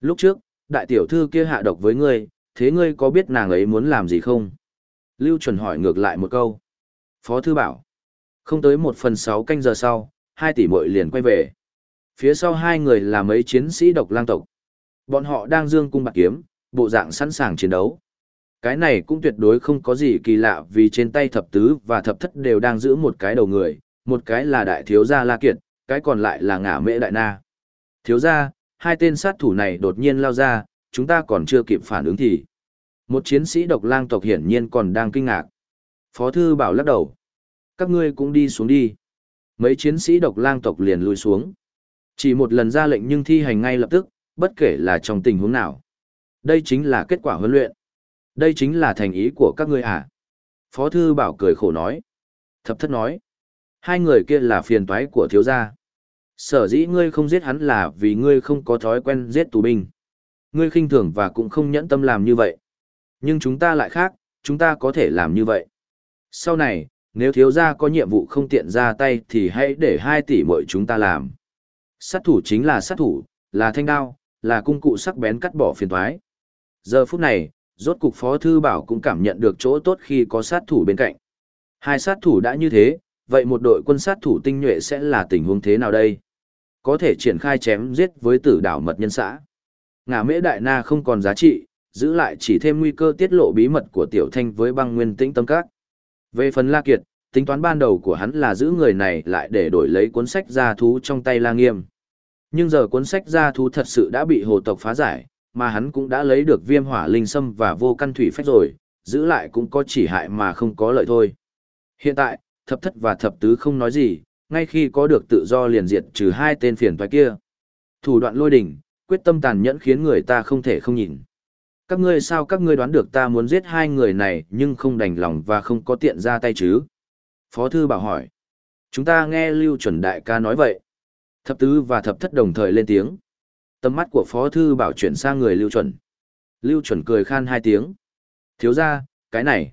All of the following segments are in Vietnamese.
Lúc trước, đại tiểu thư kia hạ độc với ngươi, thế ngươi có biết nàng ấy muốn làm gì không? Lưu chuẩn hỏi ngược lại một câu. Phó thư bảo. Không tới một phần sáu canh giờ sau, hai tỷ muội liền quay về. Phía sau hai người là mấy chiến sĩ độc lang tộc. Bọn họ đang dương cung bạc kiếm, bộ dạng sẵn sàng chiến đấu. Cái này cũng tuyệt đối không có gì kỳ lạ vì trên tay thập tứ và thập thất đều đang giữ một cái đầu người, một cái là đại thiếu gia La Kiệt, cái còn lại là ngả mễ đại na. Thiếu gia, hai tên sát thủ này đột nhiên lao ra, chúng ta còn chưa kịp phản ứng thì. Một chiến sĩ độc lang tộc hiển nhiên còn đang kinh ngạc. Phó thư bảo lắc đầu. Các ngươi cũng đi xuống đi. Mấy chiến sĩ độc lang tộc liền lùi xuống. Chỉ một lần ra lệnh nhưng thi hành ngay lập tức, bất kể là trong tình huống nào. Đây chính là kết quả huấn luyện. Đây chính là thành ý của các ngươi à? Phó thư bảo cười khổ nói. Thập thất nói. Hai người kia là phiền toái của thiếu gia. Sở dĩ ngươi không giết hắn là vì ngươi không có thói quen giết tù binh. Ngươi khinh thường và cũng không nhẫn tâm làm như vậy. Nhưng chúng ta lại khác, chúng ta có thể làm như vậy. Sau này, nếu thiếu gia có nhiệm vụ không tiện ra tay thì hãy để hai tỷ mỗi chúng ta làm. Sát thủ chính là sát thủ, là thanh đao, là cung cụ sắc bén cắt bỏ phiền toái. Giờ phút này, rốt cục Phó Thư Bảo cũng cảm nhận được chỗ tốt khi có sát thủ bên cạnh. Hai sát thủ đã như thế, vậy một đội quân sát thủ tinh nhuệ sẽ là tình huống thế nào đây? Có thể triển khai chém giết với tử đảo mật nhân xã. Ngả mễ đại na không còn giá trị, giữ lại chỉ thêm nguy cơ tiết lộ bí mật của tiểu thanh với băng nguyên tĩnh tâm các. Về phần La Kiệt, tính toán ban đầu của hắn là giữ người này lại để đổi lấy cuốn sách gia thú trong tay La Nghiêm. Nhưng giờ cuốn sách gia thú thật sự đã bị hồ tộc phá giải, mà hắn cũng đã lấy được viêm hỏa linh sâm và vô căn thủy phách rồi, giữ lại cũng có chỉ hại mà không có lợi thôi. Hiện tại, thập thất và thập tứ không nói gì, ngay khi có được tự do liền diệt trừ hai tên phiền toái kia. Thủ đoạn lôi đỉnh, quyết tâm tàn nhẫn khiến người ta không thể không nhìn. Các ngươi sao các ngươi đoán được ta muốn giết hai người này nhưng không đành lòng và không có tiện ra tay chứ? Phó thư bảo hỏi. Chúng ta nghe Lưu chuẩn đại ca nói vậy. Thập tứ và thập thất đồng thời lên tiếng. Tầm mắt của Phó Thư Bảo chuyển sang người Lưu Chuẩn. Lưu Chuẩn cười khan hai tiếng. Thiếu ra, cái này.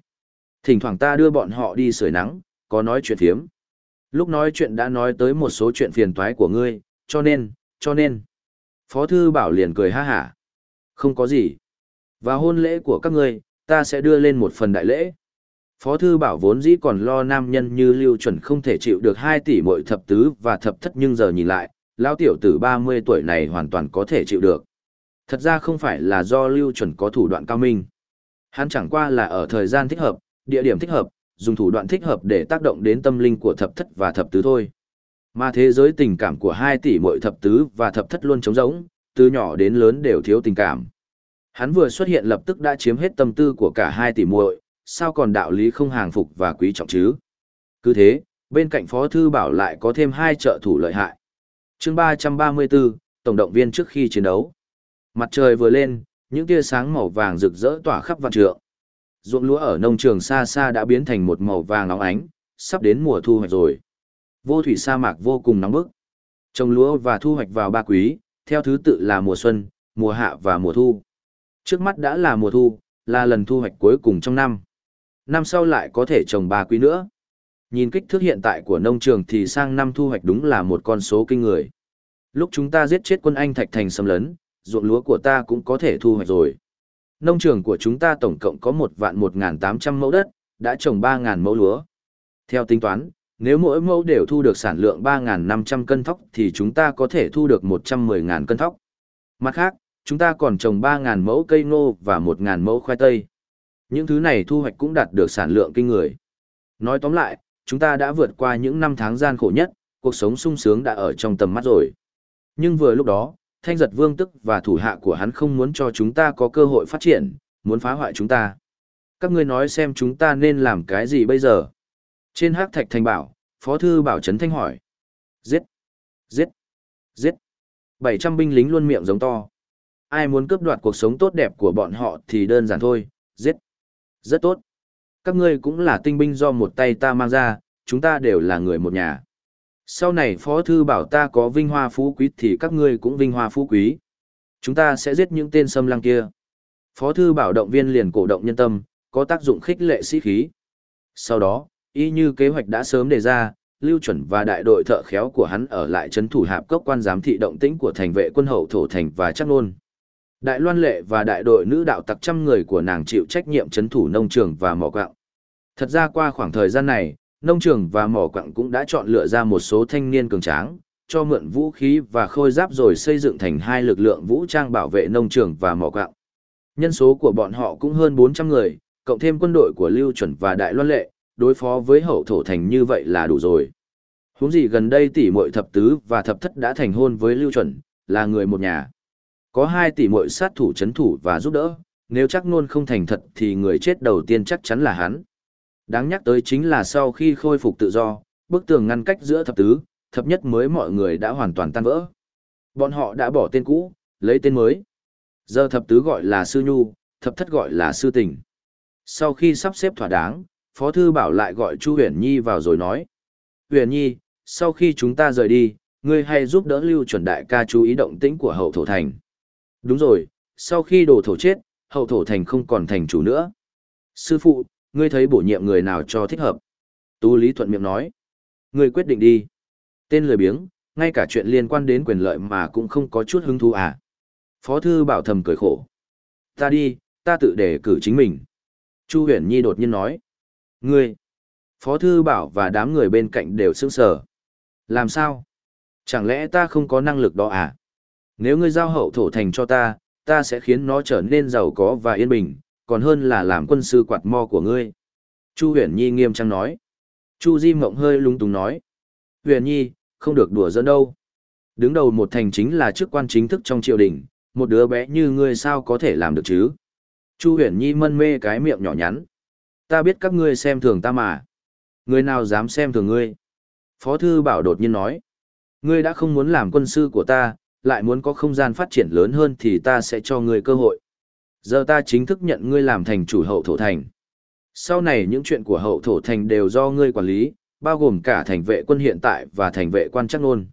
Thỉnh thoảng ta đưa bọn họ đi sưởi nắng, có nói chuyện thiếm. Lúc nói chuyện đã nói tới một số chuyện phiền toái của ngươi, cho nên, cho nên. Phó Thư Bảo liền cười ha hả. Không có gì. Và hôn lễ của các ngươi, ta sẽ đưa lên một phần đại lễ. Phó Thư Bảo vốn dĩ còn lo nam nhân như Lưu Chuẩn không thể chịu được 2 tỷ mội thập tứ và thập thất nhưng giờ nhìn lại, lão tiểu tử 30 tuổi này hoàn toàn có thể chịu được. Thật ra không phải là do Lưu Chuẩn có thủ đoạn cao minh. Hắn chẳng qua là ở thời gian thích hợp, địa điểm thích hợp, dùng thủ đoạn thích hợp để tác động đến tâm linh của thập thất và thập tứ thôi. Mà thế giới tình cảm của hai tỷ muội thập tứ và thập thất luôn trống rỗng, từ nhỏ đến lớn đều thiếu tình cảm. Hắn vừa xuất hiện lập tức đã chiếm hết tâm tư của cả hai tỷ muội, sao còn đạo lý không hàng phục và quý trọng chứ? Cứ thế, bên cạnh Phó Thư Bảo lại có thêm hai trợ thủ lợi hại chương ba trăm ba mươi bốn tổng động viên trước khi chiến đấu mặt trời vừa lên những tia sáng màu vàng rực rỡ tỏa khắp vạn trượng ruộng lúa ở nông trường xa xa đã biến thành một màu vàng óng ánh sắp đến mùa thu hoạch rồi. Vô thủy sa mạc vô cùng nóng bức. Trồng lúa và thu hoạch vào ba quý theo thứ tự là mùa xuân mùa hạ và mùa thu. Trước mắt đã là mùa thu là lần thu hoạch cuối cùng trong năm. Năm sau lại có thể trồng ba quý nữa. Nhìn kích thước hiện tại của nông trường thì sang năm thu hoạch đúng là một con số kinh người. Lúc chúng ta giết chết quân Anh Thạch Thành xâm lấn, ruộng lúa của ta cũng có thể thu hoạch rồi. Nông trường của chúng ta tổng cộng có một vạn một tám trăm mẫu đất, đã trồng ba ngàn mẫu lúa. Theo tính toán, nếu mỗi mẫu đều thu được sản lượng ba năm trăm cân thóc thì chúng ta có thể thu được một trăm 110.000 cân thóc. Mặt khác, chúng ta còn trồng ba ngàn mẫu cây ngô và một ngàn mẫu khoai tây. Những thứ này thu hoạch cũng đạt được sản lượng kinh người. Nói tóm lại, chúng ta đã vượt qua những năm tháng gian khổ nhất, cuộc sống sung sướng đã ở trong tầm mắt rồi. Nhưng vừa lúc đó, thanh giật vương tức và thủ hạ của hắn không muốn cho chúng ta có cơ hội phát triển, muốn phá hoại chúng ta. Các ngươi nói xem chúng ta nên làm cái gì bây giờ? Trên hắc thạch thành bảo, phó thư bảo trấn thanh hỏi. Giết! Giết! Giết! 700 binh lính luôn miệng giống to. Ai muốn cướp đoạt cuộc sống tốt đẹp của bọn họ thì đơn giản thôi, giết! Rất tốt! các ngươi cũng là tinh binh do một tay ta mang ra, chúng ta đều là người một nhà. Sau này Phó Thư bảo ta có vinh hoa phú quý thì các ngươi cũng vinh hoa phú quý. Chúng ta sẽ giết những tên xâm lăng kia. Phó Thư bảo động viên liền cổ động nhân tâm, có tác dụng khích lệ sĩ khí. Sau đó, y như kế hoạch đã sớm đề ra, Lưu Chuẩn và đại đội thợ khéo của hắn ở lại trấn thủ hạp cốc quan giám thị động tĩnh của thành vệ quân hậu thổ thành và chắc nôn. Đại loan lệ và đại đội nữ đạo tặc trăm người của nàng chịu trách nhiệm chấn thủ nông trường và mỏ quạng. Thật ra qua khoảng thời gian này, nông trường và mỏ quặng cũng đã chọn lựa ra một số thanh niên cường tráng, cho mượn vũ khí và khôi giáp rồi xây dựng thành hai lực lượng vũ trang bảo vệ nông trường và mỏ quặng. Nhân số của bọn họ cũng hơn 400 người, cộng thêm quân đội của Lưu Chuẩn và Đại Loan Lệ, đối phó với hậu thổ thành như vậy là đủ rồi. Huống gì gần đây tỷ muội thập tứ và thập thất đã thành hôn với Lưu Chuẩn, là người một nhà. Có hai tỷ muội sát thủ chấn thủ và giúp đỡ, nếu chắc nôn không thành thật thì người chết đầu tiên chắc chắn là hắn. Đáng nhắc tới chính là sau khi khôi phục tự do, bức tường ngăn cách giữa thập tứ, thập nhất mới mọi người đã hoàn toàn tan vỡ. Bọn họ đã bỏ tên cũ, lấy tên mới. Giờ thập tứ gọi là sư nhu, thập thất gọi là sư tình. Sau khi sắp xếp thỏa đáng, Phó Thư Bảo lại gọi Chu Huyền Nhi vào rồi nói. Huyền Nhi, sau khi chúng ta rời đi, ngươi hay giúp đỡ lưu chuẩn đại ca chú ý động tĩnh của hậu thổ thành. Đúng rồi, sau khi đồ thổ chết, hậu thổ thành không còn thành chủ nữa. Sư phụ, ngươi thấy bổ nhiệm người nào cho thích hợp? Tu Lý thuận miệng nói. Ngươi quyết định đi. Tên lười biếng, ngay cả chuyện liên quan đến quyền lợi mà cũng không có chút hứng thú à. Phó thư bảo thầm cười khổ. Ta đi, ta tự đề cử chính mình. Chu huyền nhi đột nhiên nói. Ngươi. Phó thư bảo và đám người bên cạnh đều sững sờ. Làm sao? Chẳng lẽ ta không có năng lực đó à? Nếu ngươi giao hậu thổ thành cho ta, ta sẽ khiến nó trở nên giàu có và yên bình, còn hơn là làm quân sư quạt mo của ngươi. Chu huyền nhi nghiêm trang nói. Chu Di Mộng hơi lung túng nói. Huyền nhi, không được đùa giỡn đâu. Đứng đầu một thành chính là chức quan chính thức trong triều đình, một đứa bé như ngươi sao có thể làm được chứ? Chu huyền nhi mân mê cái miệng nhỏ nhắn. Ta biết các ngươi xem thường ta mà. Người nào dám xem thường ngươi? Phó thư bảo đột nhiên nói. Ngươi đã không muốn làm quân sư của ta, lại muốn có không gian phát triển lớn hơn thì ta sẽ cho ngươi cơ hội. Giờ ta chính thức nhận ngươi làm thành chủ hậu thổ thành. Sau này những chuyện của hậu thổ thành đều do ngươi quản lý, bao gồm cả thành vệ quân hiện tại và thành vệ quan chắc nôn.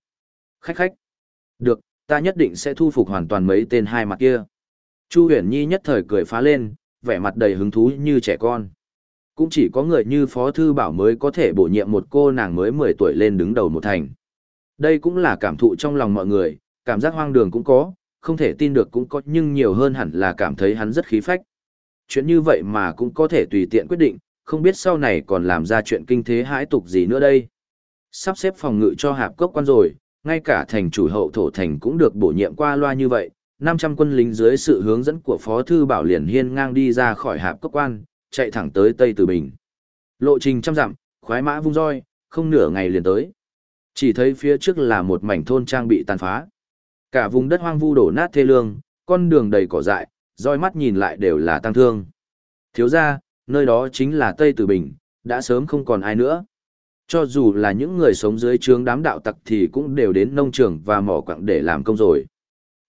Khách khách. Được, ta nhất định sẽ thu phục hoàn toàn mấy tên hai mặt kia. Chu huyền nhi nhất thời cười phá lên, vẻ mặt đầy hứng thú như trẻ con. Cũng chỉ có người như Phó Thư Bảo mới có thể bổ nhiệm một cô nàng mới 10 tuổi lên đứng đầu một thành. Đây cũng là cảm thụ trong lòng mọi người, cảm giác hoang đường cũng có, không thể tin được cũng có nhưng nhiều hơn hẳn là cảm thấy hắn rất khí phách. Chuyện như vậy mà cũng có thể tùy tiện quyết định, không biết sau này còn làm ra chuyện kinh thế hãi tục gì nữa đây. Sắp xếp phòng ngự cho hạp cốc quan rồi, ngay cả thành chủ hậu thổ thành cũng được bổ nhiệm qua loa như vậy, 500 quân lính dưới sự hướng dẫn của Phó Thư Bảo liền hiên ngang đi ra khỏi hạp cốc quan, chạy thẳng tới Tây Từ Bình. Lộ trình trăm dặm, khoái mã vung roi, không nửa ngày liền tới. Chỉ thấy phía trước là một mảnh thôn trang bị tàn phá. Cả vùng đất hoang vu đổ nát thê lương, con đường đầy cỏ dại, roi mắt nhìn lại đều là tăng thương. Thiếu ra, nơi đó chính là Tây Từ Bình, đã sớm không còn ai nữa. Cho dù là những người sống dưới trướng đám đạo tặc thì cũng đều đến nông trường và mỏ quặng để làm công rồi.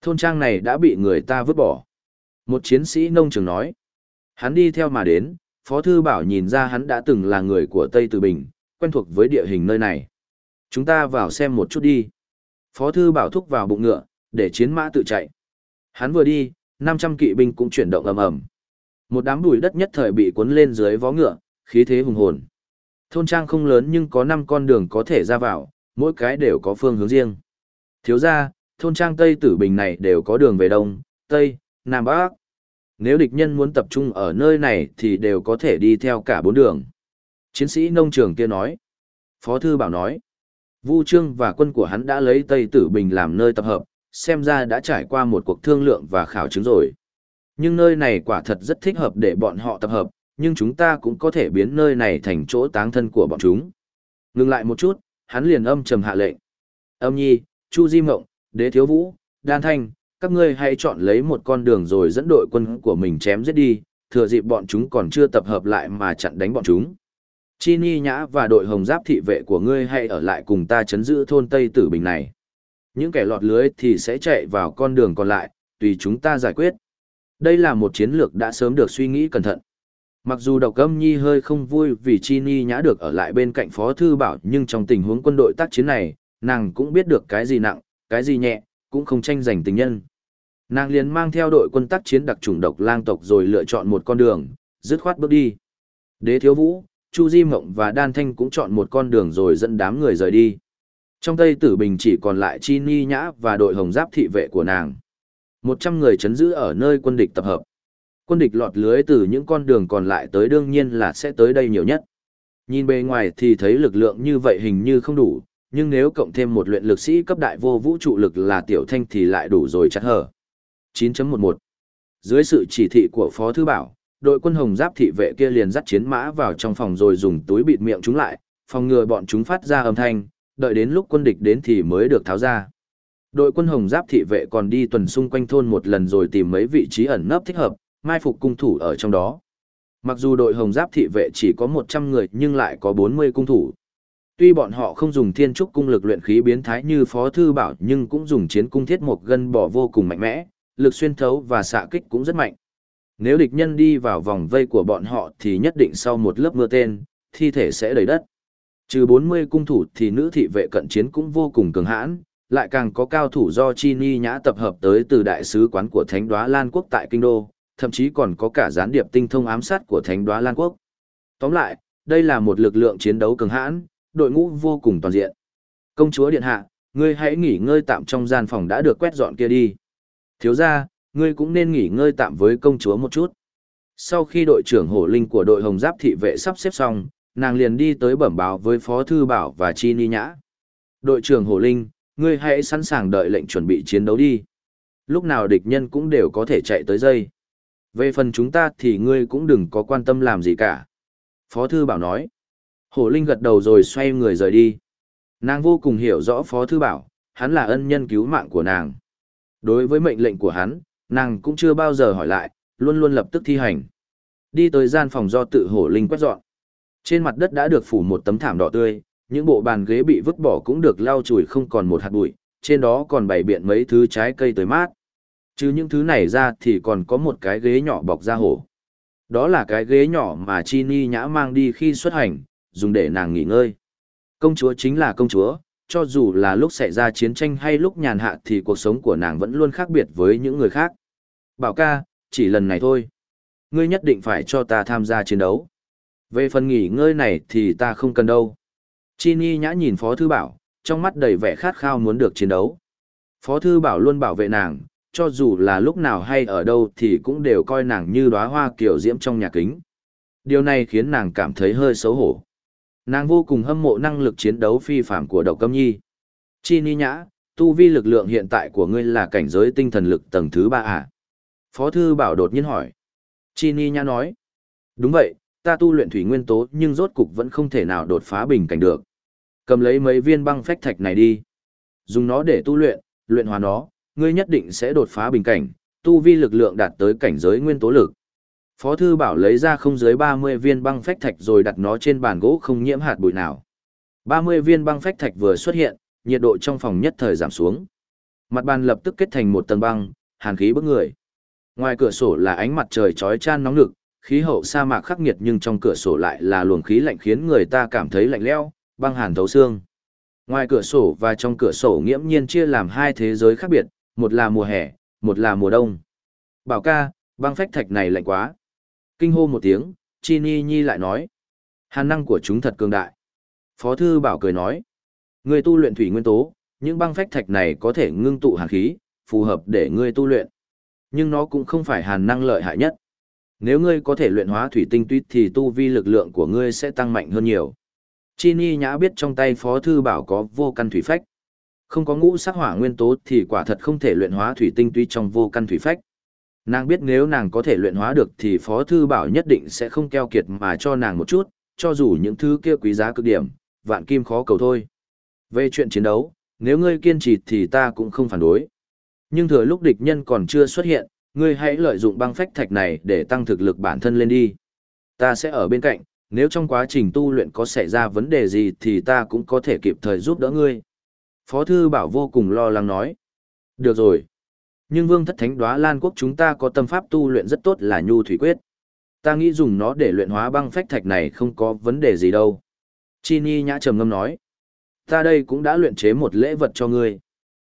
Thôn trang này đã bị người ta vứt bỏ. Một chiến sĩ nông trường nói. Hắn đi theo mà đến, Phó Thư Bảo nhìn ra hắn đã từng là người của Tây Từ Bình, quen thuộc với địa hình nơi này. Chúng ta vào xem một chút đi. Phó Thư Bảo thúc vào bụng ngựa, để chiến mã tự chạy. Hắn vừa đi, 500 kỵ binh cũng chuyển động ầm ầm. Một đám bụi đất nhất thời bị cuốn lên dưới vó ngựa, khí thế hùng hồn. Thôn trang không lớn nhưng có 5 con đường có thể ra vào, mỗi cái đều có phương hướng riêng. Thiếu ra, thôn trang Tây Tử Bình này đều có đường về Đông, Tây, Nam Bắc. Nếu địch nhân muốn tập trung ở nơi này thì đều có thể đi theo cả bốn đường. Chiến sĩ nông trường kia nói. Phó Thư Bảo nói. Vu Trương và quân của hắn đã lấy Tây Tử Bình làm nơi tập hợp, xem ra đã trải qua một cuộc thương lượng và khảo chứng rồi. Nhưng nơi này quả thật rất thích hợp để bọn họ tập hợp, nhưng chúng ta cũng có thể biến nơi này thành chỗ táng thân của bọn chúng. Ngừng lại một chút, hắn liền âm trầm hạ lệnh. Âm nhi, Chu Di Mộng, Đế Thiếu Vũ, Đan Thanh, các ngươi hãy chọn lấy một con đường rồi dẫn đội quân của mình chém giết đi, thừa dịp bọn chúng còn chưa tập hợp lại mà chặn đánh bọn chúng. Chi Ni Nhã và đội hồng giáp thị vệ của ngươi hãy ở lại cùng ta chấn giữ thôn Tây Tử Bình này. Những kẻ lọt lưới thì sẽ chạy vào con đường còn lại, tùy chúng ta giải quyết. Đây là một chiến lược đã sớm được suy nghĩ cẩn thận. Mặc dù độc âm nhi hơi không vui vì Chi Ni Nhã được ở lại bên cạnh Phó Thư Bảo nhưng trong tình huống quân đội tác chiến này, nàng cũng biết được cái gì nặng, cái gì nhẹ, cũng không tranh giành tình nhân. Nàng liền mang theo đội quân tác chiến đặc chủng độc lang tộc rồi lựa chọn một con đường, dứt khoát bước đi. Đế Thiếu Vũ, Chu Di Mộng và Đan Thanh cũng chọn một con đường rồi dẫn đám người rời đi. Trong Tây Tử Bình chỉ còn lại Chi Ni Nhã và đội hồng giáp thị vệ của nàng. Một trăm người chấn giữ ở nơi quân địch tập hợp. Quân địch lọt lưới từ những con đường còn lại tới đương nhiên là sẽ tới đây nhiều nhất. Nhìn bề ngoài thì thấy lực lượng như vậy hình như không đủ, nhưng nếu cộng thêm một luyện lực sĩ cấp đại vô vũ trụ lực là tiểu thanh thì lại đủ rồi chắc hở. 9.11 Dưới sự chỉ thị của Phó Thư Bảo, đội quân hồng giáp thị vệ kia liền dắt chiến mã vào trong phòng rồi dùng túi bịt miệng chúng lại, phòng ngừa bọn chúng phát ra âm thanh, đợi đến lúc quân địch đến thì mới được tháo ra. Đội quân hồng giáp thị vệ còn đi tuần xung quanh thôn một lần rồi tìm mấy vị trí ẩn nấp thích hợp, mai phục cung thủ ở trong đó. Mặc dù đội hồng giáp thị vệ chỉ có 100 người nhưng lại có 40 cung thủ. Tuy bọn họ không dùng thiên trúc cung lực luyện khí biến thái như Phó Thư Bảo nhưng cũng dùng chiến cung thiết một gân bỏ vô cùng mạnh mẽ, lực xuyên thấu và xạ kích cũng rất mạnh. Nếu địch nhân đi vào vòng vây của bọn họ thì nhất định sau một lớp mưa tên, thi thể sẽ đầy đất. Trừ 40 cung thủ thì nữ thị vệ cận chiến cũng vô cùng cường hãn, lại càng có cao thủ do Chi Ni Nhã tập hợp tới từ đại sứ quán của Thánh Đóa Lan Quốc tại Kinh Đô, thậm chí còn có cả gián điệp tinh thông ám sát của Thánh Đóa Lan Quốc. Tóm lại, đây là một lực lượng chiến đấu cường hãn, đội ngũ vô cùng toàn diện. Công chúa Điện Hạ, ngươi hãy nghỉ ngơi tạm trong gian phòng đã được quét dọn kia đi. Thiếu ra, ngươi cũng nên nghỉ ngơi tạm với công chúa một chút. Sau khi đội trưởng hổ linh của đội hồng giáp thị vệ sắp xếp xong, nàng liền đi tới bẩm báo với Phó Thư Bảo và Chi Ni Nhã. Đội trưởng hồ linh, ngươi hãy sẵn sàng đợi lệnh chuẩn bị chiến đấu đi. Lúc nào địch nhân cũng đều có thể chạy tới dây. Về phần chúng ta thì ngươi cũng đừng có quan tâm làm gì cả. Phó Thư Bảo nói. hồ Linh gật đầu rồi xoay người rời đi. Nàng vô cùng hiểu rõ Phó Thư Bảo, hắn là ân nhân cứu mạng của nàng. Đối với mệnh lệnh của hắn, nàng cũng chưa bao giờ hỏi lại, luôn luôn lập tức thi hành. Đi tới gian phòng do tự Hổ Linh quét dọn. Trên mặt đất đã được phủ một tấm thảm đỏ tươi, những bộ bàn ghế bị vứt bỏ cũng được lau chùi không còn một hạt bụi, trên đó còn bày biện mấy thứ trái cây tới mát. Chứ những thứ này ra thì còn có một cái ghế nhỏ bọc da hổ. Đó là cái ghế nhỏ mà Chini nhã mang đi khi xuất hành, dùng để nàng nghỉ ngơi. Công chúa chính là công chúa, cho dù là lúc xảy ra chiến tranh hay lúc nhàn hạ thì cuộc sống của nàng vẫn luôn khác biệt với những người khác. Bảo ca, chỉ lần này thôi. Ngươi nhất định phải cho ta tham gia chiến đấu. Về phần nghỉ ngơi này thì ta không cần đâu. Chi Ni nhã nhìn Phó Thư Bảo, trong mắt đầy vẻ khát khao muốn được chiến đấu. Phó Thư Bảo luôn bảo vệ nàng, cho dù là lúc nào hay ở đâu thì cũng đều coi nàng như đóa hoa kiểu diễm trong nhà kính. Điều này khiến nàng cảm thấy hơi xấu hổ. Nàng vô cùng hâm mộ năng lực chiến đấu phi phạm của Độc Câm Nhi. Chi Ni Nhã, tu vi lực lượng hiện tại của ngươi là cảnh giới tinh thần lực tầng thứ ba à? Phó Thư Bảo đột nhiên hỏi. Chi Ni Nhã nói. Đúng vậy, ta tu luyện thủy nguyên tố nhưng rốt cục vẫn không thể nào đột phá bình cảnh được. Cầm lấy mấy viên băng phách thạch này đi. Dùng nó để tu luyện, luyện hóa nó, ngươi nhất định sẽ đột phá bình cảnh, tu vi lực lượng đạt tới cảnh giới nguyên tố lực. Phó thư bảo lấy ra không dưới 30 viên băng phách thạch rồi đặt nó trên bàn gỗ không nhiễm hạt bụi nào. 30 viên băng phách thạch vừa xuất hiện, nhiệt độ trong phòng nhất thời giảm xuống. Mặt bàn lập tức kết thành một tầng băng, hàn khí bức người. Ngoài cửa sổ là ánh mặt trời chói chan nóng nực, khí hậu sa mạc khắc nghiệt nhưng trong cửa sổ lại là luồng khí lạnh khiến người ta cảm thấy lạnh lẽo, băng hàn thấu xương. Ngoài cửa sổ và trong cửa sổ nghiễm nhiên chia làm hai thế giới khác biệt, một là mùa hè, một là mùa đông. Bảo ca, băng phách thạch này lạnh quá. Kinh hô một tiếng, Chi Ni Nhi lại nói. Hàn năng của chúng thật cường đại. Phó thư bảo cười nói. Người tu luyện thủy nguyên tố, những băng phách thạch này có thể ngưng tụ hàn khí, phù hợp để ngươi tu luyện. Nhưng nó cũng không phải hàn năng lợi hại nhất. Nếu ngươi có thể luyện hóa thủy tinh tuyết thì tu vi lực lượng của ngươi sẽ tăng mạnh hơn nhiều. Chi Ni nhã biết trong tay Phó Thư Bảo có vô căn thủy phách. Không có ngũ sắc hỏa nguyên tố thì quả thật không thể luyện hóa thủy tinh tuyết trong vô căn thủy phách. Nàng biết nếu nàng có thể luyện hóa được thì Phó Thư Bảo nhất định sẽ không keo kiệt mà cho nàng một chút, cho dù những thứ kia quý giá cực điểm, vạn kim khó cầu thôi. Về chuyện chiến đấu, nếu ngươi kiên trì thì ta cũng không phản đối. Nhưng thừa lúc địch nhân còn chưa xuất hiện, ngươi hãy lợi dụng băng phách thạch này để tăng thực lực bản thân lên đi. Ta sẽ ở bên cạnh, nếu trong quá trình tu luyện có xảy ra vấn đề gì thì ta cũng có thể kịp thời giúp đỡ ngươi. Phó Thư Bảo vô cùng lo lắng nói. Được rồi. Nhưng vương thất thánh đoá Lan Quốc chúng ta có tâm pháp tu luyện rất tốt là nhu thủy quyết. Ta nghĩ dùng nó để luyện hóa băng phách thạch này không có vấn đề gì đâu. Chi Ni nhã trầm ngâm nói. Ta đây cũng đã luyện chế một lễ vật cho ngươi.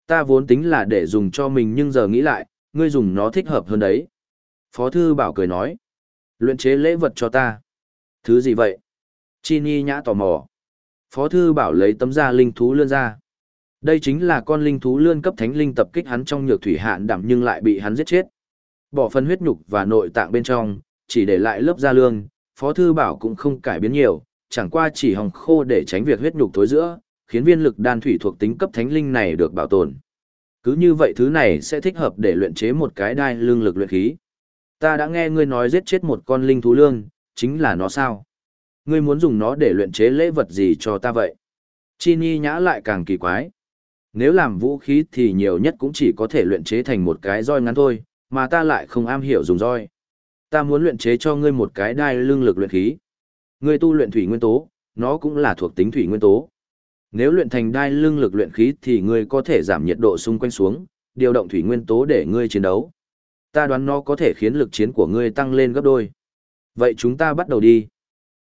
Ta vốn tính là để dùng cho mình nhưng giờ nghĩ lại, ngươi dùng nó thích hợp hơn đấy. Phó Thư Bảo cười nói. Luyện chế lễ vật cho ta. Thứ gì vậy? Chi Ni nhã tò mò. Phó Thư Bảo lấy tấm da linh thú lươn ra. Đây chính là con linh thú lươn cấp thánh linh tập kích hắn trong nhược thủy hạn đảm nhưng lại bị hắn giết chết. Bỏ phần huyết nhục và nội tạng bên trong, chỉ để lại lớp da lương, Phó Thư Bảo cũng không cải biến nhiều, chẳng qua chỉ hồng khô để tránh việc huyết nhục thối giữa, khiến viên lực đan thủy thuộc tính cấp thánh linh này được bảo tồn. Cứ như vậy thứ này sẽ thích hợp để luyện chế một cái đai lương lực luyện khí. Ta đã nghe ngươi nói giết chết một con linh thú lương, chính là nó sao? Ngươi muốn dùng nó để luyện chế lễ vật gì cho ta vậy? Chi Ni nhã lại càng kỳ quái. Nếu làm vũ khí thì nhiều nhất cũng chỉ có thể luyện chế thành một cái roi ngắn thôi, mà ta lại không am hiểu dùng roi. Ta muốn luyện chế cho ngươi một cái đai lương lực luyện khí. Ngươi tu luyện thủy nguyên tố, nó cũng là thuộc tính thủy nguyên tố. Nếu luyện thành đai lưng lực luyện khí thì ngươi có thể giảm nhiệt độ xung quanh xuống, điều động thủy nguyên tố để ngươi chiến đấu. Ta đoán nó có thể khiến lực chiến của ngươi tăng lên gấp đôi. Vậy chúng ta bắt đầu đi.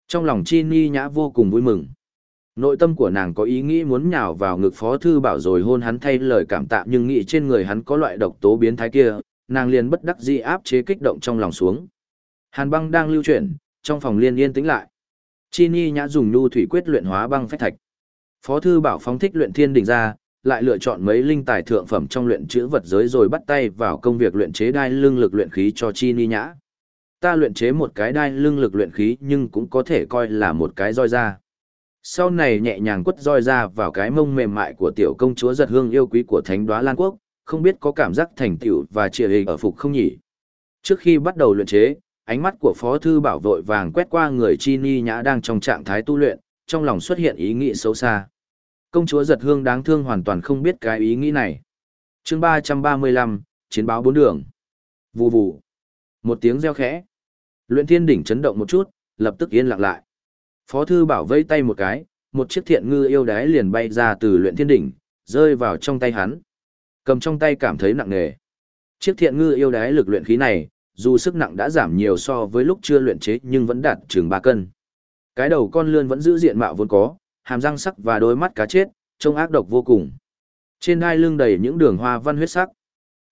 Trong lòng Chi Ni Nhã vô cùng vui mừng. Nội tâm của nàng có ý nghĩ muốn nhào vào ngực Phó Thư Bảo rồi hôn hắn thay lời cảm tạ nhưng nghĩ trên người hắn có loại độc tố biến thái kia, nàng liền bất đắc dĩ áp chế kích động trong lòng xuống. Hàn băng đang lưu chuyển, trong phòng liên yên tĩnh lại. Chi Ni Nhã dùng nhu thủy quyết luyện hóa băng phách thạch. Phó thư bảo phóng thích luyện thiên đỉnh ra, lại lựa chọn mấy linh tài thượng phẩm trong luyện chữ vật giới rồi bắt tay vào công việc luyện chế đai lưng lực luyện khí cho Chi Ni Nhã. Ta luyện chế một cái đai lưng lực luyện khí nhưng cũng có thể coi là một cái roi ra. Sau này nhẹ nhàng quất roi ra vào cái mông mềm mại của tiểu công chúa giật hương yêu quý của thánh đoá Lan Quốc, không biết có cảm giác thành tựu và trịa hình ở phục không nhỉ. Trước khi bắt đầu luyện chế, ánh mắt của Phó Thư Bảo vội vàng quét qua người Chi Ni Nhã đang trong trạng thái tu luyện, trong lòng xuất hiện ý nghĩ xấu xa. Công chúa giật hương đáng thương hoàn toàn không biết cái ý nghĩ này. chương 335, Chiến báo bốn đường. Vù vù. Một tiếng reo khẽ. Luyện thiên đỉnh chấn động một chút, lập tức yên lặng lại. Phó Thư Bảo vây tay một cái, một chiếc thiện ngư yêu đái liền bay ra từ luyện thiên đỉnh, rơi vào trong tay hắn. Cầm trong tay cảm thấy nặng nề. Chiếc thiện ngư yêu đái lực luyện khí này, dù sức nặng đã giảm nhiều so với lúc chưa luyện chế nhưng vẫn đạt chừng 3 cân. Cái đầu con lươn vẫn giữ diện mạo vốn có, hàm răng sắc và đôi mắt cá chết, trông ác độc vô cùng. Trên hai lưng đầy những đường hoa văn huyết sắc.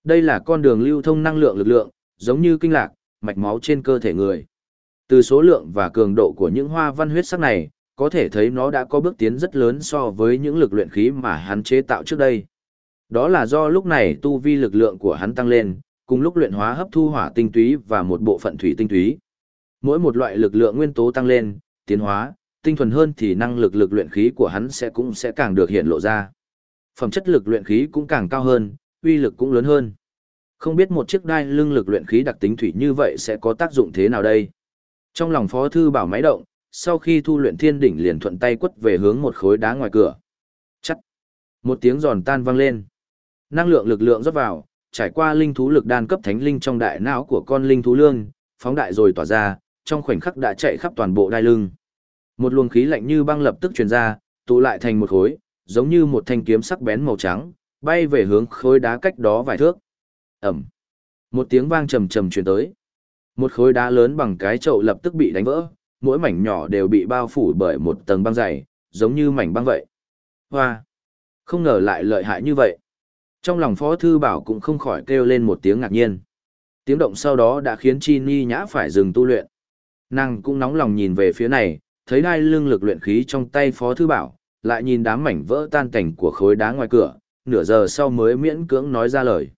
Đây là con đường lưu thông năng lượng lực lượng, giống như kinh lạc, mạch máu trên cơ thể người. Từ số lượng và cường độ của những hoa văn huyết sắc này, có thể thấy nó đã có bước tiến rất lớn so với những lực luyện khí mà hắn chế tạo trước đây. Đó là do lúc này tu vi lực lượng của hắn tăng lên, cùng lúc luyện hóa hấp thu hỏa tinh túy và một bộ phận thủy tinh túy. Mỗi một loại lực lượng nguyên tố tăng lên, tiến hóa, tinh thuần hơn thì năng lực lực luyện khí của hắn sẽ cũng sẽ càng được hiện lộ ra. Phẩm chất lực luyện khí cũng càng cao hơn, uy lực cũng lớn hơn. Không biết một chiếc đai lưng lực luyện khí đặc tính thủy như vậy sẽ có tác dụng thế nào đây? Trong lòng Phó thư bảo máy động, sau khi thu luyện thiên đỉnh liền thuận tay quất về hướng một khối đá ngoài cửa. Chắc. Một tiếng giòn tan vang lên. Năng lượng lực lượng rót vào, trải qua linh thú lực đan cấp thánh linh trong đại não của con linh thú lương, phóng đại rồi tỏa ra, trong khoảnh khắc đã chạy khắp toàn bộ đai lưng. Một luồng khí lạnh như băng lập tức truyền ra, tụ lại thành một khối, giống như một thanh kiếm sắc bén màu trắng, bay về hướng khối đá cách đó vài thước. Ẩm. Một tiếng vang trầm trầm truyền tới. Một khối đá lớn bằng cái chậu lập tức bị đánh vỡ, mỗi mảnh nhỏ đều bị bao phủ bởi một tầng băng dày, giống như mảnh băng vậy. Hoa! Không ngờ lại lợi hại như vậy. Trong lòng Phó Thư Bảo cũng không khỏi kêu lên một tiếng ngạc nhiên. Tiếng động sau đó đã khiến Chi Ni Nhã phải dừng tu luyện. Nàng cũng nóng lòng nhìn về phía này, thấy đai lưng lực luyện khí trong tay Phó Thư Bảo, lại nhìn đám mảnh vỡ tan cảnh của khối đá ngoài cửa, nửa giờ sau mới miễn cưỡng nói ra lời.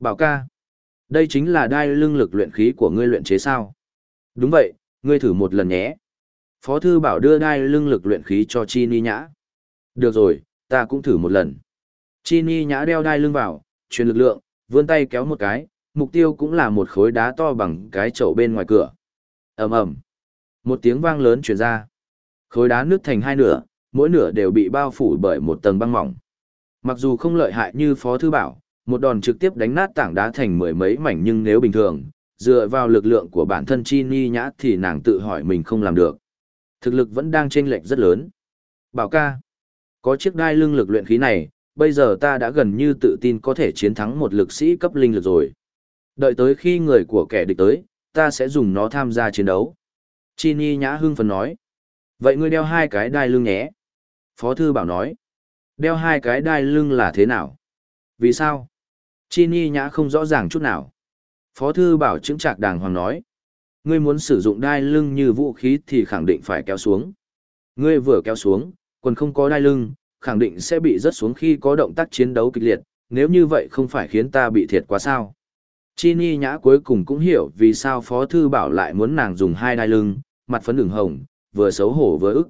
Bảo ca, đây chính là đai lưng lực luyện khí của ngươi luyện chế sao? Đúng vậy, ngươi thử một lần nhé. Phó Thư Bảo đưa đai lưng lực luyện khí cho Chi Ni Nhã. Được rồi, ta cũng thử một lần. Chi Ni Nhã đeo đai lưng vào, truyền lực lượng, vươn tay kéo một cái, mục tiêu cũng là một khối đá to bằng cái chậu bên ngoài cửa. ầm ầm một tiếng vang lớn truyền ra. Khối đá nứt thành hai nửa, mỗi nửa đều bị bao phủ bởi một tầng băng mỏng. Mặc dù không lợi hại như Phó Thư Bảo, một đòn trực tiếp đánh nát tảng đá thành mười mấy mảnh nhưng nếu bình thường, dựa vào lực lượng của bản thân Chi Ni Nhã thì nàng tự hỏi mình không làm được. Thực lực vẫn đang chênh lệch rất lớn. Bảo ca, có chiếc đai lưng lực luyện khí này, bây giờ ta đã gần như tự tin có thể chiến thắng một lực sĩ cấp linh lực rồi. Đợi tới khi người của kẻ địch tới, ta sẽ dùng nó tham gia chiến đấu. Chi Ni Nhã hưng phấn nói. Vậy ngươi đeo hai cái đai lưng nhé. Phó Thư Bảo nói. Đeo hai cái đai lưng là thế nào? Vì sao? Chi Ni Nhã không rõ ràng chút nào. Phó Thư Bảo chứng trạc đàng hoàng nói. Ngươi muốn sử dụng đai lưng như vũ khí thì khẳng định phải kéo xuống. Ngươi vừa kéo xuống, quần không có đai lưng, khẳng định sẽ bị rớt xuống khi có động tác chiến đấu kịch liệt, nếu như vậy không phải khiến ta bị thiệt quá sao. Chi Ni Nhã cuối cùng cũng hiểu vì sao Phó Thư Bảo lại muốn nàng dùng hai đai lưng, mặt phấn đường hồng, vừa xấu hổ vừa ức.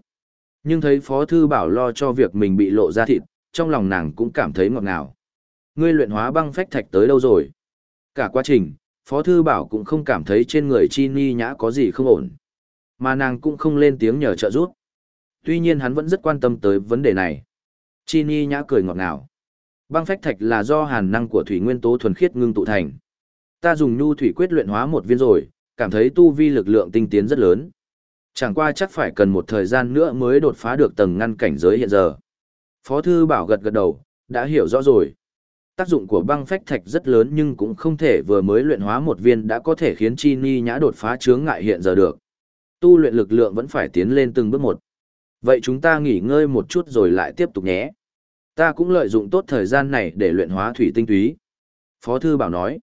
Nhưng thấy Phó Thư Bảo lo cho việc mình bị lộ ra thịt, trong lòng nàng cũng cảm thấy ngọt ngào. Ngươi luyện hóa băng phách thạch tới đâu rồi? Cả quá trình, Phó Thư Bảo cũng không cảm thấy trên người Chi Ni Nhã có gì không ổn. Mà nàng cũng không lên tiếng nhờ trợ giúp. Tuy nhiên hắn vẫn rất quan tâm tới vấn đề này. Chi Ni Nhã cười ngọt ngào. Băng phách thạch là do hàn năng của thủy nguyên tố thuần khiết ngưng tụ thành. Ta dùng nhu thủy quyết luyện hóa một viên rồi, cảm thấy tu vi lực lượng tinh tiến rất lớn. Chẳng qua chắc phải cần một thời gian nữa mới đột phá được tầng ngăn cảnh giới hiện giờ. Phó thư bảo gật gật đầu, đã hiểu rõ rồi. Tác dụng của băng phách thạch rất lớn nhưng cũng không thể vừa mới luyện hóa một viên đã có thể khiến chi ni nhã đột phá chướng ngại hiện giờ được. Tu luyện lực lượng vẫn phải tiến lên từng bước một. Vậy chúng ta nghỉ ngơi một chút rồi lại tiếp tục nhé. Ta cũng lợi dụng tốt thời gian này để luyện hóa thủy tinh túy. Phó thư bảo nói.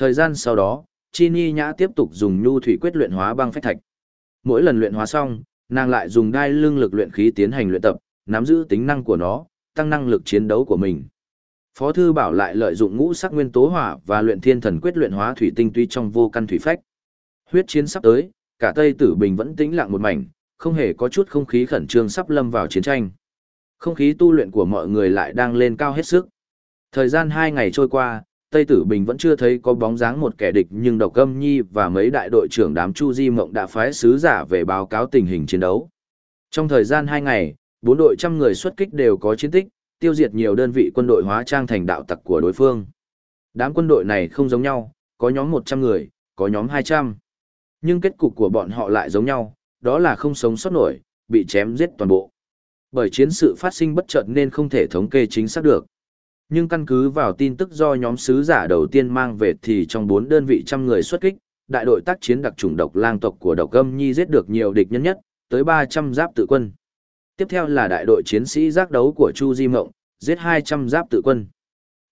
Thời gian sau đó, Chi Ni Nhã tiếp tục dùng nhu thủy quyết luyện hóa băng phách thạch. Mỗi lần luyện hóa xong, nàng lại dùng đai Lương lực luyện khí tiến hành luyện tập, nắm giữ tính năng của nó, tăng năng lực chiến đấu của mình. Phó thư bảo lại lợi dụng ngũ sắc nguyên tố hỏa và luyện thiên thần quyết luyện hóa thủy tinh tuy trong vô căn thủy phách. Huyết chiến sắp tới, cả Tây Tử Bình vẫn tĩnh lặng một mảnh, không hề có chút không khí khẩn trương sắp lâm vào chiến tranh. Không khí tu luyện của mọi người lại đang lên cao hết sức. Thời gian 2 ngày trôi qua, Tây Tử Bình vẫn chưa thấy có bóng dáng một kẻ địch nhưng Độc Âm Nhi và mấy đại đội trưởng đám Chu Di Mộng đã phái sứ giả về báo cáo tình hình chiến đấu. Trong thời gian 2 ngày, bốn đội trăm người xuất kích đều có chiến tích, tiêu diệt nhiều đơn vị quân đội hóa trang thành đạo tặc của đối phương. Đám quân đội này không giống nhau, có nhóm 100 người, có nhóm 200. Nhưng kết cục của bọn họ lại giống nhau, đó là không sống sót nổi, bị chém giết toàn bộ. Bởi chiến sự phát sinh bất chợt nên không thể thống kê chính xác được. Nhưng căn cứ vào tin tức do nhóm sứ giả đầu tiên mang về thì trong bốn đơn vị trăm người xuất kích, đại đội tác chiến đặc chủng độc lang tộc của độc âm nhi giết được nhiều địch nhân nhất, tới 300 giáp tự quân. Tiếp theo là đại đội chiến sĩ giác đấu của Chu Di Mộng, giết 200 giáp tự quân.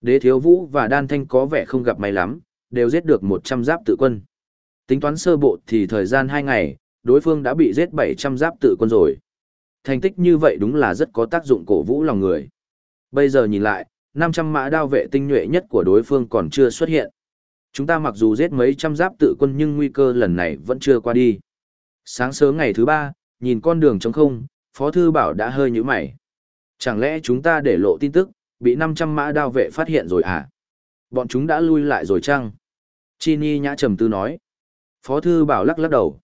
Đế Thiếu Vũ và Đan Thanh có vẻ không gặp may lắm, đều giết được 100 giáp tự quân. Tính toán sơ bộ thì thời gian 2 ngày, đối phương đã bị giết 700 giáp tự quân rồi. Thành tích như vậy đúng là rất có tác dụng cổ vũ lòng người. Bây giờ nhìn lại, 500 mã đao vệ tinh nhuệ nhất của đối phương còn chưa xuất hiện. Chúng ta mặc dù giết mấy trăm giáp tự quân nhưng nguy cơ lần này vẫn chưa qua đi. Sáng sớm ngày thứ ba, nhìn con đường trống không, Phó Thư Bảo đã hơi như mày. Chẳng lẽ chúng ta để lộ tin tức, bị 500 mã đao vệ phát hiện rồi à? Bọn chúng đã lui lại rồi chăng? Chi Ni nhã trầm tư nói. Phó Thư Bảo lắc lắc đầu.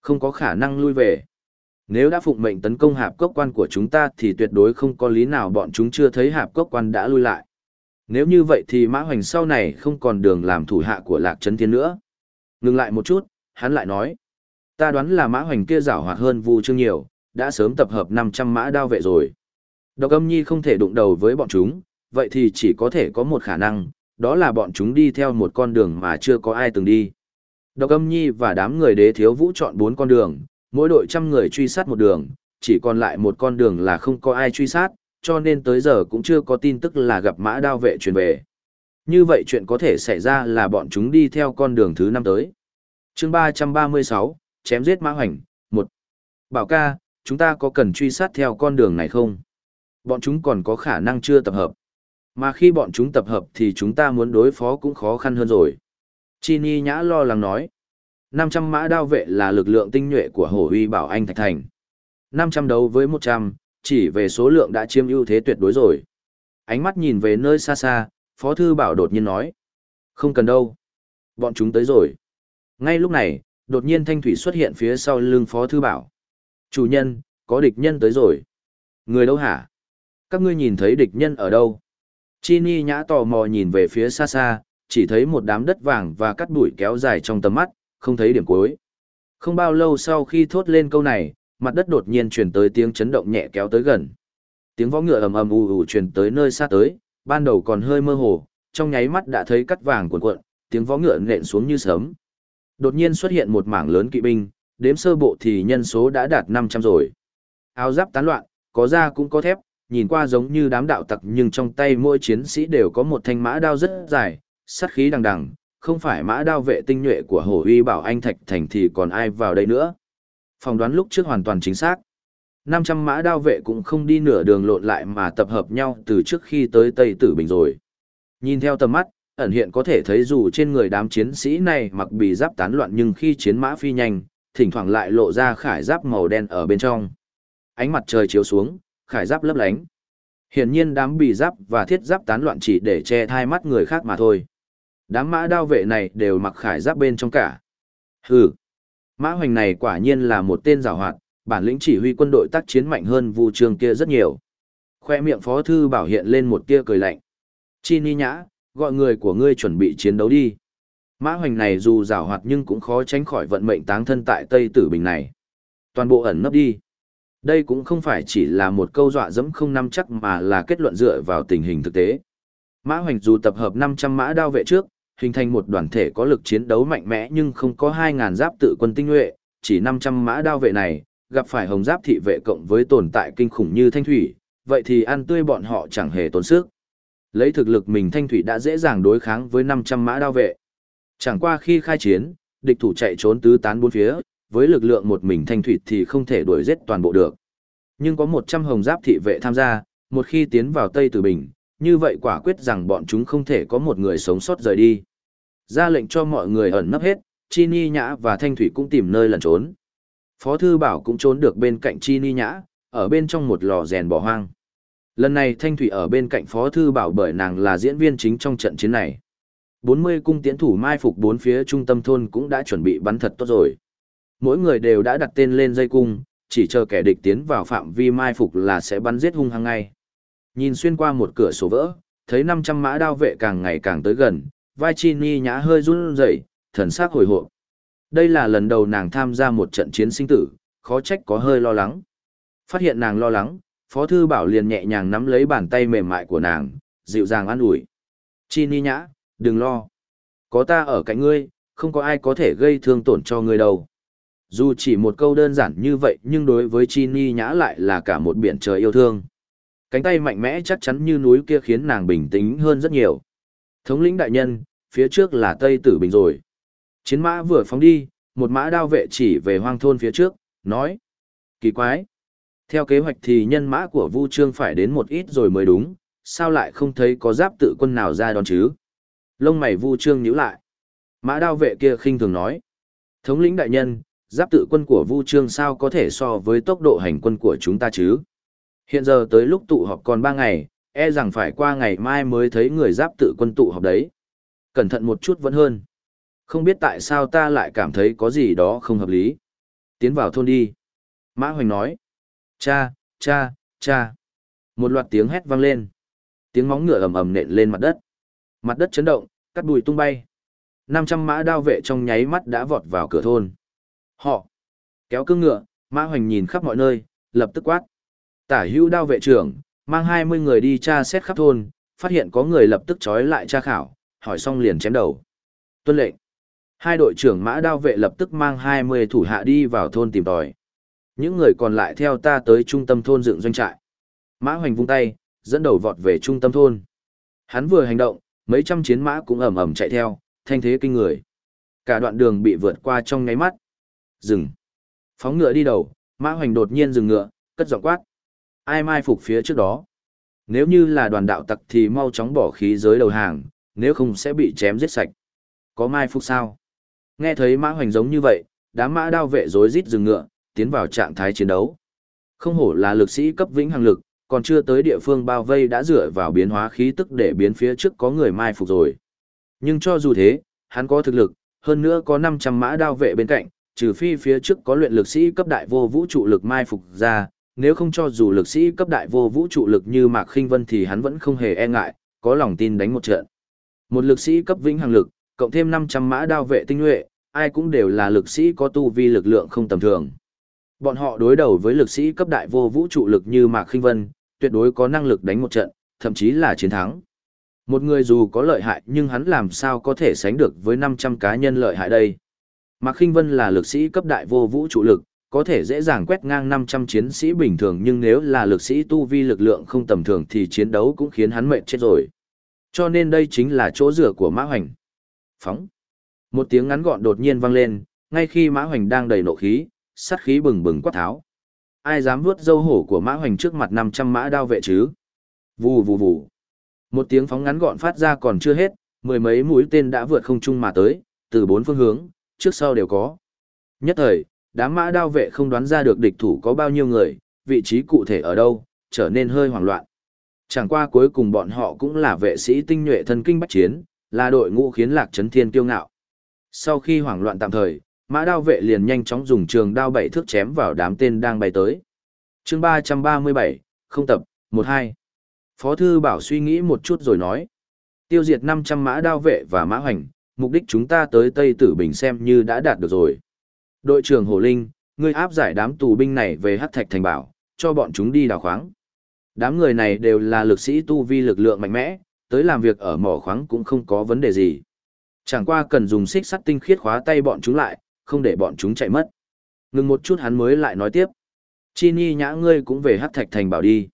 Không có khả năng lui về. Nếu đã phụng mệnh tấn công hạp cốc quan của chúng ta thì tuyệt đối không có lý nào bọn chúng chưa thấy hạp cốc quan đã lui lại. Nếu như vậy thì Mã Hoành sau này không còn đường làm thủ hạ của Lạc Trấn Thiên nữa. Ngừng lại một chút, hắn lại nói. Ta đoán là Mã Hoành kia giảo hoạt hơn Vu Trương nhiều, đã sớm tập hợp 500 mã đao vệ rồi. Độc âm nhi không thể đụng đầu với bọn chúng, vậy thì chỉ có thể có một khả năng, đó là bọn chúng đi theo một con đường mà chưa có ai từng đi. Độc âm nhi và đám người đế thiếu vũ chọn bốn con đường, mỗi đội trăm người truy sát một đường, chỉ còn lại một con đường là không có ai truy sát, cho nên tới giờ cũng chưa có tin tức là gặp mã đao vệ truyền về. Như vậy chuyện có thể xảy ra là bọn chúng đi theo con đường thứ năm tới. chương 336, chém giết mã hoành, một Bảo ca, chúng ta có cần truy sát theo con đường này không? Bọn chúng còn có khả năng chưa tập hợp. Mà khi bọn chúng tập hợp thì chúng ta muốn đối phó cũng khó khăn hơn rồi. Chini Nhã lo lắng nói. 500 mã đao vệ là lực lượng tinh nhuệ của Hổ Uy Bảo Anh Thạch Thành. 500 đấu với 100, chỉ về số lượng đã chiếm ưu thế tuyệt đối rồi. Ánh mắt nhìn về nơi xa xa, Phó Thư Bảo đột nhiên nói. Không cần đâu. Bọn chúng tới rồi. Ngay lúc này, đột nhiên Thanh Thủy xuất hiện phía sau lưng Phó Thư Bảo. Chủ nhân, có địch nhân tới rồi. Người đâu hả? Các ngươi nhìn thấy địch nhân ở đâu? Chini nhã tò mò nhìn về phía xa xa, chỉ thấy một đám đất vàng và cắt bụi kéo dài trong tầm mắt, không thấy điểm cuối. Không bao lâu sau khi thốt lên câu này, mặt đất đột nhiên truyền tới tiếng chấn động nhẹ kéo tới gần. Tiếng võ ngựa ầm ầm ù ù truyền tới nơi xa tới, ban đầu còn hơi mơ hồ, trong nháy mắt đã thấy cắt vàng cuộn cuộn, tiếng võ ngựa nện xuống như sớm. Đột nhiên xuất hiện một mảng lớn kỵ binh, đếm sơ bộ thì nhân số đã đạt 500 rồi. Áo giáp tán loạn, có da cũng có thép, nhìn qua giống như đám đạo tặc nhưng trong tay mỗi chiến sĩ đều có một thanh mã đao rất dài, sát khí đằng đằng, không phải mã đao vệ tinh nhuệ của Hổ Uy Bảo Anh Thạch Thành thì còn ai vào đây nữa. Phòng đoán lúc trước hoàn toàn chính xác. 500 mã đao vệ cũng không đi nửa đường lộn lại mà tập hợp nhau từ trước khi tới Tây Tử Bình rồi. Nhìn theo tầm mắt, ẩn hiện có thể thấy dù trên người đám chiến sĩ này mặc bì giáp tán loạn nhưng khi chiến mã phi nhanh, thỉnh thoảng lại lộ ra khải giáp màu đen ở bên trong. Ánh mặt trời chiếu xuống, khải giáp lấp lánh. Hiển nhiên đám bì giáp và thiết giáp tán loạn chỉ để che thai mắt người khác mà thôi. Đám mã đao vệ này đều mặc khải giáp bên trong cả. Hừ, mã hoành này quả nhiên là một tên giảo hoạt, bản lĩnh chỉ huy quân đội tác chiến mạnh hơn vu trường kia rất nhiều. Khoe miệng phó thư bảo hiện lên một tia cười lạnh. Chi ni nhã, gọi người của ngươi chuẩn bị chiến đấu đi. Mã hoành này dù giảo hoạt nhưng cũng khó tránh khỏi vận mệnh táng thân tại Tây Tử Bình này. Toàn bộ ẩn nấp đi. Đây cũng không phải chỉ là một câu dọa dẫm không nắm chắc mà là kết luận dựa vào tình hình thực tế. Mã hoành dù tập hợp 500 mã đao vệ trước, hình thành một đoàn thể có lực chiến đấu mạnh mẽ nhưng không có 2.000 giáp tự quân tinh nhuệ, chỉ 500 mã đao vệ này, gặp phải hồng giáp thị vệ cộng với tồn tại kinh khủng như thanh thủy, vậy thì ăn tươi bọn họ chẳng hề tốn sức. Lấy thực lực mình thanh thủy đã dễ dàng đối kháng với 500 mã đao vệ. Chẳng qua khi khai chiến, địch thủ chạy trốn tứ tán bốn phía, với lực lượng một mình thanh thủy thì không thể đuổi giết toàn bộ được. Nhưng có 100 hồng giáp thị vệ tham gia, một khi tiến vào Tây Tử Bình, như vậy quả quyết rằng bọn chúng không thể có một người sống sót rời đi. Ra lệnh cho mọi người ẩn nấp hết, Chi Ni Nhã và Thanh Thủy cũng tìm nơi lẩn trốn. Phó Thư Bảo cũng trốn được bên cạnh Chi Ni Nhã, ở bên trong một lò rèn bỏ hoang. Lần này Thanh Thủy ở bên cạnh Phó Thư Bảo bởi nàng là diễn viên chính trong trận chiến này. 40 cung tiễn thủ mai phục bốn phía trung tâm thôn cũng đã chuẩn bị bắn thật tốt rồi. Mỗi người đều đã đặt tên lên dây cung, chỉ chờ kẻ địch tiến vào phạm vi mai phục là sẽ bắn giết hung hăng ngay. Nhìn xuyên qua một cửa sổ vỡ, thấy 500 mã đao vệ càng ngày càng tới gần, vai chi ni nhã hơi run rẩy, thần sắc hồi hộp. Đây là lần đầu nàng tham gia một trận chiến sinh tử, khó trách có hơi lo lắng. Phát hiện nàng lo lắng, Phó Thư Bảo liền nhẹ nhàng nắm lấy bàn tay mềm mại của nàng, dịu dàng an ủi. Chi ni nhã, đừng lo. Có ta ở cạnh ngươi, không có ai có thể gây thương tổn cho ngươi đâu. Dù chỉ một câu đơn giản như vậy nhưng đối với Chi Ni Nhã lại là cả một biển trời yêu thương. Cánh tay mạnh mẽ chắc chắn như núi kia khiến nàng bình tĩnh hơn rất nhiều. Thống lĩnh đại nhân, phía trước là Tây Tử Bình rồi. Chiến mã vừa phóng đi, một mã đao vệ chỉ về hoang thôn phía trước, nói. Kỳ quái. Theo kế hoạch thì nhân mã của Vu Trương phải đến một ít rồi mới đúng, sao lại không thấy có giáp tự quân nào ra đón chứ? Lông mày Vu Trương nhíu lại. Mã đao vệ kia khinh thường nói. Thống lĩnh đại nhân, giáp tự quân của Vu Trương sao có thể so với tốc độ hành quân của chúng ta chứ? Hiện giờ tới lúc tụ họp còn 3 ngày, e rằng phải qua ngày mai mới thấy người giáp tự quân tụ họp đấy. Cẩn thận một chút vẫn hơn. Không biết tại sao ta lại cảm thấy có gì đó không hợp lý. Tiến vào thôn đi. Mã Hoành nói. Cha, cha, cha. Một loạt tiếng hét vang lên. Tiếng móng ngựa ầm ầm nện lên mặt đất. Mặt đất chấn động, cắt bụi tung bay. 500 mã đao vệ trong nháy mắt đã vọt vào cửa thôn. Họ kéo cương ngựa, Mã Hoành nhìn khắp mọi nơi, lập tức quát. Tả hữu đao vệ trưởng, mang 20 người đi tra xét khắp thôn, phát hiện có người lập tức trói lại tra khảo, hỏi xong liền chém đầu. Tuân lệnh. Hai đội trưởng mã đao vệ lập tức mang 20 thủ hạ đi vào thôn tìm tòi. Những người còn lại theo ta tới trung tâm thôn dựng doanh trại. Mã hoành vung tay, dẫn đầu vọt về trung tâm thôn. Hắn vừa hành động, mấy trăm chiến mã cũng ầm ầm chạy theo, thanh thế kinh người. Cả đoạn đường bị vượt qua trong nháy mắt. Dừng. Phóng ngựa đi đầu, mã hoành đột nhiên dừng ngựa, cất giọng quát. Ai mai phục phía trước đó? Nếu như là đoàn đạo tặc thì mau chóng bỏ khí giới đầu hàng, nếu không sẽ bị chém giết sạch. Có mai phục sao? Nghe thấy mã hoành giống như vậy, đám mã đao vệ rối rít dừng ngựa, tiến vào trạng thái chiến đấu. Không hổ là lực sĩ cấp vĩnh hằng lực, còn chưa tới địa phương bao vây đã dựa vào biến hóa khí tức để biến phía trước có người mai phục rồi. Nhưng cho dù thế, hắn có thực lực, hơn nữa có 500 mã đao vệ bên cạnh, trừ phi phía trước có luyện lực sĩ cấp đại vô vũ trụ lực mai phục ra, nếu không cho dù lực sĩ cấp đại vô vũ trụ lực như Mạc Khinh Vân thì hắn vẫn không hề e ngại, có lòng tin đánh một trận. Một lực sĩ cấp vĩnh hằng lực, cộng thêm 500 mã đao vệ tinh nhuệ, ai cũng đều là lực sĩ có tu vi lực lượng không tầm thường. Bọn họ đối đầu với lực sĩ cấp đại vô vũ trụ lực như Mạc Khinh Vân, tuyệt đối có năng lực đánh một trận, thậm chí là chiến thắng. Một người dù có lợi hại nhưng hắn làm sao có thể sánh được với 500 cá nhân lợi hại đây. Mạc Khinh Vân là lực sĩ cấp đại vô vũ trụ lực, có thể dễ dàng quét ngang 500 chiến sĩ bình thường nhưng nếu là lực sĩ tu vi lực lượng không tầm thường thì chiến đấu cũng khiến hắn mệt chết rồi. Cho nên đây chính là chỗ rửa của Mã Hoành. Phóng. Một tiếng ngắn gọn đột nhiên vang lên, ngay khi Mã Hoành đang đầy nộ khí, sát khí bừng bừng quát tháo. Ai dám vuốt dâu hổ của mã hoành trước mặt 500 mã đao vệ chứ? Vù vù vù. Một tiếng phóng ngắn gọn phát ra còn chưa hết, mười mấy mũi tên đã vượt không trung mà tới, từ bốn phương hướng, trước sau đều có. Nhất thời, đám mã đao vệ không đoán ra được địch thủ có bao nhiêu người, vị trí cụ thể ở đâu, trở nên hơi hoảng loạn. Chẳng qua cuối cùng bọn họ cũng là vệ sĩ tinh nhuệ thân kinh bách chiến, là đội ngũ khiến lạc trấn thiên kiêu ngạo. Sau khi hoảng loạn tạm thời, mã đao vệ liền nhanh chóng dùng trường đao bảy thước chém vào đám tên đang bay tới. chương 337, không tập, 12. Phó thư bảo suy nghĩ một chút rồi nói. Tiêu diệt 500 mã đao vệ và mã hoành, mục đích chúng ta tới Tây Tử Bình xem như đã đạt được rồi. Đội trưởng Hồ Linh, ngươi áp giải đám tù binh này về Hắc Thạch Thành Bảo, cho bọn chúng đi đào khoáng. Đám người này đều là lực sĩ tu vi lực lượng mạnh mẽ, tới làm việc ở mỏ khoáng cũng không có vấn đề gì. Chẳng qua cần dùng xích sắt tinh khiết khóa tay bọn chúng lại, không để bọn chúng chạy mất. Ngừng một chút hắn mới lại nói tiếp. Chi Ni nhã ngươi cũng về Hắc Thạch Thành Bảo đi.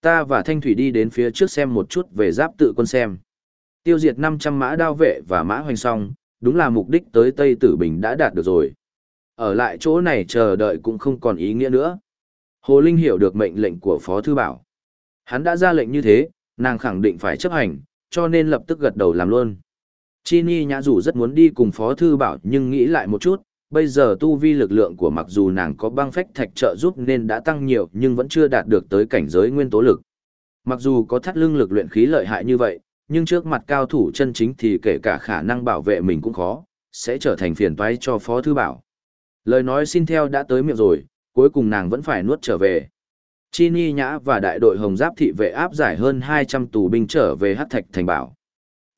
Ta và Thanh Thủy đi đến phía trước xem một chút về giáp tự quân xem. Tiêu diệt 500 mã đao vệ và mã hoành song, đúng là mục đích tới Tây Tử Bình đã đạt được rồi. Ở lại chỗ này chờ đợi cũng không còn ý nghĩa nữa. Hồ Linh hiểu được mệnh lệnh của Phó Thư Bảo. Hắn đã ra lệnh như thế, nàng khẳng định phải chấp hành, cho nên lập tức gật đầu làm luôn. Chi Ni Nhã dù rất muốn đi cùng Phó Thư Bảo nhưng nghĩ lại một chút, bây giờ tu vi lực lượng của mặc dù nàng có băng phách thạch trợ giúp nên đã tăng nhiều nhưng vẫn chưa đạt được tới cảnh giới nguyên tố lực. Mặc dù có thắt lưng lực luyện khí lợi hại như vậy, nhưng trước mặt cao thủ chân chính thì kể cả khả năng bảo vệ mình cũng khó, sẽ trở thành phiền toái cho Phó Thư Bảo. Lời nói xin theo đã tới miệng rồi, cuối cùng nàng vẫn phải nuốt trở về. Chi Ni Nhã và đại đội Hồng Giáp thị vệ áp giải hơn 200 tù binh trở về Hắc Thạch thành bảo.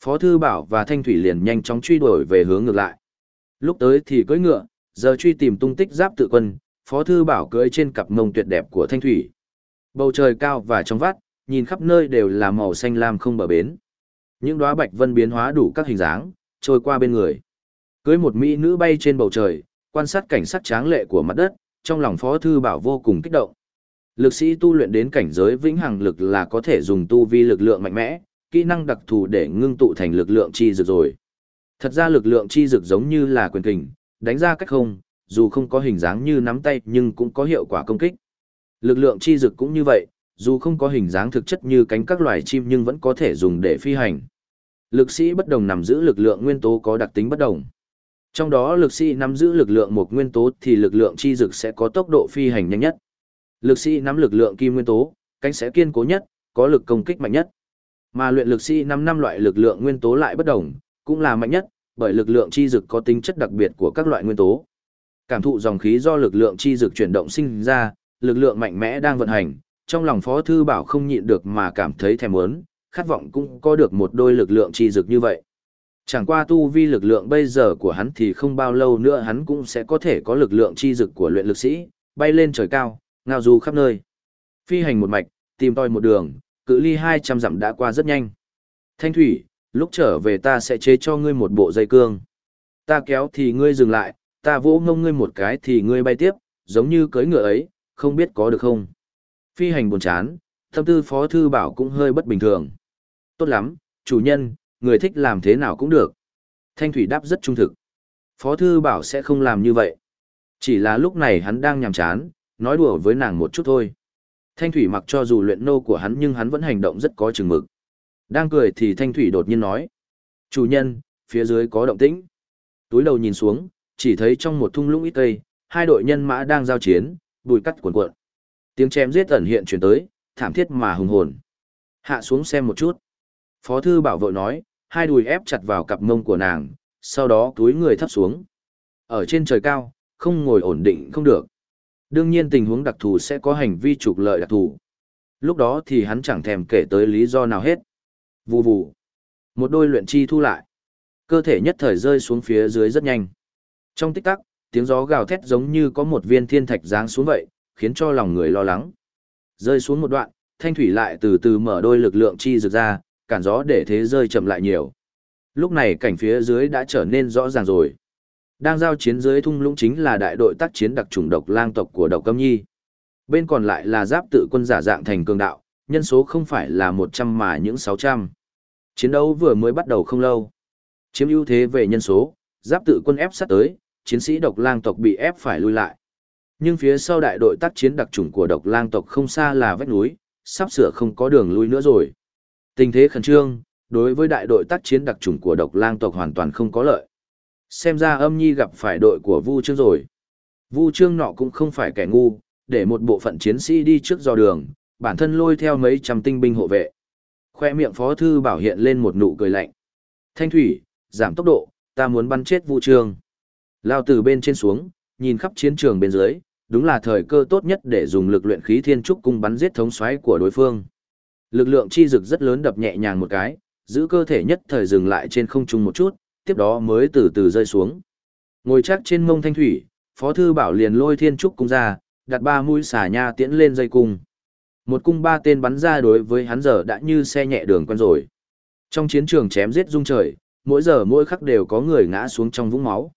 Phó thư bảo và Thanh Thủy liền nhanh chóng truy đuổi về hướng ngược lại. Lúc tới thì cưỡi ngựa, giờ truy tìm tung tích giáp tự quân, Phó thư bảo cưỡi trên cặp mông tuyệt đẹp của Thanh Thủy. Bầu trời cao và trong vắt, nhìn khắp nơi đều là màu xanh lam không bờ bến. Những đóa bạch vân biến hóa đủ các hình dáng, trôi qua bên người. Cưới một mỹ nữ bay trên bầu trời, quan sát cảnh sắc tráng lệ của mặt đất, trong lòng Phó Thư Bảo vô cùng kích động. Lực sĩ tu luyện đến cảnh giới vĩnh hằng lực là có thể dùng tu vi lực lượng mạnh mẽ, kỹ năng đặc thù để ngưng tụ thành lực lượng chi dược rồi. Thật ra lực lượng chi dược giống như là quyền kình, đánh ra cách không, dù không có hình dáng như nắm tay nhưng cũng có hiệu quả công kích. Lực lượng chi dược cũng như vậy, dù không có hình dáng thực chất như cánh các loài chim nhưng vẫn có thể dùng để phi hành. Lực sĩ bất đồng nằm giữ lực lượng nguyên tố có đặc tính bất đồng. Trong đó lực sĩ nắm giữ lực lượng một nguyên tố thì lực lượng chi dực sẽ có tốc độ phi hành nhanh nhất. Lực sĩ nắm lực lượng kim nguyên tố, cánh sẽ kiên cố nhất, có lực công kích mạnh nhất. Mà luyện lực sĩ nắm năm loại lực lượng nguyên tố lại bất đồng, cũng là mạnh nhất, bởi lực lượng chi dực có tính chất đặc biệt của các loại nguyên tố. Cảm thụ dòng khí do lực lượng chi dực chuyển động sinh ra, lực lượng mạnh mẽ đang vận hành, trong lòng Phó thư bảo không nhịn được mà cảm thấy thèm muốn, khát vọng cũng có được một đôi lực lượng chi dực như vậy. Chẳng qua tu vi lực lượng bây giờ của hắn thì không bao lâu nữa hắn cũng sẽ có thể có lực lượng chi dực của luyện lực sĩ, bay lên trời cao, ngao du khắp nơi. Phi hành một mạch, tìm tòi một đường, cự ly 200 dặm đã qua rất nhanh. Thanh thủy, lúc trở về ta sẽ chế cho ngươi một bộ dây cương. Ta kéo thì ngươi dừng lại, ta vỗ ngông ngươi một cái thì ngươi bay tiếp, giống như cưới ngựa ấy, không biết có được không. Phi hành buồn chán, tâm tư phó thư bảo cũng hơi bất bình thường. Tốt lắm, chủ nhân, người thích làm thế nào cũng được. Thanh Thủy đáp rất trung thực. Phó Thư Bảo sẽ không làm như vậy. Chỉ là lúc này hắn đang nhàm chán, nói đùa với nàng một chút thôi. Thanh Thủy mặc cho dù luyện nô của hắn nhưng hắn vẫn hành động rất có chừng mực. Đang cười thì Thanh Thủy đột nhiên nói. Chủ nhân, phía dưới có động tĩnh. Túi đầu nhìn xuống, chỉ thấy trong một thung lũng ít cây, hai đội nhân mã đang giao chiến, bùi cắt cuộn cuộn. Tiếng chém giết ẩn hiện chuyển tới, thảm thiết mà hùng hồn. Hạ xuống xem một chút. Phó thư bảo vội nói, hai đùi ép chặt vào cặp mông của nàng, sau đó túi người thấp xuống. Ở trên trời cao, không ngồi ổn định không được. Đương nhiên tình huống đặc thù sẽ có hành vi trục lợi đặc thù. Lúc đó thì hắn chẳng thèm kể tới lý do nào hết. Vù vù. Một đôi luyện chi thu lại. Cơ thể nhất thời rơi xuống phía dưới rất nhanh. Trong tích tắc, tiếng gió gào thét giống như có một viên thiên thạch giáng xuống vậy, khiến cho lòng người lo lắng. Rơi xuống một đoạn, thanh thủy lại từ từ mở đôi lực lượng chi rực ra, cản gió để thế rơi chậm lại nhiều. Lúc này cảnh phía dưới đã trở nên rõ ràng rồi. Đang giao chiến dưới thung lũng chính là đại đội tác chiến đặc chủng độc lang tộc của độc câm nhi. Bên còn lại là giáp tự quân giả dạng thành cường đạo, nhân số không phải là 100 mà những 600. Chiến đấu vừa mới bắt đầu không lâu. Chiếm ưu thế về nhân số, giáp tự quân ép sát tới, chiến sĩ độc lang tộc bị ép phải lui lại. Nhưng phía sau đại đội tác chiến đặc chủng của độc lang tộc không xa là vách núi, sắp sửa không có đường lui nữa rồi. Tình thế khẩn trương, đối với đại đội tác chiến đặc chủng của độc lang tộc hoàn toàn không có lợi. Xem ra âm nhi gặp phải đội của Vu Trương rồi. Vu Trương nọ cũng không phải kẻ ngu, để một bộ phận chiến sĩ đi trước dò đường, bản thân lôi theo mấy trăm tinh binh hộ vệ. Khoe miệng phó thư bảo hiện lên một nụ cười lạnh. Thanh thủy, giảm tốc độ, ta muốn bắn chết Vu Trương. Lao từ bên trên xuống, nhìn khắp chiến trường bên dưới, đúng là thời cơ tốt nhất để dùng lực luyện khí thiên trúc cung bắn giết thống soái của đối phương. Lực lượng chi dực rất lớn đập nhẹ nhàng một cái, giữ cơ thể nhất thời dừng lại trên không trung một chút, tiếp đó mới từ từ rơi xuống. Ngồi chắc trên mông thanh thủy, Phó Thư Bảo liền lôi thiên trúc cung ra, đặt ba mũi xà nha tiễn lên dây cung. Một cung ba tên bắn ra đối với hắn giờ đã như xe nhẹ đường quen rồi. Trong chiến trường chém giết rung trời, mỗi giờ mỗi khắc đều có người ngã xuống trong vũng máu.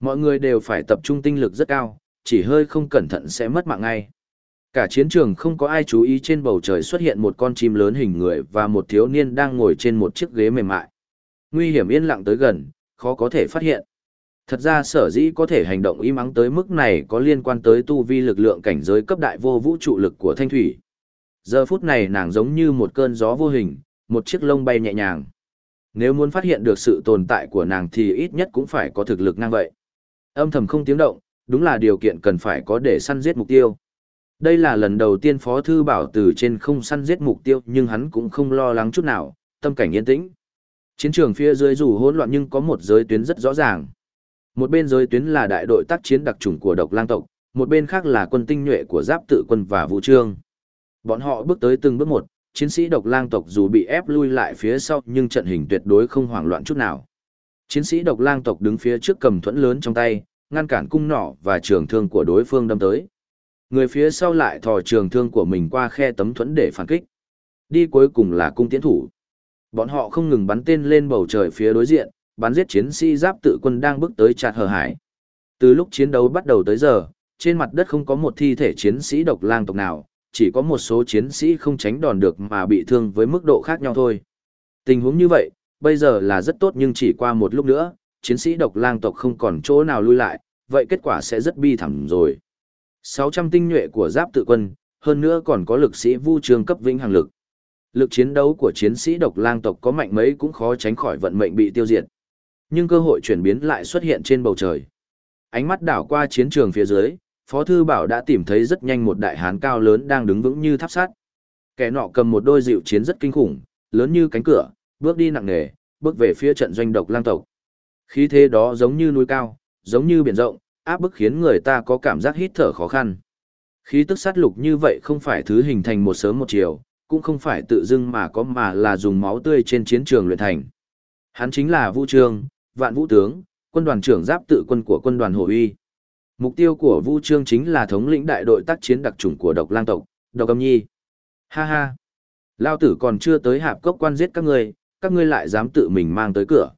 Mọi người đều phải tập trung tinh lực rất cao, chỉ hơi không cẩn thận sẽ mất mạng ngay. Cả chiến trường không có ai chú ý trên bầu trời xuất hiện một con chim lớn hình người và một thiếu niên đang ngồi trên một chiếc ghế mềm mại. Nguy hiểm yên lặng tới gần, khó có thể phát hiện. Thật ra sở dĩ có thể hành động im ắng tới mức này có liên quan tới tu vi lực lượng cảnh giới cấp đại vô vũ trụ lực của Thanh Thủy. Giờ phút này nàng giống như một cơn gió vô hình, một chiếc lông bay nhẹ nhàng. Nếu muốn phát hiện được sự tồn tại của nàng thì ít nhất cũng phải có thực lực ngang vậy. Âm thầm không tiếng động, đúng là điều kiện cần phải có để săn giết mục tiêu. Đây là lần đầu tiên Phó Thư Bảo từ trên không săn giết mục tiêu nhưng hắn cũng không lo lắng chút nào, tâm cảnh yên tĩnh. Chiến trường phía dưới dù hỗn loạn nhưng có một giới tuyến rất rõ ràng. Một bên giới tuyến là đại đội tác chiến đặc chủng của độc lang tộc, một bên khác là quân tinh nhuệ của giáp tự quân và vũ trương. Bọn họ bước tới từng bước một, chiến sĩ độc lang tộc dù bị ép lui lại phía sau nhưng trận hình tuyệt đối không hoảng loạn chút nào. Chiến sĩ độc lang tộc đứng phía trước cầm thuẫn lớn trong tay, ngăn cản cung nỏ và trường thương của đối phương đâm tới. Người phía sau lại thò trường thương của mình qua khe tấm thuẫn để phản kích. Đi cuối cùng là cung tiến thủ. Bọn họ không ngừng bắn tên lên bầu trời phía đối diện, bắn giết chiến sĩ giáp tự quân đang bước tới chặt hờ hải. Từ lúc chiến đấu bắt đầu tới giờ, trên mặt đất không có một thi thể chiến sĩ độc lang tộc nào, chỉ có một số chiến sĩ không tránh đòn được mà bị thương với mức độ khác nhau thôi. Tình huống như vậy, bây giờ là rất tốt nhưng chỉ qua một lúc nữa, chiến sĩ độc lang tộc không còn chỗ nào lui lại, vậy kết quả sẽ rất bi thảm rồi. 600 tinh nhuệ của giáp tự quân, hơn nữa còn có lực sĩ vu trường cấp vĩnh hằng lực. Lực chiến đấu của chiến sĩ độc lang tộc có mạnh mấy cũng khó tránh khỏi vận mệnh bị tiêu diệt. Nhưng cơ hội chuyển biến lại xuất hiện trên bầu trời. Ánh mắt đảo qua chiến trường phía dưới, Phó Thư Bảo đã tìm thấy rất nhanh một đại hán cao lớn đang đứng vững như tháp sắt. Kẻ nọ cầm một đôi dịu chiến rất kinh khủng, lớn như cánh cửa, bước đi nặng nề, bước về phía trận doanh độc lang tộc. Khí thế đó giống như núi cao, giống như biển rộng, áp bức khiến người ta có cảm giác hít thở khó khăn. Khí tức sát lục như vậy không phải thứ hình thành một sớm một chiều, cũng không phải tự dưng mà có mà là dùng máu tươi trên chiến trường luyện thành. Hắn chính là Vũ Trương, Vạn Vũ Tướng, quân đoàn trưởng giáp tự quân của quân đoàn Hồ Uy. Mục tiêu của Vũ Trương chính là thống lĩnh đại đội tác chiến đặc chủng của độc lang tộc, độc âm nhi. Ha ha! Lao tử còn chưa tới hạp cốc quan giết các ngươi, các ngươi lại dám tự mình mang tới cửa.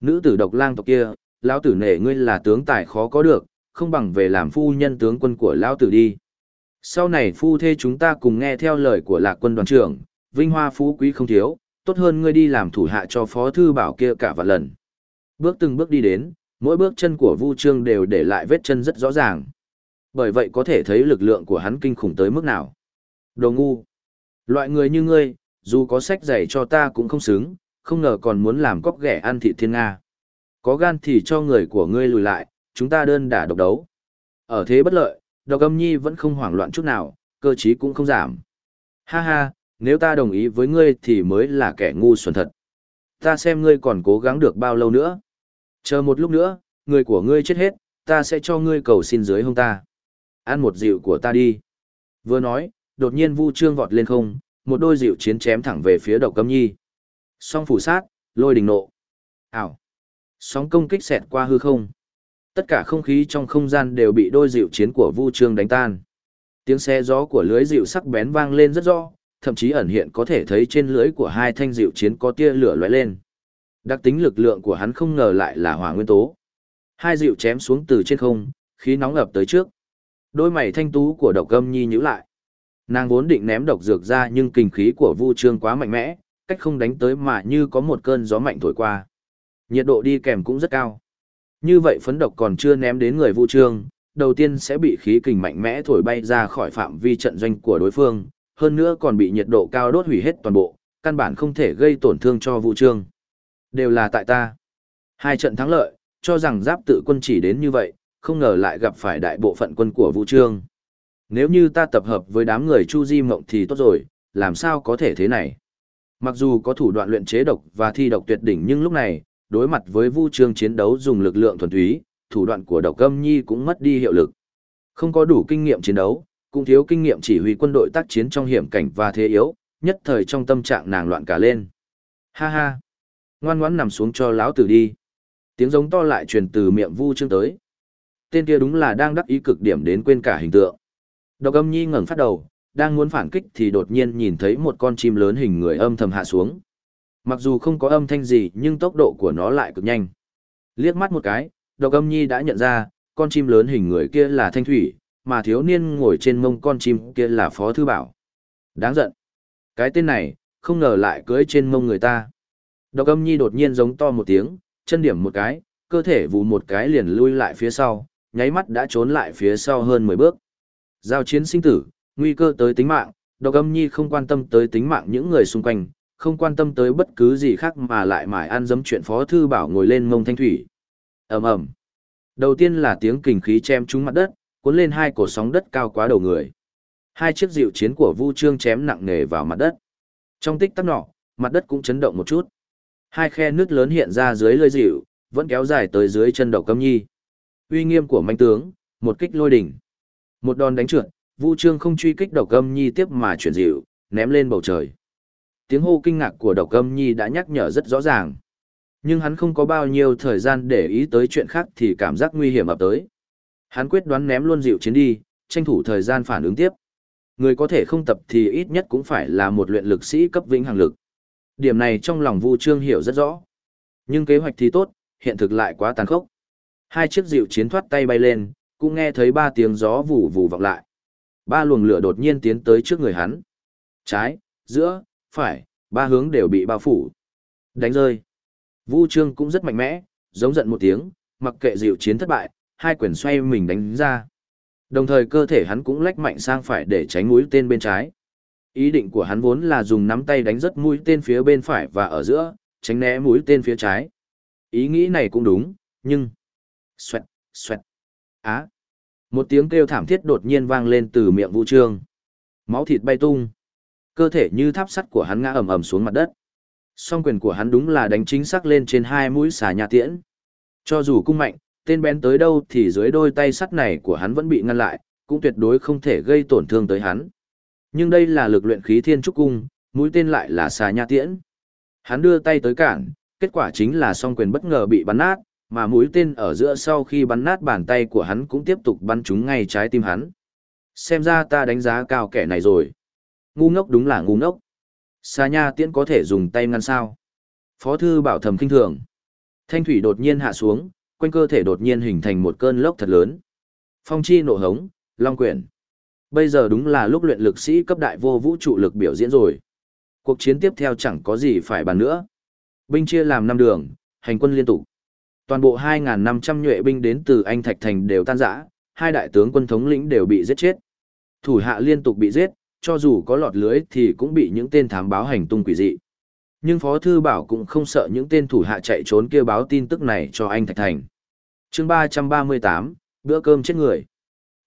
Nữ tử độc lang tộc kia, lão tử nể ngươi là tướng tài khó có được, không bằng về làm phu nhân tướng quân của lão tử đi. Sau này phu thê chúng ta cùng nghe theo lời của lạc quân đoàn trưởng, vinh hoa phú quý không thiếu, tốt hơn ngươi đi làm thủ hạ cho phó thư bảo kia cả vạn lần. Bước từng bước đi đến, mỗi bước chân của Vu Trương đều để lại vết chân rất rõ ràng. Bởi vậy có thể thấy lực lượng của hắn kinh khủng tới mức nào. Đồ ngu. Loại người như ngươi, dù có sách dạy cho ta cũng không xứng, không ngờ còn muốn làm cóc ghẻ ăn thịt thiên Nga. Có gan thì cho người của ngươi lùi lại, chúng ta đơn đả độc đấu. Ở thế bất lợi, độc âm nhi vẫn không hoảng loạn chút nào, cơ trí cũng không giảm. Ha ha, nếu ta đồng ý với ngươi thì mới là kẻ ngu xuẩn thật. Ta xem ngươi còn cố gắng được bao lâu nữa. Chờ một lúc nữa, người của ngươi chết hết, ta sẽ cho ngươi cầu xin dưới hông ta. Ăn một dịu của ta đi. Vừa nói, đột nhiên vu trương vọt lên không, một đôi dịu chiến chém thẳng về phía độc cấm nhi. Song phủ sát, lôi đình nộ. Ảo. Sóng công kích xẹt qua hư không. Tất cả không khí trong không gian đều bị đôi dịu chiến của Vu Trương đánh tan. Tiếng xe gió của lưới dịu sắc bén vang lên rất rõ, thậm chí ẩn hiện có thể thấy trên lưới của hai thanh dịu chiến có tia lửa lóe lên. Đặc tính lực lượng của hắn không ngờ lại là hỏa nguyên tố. Hai dịu chém xuống từ trên không, khí nóng ập tới trước. Đôi mày thanh tú của độc gâm nhi nhíu lại. Nàng vốn định ném độc dược ra nhưng kinh khí của Vu Trương quá mạnh mẽ, cách không đánh tới mà như có một cơn gió mạnh thổi qua. Nhiệt độ đi kèm cũng rất cao. Như vậy phấn độc còn chưa ném đến người Vu Trương, đầu tiên sẽ bị khí kình mạnh mẽ thổi bay ra khỏi phạm vi trận doanh của đối phương, hơn nữa còn bị nhiệt độ cao đốt hủy hết toàn bộ, căn bản không thể gây tổn thương cho vũ trương. Đều là tại ta. Hai trận thắng lợi, cho rằng giáp tự quân chỉ đến như vậy, không ngờ lại gặp phải đại bộ phận quân của vũ trương. Nếu như ta tập hợp với đám người Chu Di Mộng thì tốt rồi, làm sao có thể thế này? Mặc dù có thủ đoạn luyện chế độc và thi độc tuyệt đỉnh nhưng lúc này, đối mặt với Vu Trương chiến đấu dùng lực lượng thuần túy, thủ đoạn của Độc Âm Nhi cũng mất đi hiệu lực. Không có đủ kinh nghiệm chiến đấu, cũng thiếu kinh nghiệm chỉ huy quân đội tác chiến trong hiểm cảnh và thế yếu, nhất thời trong tâm trạng nàng loạn cả lên. Ha ha, ngoan ngoãn nằm xuống cho lão tử đi. Tiếng giống to lại truyền từ miệng Vu Trương tới. Tên kia đúng là đang đắc ý cực điểm đến quên cả hình tượng. Độc Âm Nhi ngẩng phát đầu, đang muốn phản kích thì đột nhiên nhìn thấy một con chim lớn hình người âm thầm hạ xuống. Mặc dù không có âm thanh gì nhưng tốc độ của nó lại cực nhanh. Liếc mắt một cái, độc âm nhi đã nhận ra, con chim lớn hình người kia là thanh thủy, mà thiếu niên ngồi trên mông con chim kia là phó thư bảo. Đáng giận. Cái tên này, không ngờ lại cưới trên mông người ta. Độc âm nhi đột nhiên giống to một tiếng, chân điểm một cái, cơ thể vụ một cái liền lui lại phía sau, nháy mắt đã trốn lại phía sau hơn 10 bước. Giao chiến sinh tử, nguy cơ tới tính mạng, độc âm nhi không quan tâm tới tính mạng những người xung quanh, không quan tâm tới bất cứ gì khác mà lại mải ăn dấm chuyện phó thư bảo ngồi lên mông thanh thủy. ầm ầm Đầu tiên là tiếng kình khí chém trúng mặt đất, cuốn lên hai cổ sóng đất cao quá đầu người. Hai chiếc dịu chiến của Vu Trương chém nặng nề vào mặt đất. Trong tích tắc nọ, mặt đất cũng chấn động một chút. Hai khe nước lớn hiện ra dưới lơi dịu, vẫn kéo dài tới dưới chân đầu câm nhi. Uy nghiêm của manh tướng, một kích lôi đỉnh. Một đòn đánh trượt, Vu Trương không truy kích đầu câm nhi tiếp mà chuyển dịu, ném lên bầu trời tiếng hô kinh ngạc của độc âm nhi đã nhắc nhở rất rõ ràng. Nhưng hắn không có bao nhiêu thời gian để ý tới chuyện khác thì cảm giác nguy hiểm ập tới. Hắn quyết đoán ném luôn dịu chiến đi, tranh thủ thời gian phản ứng tiếp. Người có thể không tập thì ít nhất cũng phải là một luyện lực sĩ cấp vĩnh hằng lực. Điểm này trong lòng Vu Trương hiểu rất rõ. Nhưng kế hoạch thì tốt, hiện thực lại quá tàn khốc. Hai chiếc dịu chiến thoát tay bay lên, cũng nghe thấy ba tiếng gió vù vù vọng lại. Ba luồng lửa đột nhiên tiến tới trước người hắn. Trái, giữa, phải, ba hướng đều bị bao phủ. Đánh rơi. Vu Trương cũng rất mạnh mẽ, giống giận một tiếng, mặc kệ dịu chiến thất bại, hai quyền xoay mình đánh ra. Đồng thời cơ thể hắn cũng lách mạnh sang phải để tránh mũi tên bên trái. Ý định của hắn vốn là dùng nắm tay đánh rất mũi tên phía bên phải và ở giữa, tránh né mũi tên phía trái. Ý nghĩ này cũng đúng, nhưng... Xoẹt, xoẹt. Á. Một tiếng kêu thảm thiết đột nhiên vang lên từ miệng Vu Trương. Máu thịt bay tung cơ thể như tháp sắt của hắn ngã ầm ầm xuống mặt đất. Song quyền của hắn đúng là đánh chính xác lên trên hai mũi xà nhà tiễn. Cho dù cung mạnh, tên bén tới đâu thì dưới đôi tay sắt này của hắn vẫn bị ngăn lại, cũng tuyệt đối không thể gây tổn thương tới hắn. Nhưng đây là lực luyện khí thiên trúc cung, mũi tên lại là xà nha tiễn. Hắn đưa tay tới cản, kết quả chính là song quyền bất ngờ bị bắn nát, mà mũi tên ở giữa sau khi bắn nát bàn tay của hắn cũng tiếp tục bắn trúng ngay trái tim hắn. Xem ra ta đánh giá cao kẻ này rồi. Ngu ngốc đúng là ngu ngốc. Xa nha tiễn có thể dùng tay ngăn sao. Phó thư bảo thầm kinh thường. Thanh thủy đột nhiên hạ xuống, quanh cơ thể đột nhiên hình thành một cơn lốc thật lớn. Phong chi nổ hống, long quyển. Bây giờ đúng là lúc luyện lực sĩ cấp đại vô vũ trụ lực biểu diễn rồi. Cuộc chiến tiếp theo chẳng có gì phải bàn nữa. Binh chia làm năm đường, hành quân liên tục. Toàn bộ 2.500 nhuệ binh đến từ Anh Thạch Thành đều tan rã, hai đại tướng quân thống lĩnh đều bị giết chết. Thủ hạ liên tục bị giết, cho dù có lọt lưới thì cũng bị những tên thám báo hành tung quỷ dị. Nhưng Phó Thư Bảo cũng không sợ những tên thủ hạ chạy trốn kêu báo tin tức này cho anh Thạch Thành. chương 338, bữa cơm chết người.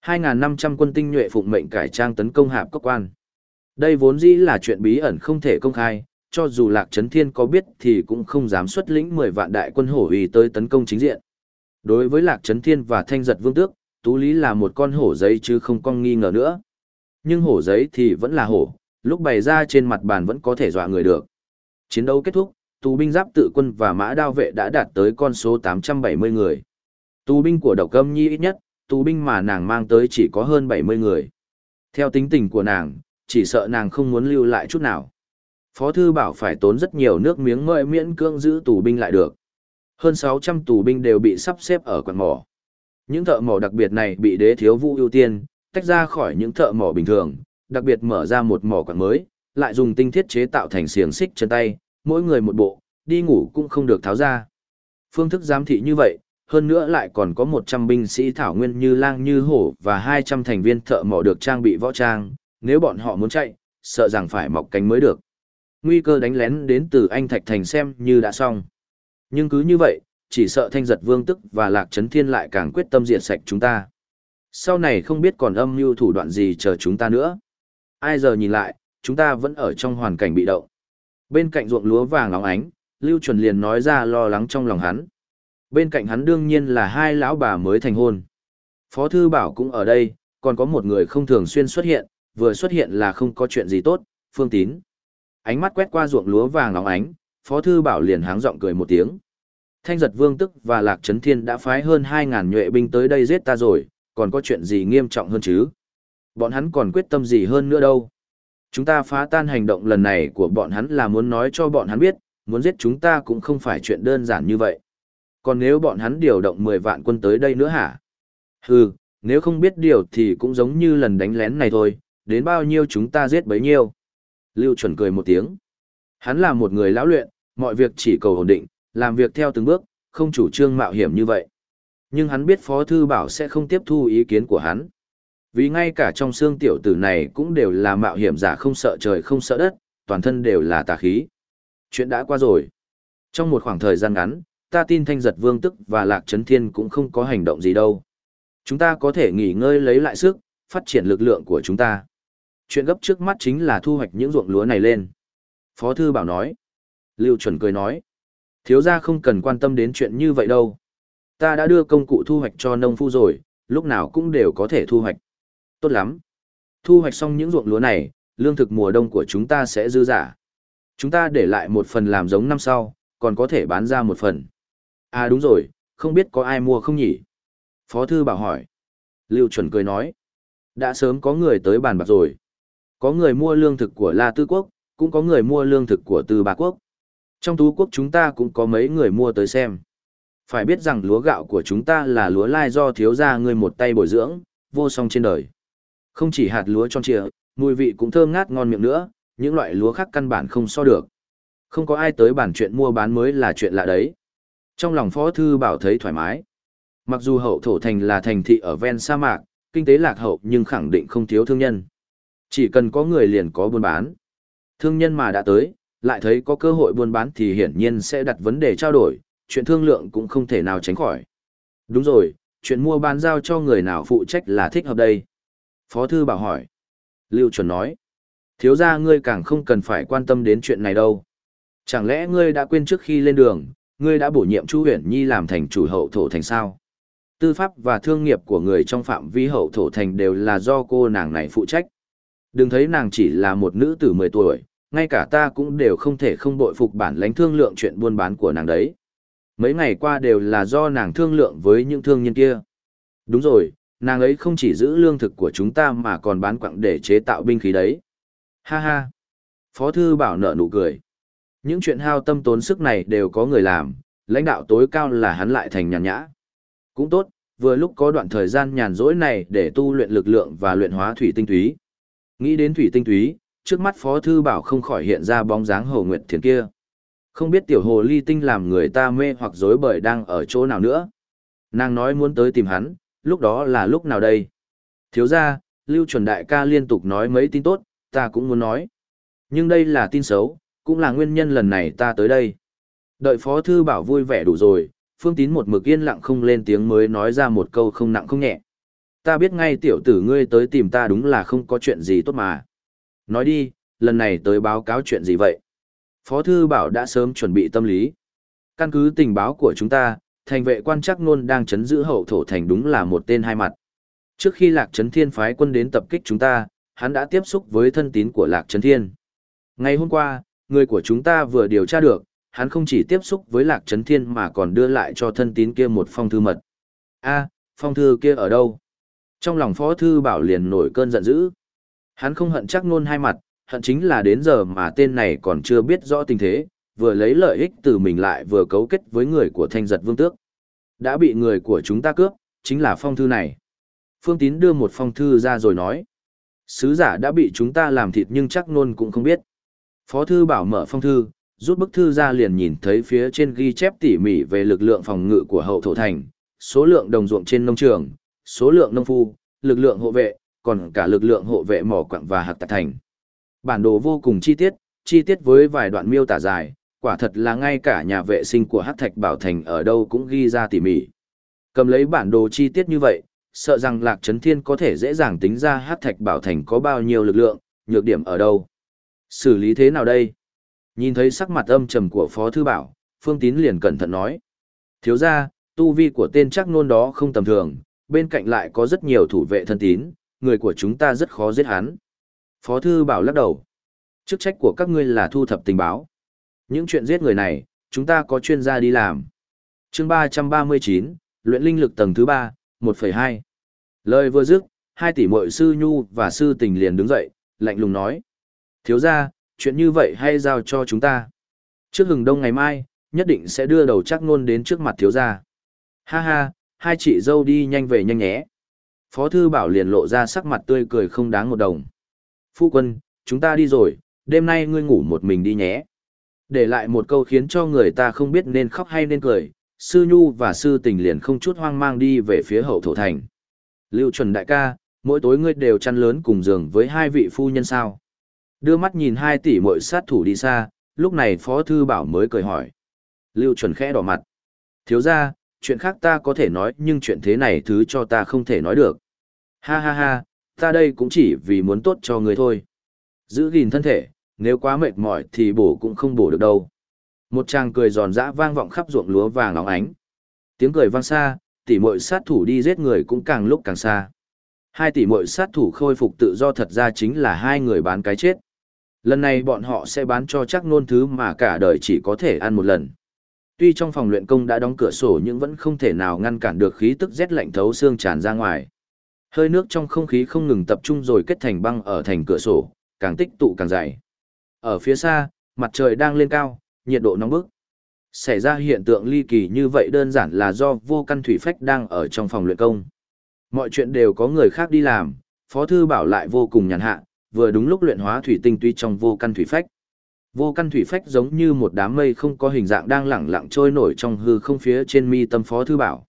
2.500 quân tinh nhuệ phụng mệnh cải trang tấn công hạp cốc quan. Đây vốn dĩ là chuyện bí ẩn không thể công khai, cho dù Lạc Trấn Thiên có biết thì cũng không dám xuất lĩnh 10 vạn đại quân hổ uy tới tấn công chính diện. Đối với Lạc Trấn Thiên và Thanh Giật Vương Tước, Tú Lý là một con hổ giấy chứ không con nghi ngờ nữa. Nhưng hổ giấy thì vẫn là hổ, lúc bày ra trên mặt bàn vẫn có thể dọa người được. Chiến đấu kết thúc, tù binh giáp tự quân và mã đao vệ đã đạt tới con số 870 người. Tù binh của độc âm nhi ít nhất, tù binh mà nàng mang tới chỉ có hơn 70 người. Theo tính tình của nàng, chỉ sợ nàng không muốn lưu lại chút nào. Phó thư bảo phải tốn rất nhiều nước miếng ngợi miễn cưỡng giữ tù binh lại được. Hơn 600 tù binh đều bị sắp xếp ở quần mỏ. Những thợ mỏ đặc biệt này bị đế thiếu vũ ưu tiên, tách ra khỏi những thợ mỏ bình thường, đặc biệt mở ra một mỏ quặng mới, lại dùng tinh thiết chế tạo thành xiềng xích chân tay, mỗi người một bộ, đi ngủ cũng không được tháo ra. Phương thức giám thị như vậy, hơn nữa lại còn có 100 binh sĩ thảo nguyên như lang như hổ và 200 thành viên thợ mỏ được trang bị võ trang, nếu bọn họ muốn chạy, sợ rằng phải mọc cánh mới được. Nguy cơ đánh lén đến từ anh Thạch Thành xem như đã xong. Nhưng cứ như vậy, chỉ sợ thanh giật vương tức và lạc trấn thiên lại càng quyết tâm diệt sạch chúng ta. Sau này không biết còn âm mưu thủ đoạn gì chờ chúng ta nữa. Ai giờ nhìn lại, chúng ta vẫn ở trong hoàn cảnh bị động. Bên cạnh ruộng lúa vàng óng ánh, Lưu Chuẩn liền nói ra lo lắng trong lòng hắn. Bên cạnh hắn đương nhiên là hai lão bà mới thành hôn. Phó Thư Bảo cũng ở đây, còn có một người không thường xuyên xuất hiện, vừa xuất hiện là không có chuyện gì tốt, Phương Tín. Ánh mắt quét qua ruộng lúa vàng óng ánh, Phó Thư Bảo liền háng giọng cười một tiếng. Thanh giật vương tức và Lạc Trấn Thiên đã phái hơn 2.000 nhuệ binh tới đây giết ta rồi, còn có chuyện gì nghiêm trọng hơn chứ? Bọn hắn còn quyết tâm gì hơn nữa đâu? Chúng ta phá tan hành động lần này của bọn hắn là muốn nói cho bọn hắn biết, muốn giết chúng ta cũng không phải chuyện đơn giản như vậy. Còn nếu bọn hắn điều động 10 vạn quân tới đây nữa hả? Hừ, nếu không biết điều thì cũng giống như lần đánh lén này thôi, đến bao nhiêu chúng ta giết bấy nhiêu. Lưu chuẩn cười một tiếng. Hắn là một người lão luyện, mọi việc chỉ cầu ổn định, làm việc theo từng bước, không chủ trương mạo hiểm như vậy. Nhưng hắn biết Phó Thư Bảo sẽ không tiếp thu ý kiến của hắn. Vì ngay cả trong xương tiểu tử này cũng đều là mạo hiểm giả không sợ trời không sợ đất, toàn thân đều là tà khí. Chuyện đã qua rồi. Trong một khoảng thời gian ngắn, ta tin thanh giật vương tức và lạc trấn thiên cũng không có hành động gì đâu. Chúng ta có thể nghỉ ngơi lấy lại sức, phát triển lực lượng của chúng ta. Chuyện gấp trước mắt chính là thu hoạch những ruộng lúa này lên. Phó Thư Bảo nói. Lưu chuẩn cười nói. Thiếu gia không cần quan tâm đến chuyện như vậy đâu. Ta đã đưa công cụ thu hoạch cho nông phu rồi, lúc nào cũng đều có thể thu hoạch. Tốt lắm. Thu hoạch xong những ruộng lúa này, lương thực mùa đông của chúng ta sẽ dư giả. Chúng ta để lại một phần làm giống năm sau, còn có thể bán ra một phần. À đúng rồi, không biết có ai mua không nhỉ? Phó thư bảo hỏi. Lưu chuẩn cười nói. Đã sớm có người tới bàn bạc rồi. Có người mua lương thực của La Tư Quốc, cũng có người mua lương thực của Tư Bà Quốc. Trong Tú Quốc chúng ta cũng có mấy người mua tới xem. Phải biết rằng lúa gạo của chúng ta là lúa lai do thiếu gia ngươi một tay bồi dưỡng, vô song trên đời. Không chỉ hạt lúa tròn trịa, mùi vị cũng thơm ngát ngon miệng nữa, những loại lúa khác căn bản không so được. Không có ai tới bản chuyện mua bán mới là chuyện lạ đấy. Trong lòng Phó Thư Bảo thấy thoải mái. Mặc dù hậu thổ thành là thành thị ở ven sa mạc, kinh tế lạc hậu nhưng khẳng định không thiếu thương nhân. Chỉ cần có người liền có buôn bán. Thương nhân mà đã tới, lại thấy có cơ hội buôn bán thì hiển nhiên sẽ đặt vấn đề trao đổi, chuyện thương lượng cũng không thể nào tránh khỏi. Đúng rồi, chuyện mua bán giao cho người nào phụ trách là thích hợp đây. Phó thư bảo hỏi. Lưu chuẩn nói. Thiếu ra ngươi càng không cần phải quan tâm đến chuyện này đâu. Chẳng lẽ ngươi đã quên trước khi lên đường, ngươi đã bổ nhiệm Chu Huyền Nhi làm thành chủ hậu thổ thành sao? Tư pháp và thương nghiệp của người trong phạm vi hậu thổ thành đều là do cô nàng này phụ trách. Đừng thấy nàng chỉ là một nữ tử 10 tuổi, ngay cả ta cũng đều không thể không bội phục bản lãnh thương lượng chuyện buôn bán của nàng đấy. Mấy ngày qua đều là do nàng thương lượng với những thương nhân kia. Đúng rồi, nàng ấy không chỉ giữ lương thực của chúng ta mà còn bán quặng để chế tạo binh khí đấy. Ha ha. Phó thư bảo nợ nụ cười. Những chuyện hao tâm tốn sức này đều có người làm, lãnh đạo tối cao là hắn lại thành nhàn nhã. Cũng tốt, vừa lúc có đoạn thời gian nhàn rỗi này để tu luyện lực lượng và luyện hóa thủy tinh túy. Nghĩ đến thủy tinh túy, trước mắt Phó Thư Bảo không khỏi hiện ra bóng dáng Hồ Nguyệt Thiền kia. Không biết tiểu hồ ly tinh làm người ta mê hoặc dối bời đang ở chỗ nào nữa. Nàng nói muốn tới tìm hắn, lúc đó là lúc nào đây? Thiếu ra, Lưu Chuẩn Đại ca liên tục nói mấy tin tốt, ta cũng muốn nói. Nhưng đây là tin xấu, cũng là nguyên nhân lần này ta tới đây. Đợi Phó Thư Bảo vui vẻ đủ rồi, Phương Tín một mực yên lặng không lên tiếng mới nói ra một câu không nặng không nhẹ. Ta biết ngay tiểu tử ngươi tới tìm ta đúng là không có chuyện gì tốt mà. Nói đi, lần này tới báo cáo chuyện gì vậy? Phó Thư Bảo đã sớm chuẩn bị tâm lý. Căn cứ tình báo của chúng ta, thành vệ quan chắc nôn đang chấn giữ hậu thổ thành đúng là một tên hai mặt. Trước khi Lạc Trấn Thiên phái quân đến tập kích chúng ta, hắn đã tiếp xúc với thân tín của Lạc Trấn Thiên. Ngày hôm qua, người của chúng ta vừa điều tra được, hắn không chỉ tiếp xúc với Lạc Trấn Thiên mà còn đưa lại cho thân tín kia một phong thư mật. a phong thư kia ở đâu? Trong lòng Phó Thư Bảo liền nổi cơn giận dữ. Hắn không hận chắc nôn hai mặt, hận chính là đến giờ mà tên này còn chưa biết rõ tình thế, vừa lấy lợi ích từ mình lại vừa cấu kết với người của thanh giật vương tước. Đã bị người của chúng ta cướp, chính là phong thư này. Phương Tín đưa một phong thư ra rồi nói. Sứ giả đã bị chúng ta làm thịt nhưng chắc nôn cũng không biết. Phó thư bảo mở phong thư, rút bức thư ra liền nhìn thấy phía trên ghi chép tỉ mỉ về lực lượng phòng ngự của hậu thổ thành, số lượng đồng ruộng trên nông trường, số lượng nông phu, lực lượng hộ vệ, còn cả lực lượng hộ vệ mỏ quặng và hạc tạc thành. Bản đồ vô cùng chi tiết, chi tiết với vài đoạn miêu tả dài, quả thật là ngay cả nhà vệ sinh của Hắc Thạch Bảo Thành ở đâu cũng ghi ra tỉ mỉ. Cầm lấy bản đồ chi tiết như vậy, sợ rằng Lạc Trấn Thiên có thể dễ dàng tính ra Hắc Thạch Bảo Thành có bao nhiêu lực lượng, nhược điểm ở đâu. Xử lý thế nào đây? Nhìn thấy sắc mặt âm trầm của Phó Thư Bảo, Phương Tín liền cẩn thận nói. Thiếu ra, tu vi của tên chắc nôn đó không tầm thường, bên cạnh lại có rất nhiều thủ vệ thân tín, người của chúng ta rất khó giết hắn. Phó Thư Bảo lắc đầu. Chức trách của các ngươi là thu thập tình báo. Những chuyện giết người này, chúng ta có chuyên gia đi làm. chương 339, luyện linh lực tầng thứ 3, 1,2. Lời vừa dứt, hai tỷ muội sư Nhu và sư tình liền đứng dậy, lạnh lùng nói. Thiếu ra, chuyện như vậy hay giao cho chúng ta. Trước hừng đông ngày mai, nhất định sẽ đưa đầu chắc ngôn đến trước mặt thiếu gia. Ha ha, hai chị dâu đi nhanh về nhanh nhé. Phó thư bảo liền lộ ra sắc mặt tươi cười không đáng một đồng. Phu quân, chúng ta đi rồi, đêm nay ngươi ngủ một mình đi nhé. Để lại một câu khiến cho người ta không biết nên khóc hay nên cười, sư nhu và sư tình liền không chút hoang mang đi về phía hậu thổ thành. Lưu chuẩn đại ca, mỗi tối ngươi đều chăn lớn cùng giường với hai vị phu nhân sao. Đưa mắt nhìn hai tỷ mội sát thủ đi xa, lúc này phó thư bảo mới cười hỏi. Lưu chuẩn khẽ đỏ mặt. Thiếu ra, chuyện khác ta có thể nói nhưng chuyện thế này thứ cho ta không thể nói được. Ha ha ha, ta đây cũng chỉ vì muốn tốt cho người thôi. Giữ gìn thân thể, nếu quá mệt mỏi thì bổ cũng không bổ được đâu. Một chàng cười giòn giã vang vọng khắp ruộng lúa vàng óng ánh. Tiếng cười vang xa, tỷ muội sát thủ đi giết người cũng càng lúc càng xa. Hai tỷ muội sát thủ khôi phục tự do thật ra chính là hai người bán cái chết. Lần này bọn họ sẽ bán cho chắc nôn thứ mà cả đời chỉ có thể ăn một lần. Tuy trong phòng luyện công đã đóng cửa sổ nhưng vẫn không thể nào ngăn cản được khí tức rét lạnh thấu xương tràn ra ngoài. Hơi nước trong không khí không ngừng tập trung rồi kết thành băng ở thành cửa sổ, càng tích tụ càng dày. Ở phía xa, mặt trời đang lên cao, nhiệt độ nóng bức. Xảy ra hiện tượng ly kỳ như vậy đơn giản là do vô căn thủy phách đang ở trong phòng luyện công. Mọi chuyện đều có người khác đi làm, Phó Thư Bảo lại vô cùng nhàn hạ, vừa đúng lúc luyện hóa thủy tinh tuy trong vô căn thủy phách. Vô căn thủy phách giống như một đám mây không có hình dạng đang lẳng lặng trôi nổi trong hư không phía trên mi tâm Phó Thư Bảo.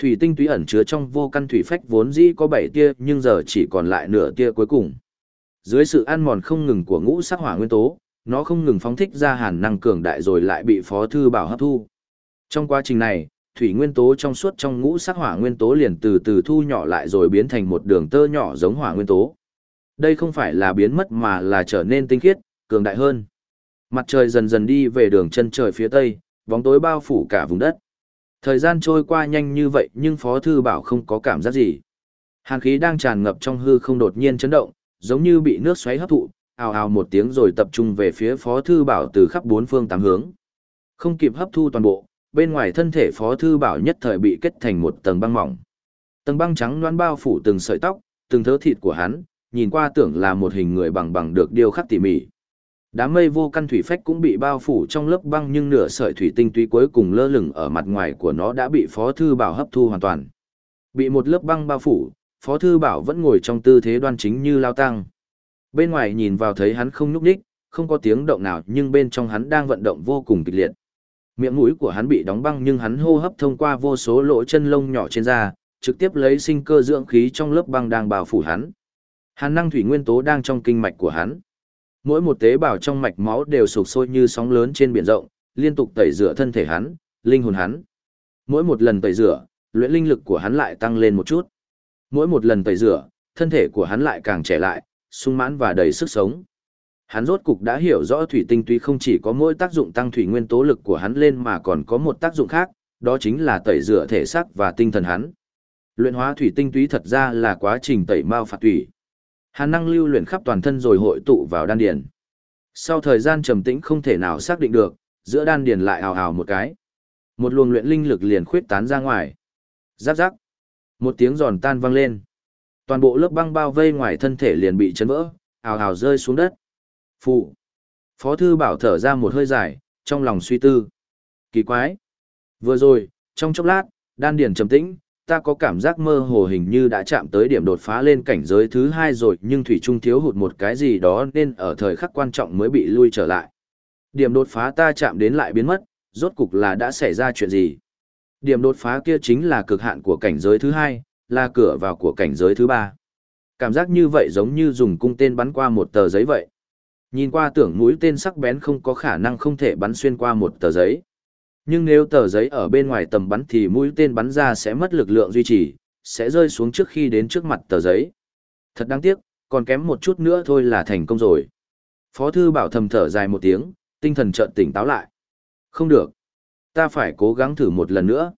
Thủy tinh túy ẩn chứa trong vô căn thủy phách vốn dĩ có bảy tia nhưng giờ chỉ còn lại nửa tia cuối cùng. Dưới sự ăn mòn không ngừng của ngũ sắc hỏa nguyên tố, nó không ngừng phóng thích ra hàn năng cường đại rồi lại bị Phó Thư Bảo hấp thu. Trong quá trình này, thủy nguyên tố trong suốt trong ngũ sắc hỏa nguyên tố liền từ từ thu nhỏ lại rồi biến thành một đường tơ nhỏ giống hỏa nguyên tố. Đây không phải là biến mất mà là trở nên tinh khiết, cường đại hơn. Mặt trời dần dần đi về đường chân trời phía tây, bóng tối bao phủ cả vùng đất. Thời gian trôi qua nhanh như vậy nhưng Phó Thư Bảo không có cảm giác gì. Hàn khí đang tràn ngập trong hư không đột nhiên chấn động, giống như bị nước xoáy hấp thụ, ào ào một tiếng rồi tập trung về phía Phó Thư Bảo từ khắp bốn phương tám hướng. Không kịp hấp thu toàn bộ, bên ngoài thân thể Phó Thư Bảo nhất thời bị kết thành một tầng băng mỏng. Tầng băng trắng loan bao phủ từng sợi tóc, từng thớ thịt của hắn, nhìn qua tưởng là một hình người bằng bằng được điêu khắc tỉ mỉ. Đám mây vô căn thủy phách cũng bị bao phủ trong lớp băng nhưng nửa sợi thủy tinh túy cuối cùng lơ lửng ở mặt ngoài của nó đã bị Phó Thư Bảo hấp thu hoàn toàn. Bị một lớp băng bao phủ, Phó Thư Bảo vẫn ngồi trong tư thế đoan chính như lao tăng. Bên ngoài nhìn vào thấy hắn không nhúc ních, không có tiếng động nào nhưng bên trong hắn đang vận động vô cùng kịch liệt. Miệng mũi của hắn bị đóng băng nhưng hắn hô hấp thông qua vô số lỗ chân lông nhỏ trên da, trực tiếp lấy sinh cơ dưỡng khí trong lớp băng đang bao phủ hắn. Hàn năng thủy nguyên tố đang trong kinh mạch của hắn. Mỗi một tế bào trong mạch máu đều sụp sôi như sóng lớn trên biển rộng, liên tục tẩy rửa thân thể hắn, linh hồn hắn. Mỗi một lần tẩy rửa, luyện linh lực của hắn lại tăng lên một chút. Mỗi một lần tẩy rửa, thân thể của hắn lại càng trẻ lại, sung mãn và đầy sức sống. Hắn rốt cục đã hiểu rõ thủy tinh tuy không chỉ có mỗi tác dụng tăng thủy nguyên tố lực của hắn lên mà còn có một tác dụng khác, đó chính là tẩy rửa thể xác và tinh thần hắn. Luyện hóa thủy tinh túy thật ra là quá trình tẩy mao phạt thủy. Hàn năng lưu luyện khắp toàn thân rồi hội tụ vào đan điền. Sau thời gian trầm tĩnh không thể nào xác định được, giữa đan điền lại hào hào một cái. Một luồng luyện linh lực liền khuyết tán ra ngoài. Giáp giáp. Một tiếng giòn tan vang lên. Toàn bộ lớp băng bao vây ngoài thân thể liền bị chấn vỡ, hào hào rơi xuống đất. Phụ. Phó thư bảo thở ra một hơi dài, trong lòng suy tư. Kỳ quái. Vừa rồi, trong chốc lát, đan điền trầm tĩnh, ta có cảm giác mơ hồ hình như đã chạm tới điểm đột phá lên cảnh giới thứ hai rồi nhưng Thủy Trung thiếu hụt một cái gì đó nên ở thời khắc quan trọng mới bị lui trở lại. Điểm đột phá ta chạm đến lại biến mất, rốt cục là đã xảy ra chuyện gì? Điểm đột phá kia chính là cực hạn của cảnh giới thứ hai, là cửa vào của cảnh giới thứ ba. Cảm giác như vậy giống như dùng cung tên bắn qua một tờ giấy vậy. Nhìn qua tưởng mũi tên sắc bén không có khả năng không thể bắn xuyên qua một tờ giấy. Nhưng nếu tờ giấy ở bên ngoài tầm bắn thì mũi tên bắn ra sẽ mất lực lượng duy trì, sẽ rơi xuống trước khi đến trước mặt tờ giấy. Thật đáng tiếc, còn kém một chút nữa thôi là thành công rồi. Phó thư bảo thầm thở dài một tiếng, tinh thần chợt tỉnh táo lại. Không được. Ta phải cố gắng thử một lần nữa.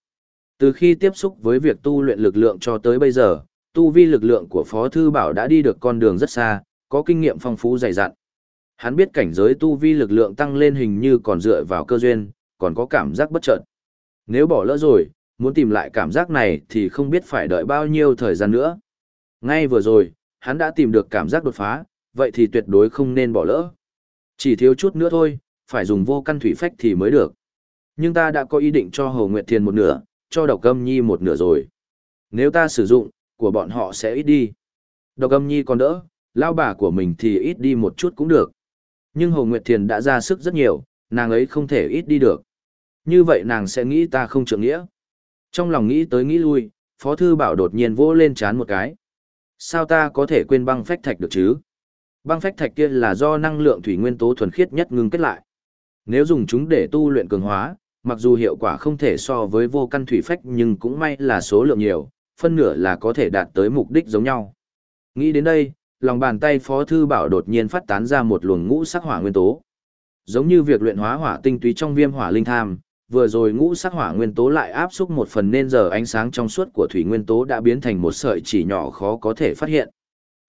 Từ khi tiếp xúc với việc tu luyện lực lượng cho tới bây giờ, tu vi lực lượng của Phó Thư Bảo đã đi được con đường rất xa, có kinh nghiệm phong phú dày dặn. Hắn biết cảnh giới tu vi lực lượng tăng lên hình như còn dựa vào cơ duyên, còn có cảm giác bất chợt. Nếu bỏ lỡ rồi, muốn tìm lại cảm giác này thì không biết phải đợi bao nhiêu thời gian nữa. Ngay vừa rồi, hắn đã tìm được cảm giác đột phá, vậy thì tuyệt đối không nên bỏ lỡ. Chỉ thiếu chút nữa thôi, phải dùng vô căn thủy phách thì mới được. Nhưng ta đã có ý định cho Hồ Nguyệt Thiền một nửa, cho độc âm nhi một nửa rồi. Nếu ta sử dụng, của bọn họ sẽ ít đi. Độc âm nhi còn đỡ, lao bà của mình thì ít đi một chút cũng được. Nhưng Hồ Nguyệt Thiền đã ra sức rất nhiều, nàng ấy không thể ít đi được. Như vậy nàng sẽ nghĩ ta không trượng nghĩa. Trong lòng nghĩ tới nghĩ lui, Phó Thư Bảo đột nhiên vỗ lên chán một cái. Sao ta có thể quên băng phách thạch được chứ? Băng phách thạch kia là do năng lượng thủy nguyên tố thuần khiết nhất ngưng kết lại. Nếu dùng chúng để tu luyện cường hóa, mặc dù hiệu quả không thể so với vô căn thủy phách nhưng cũng may là số lượng nhiều, phân nửa là có thể đạt tới mục đích giống nhau. Nghĩ đến đây, lòng bàn tay Phó Thư Bảo đột nhiên phát tán ra một luồng ngũ sắc hỏa nguyên tố. Giống như việc luyện hóa hỏa tinh túy trong viêm hỏa linh tham, vừa rồi ngũ sắc hỏa nguyên tố lại áp xúc một phần nên giờ ánh sáng trong suốt của thủy nguyên tố đã biến thành một sợi chỉ nhỏ khó có thể phát hiện.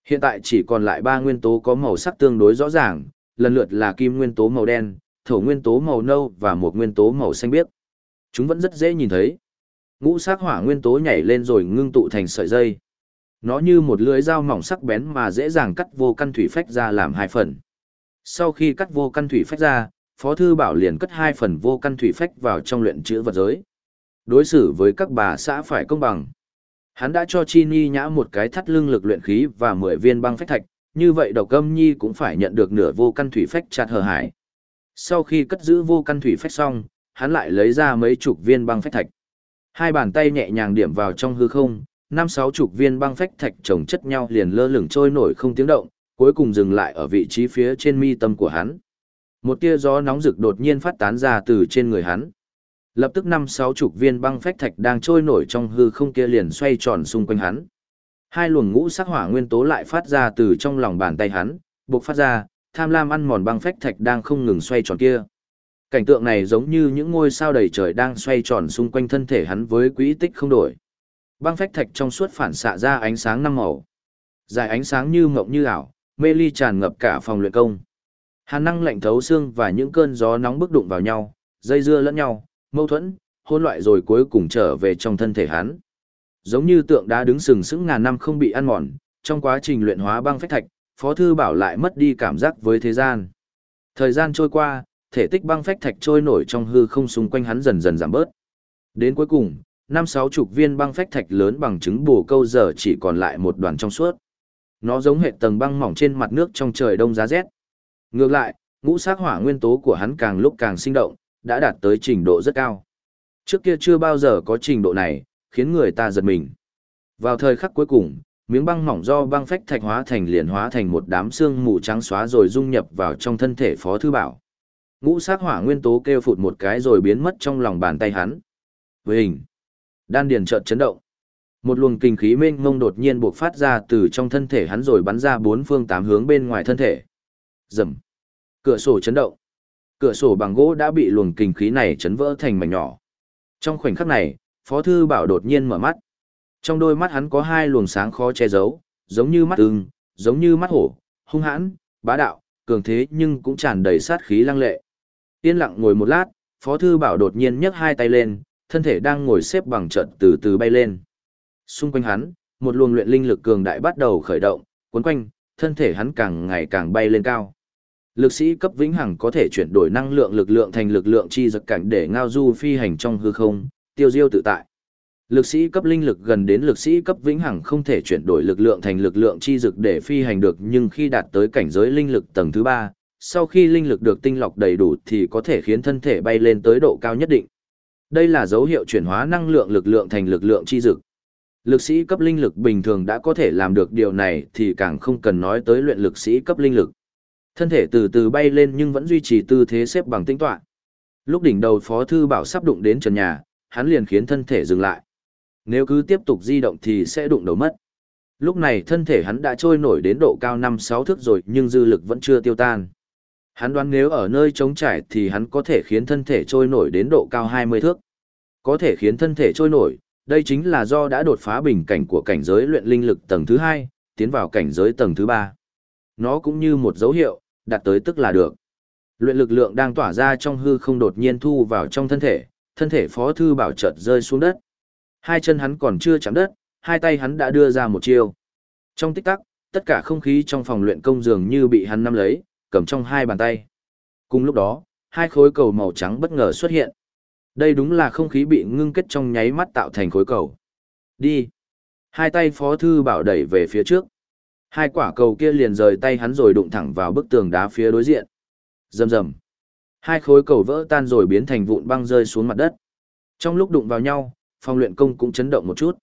Hiện tại chỉ còn lại ba nguyên tố có màu sắc tương đối rõ ràng, lần lượt là kim nguyên tố màu đen, thổ nguyên tố màu nâu và một nguyên tố màu xanh biếc. Chúng vẫn rất dễ nhìn thấy. Ngũ sắc hỏa nguyên tố nhảy lên rồi ngưng tụ thành sợi dây. Nó như một lưỡi dao mỏng sắc bén mà dễ dàng cắt vô căn thủy phách ra làm hai phần. Sau khi cắt vô căn thủy phách ra, Phó Thư Bảo liền cất hai phần vô căn thủy phách vào trong luyện chữ vật giới. Đối xử với các bà xã phải công bằng. Hắn đã cho Chi Ni nhã một cái thắt lưng lực luyện khí và 10 viên băng phách thạch, như vậy độc âm nhi cũng phải nhận được nửa vô căn thủy phách chặt hờ hải. Sau khi cất giữ vô căn thủy phách xong, hắn lại lấy ra mấy chục viên băng phách thạch. Hai bàn tay nhẹ nhàng điểm vào trong hư không, năm sáu chục viên băng phách thạch chồng chất nhau liền lơ lửng trôi nổi không tiếng động, cuối cùng dừng lại ở vị trí phía trên mi tâm của hắn. Một tia gió nóng rực đột nhiên phát tán ra từ trên người hắn. Lập tức năm sáu chục viên băng phách thạch đang trôi nổi trong hư không kia liền xoay tròn xung quanh hắn. Hai luồng ngũ sắc hỏa nguyên tố lại phát ra từ trong lòng bàn tay hắn, bộc phát ra, tham lam ăn mòn băng phách thạch đang không ngừng xoay tròn kia. Cảnh tượng này giống như những ngôi sao đầy trời đang xoay tròn xung quanh thân thể hắn với quỹ tích không đổi. Băng phách thạch trong suốt phản xạ ra ánh sáng năm màu. Dài ánh sáng như mộng như ảo, mê ly tràn ngập cả phòng luyện công. Hàn năng lạnh thấu xương và những cơn gió nóng bức đụng vào nhau, dây dưa lẫn nhau, mâu thuẫn, hỗn loạn rồi cuối cùng trở về trong thân thể hắn. Giống như tượng đá đứng sừng sững ngàn năm không bị ăn mòn, trong quá trình luyện hóa băng phách thạch, Phó thư bảo lại mất đi cảm giác với thế gian. Thời gian trôi qua, thể tích băng phách thạch trôi nổi trong hư không xung quanh hắn dần dần giảm bớt. Đến cuối cùng, năm sáu chục viên băng phách thạch lớn bằng trứng bồ câu giờ chỉ còn lại một đoàn trong suốt. Nó giống hệ tầng băng mỏng trên mặt nước trong trời đông giá rét. Ngược lại, ngũ sắc hỏa nguyên tố của hắn càng lúc càng sinh động, đã đạt tới trình độ rất cao. Trước kia chưa bao giờ có trình độ này, khiến người ta giật mình. Vào thời khắc cuối cùng, miếng băng mỏng do băng phách thạch hóa thành liền hóa thành một đám xương mù trắng xóa rồi dung nhập vào trong thân thể Phó Thư Bảo. Ngũ sắc hỏa nguyên tố kêu phụt một cái rồi biến mất trong lòng bàn tay hắn. Với hình, đan điền chợt chấn động. Một luồng kinh khí mênh mông đột nhiên bộc phát ra từ trong thân thể hắn rồi bắn ra bốn phương tám hướng bên ngoài thân thể. Rầm. Cửa sổ chấn động. Cửa sổ bằng gỗ đã bị luồng kinh khí này chấn vỡ thành mảnh nhỏ. Trong khoảnh khắc này, Phó Thư Bảo đột nhiên mở mắt. Trong đôi mắt hắn có hai luồng sáng khó che giấu, giống như mắt ưng, giống như mắt hổ, hung hãn, bá đạo, cường thế nhưng cũng tràn đầy sát khí lăng lệ. Yên lặng ngồi một lát, Phó Thư Bảo đột nhiên nhấc hai tay lên, thân thể đang ngồi xếp bằng trận từ từ bay lên. Xung quanh hắn, một luồng luyện linh lực cường đại bắt đầu khởi động, cuốn quanh, thân thể hắn càng ngày càng bay lên cao. Lực sĩ cấp vĩnh hằng có thể chuyển đổi năng lượng lực lượng thành lực lượng chi giật cảnh để ngao du phi hành trong hư không, tiêu diêu tự tại. Lực sĩ cấp linh lực gần đến lực sĩ cấp vĩnh hằng không thể chuyển đổi lực lượng thành lực lượng chi dực để phi hành được nhưng khi đạt tới cảnh giới linh lực tầng thứ ba, sau khi linh lực được tinh lọc đầy đủ thì có thể khiến thân thể bay lên tới độ cao nhất định. Đây là dấu hiệu chuyển hóa năng lượng lực lượng thành lực lượng chi dực. Lực sĩ cấp linh lực bình thường đã có thể làm được điều này thì càng không cần nói tới luyện lực sĩ cấp linh lực. Thân thể từ từ bay lên nhưng vẫn duy trì tư thế xếp bằng tinh tọa. Lúc đỉnh đầu Phó Thư Bảo sắp đụng đến trần nhà, hắn liền khiến thân thể dừng lại. Nếu cứ tiếp tục di động thì sẽ đụng đầu mất. Lúc này thân thể hắn đã trôi nổi đến độ cao 5-6 thước rồi nhưng dư lực vẫn chưa tiêu tan. Hắn đoán nếu ở nơi trống trải thì hắn có thể khiến thân thể trôi nổi đến độ cao 20 thước. Có thể khiến thân thể trôi nổi, đây chính là do đã đột phá bình cảnh của cảnh giới luyện linh lực tầng thứ 2, tiến vào cảnh giới tầng thứ 3. Nó cũng như một dấu hiệu, đạt tới tức là được. Luyện lực lượng đang tỏa ra trong hư không đột nhiên thu vào trong thân thể, thân thể phó thư bảo chợt rơi xuống đất. Hai chân hắn còn chưa chạm đất, hai tay hắn đã đưa ra một chiêu. Trong tích tắc, tất cả không khí trong phòng luyện công dường như bị hắn nắm lấy, cầm trong hai bàn tay. Cùng lúc đó, hai khối cầu màu trắng bất ngờ xuất hiện. Đây đúng là không khí bị ngưng kết trong nháy mắt tạo thành khối cầu. Đi. Hai tay phó thư bảo đẩy về phía trước. Hai quả cầu kia liền rời tay hắn rồi đụng thẳng vào bức tường đá phía đối diện. Rầm rầm. Hai khối cầu vỡ tan rồi biến thành vụn băng rơi xuống mặt đất. Trong lúc đụng vào nhau, phòng luyện công cũng chấn động một chút.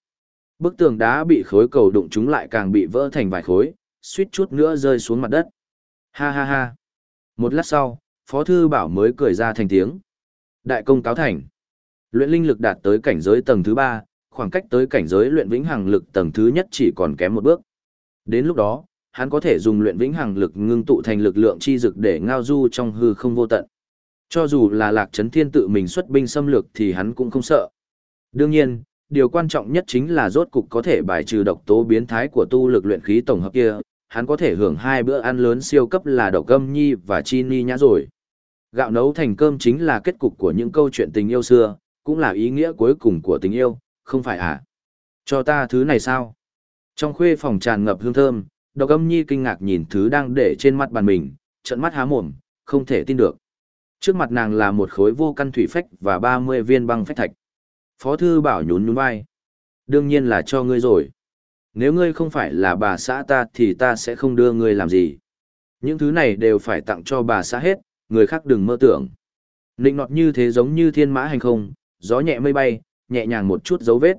Bức tường đá bị khối cầu đụng chúng lại càng bị vỡ thành vài khối, suýt chút nữa rơi xuống mặt đất. Ha ha ha. Một lát sau, Phó Thư Bảo mới cười ra thành tiếng. Đại công cáo thành. Luyện linh lực đạt tới cảnh giới tầng thứ 3, khoảng cách tới cảnh giới luyện vĩnh hằng lực tầng thứ nhất chỉ còn kém một bước. Đến lúc đó, hắn có thể dùng luyện vĩnh hằng lực ngưng tụ thành lực lượng chi dực để ngao du trong hư không vô tận. Cho dù là Lạc Trấn Thiên tự mình xuất binh xâm lược thì hắn cũng không sợ. Đương nhiên, điều quan trọng nhất chính là rốt cục có thể bài trừ độc tố biến thái của tu lực luyện khí tổng hợp kia, hắn có thể hưởng hai bữa ăn lớn siêu cấp là đậu cơm nhi và chi ni nhã rồi. Gạo nấu thành cơm chính là kết cục của những câu chuyện tình yêu xưa, cũng là ý nghĩa cuối cùng của tình yêu, không phải à? Cho ta thứ này sao? Trong khuê phòng tràn ngập hương thơm, độc âm nhi kinh ngạc nhìn thứ đang để trên mặt bàn mình, trận mắt há mồm, không thể tin được. Trước mặt nàng là một khối vô căn thủy phách và 30 viên băng phách thạch. Phó thư bảo nhún nhún vai. Đương nhiên là cho ngươi rồi. Nếu ngươi không phải là bà xã ta thì ta sẽ không đưa ngươi làm gì. Những thứ này đều phải tặng cho bà xã hết, người khác đừng mơ tưởng. Nịnh nọt như thế giống như thiên mã hành không, gió nhẹ mây bay, nhẹ nhàng một chút dấu vết.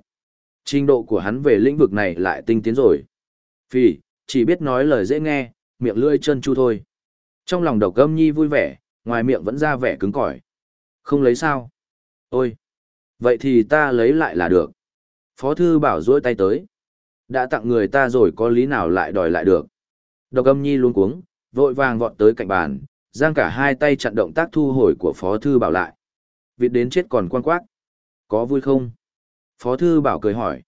Trình độ của hắn về lĩnh vực này lại tinh tiến rồi. Phỉ, chỉ biết nói lời dễ nghe, miệng lưỡi chân chu thôi. Trong lòng độc âm nhi vui vẻ, ngoài miệng vẫn ra vẻ cứng cỏi. Không lấy sao? Ôi! Vậy thì ta lấy lại là được. Phó thư bảo dối tay tới. Đã tặng người ta rồi có lý nào lại đòi lại được. Độc âm nhi luôn cuống, vội vàng vọt tới cạnh bàn, giang cả hai tay chặn động tác thu hồi của Phó Thư Bảo lại. Vịt đến chết còn quan quát. Có vui không? Phó Thư Bảo cười hỏi.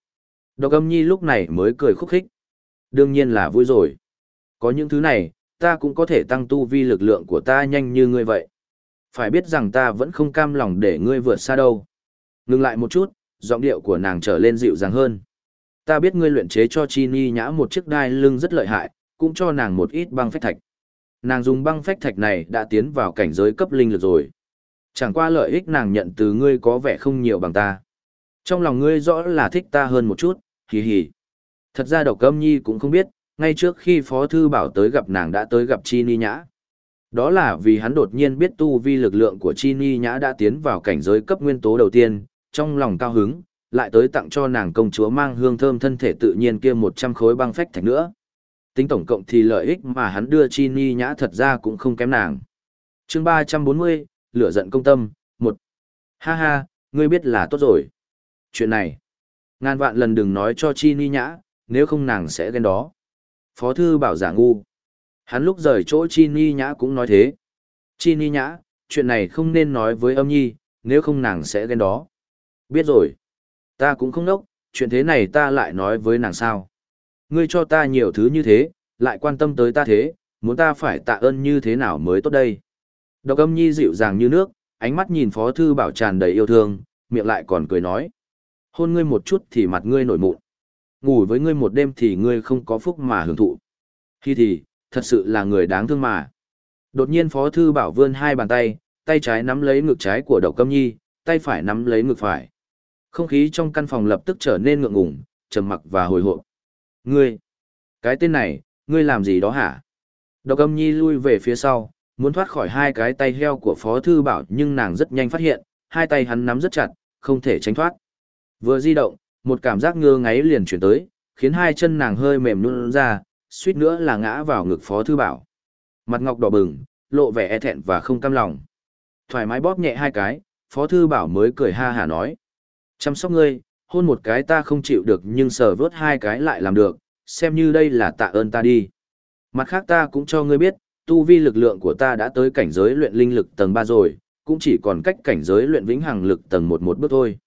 Độc âm nhi lúc này mới cười khúc khích. Đương nhiên là vui rồi. Có những thứ này, ta cũng có thể tăng tu vi lực lượng của ta nhanh như ngươi vậy. Phải biết rằng ta vẫn không cam lòng để ngươi vượt xa đâu. Ngừng lại một chút, giọng điệu của nàng trở lên dịu dàng hơn. Ta biết ngươi luyện chế cho Chi Ni nhã một chiếc đai lưng rất lợi hại, cũng cho nàng một ít băng phách thạch. Nàng dùng băng phách thạch này đã tiến vào cảnh giới cấp linh lực rồi. Chẳng qua lợi ích nàng nhận từ ngươi có vẻ không nhiều bằng ta. Trong lòng ngươi rõ là thích ta hơn một chút, hì hì. Thật ra độc âm nhi cũng không biết, ngay trước khi Phó Thư Bảo tới gặp nàng đã tới gặp Chi Ni Nhã. Đó là vì hắn đột nhiên biết tu vi lực lượng của Chi Ni Nhã đã tiến vào cảnh giới cấp nguyên tố đầu tiên, trong lòng cao hứng, lại tới tặng cho nàng công chúa mang hương thơm thân thể tự nhiên kia 100 khối băng phách thạch nữa. Tính tổng cộng thì lợi ích mà hắn đưa Chi Ni Nhã thật ra cũng không kém nàng. chương 340, lửa giận công tâm, một Ha ha, ngươi biết là tốt rồi. Chuyện này, ngàn vạn lần đừng nói cho Chi Ni Nhã, nếu không nàng sẽ ghen đó. Phó thư bảo giả ngu. Hắn lúc rời chỗ Chi Ni Nhã cũng nói thế. Chi Ni Nhã, chuyện này không nên nói với âm nhi, nếu không nàng sẽ ghen đó. Biết rồi. Ta cũng không nốc, chuyện thế này ta lại nói với nàng sao. Ngươi cho ta nhiều thứ như thế, lại quan tâm tới ta thế, muốn ta phải tạ ơn như thế nào mới tốt đây. Độc âm nhi dịu dàng như nước, ánh mắt nhìn phó thư bảo tràn đầy yêu thương, miệng lại còn cười nói. Hôn ngươi một chút thì mặt ngươi nổi mụn. Ngủ với ngươi một đêm thì ngươi không có phúc mà hưởng thụ. Khi thì, thật sự là người đáng thương mà. Đột nhiên phó thư bảo vươn hai bàn tay, tay trái nắm lấy ngực trái của Đậu Câm nhi, tay phải nắm lấy ngực phải. Không khí trong căn phòng lập tức trở nên ngượng ngùng, trầm mặc và hồi hộp. Ngươi, cái tên này, ngươi làm gì đó hả? Đậu Câm nhi lui về phía sau, muốn thoát khỏi hai cái tay heo của Phó Thư Bảo nhưng nàng rất nhanh phát hiện, hai tay hắn nắm rất chặt, không thể tránh thoát. Vừa di động, một cảm giác ngơ ngáy liền chuyển tới, khiến hai chân nàng hơi mềm nhũn ra, suýt nữa là ngã vào ngực Phó Thư Bảo. Mặt ngọc đỏ bừng, lộ vẻ e thẹn và không cam lòng. Thoải mái bóp nhẹ hai cái, Phó Thư Bảo mới cười ha hả nói. Chăm sóc ngươi, hôn một cái ta không chịu được nhưng sờ vớt hai cái lại làm được, xem như đây là tạ ơn ta đi. Mặt khác ta cũng cho ngươi biết, tu vi lực lượng của ta đã tới cảnh giới luyện linh lực tầng 3 rồi, cũng chỉ còn cách cảnh giới luyện vĩnh hằng lực tầng 1 một bước thôi.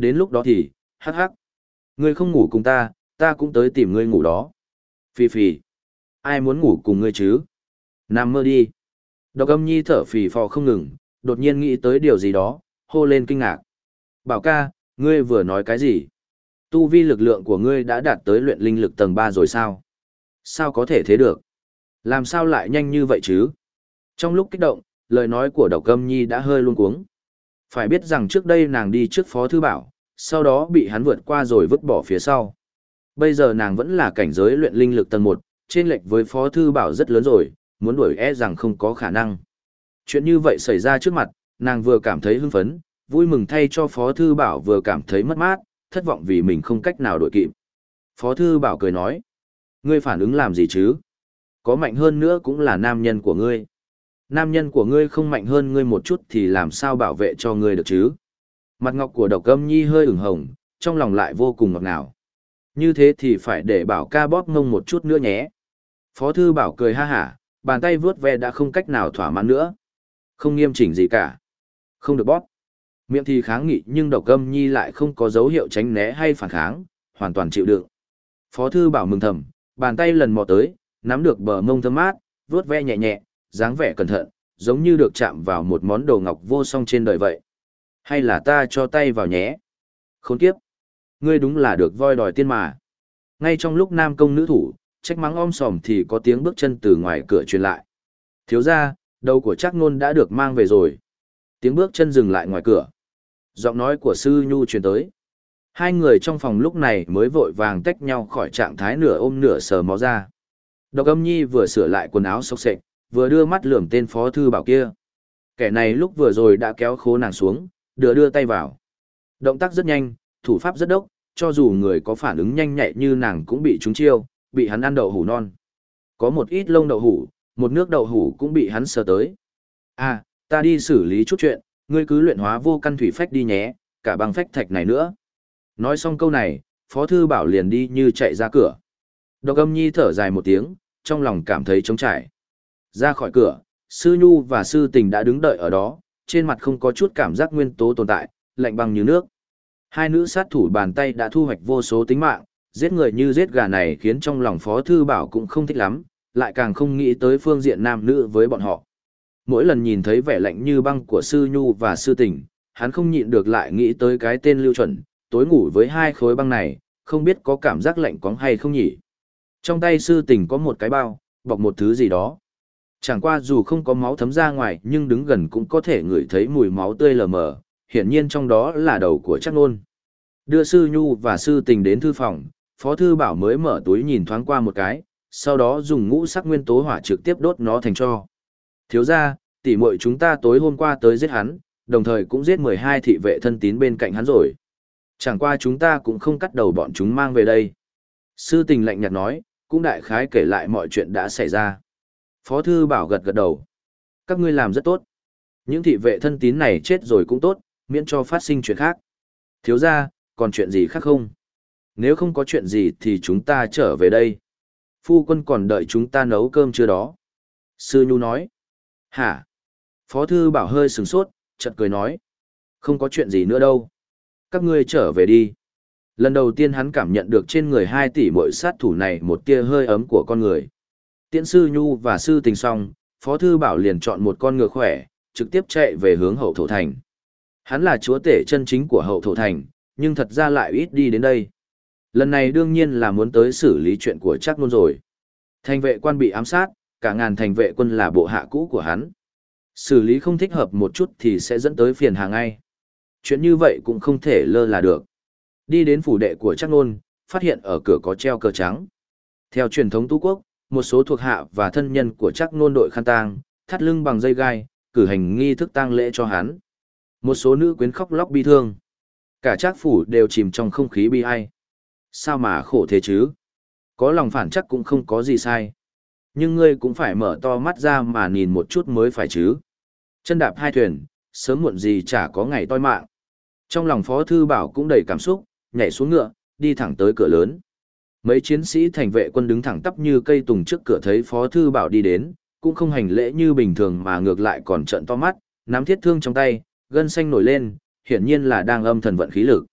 Đến lúc đó thì, hắc hắc. Ngươi không ngủ cùng ta, ta cũng tới tìm ngươi ngủ đó. phì phì. Ai muốn ngủ cùng ngươi chứ? Nằm mơ đi. Độc âm nhi thở phì phò không ngừng, đột nhiên nghĩ tới điều gì đó, hô lên kinh ngạc. Bảo ca, ngươi vừa nói cái gì? Tu vi lực lượng của ngươi đã đạt tới luyện linh lực tầng 3 rồi sao? Sao có thể thế được? Làm sao lại nhanh như vậy chứ? Trong lúc kích động, lời nói của độc âm nhi đã hơi luống cuống. Phải biết rằng trước đây nàng đi trước phó thư bảo, sau đó bị hắn vượt qua rồi vứt bỏ phía sau. Bây giờ nàng vẫn là cảnh giới luyện linh lực tầng 1, trên lệch với phó thư bảo rất lớn rồi, muốn đuổi e rằng không có khả năng. Chuyện như vậy xảy ra trước mặt, nàng vừa cảm thấy hưng phấn, vui mừng thay cho phó thư bảo vừa cảm thấy mất mát, thất vọng vì mình không cách nào đổi kịp. Phó thư bảo cười nói, ngươi phản ứng làm gì chứ? Có mạnh hơn nữa cũng là nam nhân của ngươi. Nam nhân của ngươi không mạnh hơn ngươi một chút thì làm sao bảo vệ cho ngươi được chứ? Mặt ngọc của độc âm nhi hơi ửng hồng, trong lòng lại vô cùng ngọt ngào. Như thế thì phải để bảo ca bóp ngông một chút nữa nhé. Phó thư bảo cười ha hả, bàn tay vướt ve đã không cách nào thỏa mãn nữa. Không nghiêm chỉnh gì cả. Không được bóp. Miệng thì kháng nghị nhưng độc âm nhi lại không có dấu hiệu tránh né hay phản kháng, hoàn toàn chịu đựng. Phó thư bảo mừng thầm, bàn tay lần mò tới, nắm được bờ mông thơm mát, vướt ve nhẹ nhẹ, dáng vẻ cẩn thận, giống như được chạm vào một món đồ ngọc vô song trên đời vậy. Hay là ta cho tay vào nhé? Khốn kiếp! Ngươi đúng là được voi đòi tiên mà. Ngay trong lúc nam công nữ thủ, trách mắng om sòm thì có tiếng bước chân từ ngoài cửa truyền lại. Thiếu ra, đầu của chắc nôn đã được mang về rồi. Tiếng bước chân dừng lại ngoài cửa. Giọng nói của sư nhu truyền tới. Hai người trong phòng lúc này mới vội vàng tách nhau khỏi trạng thái nửa ôm nửa sờ mó ra. Độc âm nhi vừa sửa lại quần áo sốc sệch, vừa đưa mắt lườm tên phó thư bảo kia. Kẻ này lúc vừa rồi đã kéo khố nàng xuống, đưa đưa tay vào. Động tác rất nhanh, thủ pháp rất đốc, cho dù người có phản ứng nhanh nhạy như nàng cũng bị trúng chiêu, bị hắn ăn đậu hủ non. Có một ít lông đậu hủ, một nước đậu hủ cũng bị hắn sờ tới. À, ta đi xử lý chút chuyện, ngươi cứ luyện hóa vô căn thủy phách đi nhé, cả băng phách thạch này nữa. Nói xong câu này, Phó Thư Bảo liền đi như chạy ra cửa. Độc âm nhi thở dài một tiếng, trong lòng cảm thấy trống trải. Ra khỏi cửa, Sư Nhu và Sư Tình đã đứng đợi ở đó, trên mặt không có chút cảm giác nguyên tố tồn tại, lạnh băng như nước. Hai nữ sát thủ bàn tay đã thu hoạch vô số tính mạng, giết người như giết gà này khiến trong lòng Phó Thư Bảo cũng không thích lắm, lại càng không nghĩ tới phương diện nam nữ với bọn họ. Mỗi lần nhìn thấy vẻ lạnh như băng của Sư Nhu và Sư Tình, hắn không nhịn được lại nghĩ tới cái tên lưu chuẩn, tối ngủ với hai khối băng này, không biết có cảm giác lạnh quóng hay không nhỉ. Trong tay Sư Tình có một cái bao, bọc một thứ gì đó. Chẳng qua dù không có máu thấm ra ngoài nhưng đứng gần cũng có thể ngửi thấy mùi máu tươi lờ mờ, hiển nhiên trong đó là đầu của chắc nôn. Đưa sư nhu và sư tình đến thư phòng, phó thư bảo mới mở túi nhìn thoáng qua một cái, sau đó dùng ngũ sắc nguyên tố hỏa trực tiếp đốt nó thành cho. Thiếu ra, tỉ muội chúng ta tối hôm qua tới giết hắn, đồng thời cũng giết 12 thị vệ thân tín bên cạnh hắn rồi. Chẳng qua chúng ta cũng không cắt đầu bọn chúng mang về đây. Sư tình lạnh nhạt nói, cũng đại khái kể lại mọi chuyện đã xảy ra. Phó thư bảo gật gật đầu. Các ngươi làm rất tốt. Những thị vệ thân tín này chết rồi cũng tốt, miễn cho phát sinh chuyện khác. Thiếu ra, còn chuyện gì khác không? Nếu không có chuyện gì thì chúng ta trở về đây. Phu quân còn đợi chúng ta nấu cơm chưa đó? Sư Nhu nói. Hả? Phó thư bảo hơi sừng sốt, chợt cười nói. Không có chuyện gì nữa đâu. Các ngươi trở về đi. Lần đầu tiên hắn cảm nhận được trên người hai tỷ mỗi sát thủ này một tia hơi ấm của con người. Tiễn sư Nhu và sư tình song, Phó Thư Bảo liền chọn một con ngựa khỏe, trực tiếp chạy về hướng hậu thổ thành. Hắn là chúa tể chân chính của hậu thổ thành, nhưng thật ra lại ít đi đến đây. Lần này đương nhiên là muốn tới xử lý chuyện của chắc luôn rồi. Thành vệ quan bị ám sát, cả ngàn thành vệ quân là bộ hạ cũ của hắn. Xử lý không thích hợp một chút thì sẽ dẫn tới phiền hà ngay. Chuyện như vậy cũng không thể lơ là được. Đi đến phủ đệ của chắc nôn, phát hiện ở cửa có treo cờ trắng. Theo truyền thống tú quốc, một số thuộc hạ và thân nhân của chắc nôn đội khăn tang, thắt lưng bằng dây gai, cử hành nghi thức tang lễ cho hắn. Một số nữ quyến khóc lóc bi thương. Cả trác phủ đều chìm trong không khí bi ai. Sao mà khổ thế chứ? Có lòng phản chắc cũng không có gì sai. Nhưng ngươi cũng phải mở to mắt ra mà nhìn một chút mới phải chứ. Chân đạp hai thuyền, sớm muộn gì chả có ngày toi mạng. Trong lòng Phó Thư Bảo cũng đầy cảm xúc, nhảy xuống ngựa, đi thẳng tới cửa lớn. Mấy chiến sĩ thành vệ quân đứng thẳng tắp như cây tùng trước cửa thấy Phó Thư Bảo đi đến, cũng không hành lễ như bình thường mà ngược lại còn trận to mắt, nắm thiết thương trong tay, gân xanh nổi lên, hiển nhiên là đang âm thần vận khí lực.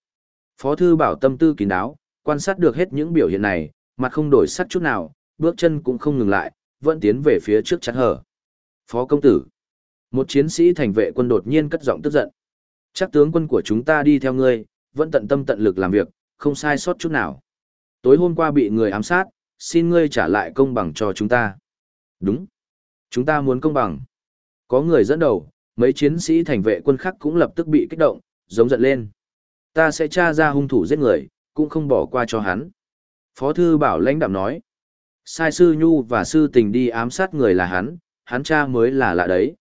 Phó Thư Bảo tâm tư kín đáo, quan sát được hết những biểu hiện này, mặt không đổi sắc chút nào, bước chân cũng không ngừng lại, vẫn tiến về phía trước chắn hở. Phó công tử. Một chiến sĩ thành vệ quân đột nhiên cất giọng tức giận. Chắc tướng quân của chúng ta đi theo ngươi, vẫn tận tâm tận lực làm việc, không sai sót chút nào. Tối hôm qua bị người ám sát, xin ngươi trả lại công bằng cho chúng ta. Đúng. Chúng ta muốn công bằng. Có người dẫn đầu, mấy chiến sĩ thành vệ quân khác cũng lập tức bị kích động, giống giận lên. Ta sẽ tra ra hung thủ giết người, cũng không bỏ qua cho hắn. Phó thư bảo lãnh đạm nói. Sai sư nhu và sư tình đi ám sát người là hắn, hắn cha mới là lạ đấy.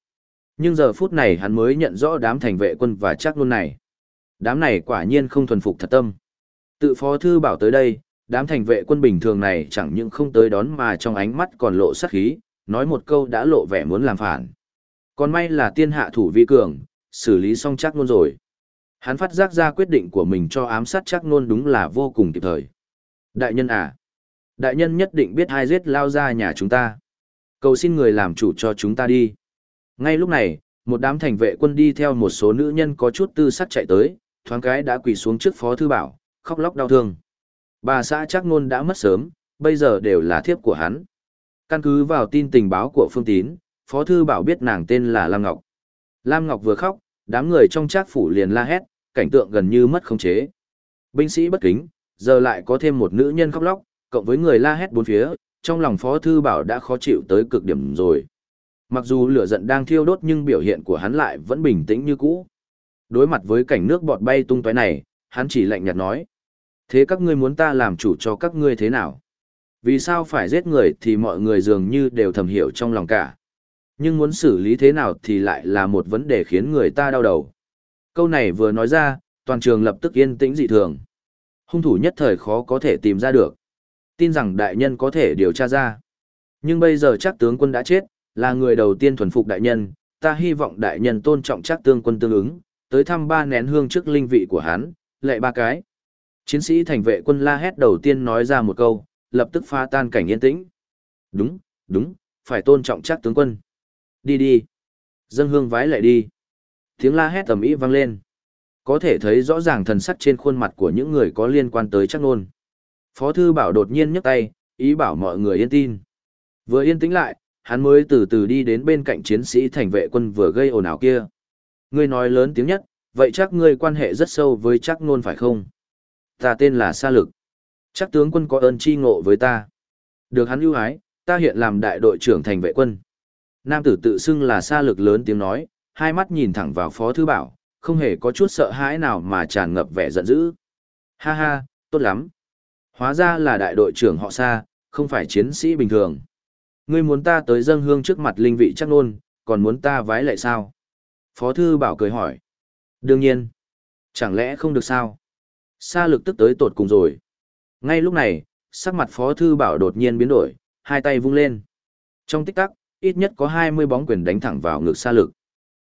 Nhưng giờ phút này hắn mới nhận rõ đám thành vệ quân và chắc luôn này. Đám này quả nhiên không thuần phục thật tâm. Tự phó thư bảo tới đây, đám thành vệ quân bình thường này chẳng những không tới đón mà trong ánh mắt còn lộ sát khí, nói một câu đã lộ vẻ muốn làm phản. Còn may là tiên hạ thủ vi cường, xử lý xong chắc luôn rồi. Hắn phát giác ra quyết định của mình cho ám sát chắc luôn đúng là vô cùng kịp thời. Đại nhân à! Đại nhân nhất định biết hai giết lao ra nhà chúng ta. Cầu xin người làm chủ cho chúng ta đi. Ngay lúc này, một đám thành vệ quân đi theo một số nữ nhân có chút tư sắc chạy tới, thoáng cái đã quỳ xuống trước phó thư bảo, khóc lóc đau thương. Bà xã chắc nôn đã mất sớm, bây giờ đều là thiếp của hắn. Căn cứ vào tin tình báo của Phương Tín, phó thư bảo biết nàng tên là Lam Ngọc. Lam Ngọc vừa khóc, đám người trong trác phủ liền la hét, cảnh tượng gần như mất khống chế. Binh sĩ bất kính, giờ lại có thêm một nữ nhân khóc lóc, cộng với người la hét bốn phía, trong lòng phó thư bảo đã khó chịu tới cực điểm rồi. Mặc dù lửa giận đang thiêu đốt nhưng biểu hiện của hắn lại vẫn bình tĩnh như cũ. Đối mặt với cảnh nước bọt bay tung tóe này, hắn chỉ lạnh nhạt nói. Thế các ngươi muốn ta làm chủ cho các ngươi thế nào? Vì sao phải giết người thì mọi người dường như đều thầm hiểu trong lòng cả. Nhưng muốn xử lý thế nào thì lại là một vấn đề khiến người ta đau đầu. Câu này vừa nói ra, toàn trường lập tức yên tĩnh dị thường. Hung thủ nhất thời khó có thể tìm ra được. Tin rằng đại nhân có thể điều tra ra. Nhưng bây giờ chắc tướng quân đã chết, là người đầu tiên thuần phục đại nhân, ta hy vọng đại nhân tôn trọng chắc tương quân tương ứng, tới thăm ba nén hương trước linh vị của hắn, lệ ba cái. Chiến sĩ thành vệ quân la hét đầu tiên nói ra một câu, lập tức pha tan cảnh yên tĩnh. Đúng, đúng, phải tôn trọng chắc tướng quân. Đi đi. Dân hương vái lại đi. Tiếng la hét tầm ý vang lên. Có thể thấy rõ ràng thần sắc trên khuôn mặt của những người có liên quan tới chắc nôn. Phó thư bảo đột nhiên nhấc tay, ý bảo mọi người yên tin. Vừa yên tĩnh lại, hắn mới từ từ đi đến bên cạnh chiến sĩ thành vệ quân vừa gây ồn ào kia. Ngươi nói lớn tiếng nhất, vậy chắc ngươi quan hệ rất sâu với chắc nôn phải không? Ta tên là Sa Lực. Chắc tướng quân có ơn chi ngộ với ta. Được hắn ưu ái, ta hiện làm đại đội trưởng thành vệ quân. Nam tử tự xưng là Sa Lực lớn tiếng nói, hai mắt nhìn thẳng vào Phó Thư Bảo, không hề có chút sợ hãi nào mà tràn ngập vẻ giận dữ. Ha ha, tốt lắm. Hóa ra là đại đội trưởng họ Sa, không phải chiến sĩ bình thường. Ngươi muốn ta tới dâng hương trước mặt linh vị chắc nôn, còn muốn ta vái lại sao? Phó Thư Bảo cười hỏi. Đương nhiên. Chẳng lẽ không được sao? Sa lực tức tới tột cùng rồi. Ngay lúc này, sắc mặt Phó Thư Bảo đột nhiên biến đổi, hai tay vung lên. Trong tích tắc, ít nhất có 20 bóng quyền đánh thẳng vào ngực Sa lực.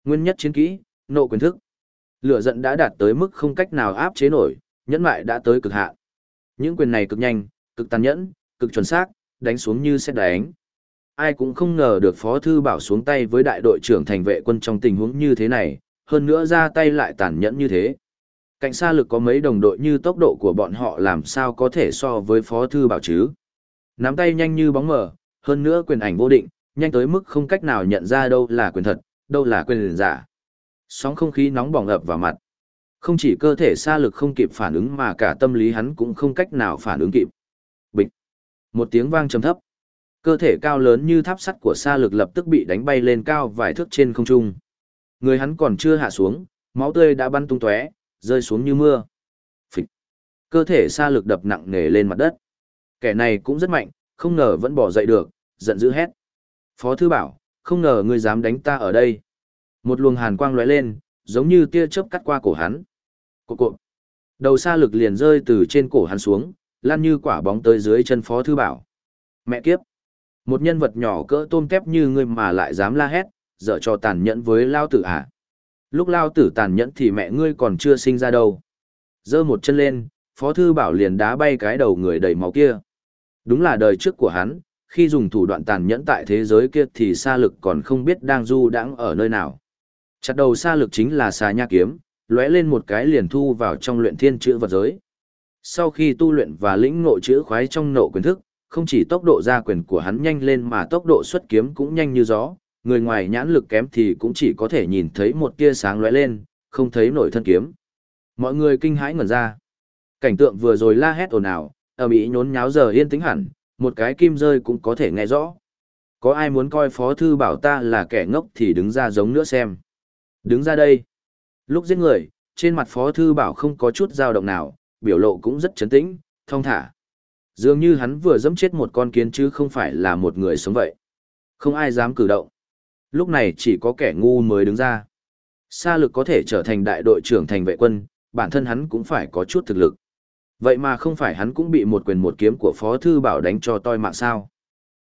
Nguyên nhất chiến kỹ, nộ quyền thức. Lửa giận đã đạt tới mức không cách nào áp chế nổi, nhẫn mại đã tới cực hạn. Những quyền này cực nhanh, cực tàn nhẫn, cực chuẩn xác, đánh xuống như xét đánh. Ai cũng không ngờ được Phó Thư Bảo xuống tay với đại đội trưởng thành vệ quân trong tình huống như thế này, hơn nữa ra tay lại tàn nhẫn như thế. Cạnh xa lực có mấy đồng đội như tốc độ của bọn họ làm sao có thể so với Phó Thư Bảo chứ. Nắm tay nhanh như bóng mở, hơn nữa quyền ảnh vô định, nhanh tới mức không cách nào nhận ra đâu là quyền thật, đâu là quyền giả. Sóng không khí nóng bỏng ập vào mặt. Không chỉ cơ thể xa lực không kịp phản ứng mà cả tâm lý hắn cũng không cách nào phản ứng kịp. Bịch. Một tiếng vang trầm thấp. Cơ thể cao lớn như tháp sắt của xa lực lập tức bị đánh bay lên cao vài thước trên không trung. Người hắn còn chưa hạ xuống, máu tươi đã bắn tung tóe, rơi xuống như mưa. Phịch. Cơ thể xa lực đập nặng nề lên mặt đất. Kẻ này cũng rất mạnh, không ngờ vẫn bỏ dậy được, giận dữ hét. Phó thư bảo, không ngờ ngươi dám đánh ta ở đây. Một luồng hàn quang lóe lên, giống như tia chớp cắt qua cổ hắn. Cộp cộp. Đầu xa lực liền rơi từ trên cổ hắn xuống, lan như quả bóng tới dưới chân Phó Thư Bảo. Mẹ kiếp! Một nhân vật nhỏ cỡ tôm tép như ngươi mà lại dám la hét, dở cho tàn nhẫn với Lao Tử à. Lúc Lao Tử tàn nhẫn thì mẹ ngươi còn chưa sinh ra đâu. Dơ một chân lên, Phó Thư Bảo liền đá bay cái đầu người đầy máu kia. Đúng là đời trước của hắn, khi dùng thủ đoạn tàn nhẫn tại thế giới kia thì xa lực còn không biết đang du đãng ở nơi nào. Chặt đầu xa lực chính là xà nha kiếm, lóe lên một cái liền thu vào trong luyện thiên chữ vật giới. Sau khi tu luyện và lĩnh ngộ chữ khoái trong nộ quyền thức, không chỉ tốc độ ra quyền của hắn nhanh lên mà tốc độ xuất kiếm cũng nhanh như gió, người ngoài nhãn lực kém thì cũng chỉ có thể nhìn thấy một tia sáng lóe lên, không thấy nổi thân kiếm. Mọi người kinh hãi ngẩn ra. Cảnh tượng vừa rồi la hét ồn ào, ở ĩ nhốn nháo giờ yên tĩnh hẳn, một cái kim rơi cũng có thể nghe rõ. Có ai muốn coi phó thư bảo ta là kẻ ngốc thì đứng ra giống nữa xem. Đứng ra đây. Lúc giết người, trên mặt phó thư bảo không có chút dao động nào, biểu lộ cũng rất chấn tĩnh, thông thả. Dường như hắn vừa dẫm chết một con kiến chứ không phải là một người sống vậy. Không ai dám cử động. Lúc này chỉ có kẻ ngu mới đứng ra. Sa lực có thể trở thành đại đội trưởng thành vệ quân, bản thân hắn cũng phải có chút thực lực. Vậy mà không phải hắn cũng bị một quyền một kiếm của Phó Thư Bảo đánh cho toi mạng sao.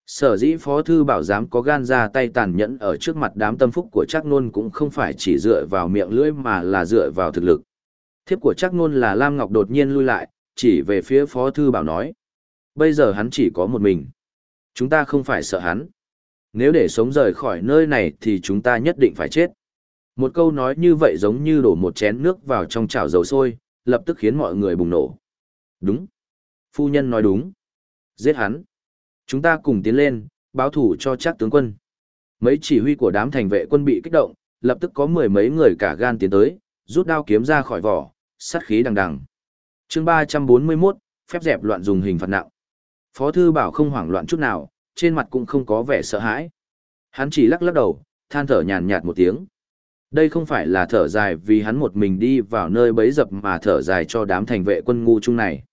Sở dĩ Phó Thư Bảo dám có gan ra tay tàn nhẫn ở trước mặt đám tâm phúc của Trác Nôn cũng không phải chỉ dựa vào miệng lưỡi mà là dựa vào thực lực. Thiếp của Trác Nôn là Lam Ngọc đột nhiên lui lại, chỉ về phía Phó Thư Bảo nói. Bây giờ hắn chỉ có một mình. Chúng ta không phải sợ hắn. Nếu để sống rời khỏi nơi này thì chúng ta nhất định phải chết. Một câu nói như vậy giống như đổ một chén nước vào trong chảo dầu sôi, lập tức khiến mọi người bùng nổ. Đúng. Phu nhân nói đúng. Giết hắn. Chúng ta cùng tiến lên, báo thủ cho chắc tướng quân. Mấy chỉ huy của đám thành vệ quân bị kích động, lập tức có mười mấy người cả gan tiến tới, rút đao kiếm ra khỏi vỏ, sát khí đằng đằng. chương ba trăm bốn mươi 341, phép dẹp loạn dùng hình phạt nặng. Phó thư bảo không hoảng loạn chút nào, trên mặt cũng không có vẻ sợ hãi. Hắn chỉ lắc lắc đầu, than thở nhàn nhạt một tiếng. Đây không phải là thở dài vì hắn một mình đi vào nơi bấy dập mà thở dài cho đám thành vệ quân ngu chung này.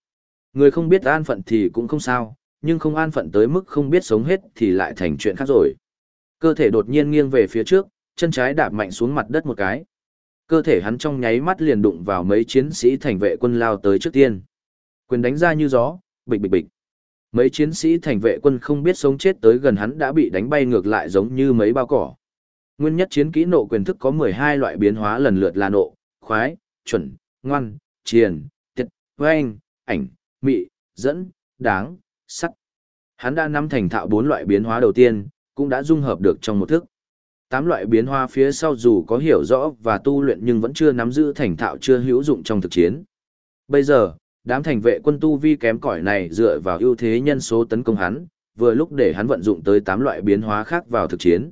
Người không biết an phận thì cũng không sao, nhưng không an phận tới mức không biết sống hết thì lại thành chuyện khác rồi. Cơ thể đột nhiên nghiêng về phía trước, chân trái đạp mạnh xuống mặt đất một cái. Cơ thể hắn trong nháy mắt liền đụng vào mấy chiến sĩ thành vệ quân lao tới trước tiên. Quyền đánh ra như gió, bịch bịch bịch. Mấy chiến sĩ thành vệ quân không biết sống chết tới gần hắn đã bị đánh bay ngược lại giống như mấy bao cỏ. Nguyên nhất chiến kỹ nộ quyền thức có 12 loại biến hóa lần lượt là nộ, khoái, chuẩn, ngoan, triền, tiệt, vang, ảnh, mị, dẫn, đáng, sắc. Hắn đã nắm thành thạo bốn loại biến hóa đầu tiên, cũng đã dung hợp được trong một thức. Tám loại biến hóa phía sau dù có hiểu rõ và tu luyện nhưng vẫn chưa nắm giữ thành thạo chưa hữu dụng trong thực chiến. Bây giờ, đám thành vệ quân tu vi kém cỏi này dựa vào ưu thế nhân số tấn công hắn, vừa lúc để hắn vận dụng tới tám loại biến hóa khác vào thực chiến.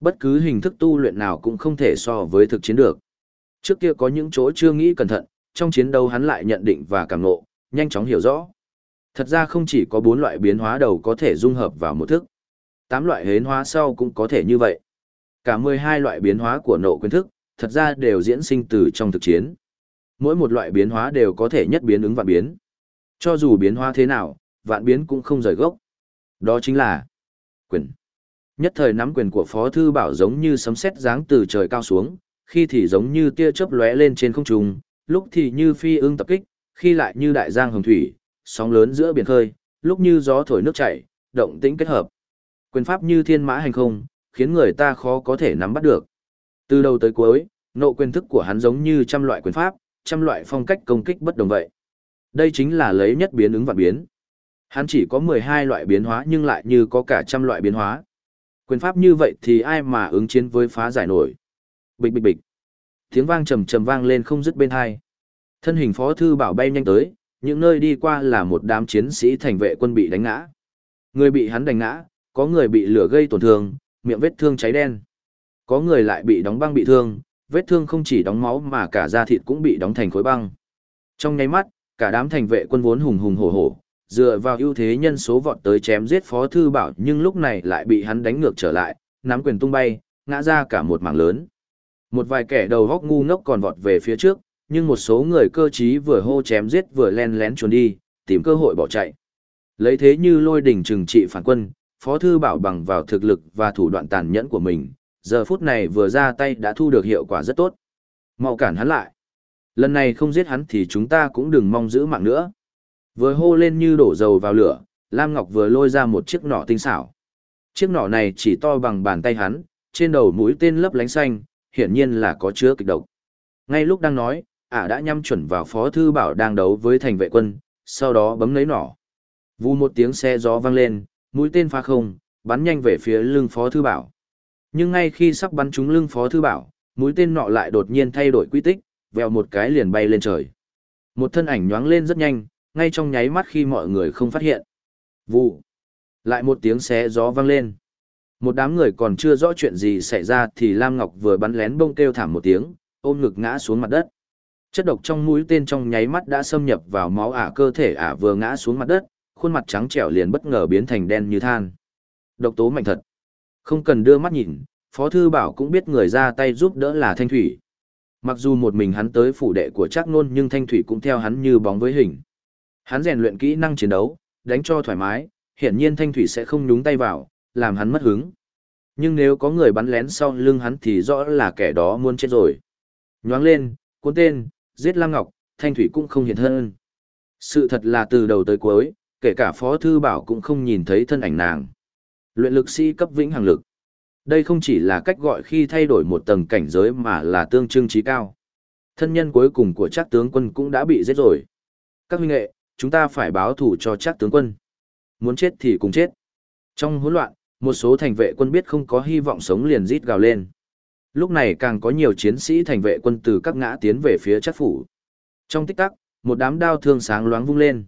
Bất cứ hình thức tu luyện nào cũng không thể so với thực chiến được. Trước kia có những chỗ chưa nghĩ cẩn thận, trong chiến đấu hắn lại nhận định và cảm ngộ, nhanh chóng hiểu rõ. Thật ra không chỉ có bốn loại biến hóa đầu có thể dung hợp vào một thức. tám loại hến hóa sau cũng có thể như vậy. Cả 12 loại biến hóa của nộ quyền thức, thật ra đều diễn sinh từ trong thực chiến. Mỗi một loại biến hóa đều có thể nhất biến ứng vạn biến. Cho dù biến hóa thế nào, vạn biến cũng không rời gốc. Đó chính là quyền. Nhất thời nắm quyền của Phó Thư Bảo giống như sấm sét giáng từ trời cao xuống, khi thì giống như tia chớp lóe lên trên không trung, lúc thì như phi ưng tập kích, khi lại như đại giang hồng thủy, sóng lớn giữa biển khơi, lúc như gió thổi nước chảy, động tĩnh kết hợp. Quyền pháp như thiên mã hành không, khiến người ta khó có thể nắm bắt được. Từ đầu tới cuối, nộ quyền thức của hắn giống như trăm loại quyền pháp, trăm loại phong cách công kích bất đồng vậy. Đây chính là lấy nhất biến ứng vạn biến. Hắn chỉ có 12 loại biến hóa nhưng lại như có cả trăm loại biến hóa. Quyền pháp như vậy thì ai mà ứng chiến với phá giải nổi. Bịch bịch bịch. Tiếng vang trầm trầm vang lên không dứt bên hai. Thân hình phó thư bảo bay nhanh tới, những nơi đi qua là một đám chiến sĩ thành vệ quân bị đánh ngã. Người bị hắn đánh ngã, có người bị lửa gây tổn thương, miệng vết thương cháy đen. Có người lại bị đóng băng bị thương, vết thương không chỉ đóng máu mà cả da thịt cũng bị đóng thành khối băng. Trong nháy mắt, cả đám thành vệ quân vốn hùng hùng hổ hổ, dựa vào ưu thế nhân số vọt tới chém giết Phó Thư Bảo nhưng lúc này lại bị hắn đánh ngược trở lại, nắm quyền tung bay, ngã ra cả một mảng lớn. Một vài kẻ đầu góc ngu ngốc còn vọt về phía trước, nhưng một số người cơ trí vừa hô chém giết vừa len lén trốn đi, tìm cơ hội bỏ chạy. Lấy thế như lôi đỉnh trừng trị phản quân, Phó Thư Bảo bằng vào thực lực và thủ đoạn tàn nhẫn của mình, giờ phút này vừa ra tay đã thu được hiệu quả rất tốt. Mau cản hắn lại. Lần này không giết hắn thì chúng ta cũng đừng mong giữ mạng nữa. Vừa hô lên như đổ dầu vào lửa, Lam Ngọc vừa lôi ra một chiếc nỏ tinh xảo. Chiếc nỏ này chỉ to bằng bàn tay hắn, trên đầu mũi tên lấp lánh xanh, hiển nhiên là có chứa kịch độc. Ngay lúc đang nói, ả đã nhắm chuẩn vào Phó Thư Bảo đang đấu với thành vệ quân, sau đó bấm lấy nỏ. Vù một tiếng xe gió vang lên, mũi tên phá không, bắn nhanh về phía lưng Phó Thư Bảo. Nhưng ngay khi sắp bắn trúng lưng Phó Thư Bảo, mũi tên nọ lại đột nhiên thay đổi quy tích, vèo một cái liền bay lên trời. Một thân ảnh nhoáng lên rất nhanh, ngay trong nháy mắt khi mọi người không phát hiện. Vụ. Lại một tiếng xé gió vang lên. Một đám người còn chưa rõ chuyện gì xảy ra thì Lam Ngọc vừa bắn lén bông kêu thảm một tiếng, ôm ngực ngã xuống mặt đất. Chất độc trong mũi tên trong nháy mắt đã xâm nhập vào máu ả cơ thể ả vừa ngã xuống mặt đất, khuôn mặt trắng trẻo liền bất ngờ biến thành đen như than. Độc tố mạnh thật. Không cần đưa mắt nhìn, Phó Thư Bảo cũng biết người ra tay giúp đỡ là Thanh Thủy. Mặc dù một mình hắn tới phủ đệ của Trác Nôn nhưng Thanh Thủy cũng theo hắn như bóng với hình. Hắn rèn luyện kỹ năng chiến đấu, đánh cho thoải mái, hiển nhiên Thanh Thủy sẽ không nhúng tay vào, làm hắn mất hứng. Nhưng nếu có người bắn lén sau lưng hắn thì rõ là kẻ đó muốn chết rồi. Nhoáng lên, cuốn tên, giết Lam Ngọc, Thanh Thủy cũng không hiện thân. Sự thật là từ đầu tới cuối, kể cả Phó Thư Bảo cũng không nhìn thấy thân ảnh nàng. Luyện lực sĩ cấp vĩnh hằng lực. Đây không chỉ là cách gọi khi thay đổi một tầng cảnh giới mà là tương trưng trí cao. Thân nhân cuối cùng của chắc tướng quân cũng đã bị giết rồi. Các huynh đệ, chúng ta phải báo thủ cho chắc tướng quân. Muốn chết thì cùng chết. Trong hỗn loạn, một số thành vệ quân biết không có hy vọng sống liền rít gào lên. Lúc này càng có nhiều chiến sĩ thành vệ quân từ các ngã tiến về phía chắc phủ. Trong tích tắc, một đám đao thương sáng loáng vung lên.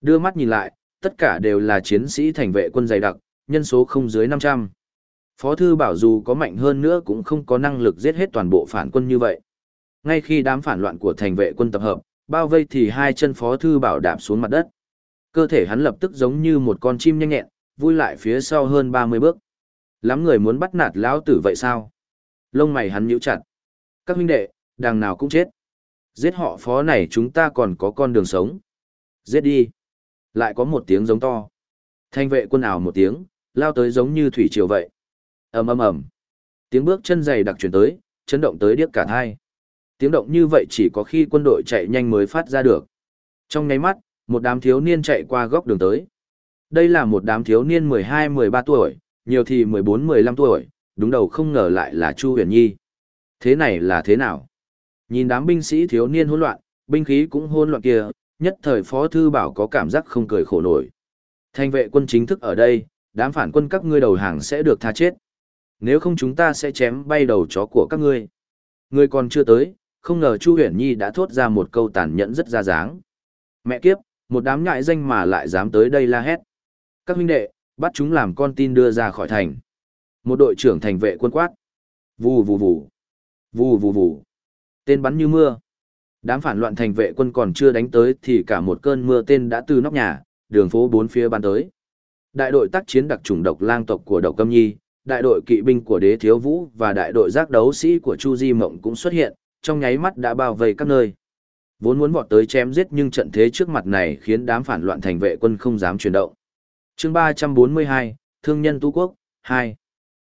Đưa mắt nhìn lại, tất cả đều là chiến sĩ thành vệ quân dày đặc, nhân số không dưới 500. Phó thư bảo dù có mạnh hơn nữa cũng không có năng lực giết hết toàn bộ phản quân như vậy. Ngay khi đám phản loạn của thành vệ quân tập hợp, bao vây thì hai chân phó thư bảo đạp xuống mặt đất. Cơ thể hắn lập tức giống như một con chim nhanh nhẹn, vui lại phía sau hơn 30 bước. Lắm người muốn bắt nạt lão tử vậy sao? Lông mày hắn nhíu chặt. Các huynh đệ, đằng nào cũng chết. Giết họ phó này chúng ta còn có con đường sống. Giết đi. Lại có một tiếng giống to. Thanh vệ quân ảo một tiếng, lao tới giống như thủy triều vậy. Ầm ầm ầm. Tiếng bước chân dày đặc truyền tới, chấn động tới điếc cả hai. tiếng động như vậy chỉ có khi quân đội chạy nhanh mới phát ra được. Trong nháy mắt, một đám thiếu niên chạy qua góc đường tới. Đây là một đám thiếu niên mười hai, mười ba tuổi, nhiều thì mười bốn, mười lăm tuổi, đúng đầu không ngờ lại là chu huyền nhi. Thế này là thế nào? Nhìn đám binh sĩ thiếu niên hỗn loạn, binh khí cũng hỗn loạn kia, nhất thời phó thư bảo có cảm giác không cười khổ nổi. Thanh vệ quân chính thức ở đây đám phản quân các ngươi đầu hàng sẽ được tha chết nếu không chúng ta sẽ chém bay đầu chó của các ngươi. Ngươi còn chưa tới, không ngờ Chu Huyền Nhi đã thốt ra một câu tàn nhẫn rất ra dáng. Mẹ kiếp, một đám nhại danh mà lại dám tới đây la hét. Các huynh đệ, bắt chúng làm con tin đưa ra khỏi thành. Một đội trưởng thành vệ quân quát. Vù vù vù. Vù vù vù. Tên bắn như mưa. Đám phản loạn thành vệ quân còn chưa đánh tới thì cả một cơn mưa tên đã từ nóc nhà, đường phố bốn phía bắn tới. Đại đội tác chiến đặc chủng độc lang tộc của Độc Câm Nhi, đại đội kỵ binh của đế thiếu vũ và đại đội giác đấu sĩ của chu di mộng cũng xuất hiện trong nháy mắt đã bao vây các nơi. Vốn muốn vọt tới chém giết nhưng trận thế trước mặt này khiến đám phản loạn thành vệ quân không dám chuyển động. Chương ba trăm bốn mươi hai thương nhân tu quốc hai.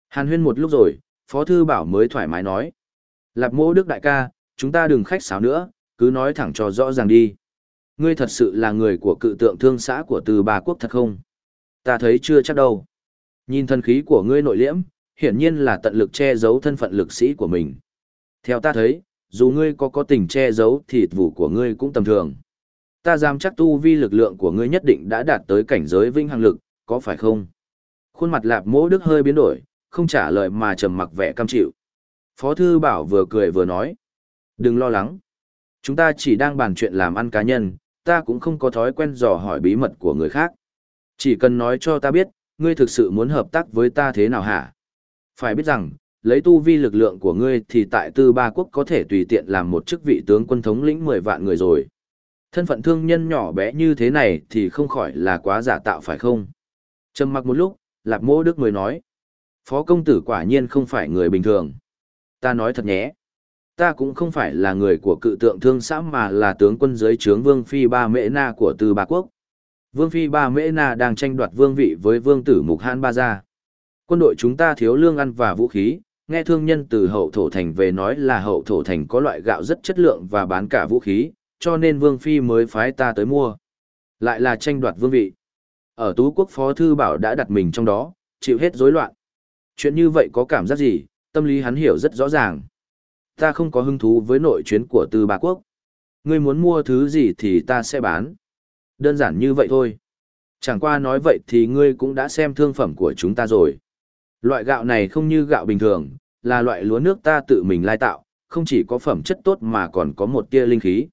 Hàn huyên một lúc rồi phó thư bảo mới thoải mái nói. Lạp mô đức đại ca chúng ta đừng khách sáo nữa cứ nói thẳng cho rõ ràng đi. Ngươi thật sự là người của cự tượng thương xã của từ bà quốc thật không? Ta thấy chưa chắc đâu Nhìn thần khí của ngươi nội liễm, hiển nhiên là tận lực che giấu thân phận lực sĩ của mình. Theo ta thấy, dù ngươi có có tình che giấu thì vụ của ngươi cũng tầm thường. Ta dám chắc tu vi lực lượng của ngươi nhất định đã đạt tới cảnh giới vinh hằng lực, có phải không? Khuôn mặt lạp mỗ đức hơi biến đổi, không trả lời mà trầm mặc vẻ cam chịu. Phó thư bảo vừa cười vừa nói. Đừng lo lắng. Chúng ta chỉ đang bàn chuyện làm ăn cá nhân, ta cũng không có thói quen dò hỏi bí mật của người khác. Chỉ cần nói cho ta biết, ngươi thực sự muốn hợp tác với ta thế nào hả? Phải biết rằng, lấy tu vi lực lượng của ngươi thì tại tư ba quốc có thể tùy tiện làm một chức vị tướng quân thống lĩnh 10 vạn người rồi. Thân phận thương nhân nhỏ bé như thế này thì không khỏi là quá giả tạo phải không? Trầm mặc một lúc, Lạp Mô Đức mới nói. Phó công tử quả nhiên không phải người bình thường. Ta nói thật nhé. Ta cũng không phải là người của cự tượng thương xã mà là tướng quân dưới trướng vương phi ba mễ na của tư ba quốc. Vương Phi Ba Mễ Na đang tranh đoạt vương vị với vương tử Mục Hãn Ba Gia. Quân đội chúng ta thiếu lương ăn và vũ khí, nghe thương nhân từ hậu thổ thành về nói là hậu thổ thành có loại gạo rất chất lượng và bán cả vũ khí, cho nên Vương Phi mới phái ta tới mua. Lại là tranh đoạt vương vị. Ở Tú Quốc Phó Thư Bảo đã đặt mình trong đó, chịu hết rối loạn. Chuyện như vậy có cảm giác gì, tâm lý hắn hiểu rất rõ ràng. Ta không có hứng thú với nội chuyến của Tư Ba Quốc. Ngươi muốn mua thứ gì thì ta sẽ bán. Đơn giản như vậy thôi. Chẳng qua nói vậy thì ngươi cũng đã xem thương phẩm của chúng ta rồi. Loại gạo này không như gạo bình thường, là loại lúa nước ta tự mình lai tạo, không chỉ có phẩm chất tốt mà còn có một tia linh khí.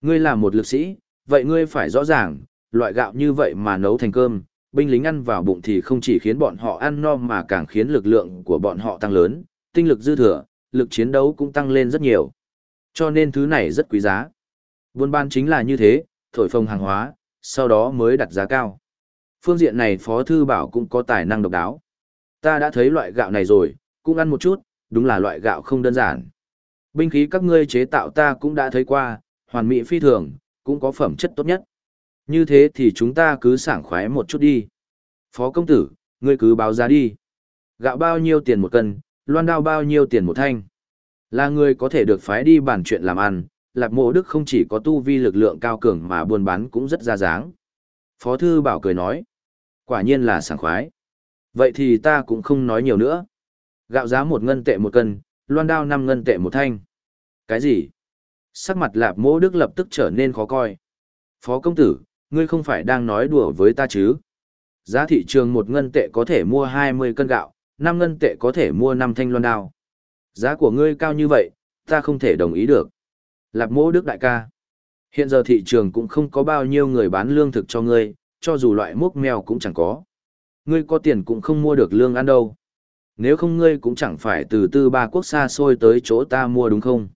Ngươi là một lực sĩ, vậy ngươi phải rõ ràng, loại gạo như vậy mà nấu thành cơm, binh lính ăn vào bụng thì không chỉ khiến bọn họ ăn no mà càng khiến lực lượng của bọn họ tăng lớn, tinh lực dư thừa, lực chiến đấu cũng tăng lên rất nhiều. Cho nên thứ này rất quý giá. Buôn bán chính là như thế, thổi phồng hàng hóa, sau đó mới đặt giá cao. Phương diện này Phó Thư Bảo cũng có tài năng độc đáo. Ta đã thấy loại gạo này rồi, cũng ăn một chút, đúng là loại gạo không đơn giản. Binh khí các ngươi chế tạo ta cũng đã thấy qua, hoàn mỹ phi thường, cũng có phẩm chất tốt nhất. Như thế thì chúng ta cứ sảng khoái một chút đi. Phó công tử, ngươi cứ báo giá đi. Gạo bao nhiêu tiền một cân, loan đao bao nhiêu tiền một thanh. Là người có thể được phái đi bàn chuyện làm ăn, Lạp Mộ Đức không chỉ có tu vi lực lượng cao cường mà buôn bán cũng rất ra dáng. Phó thư bảo cười nói. Quả nhiên là sảng khoái. Vậy thì ta cũng không nói nhiều nữa. Gạo giá một ngân tệ một cân, loan đao năm ngân tệ một thanh. Cái gì? Sắc mặt Lạp Mộ Đức lập tức trở nên khó coi. Phó công tử, ngươi không phải đang nói đùa với ta chứ? Giá thị trường một ngân tệ có thể mua 20 cân gạo, 5 ngân tệ có thể mua 5 thanh loan đao. Giá của ngươi cao như vậy, ta không thể đồng ý được. Lạp mỗ đức đại ca. Hiện giờ thị trường cũng không có bao nhiêu người bán lương thực cho ngươi, cho dù loại mốc mèo cũng chẳng có. Ngươi có tiền cũng không mua được lương ăn đâu. Nếu không ngươi cũng chẳng phải từ tư ba quốc xa xôi tới chỗ ta mua đúng không?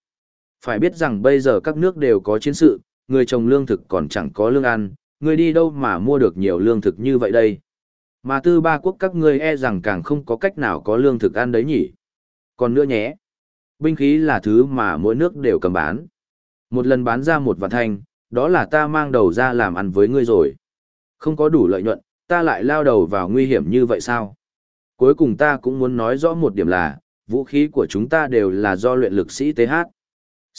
Phải biết rằng bây giờ các nước đều có chiến sự, người trồng lương thực còn chẳng có lương ăn, ngươi đi đâu mà mua được nhiều lương thực như vậy đây? Mà tư ba quốc các ngươi e rằng càng không có cách nào có lương thực ăn đấy nhỉ? Còn nữa nhé, binh khí là thứ mà mỗi nước đều cầm bán. Một lần bán ra một vạn thanh, đó là ta mang đầu ra làm ăn với ngươi rồi. Không có đủ lợi nhuận, ta lại lao đầu vào nguy hiểm như vậy sao? Cuối cùng ta cũng muốn nói rõ một điểm là, vũ khí của chúng ta đều là do luyện lực sĩ TH.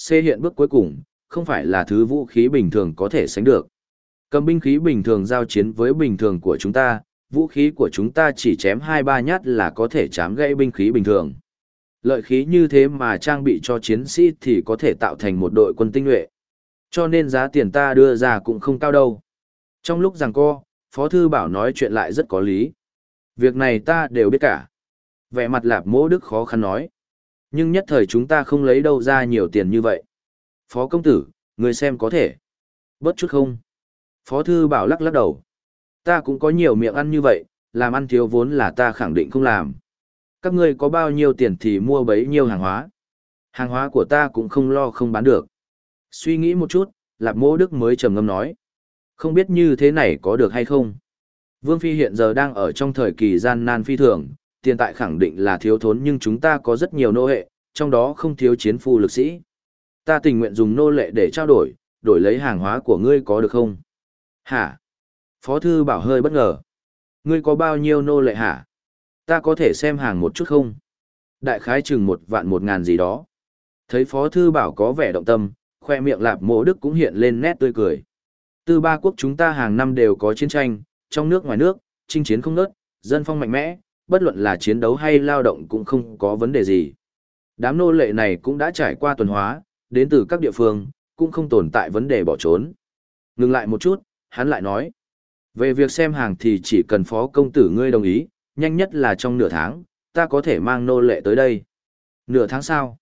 C hiện bước cuối cùng, không phải là thứ vũ khí bình thường có thể sánh được. Cầm binh khí bình thường giao chiến với bình thường của chúng ta, vũ khí của chúng ta chỉ chém 2-3 nhát là có thể chám gãy binh khí bình thường. Lợi khí như thế mà trang bị cho chiến sĩ thì có thể tạo thành một đội quân tinh nhuệ. Cho nên giá tiền ta đưa ra cũng không cao đâu. Trong lúc rằng co, Phó Thư Bảo nói chuyện lại rất có lý. Việc này ta đều biết cả. Vẻ mặt lạp mỗ đức khó khăn nói. Nhưng nhất thời chúng ta không lấy đâu ra nhiều tiền như vậy. Phó công tử, người xem có thể. Bớt chút không? Phó Thư Bảo lắc lắc đầu. Ta cũng có nhiều miệng ăn như vậy, làm ăn thiếu vốn là ta khẳng định không làm. Các ngươi có bao nhiêu tiền thì mua bấy nhiêu hàng hóa. Hàng hóa của ta cũng không lo không bán được. Suy nghĩ một chút, Lạp Mô Đức mới trầm ngâm nói. Không biết như thế này có được hay không? Vương Phi hiện giờ đang ở trong thời kỳ gian nan phi thường, tiền tại khẳng định là thiếu thốn nhưng chúng ta có rất nhiều nô hệ, trong đó không thiếu chiến phu lực sĩ. Ta tình nguyện dùng nô lệ để trao đổi, đổi lấy hàng hóa của ngươi có được không? Hả? Phó thư bảo hơi bất ngờ. Ngươi có bao nhiêu nô lệ hả? Ta có thể xem hàng một chút không? Đại khái chừng một vạn một ngàn gì đó. Thấy Phó Thư Bảo có vẻ động tâm, khoe miệng lạp mộ đức cũng hiện lên nét tươi cười. Từ ba quốc chúng ta hàng năm đều có chiến tranh, trong nước ngoài nước, chinh chiến không nớt, dân phong mạnh mẽ, bất luận là chiến đấu hay lao động cũng không có vấn đề gì. Đám nô lệ này cũng đã trải qua tuần hóa, đến từ các địa phương, cũng không tồn tại vấn đề bỏ trốn. Ngừng lại một chút, hắn lại nói. Về việc xem hàng thì chỉ cần phó công tử ngươi đồng ý, nhanh nhất là trong nửa tháng, ta có thể mang nô lệ tới đây. Nửa tháng sau?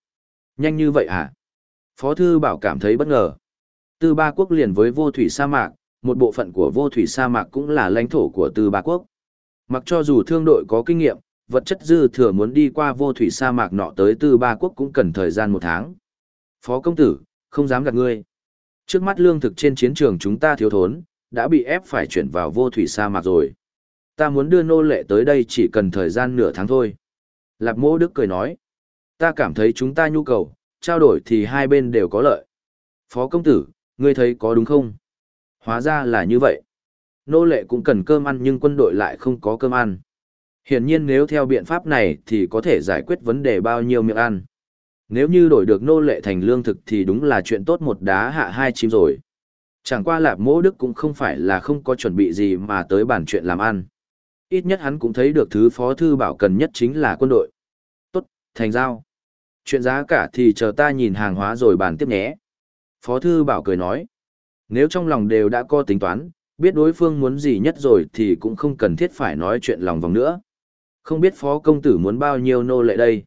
Nhanh như vậy hả? Phó thư bảo cảm thấy bất ngờ. Tư ba quốc liền với vô thủy sa mạc, một bộ phận của vô thủy sa mạc cũng là lãnh thổ của tư ba quốc. Mặc cho dù thương đội có kinh nghiệm, vật chất dư thừa muốn đi qua vô thủy sa mạc nọ tới tư ba quốc cũng cần thời gian một tháng. Phó công tử, không dám gạt ngươi. Trước mắt lương thực trên chiến trường chúng ta thiếu thốn, đã bị ép phải chuyển vào vô thủy sa mạc rồi. Ta muốn đưa nô lệ tới đây chỉ cần thời gian nửa tháng thôi. Lạp mô Đức cười nói. Ta cảm thấy chúng ta nhu cầu, trao đổi thì hai bên đều có lợi. Phó công tử, ngươi thấy có đúng không? Hóa ra là như vậy. Nô lệ cũng cần cơm ăn nhưng quân đội lại không có cơm ăn. Hiển nhiên nếu theo biện pháp này thì có thể giải quyết vấn đề bao nhiêu miệng ăn. Nếu như đổi được nô lệ thành lương thực thì đúng là chuyện tốt một đá hạ hai chim rồi. Chẳng qua lạp mỗ đức cũng không phải là không có chuẩn bị gì mà tới bàn chuyện làm ăn. Ít nhất hắn cũng thấy được thứ phó thư bảo cần nhất chính là quân đội. Tốt, thành giao. Chuyện giá cả thì chờ ta nhìn hàng hóa rồi bàn tiếp nhé. Phó thư bảo cười nói. Nếu trong lòng đều đã có tính toán, biết đối phương muốn gì nhất rồi thì cũng không cần thiết phải nói chuyện lòng vòng nữa. Không biết phó công tử muốn bao nhiêu nô lệ đây?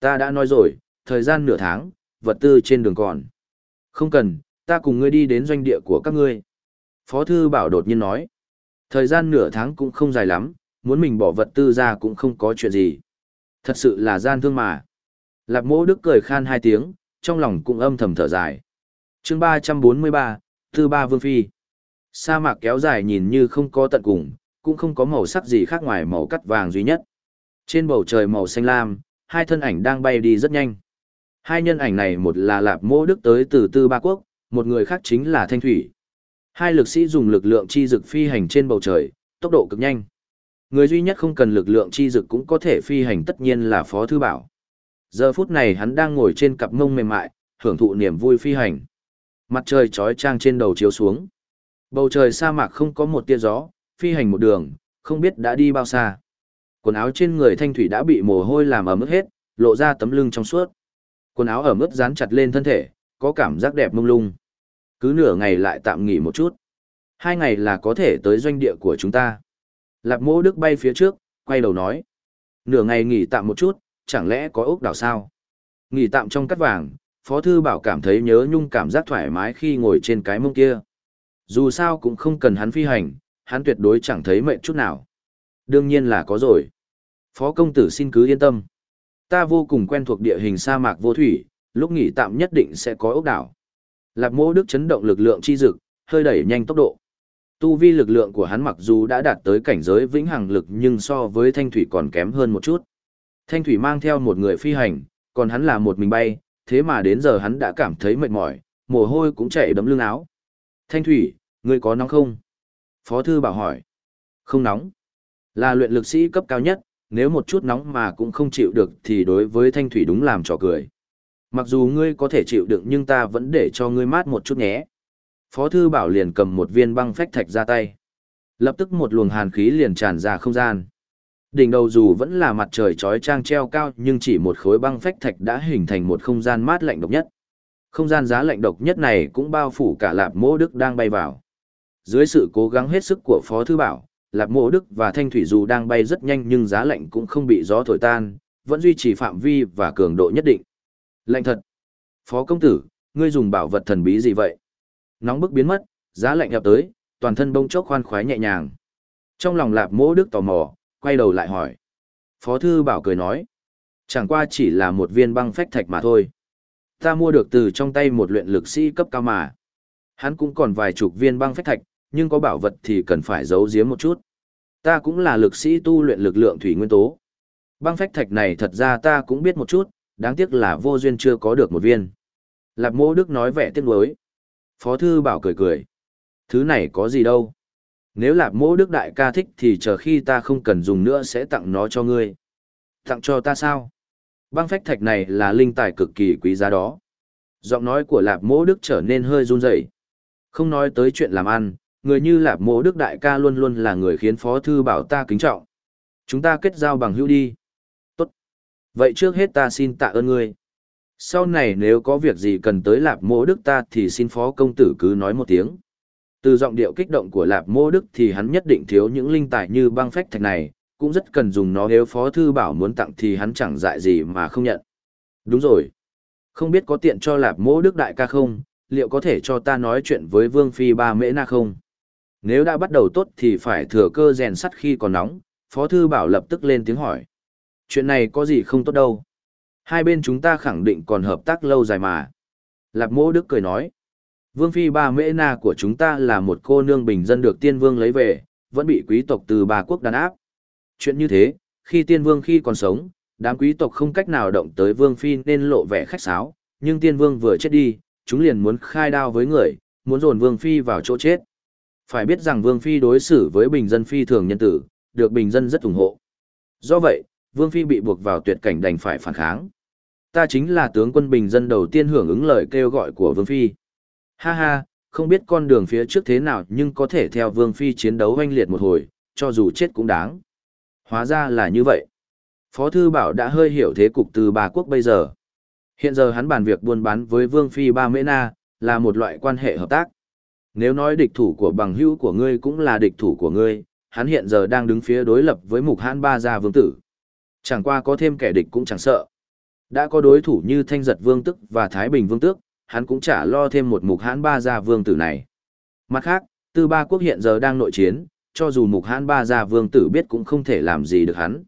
Ta đã nói rồi, thời gian nửa tháng, vật tư trên đường còn. Không cần, ta cùng ngươi đi đến doanh địa của các ngươi. Phó thư bảo đột nhiên nói. Thời gian nửa tháng cũng không dài lắm, muốn mình bỏ vật tư ra cũng không có chuyện gì. Thật sự là gian thương mà. Lạp mỗ đức cười khan hai tiếng, trong lòng cũng âm thầm thở dài. chương 343, Thư Ba Vương Phi. Sa mạc kéo dài nhìn như không có tận cùng, cũng không có màu sắc gì khác ngoài màu cắt vàng duy nhất. Trên bầu trời màu xanh lam, hai thân ảnh đang bay đi rất nhanh. Hai nhân ảnh này một là Lạp Mô Đức tới từ Tư Ba Quốc, một người khác chính là Thanh Thủy. Hai lực sĩ dùng lực lượng chi dực phi hành trên bầu trời, tốc độ cực nhanh. Người duy nhất không cần lực lượng chi dực cũng có thể phi hành tất nhiên là Phó Thư Bảo. Giờ phút này hắn đang ngồi trên cặp mông mềm mại, hưởng thụ niềm vui phi hành. Mặt trời trói trang trên đầu chiếu xuống. Bầu trời sa mạc không có một tia gió, phi hành một đường, không biết đã đi bao xa. Quần áo trên người thanh thủy đã bị mồ hôi làm ẩm ướt hết, lộ ra tấm lưng trong suốt. Quần áo ẩm ướt dán chặt lên thân thể, có cảm giác đẹp mông lung. Cứ nửa ngày lại tạm nghỉ một chút. Hai ngày là có thể tới doanh địa của chúng ta. Lạp mô đức bay phía trước, quay đầu nói. Nửa ngày nghỉ tạm một chút, chẳng lẽ có ốc đảo sao? Nghỉ tạm trong cắt vàng, Phó Thư Bảo cảm thấy nhớ nhung cảm giác thoải mái khi ngồi trên cái mông kia. Dù sao cũng không cần hắn phi hành, hắn tuyệt đối chẳng thấy mệt chút nào. Đương nhiên là có rồi. Phó công tử xin cứ yên tâm. Ta vô cùng quen thuộc địa hình sa mạc vô thủy, lúc nghỉ tạm nhất định sẽ có ốc đảo. Lạc mô đức chấn động lực lượng chi dực, hơi đẩy nhanh tốc độ. Tu vi lực lượng của hắn mặc dù đã đạt tới cảnh giới vĩnh hằng lực nhưng so với thanh thủy còn kém hơn một chút. Thanh thủy mang theo một người phi hành, còn hắn là một mình bay, thế mà đến giờ hắn đã cảm thấy mệt mỏi, mồ hôi cũng chảy đấm lưng áo. Thanh thủy, ngươi có nóng không? Phó thư bảo hỏi. Không nóng. Là luyện lực sĩ cấp cao nhất, nếu một chút nóng mà cũng không chịu được thì đối với thanh thủy đúng làm trò cười. Mặc dù ngươi có thể chịu đựng nhưng ta vẫn để cho ngươi mát một chút nhé. Phó thư bảo liền cầm một viên băng phách thạch ra tay. Lập tức một luồng hàn khí liền tràn ra không gian. Đỉnh đầu dù vẫn là mặt trời trói trang treo cao nhưng chỉ một khối băng phách thạch đã hình thành một không gian mát lạnh độc nhất. Không gian giá lạnh độc nhất này cũng bao phủ cả lạp mô đức đang bay vào. Dưới sự cố gắng hết sức của Phó Thư Bảo, lạp mô đức và thanh thủy dù đang bay rất nhanh nhưng giá lạnh cũng không bị gió thổi tan, vẫn duy trì phạm vi và cường độ nhất định. Lạnh thật. Phó công tử, ngươi dùng bảo vật thần bí gì vậy? Nóng bức biến mất, giá lạnh ập tới, toàn thân bông chốc khoan khoái nhẹ nhàng. Trong lòng lạp mỗ đức tò mò, quay đầu lại hỏi. Phó thư bảo cười nói. Chẳng qua chỉ là một viên băng phách thạch mà thôi. Ta mua được từ trong tay một luyện lực sĩ cấp cao mà. Hắn cũng còn vài chục viên băng phách thạch, nhưng có bảo vật thì cần phải giấu giếm một chút. Ta cũng là lực sĩ tu luyện lực lượng thủy nguyên tố. Băng phách thạch này thật ra ta cũng biết một chút, đáng tiếc là vô duyên chưa có được một viên. Lạp mô đức nói vẻ tiếc nuối. Phó thư bảo cười cười. Thứ này có gì đâu. Nếu lạp mô đức đại ca thích thì chờ khi ta không cần dùng nữa sẽ tặng nó cho ngươi. Tặng cho ta sao? Băng phách thạch này là linh tài cực kỳ quý giá đó. Giọng nói của lạp mô đức trở nên hơi run rẩy. Không nói tới chuyện làm ăn, người như lạp mô đức đại ca luôn luôn là người khiến phó thư bảo ta kính trọng. Chúng ta kết giao bằng hữu đi. Vậy trước hết ta xin tạ ơn ngươi. Sau này nếu có việc gì cần tới lạp mô đức ta thì xin phó công tử cứ nói một tiếng. Từ giọng điệu kích động của Lạp Mô Đức thì hắn nhất định thiếu những linh tài như băng phách thạch này, cũng rất cần dùng nó nếu Phó Thư Bảo muốn tặng thì hắn chẳng dại gì mà không nhận. Đúng rồi. Không biết có tiện cho Lạp Mô Đức đại ca không, liệu có thể cho ta nói chuyện với Vương Phi Ba Mễ Na không? Nếu đã bắt đầu tốt thì phải thừa cơ rèn sắt khi còn nóng, Phó Thư Bảo lập tức lên tiếng hỏi. Chuyện này có gì không tốt đâu. Hai bên chúng ta khẳng định còn hợp tác lâu dài mà. Lạp Mô Đức cười nói. Vương phi ba mễ na của chúng ta là một cô nương bình dân được tiên vương lấy về, vẫn bị quý tộc từ ba quốc đàn áp. Chuyện như thế, khi tiên vương khi còn sống, đám quý tộc không cách nào động tới vương phi nên lộ vẻ khách sáo, nhưng tiên vương vừa chết đi, chúng liền muốn khai đao với người, muốn dồn vương phi vào chỗ chết. Phải biết rằng vương phi đối xử với bình dân phi thường nhân tử, được bình dân rất ủng hộ. Do vậy, Vương Phi bị buộc vào tuyệt cảnh đành phải phản kháng. Ta chính là tướng quân bình dân đầu tiên hưởng ứng lời kêu gọi của Vương Phi. Ha ha, không biết con đường phía trước thế nào nhưng có thể theo Vương Phi chiến đấu oanh liệt một hồi, cho dù chết cũng đáng. Hóa ra là như vậy. Phó Thư Bảo đã hơi hiểu thế cục từ bà quốc bây giờ. Hiện giờ hắn bàn việc buôn bán với Vương Phi Ba Mễ Na, là một loại quan hệ hợp tác. Nếu nói địch thủ của bằng hữu của ngươi cũng là địch thủ của ngươi, hắn hiện giờ đang đứng phía đối lập với mục hãn ba gia vương tử. Chẳng qua có thêm kẻ địch cũng chẳng sợ. Đã có đối thủ như Thanh Giật Vương Tức và Thái Bình Vương Tước, hắn cũng chả lo thêm một mục hãn ba gia vương tử này. Mặt khác, tư ba quốc hiện giờ đang nội chiến, cho dù mục hãn ba gia vương tử biết cũng không thể làm gì được hắn.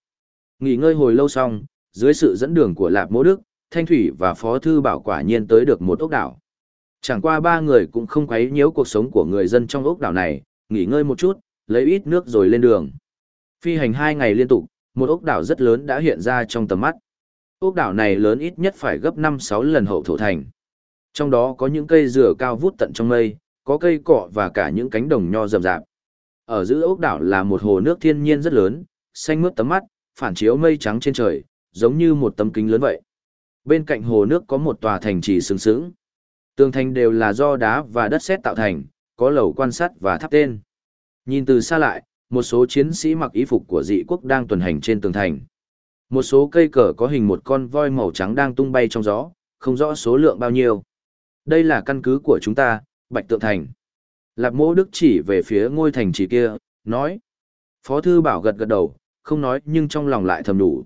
Nghỉ ngơi hồi lâu xong, dưới sự dẫn đường của Lạp Mỗ Đức, Thanh Thủy và Phó Thư Bảo quả nhiên tới được một ốc đảo. Chẳng qua ba người cũng không quấy nhiễu cuộc sống của người dân trong ốc đảo này, nghỉ ngơi một chút, lấy ít nước rồi lên đường. Phi hành hai ngày liên tục, một ốc đảo rất lớn đã hiện ra trong tầm mắt. Ốc đảo này lớn ít nhất phải gấp 5-6 lần hậu thổ thành. Trong đó có những cây dừa cao vút tận trong mây, có cây cọ và cả những cánh đồng nho rậm rạp. Ở giữa ốc đảo là một hồ nước thiên nhiên rất lớn, xanh mướt tấm mắt, phản chiếu mây trắng trên trời, giống như một tấm kính lớn vậy. Bên cạnh hồ nước có một tòa thành trì sừng sững. Tường thành đều là do đá và đất sét tạo thành, có lầu quan sát và tháp tên. Nhìn từ xa lại, một số chiến sĩ mặc y phục của dị quốc đang tuần hành trên tường thành. Một số cây cờ có hình một con voi màu trắng đang tung bay trong gió, không rõ số lượng bao nhiêu. Đây là căn cứ của chúng ta, Bạch Tượng Thành. Lạp mô đức chỉ về phía ngôi thành trì kia, nói. Phó thư bảo gật gật đầu, không nói nhưng trong lòng lại thầm đủ.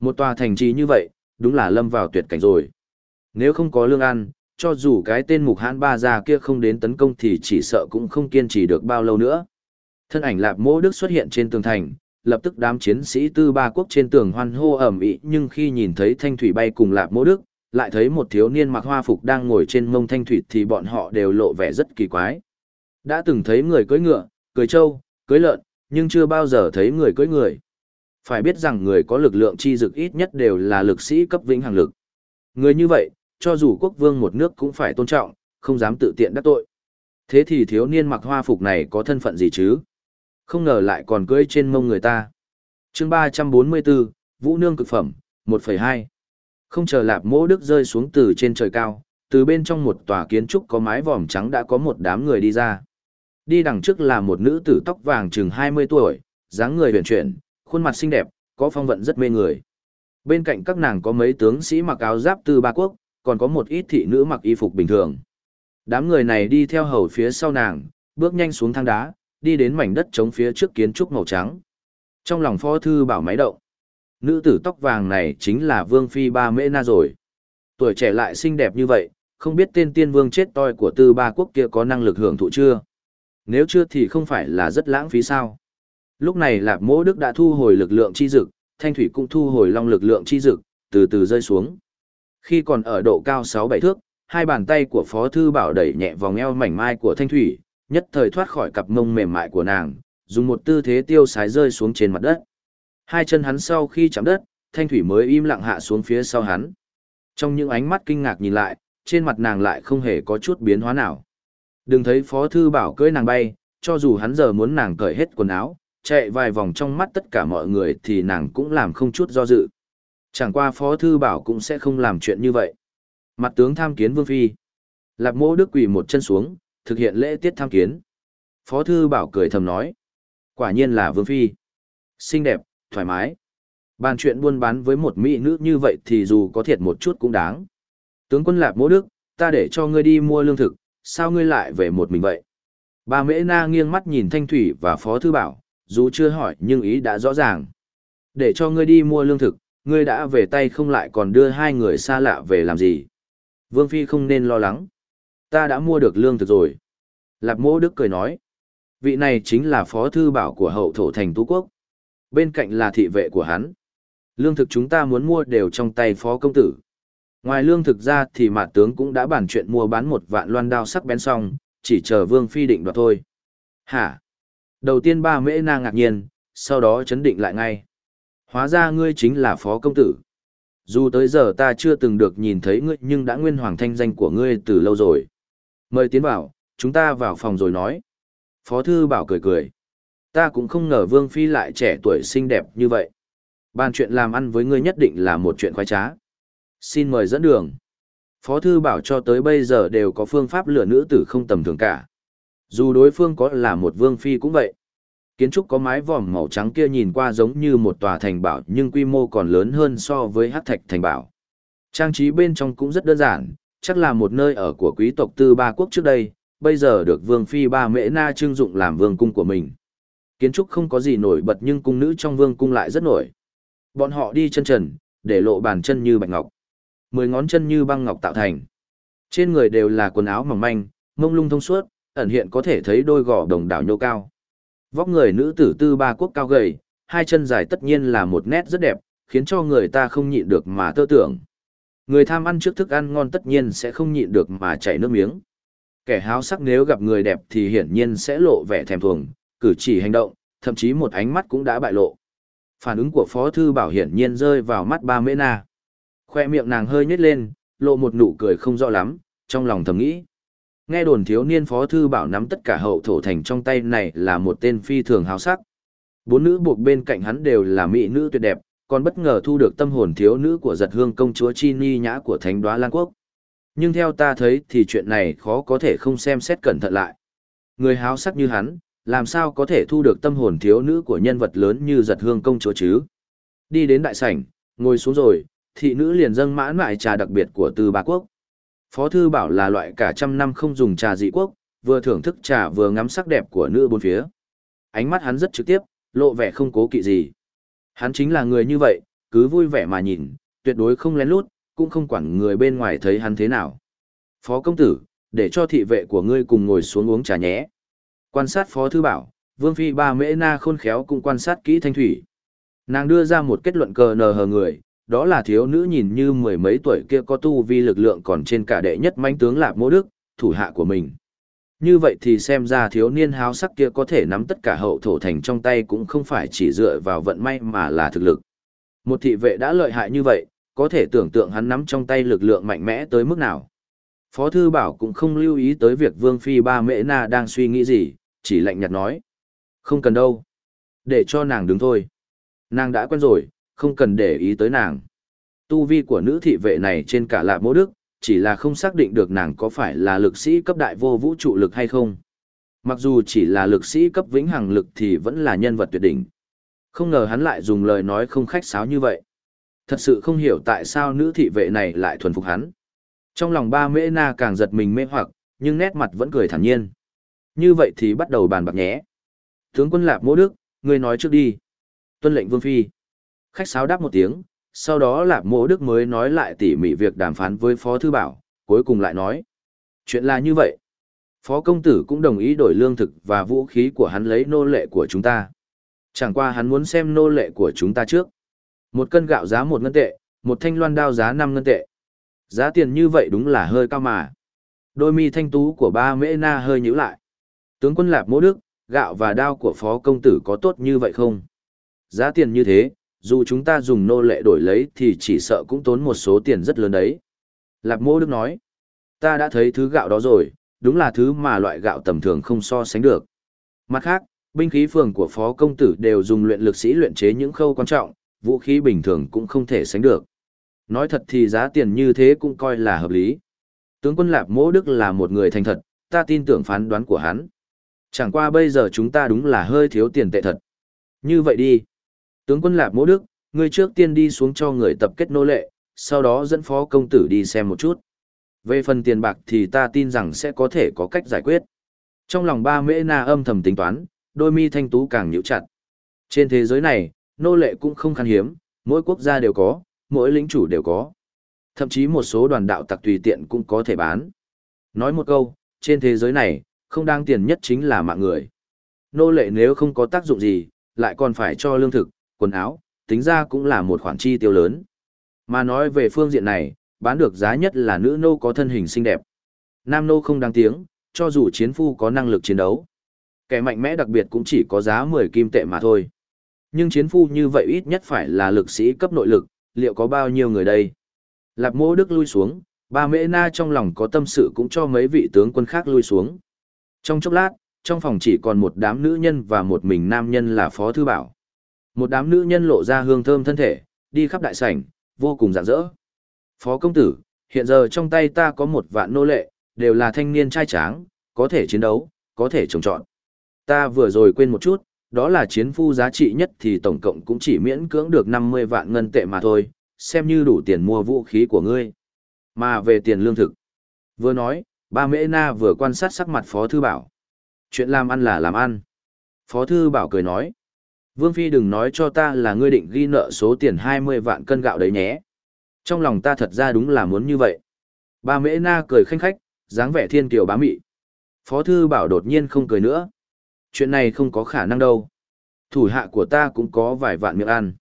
Một tòa thành trì như vậy, đúng là lâm vào tuyệt cảnh rồi. Nếu không có lương ăn, cho dù cái tên mục hãn ba già kia không đến tấn công thì chỉ sợ cũng không kiên trì được bao lâu nữa. Thân ảnh lạp mỗ đức xuất hiện trên tường thành, lập tức đám chiến sĩ tư ba quốc trên tường hoan hô ẩm ĩ nhưng khi nhìn thấy thanh thủy bay cùng lạp mỗ đức, lại thấy một thiếu niên mặc hoa phục đang ngồi trên mông thanh thủy thì bọn họ đều lộ vẻ rất kỳ quái. Đã từng thấy người cưỡi ngựa, cưỡi trâu, cưỡi lợn, nhưng chưa bao giờ thấy người cưỡi người. Phải biết rằng người có lực lượng chi dực ít nhất đều là lực sĩ cấp vĩnh hằng lực. Người như vậy, cho dù quốc vương một nước cũng phải tôn trọng, không dám tự tiện đắc tội. Thế thì thiếu niên mặc hoa phục này có thân phận gì chứ? Không ngờ lại còn cưỡi trên mông người ta. chương 344, Vũ Nương cực phẩm, 1,2. Không chờ lạp mỗ đức rơi xuống từ trên trời cao, từ bên trong một tòa kiến trúc có mái vòm trắng đã có một đám người đi ra. Đi đằng trước là một nữ tử tóc vàng chừng 20 tuổi, dáng người huyền chuyển, khuôn mặt xinh đẹp, có phong vận rất mê người. Bên cạnh các nàng có mấy tướng sĩ mặc áo giáp từ ba quốc, còn có một ít thị nữ mặc y phục bình thường. Đám người này đi theo hầu phía sau nàng, bước nhanh xuống thang đá, đi đến mảnh đất trống phía trước kiến trúc màu trắng. Trong lòng phó thư bảo máy động. Nữ tử tóc vàng này chính là Vương Phi Ba Mễ Na rồi. Tuổi trẻ lại xinh đẹp như vậy, không biết tên tiên vương chết toi của tư ba quốc kia có năng lực hưởng thụ chưa? Nếu chưa thì không phải là rất lãng phí sao? Lúc này Lạp Mỗ Đức đã thu hồi lực lượng chi dực, Thanh Thủy cũng thu hồi long lực lượng chi dực, từ từ rơi xuống. Khi còn ở độ cao 6-7 thước, hai bàn tay của Phó Thư Bảo đẩy nhẹ vòng eo mảnh mai của Thanh Thủy, nhất thời thoát khỏi cặp mông mềm mại của nàng, dùng một tư thế tiêu sái rơi xuống trên mặt đất. Hai chân hắn sau khi chạm đất, Thanh Thủy mới im lặng hạ xuống phía sau hắn. Trong những ánh mắt kinh ngạc nhìn lại, trên mặt nàng lại không hề có chút biến hóa nào. Đừng thấy Phó Thư Bảo cưỡi nàng bay, cho dù hắn giờ muốn nàng cởi hết quần áo, chạy vài vòng trong mắt tất cả mọi người thì nàng cũng làm không chút do dự. Chẳng qua Phó Thư Bảo cũng sẽ không làm chuyện như vậy. Mặt tướng tham kiến Vương Phi. Lạp mô đức quỳ một chân xuống, thực hiện lễ tiết tham kiến. Phó Thư Bảo cười thầm nói. Quả nhiên là Vương Phi. Xinh đẹp, thoải mái. Bàn chuyện buôn bán với một mỹ nữ như vậy thì dù có thiệt một chút cũng đáng. Tướng quân Lạp mô đức, ta để cho ngươi đi mua lương thực, sao ngươi lại về một mình vậy? Bà Mễ Na nghiêng mắt nhìn Thanh Thủy và Phó Thư Bảo, dù chưa hỏi nhưng ý đã rõ ràng. Để cho ngươi đi mua lương thực, ngươi đã về tay không lại còn đưa hai người xa lạ về làm gì. Vương Phi không nên lo lắng. Ta đã mua được lương thực rồi. Lạp mô Đức cười nói. Vị này chính là phó thư bảo của hậu thổ thành Tú Quốc. Bên cạnh là thị vệ của hắn. Lương thực chúng ta muốn mua đều trong tay phó công tử. Ngoài lương thực ra thì mạt tướng cũng đã bàn chuyện mua bán một vạn loan đao sắc bén xong, chỉ chờ Vương Phi định đoạt thôi. Hả? Đầu tiên ba mễ na ngạc nhiên, sau đó chấn định lại ngay. Hóa ra ngươi chính là phó công tử. Dù tới giờ ta chưa từng được nhìn thấy ngươi nhưng đã nguyên hoàng thanh danh của ngươi từ lâu rồi. Mời tiến vào, chúng ta vào phòng rồi nói. Phó thư bảo cười cười. Ta cũng không ngờ Vương Phi lại trẻ tuổi xinh đẹp như vậy. Bàn chuyện làm ăn với ngươi nhất định là một chuyện khoái trá. Xin mời dẫn đường. Phó thư bảo cho tới bây giờ đều có phương pháp lừa nữ tử không tầm thường cả. Dù đối phương có là một vương phi cũng vậy. Kiến trúc có mái vòm màu trắng kia nhìn qua giống như một tòa thành bảo nhưng quy mô còn lớn hơn so với hát thạch thành bảo. Trang trí bên trong cũng rất đơn giản, chắc là một nơi ở của quý tộc tư ba quốc trước đây, bây giờ được vương phi ba mễ na trưng dụng làm vương cung của mình. Kiến trúc không có gì nổi bật nhưng cung nữ trong vương cung lại rất nổi. Bọn họ đi chân trần, để lộ bàn chân như bạch ngọc. Mười ngón chân như băng ngọc tạo thành. Trên người đều là quần áo mỏng manh, mông lung thông suốt, ẩn hiện có thể thấy đôi gò đồng đảo nhô cao. Vóc người nữ tử tư ba quốc cao gầy, hai chân dài tất nhiên là một nét rất đẹp, khiến cho người ta không nhịn được mà tơ tưởng. Người tham ăn trước thức ăn ngon tất nhiên sẽ không nhịn được mà chảy nước miếng. Kẻ háo sắc nếu gặp người đẹp thì hiển nhiên sẽ lộ vẻ thèm thuồng, cử chỉ hành động, thậm chí một ánh mắt cũng đã bại lộ. Phản ứng của Phó Thư Bảo hiển nhiên rơi vào mắt ba mễ na. Khoe miệng nàng hơi nhếch lên, lộ một nụ cười không rõ lắm, trong lòng thầm nghĩ. Nghe đồn thiếu niên Phó Thư Bảo nắm tất cả hậu thổ thành trong tay này là một tên phi thường háo sắc. Bốn nữ buộc bên cạnh hắn đều là mỹ nữ tuyệt đẹp, còn bất ngờ thu được tâm hồn thiếu nữ của giật hương công chúa Chi Ni Nhã của Thánh Đoá Lan Quốc. Nhưng theo ta thấy thì chuyện này khó có thể không xem xét cẩn thận lại. Người háo sắc như hắn, làm sao có thể thu được tâm hồn thiếu nữ của nhân vật lớn như giật hương công chúa chứ? Đi đến đại sảnh, ngồi xuống rồi, thị nữ liền dâng mãn lại trà đặc biệt của từ bà quốc. Phó thư bảo là loại cả trăm năm không dùng trà dị quốc, vừa thưởng thức trà vừa ngắm sắc đẹp của nữ bốn phía. Ánh mắt hắn rất trực tiếp, lộ vẻ không cố kỵ gì. Hắn chính là người như vậy, cứ vui vẻ mà nhìn, tuyệt đối không lén lút, cũng không quản người bên ngoài thấy hắn thế nào. Phó công tử, để cho thị vệ của ngươi cùng ngồi xuống uống trà nhé. Quan sát phó thư bảo, vương phi ba mễ na khôn khéo cũng quan sát kỹ thanh thủy. Nàng đưa ra một kết luận cờ nờ hờ người, đó là thiếu nữ nhìn như mười mấy tuổi kia có tu vi lực lượng còn trên cả đệ nhất manh tướng lạp mô đức, thủ hạ của mình. Như vậy thì xem ra thiếu niên háo sắc kia có thể nắm tất cả hậu thổ thành trong tay cũng không phải chỉ dựa vào vận may mà là thực lực. Một thị vệ đã lợi hại như vậy, có thể tưởng tượng hắn nắm trong tay lực lượng mạnh mẽ tới mức nào. Phó Thư Bảo cũng không lưu ý tới việc Vương Phi Ba Mễ Na đang suy nghĩ gì, chỉ lạnh nhạt nói. Không cần đâu. Để cho nàng đứng thôi. Nàng đã quen rồi, không cần để ý tới nàng. Tu vi của nữ thị vệ này trên cả lạ mô đức, chỉ là không xác định được nàng có phải là lực sĩ cấp đại vô vũ trụ lực hay không. Mặc dù chỉ là lực sĩ cấp vĩnh hằng lực thì vẫn là nhân vật tuyệt đỉnh. Không ngờ hắn lại dùng lời nói không khách sáo như vậy. Thật sự không hiểu tại sao nữ thị vệ này lại thuần phục hắn. Trong lòng ba mễ na càng giật mình mê hoặc, nhưng nét mặt vẫn cười thản nhiên. Như vậy thì bắt đầu bàn bạc nhé. Tướng quân Lạp Mỗ Đức, ngươi nói trước đi. Tuân lệnh Vương Phi. Khách sáo đáp một tiếng, sau đó Lạp mộ Đức mới nói lại tỉ mỉ việc đàm phán với Phó Thư Bảo, cuối cùng lại nói. Chuyện là như vậy. Phó công tử cũng đồng ý đổi lương thực và vũ khí của hắn lấy nô lệ của chúng ta. Chẳng qua hắn muốn xem nô lệ của chúng ta trước. Một cân gạo giá một ngân tệ, một thanh loan đao giá năm ngân tệ. Giá tiền như vậy đúng là hơi cao mà. Đôi mi thanh tú của ba mễ na hơi nhíu lại. Tướng quân Lạp Mỗ Đức, gạo và đao của phó công tử có tốt như vậy không? Giá tiền như thế, dù chúng ta dùng nô lệ đổi lấy thì chỉ sợ cũng tốn một số tiền rất lớn đấy. Lạp Mỗ Đức nói, ta đã thấy thứ gạo đó rồi, đúng là thứ mà loại gạo tầm thường không so sánh được. Mặt khác, binh khí phường của phó công tử đều dùng luyện lực sĩ luyện chế những khâu quan trọng, vũ khí bình thường cũng không thể sánh được. Nói thật thì giá tiền như thế cũng coi là hợp lý. Tướng quân Lạp Mỗ Đức là một người thành thật, ta tin tưởng phán đoán của hắn. Chẳng qua bây giờ chúng ta đúng là hơi thiếu tiền tệ thật. Như vậy đi. Tướng quân Lạp Mỗ Đức, ngươi trước tiên đi xuống cho người tập kết nô lệ, sau đó dẫn phó công tử đi xem một chút. Về phần tiền bạc thì ta tin rằng sẽ có thể có cách giải quyết. Trong lòng ba mễ na âm thầm tính toán, đôi mi thanh tú càng nhíu chặt. Trên thế giới này, nô lệ cũng không khan hiếm, mỗi quốc gia đều có, mỗi lĩnh chủ đều có. Thậm chí một số đoàn đạo tặc tùy tiện cũng có thể bán. Nói một câu, trên thế giới này, không đáng tiền nhất chính là mạng người. Nô lệ nếu không có tác dụng gì, lại còn phải cho lương thực, quần áo, tính ra cũng là một khoản chi tiêu lớn. Mà nói về phương diện này, bán được giá nhất là nữ nô có thân hình xinh đẹp. Nam nô không đáng tiếng, cho dù chiến phu có năng lực chiến đấu. Kẻ mạnh mẽ đặc biệt cũng chỉ có giá 10 kim tệ mà thôi. Nhưng chiến phu như vậy ít nhất phải là lực sĩ cấp nội lực, liệu có bao nhiêu người đây? Lạp mô đức lui xuống, ba mễ na trong lòng có tâm sự cũng cho mấy vị tướng quân khác lui xuống. Trong chốc lát, trong phòng chỉ còn một đám nữ nhân và một mình nam nhân là Phó Thư Bảo. Một đám nữ nhân lộ ra hương thơm thân thể, đi khắp đại sảnh, vô cùng rạng rỡ. Phó công tử, hiện giờ trong tay ta có một vạn nô lệ, đều là thanh niên trai tráng, có thể chiến đấu, có thể trồng trọt Ta vừa rồi quên một chút, đó là chiến phu giá trị nhất thì tổng cộng cũng chỉ miễn cưỡng được 50 vạn ngân tệ mà thôi, xem như đủ tiền mua vũ khí của ngươi. Mà về tiền lương thực. Vừa nói, ba mễ na vừa quan sát sắc mặt Phó Thư Bảo. Chuyện làm ăn là làm ăn. Phó Thư Bảo cười nói. Vương Phi đừng nói cho ta là ngươi định ghi nợ số tiền 20 vạn cân gạo đấy nhé. Trong lòng ta thật ra đúng là muốn như vậy. Bà mễ na cười khanh khách, dáng vẻ thiên kiều bá mị. Phó Thư Bảo đột nhiên không cười nữa. Chuyện này không có khả năng đâu. Thủ hạ của ta cũng có vài vạn miệng ăn.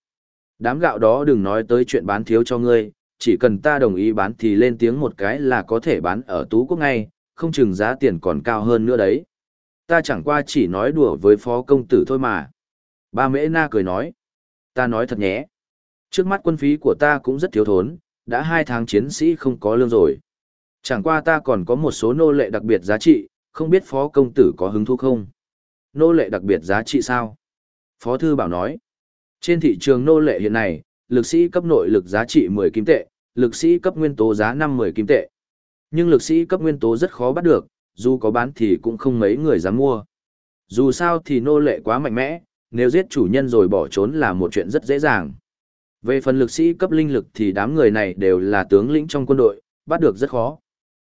Đám gạo đó đừng nói tới chuyện bán thiếu cho ngươi, chỉ cần ta đồng ý bán thì lên tiếng một cái là có thể bán ở tú quốc ngay, không chừng giá tiền còn cao hơn nữa đấy. Ta chẳng qua chỉ nói đùa với phó công tử thôi mà. Ba mễ na cười nói. Ta nói thật nhé. Trước mắt quân phí của ta cũng rất thiếu thốn, đã hai tháng chiến sĩ không có lương rồi. Chẳng qua ta còn có một số nô lệ đặc biệt giá trị, không biết phó công tử có hứng thú không? Nô lệ đặc biệt giá trị sao? Phó thư bảo nói. Trên thị trường nô lệ hiện nay, lực sĩ cấp nội lực giá trị 10 kim tệ, lực sĩ cấp nguyên tố giá 5-10 kim tệ. Nhưng lực sĩ cấp nguyên tố rất khó bắt được, dù có bán thì cũng không mấy người dám mua. Dù sao thì nô lệ quá mạnh mẽ, nếu giết chủ nhân rồi bỏ trốn là một chuyện rất dễ dàng. Về phần lực sĩ cấp linh lực thì đám người này đều là tướng lĩnh trong quân đội, bắt được rất khó.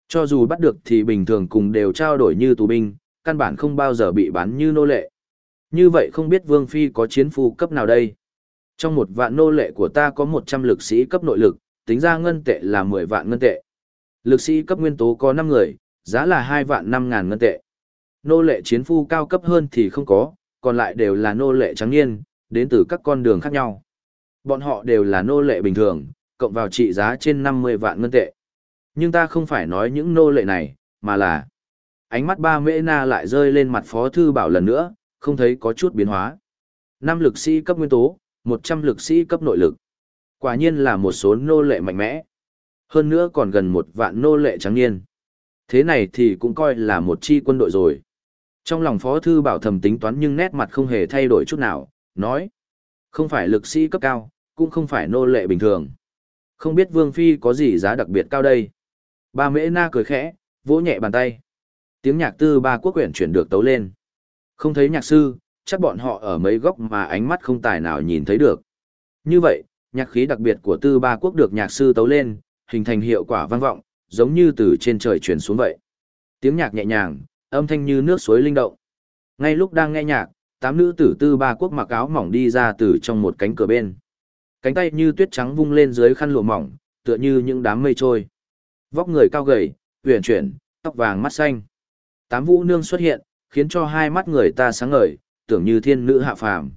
Cho dù bắt được thì bình thường cùng đều trao đổi như tù binh, căn bản không bao giờ bị bán như nô lệ. Như vậy không biết Vương Phi có chiến phu cấp nào đây? Trong một vạn nô lệ của ta có 100 lực sĩ cấp nội lực, tính ra ngân tệ là 10 vạn ngân tệ. Lực sĩ cấp nguyên tố có 5 người, giá là 2 vạn 5 ngàn ngân tệ. Nô lệ chiến phu cao cấp hơn thì không có, còn lại đều là nô lệ trắng niên, đến từ các con đường khác nhau. Bọn họ đều là nô lệ bình thường, cộng vào trị giá trên 50 vạn ngân tệ. Nhưng ta không phải nói những nô lệ này, mà là... Ánh mắt ba mễ na lại rơi lên mặt phó thư bảo lần nữa, không thấy có chút biến hóa. Năm lực sĩ cấp nguyên tố, 100 lực sĩ cấp nội lực. Quả nhiên là một số nô lệ mạnh mẽ. Hơn nữa còn gần một vạn nô lệ trắng niên. Thế này thì cũng coi là một chi quân đội rồi. Trong lòng Phó Thư Bảo thầm tính toán nhưng nét mặt không hề thay đổi chút nào, nói. Không phải lực sĩ cấp cao, cũng không phải nô lệ bình thường. Không biết Vương Phi có gì giá đặc biệt cao đây. Ba mễ na cười khẽ, vỗ nhẹ bàn tay. Tiếng nhạc tư ba quốc quyển chuyển được tấu lên. Không thấy nhạc sư, chắc bọn họ ở mấy góc mà ánh mắt không tài nào nhìn thấy được. Như vậy, nhạc khí đặc biệt của tư ba quốc được nhạc sư tấu lên, hình thành hiệu quả vang vọng, giống như từ trên trời truyền xuống vậy. Tiếng nhạc nhẹ nhàng, âm thanh như nước suối linh động. Ngay lúc đang nghe nhạc, tám nữ tử tư ba quốc mặc áo mỏng đi ra từ trong một cánh cửa bên. Cánh tay như tuyết trắng vung lên dưới khăn lụa mỏng, tựa như những đám mây trôi. Vóc người cao gầy, uyển chuyển, tóc vàng mắt xanh. Tám vũ nương xuất hiện, khiến cho hai mắt người ta sáng ngời, tưởng như thiên nữ hạ phàm.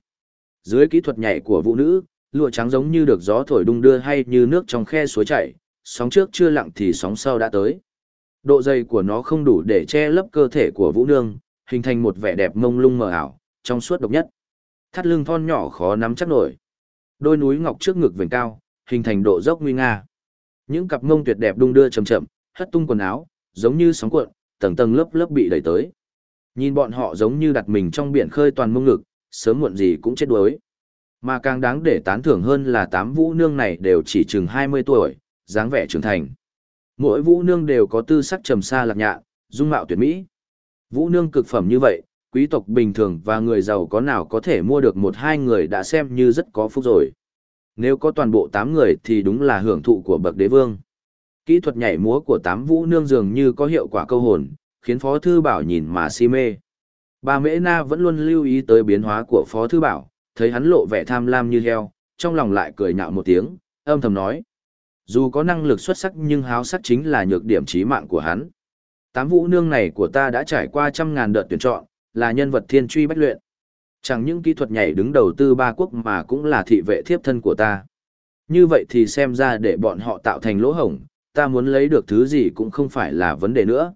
Dưới kỹ thuật nhảy của vũ nữ, lụa trắng giống như được gió thổi đung đưa hay như nước trong khe suối chảy, sóng trước chưa lặng thì sóng sau đã tới. Độ dày của nó không đủ để che lấp cơ thể của vũ nương, hình thành một vẻ đẹp mông lung mờ ảo, trong suốt độc nhất. Thắt lưng thon nhỏ khó nắm chắc nổi. Đôi núi ngọc trước ngực vành cao, hình thành độ dốc nguy nga. Những cặp mông tuyệt đẹp đung đưa chậm chậm, hất tung quần áo, giống như sóng cuộn, tầng tầng lớp lớp bị đẩy tới. Nhìn bọn họ giống như đặt mình trong biển khơi toàn mông ngực, sớm muộn gì cũng chết đuối. Mà càng đáng để tán thưởng hơn là tám vũ nương này đều chỉ chừng 20 tuổi, dáng vẻ trưởng thành. Mỗi vũ nương đều có tư sắc trầm xa lạc nhạ, dung mạo tuyệt mỹ. Vũ nương cực phẩm như vậy, quý tộc bình thường và người giàu có nào có thể mua được một hai người đã xem như rất có phúc rồi. Nếu có toàn bộ tám người thì đúng là hưởng thụ của bậc đế vương. Kỹ thuật nhảy múa của tám vũ nương dường như có hiệu quả câu hồn, khiến Phó Thư Bảo nhìn mà si mê. Bà Mễ Na vẫn luôn lưu ý tới biến hóa của Phó Thư Bảo, thấy hắn lộ vẻ tham lam như heo, trong lòng lại cười nhạo một tiếng, âm thầm nói. Dù có năng lực xuất sắc nhưng háo sắc chính là nhược điểm trí mạng của hắn. Tám vũ nương này của ta đã trải qua trăm ngàn đợt tuyển chọn, là nhân vật thiên truy bách luyện. Chẳng những kỹ thuật nhảy đứng đầu tư ba quốc mà cũng là thị vệ thiếp thân của ta. Như vậy thì xem ra để bọn họ tạo thành lỗ hổng, ta muốn lấy được thứ gì cũng không phải là vấn đề nữa.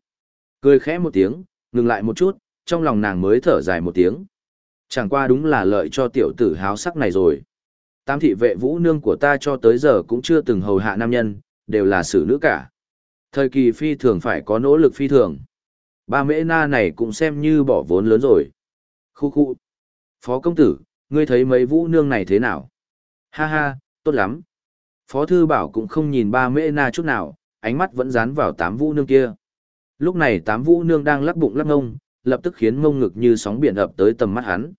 Cười khẽ một tiếng, ngừng lại một chút, trong lòng nàng mới thở dài một tiếng. Chẳng qua đúng là lợi cho tiểu tử háo sắc này rồi. Tam thị vệ vũ nương của ta cho tới giờ cũng chưa từng hầu hạ nam nhân, đều là xử nữ cả. Thời kỳ phi thường phải có nỗ lực phi thường. Ba mễ na này cũng xem như bỏ vốn lớn rồi. Khu khu. Phó công tử, ngươi thấy mấy vũ nương này thế nào? Ha ha, tốt lắm. Phó thư bảo cũng không nhìn ba mễ na chút nào, ánh mắt vẫn dán vào tám vũ nương kia. Lúc này tám vũ nương đang lắc bụng lắc ngông, lập tức khiến mông ngực như sóng biển ập tới tầm mắt hắn.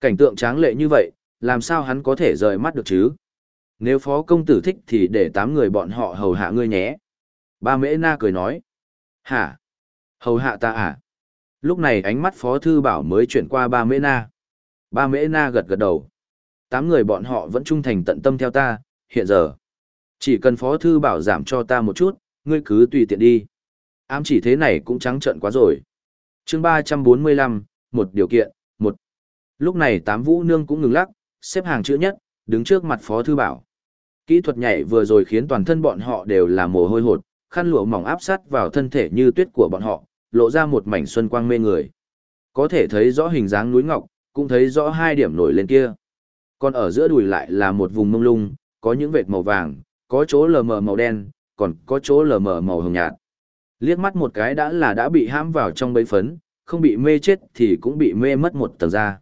Cảnh tượng tráng lệ như vậy, làm sao hắn có thể rời mắt được chứ? Nếu phó công tử thích thì để tám người bọn họ hầu hạ ngươi nhé. Ba mễ na cười nói. Hả? Hầu hạ ta à? Lúc này ánh mắt phó thư bảo mới chuyển qua ba mễ na. Ba mễ na gật gật đầu. Tám người bọn họ vẫn trung thành tận tâm theo ta, hiện giờ. Chỉ cần phó thư bảo giảm cho ta một chút, ngươi cứ tùy tiện đi. Ám chỉ thế này cũng trắng trận quá rồi. chương 345, một điều kiện, một. Lúc này tám vũ nương cũng ngừng lắc, xếp hàng chữ nhất, đứng trước mặt phó thư bảo. Kỹ thuật nhảy vừa rồi khiến toàn thân bọn họ đều là mồ hôi hột, khăn lụa mỏng áp sát vào thân thể như tuyết của bọn họ, lộ ra một mảnh xuân quang mê người. Có thể thấy rõ hình dáng núi ngọc, cũng thấy rõ hai điểm nổi lên kia. Còn ở giữa đùi lại là một vùng mông lung, có những vệt màu vàng, có chỗ lờ mờ màu đen, còn có chỗ lờ mờ màu hồng nhạt. Liếc mắt một cái đã là đã bị hãm vào trong bấy phấn, không bị mê chết thì cũng bị mê mất một tầng da.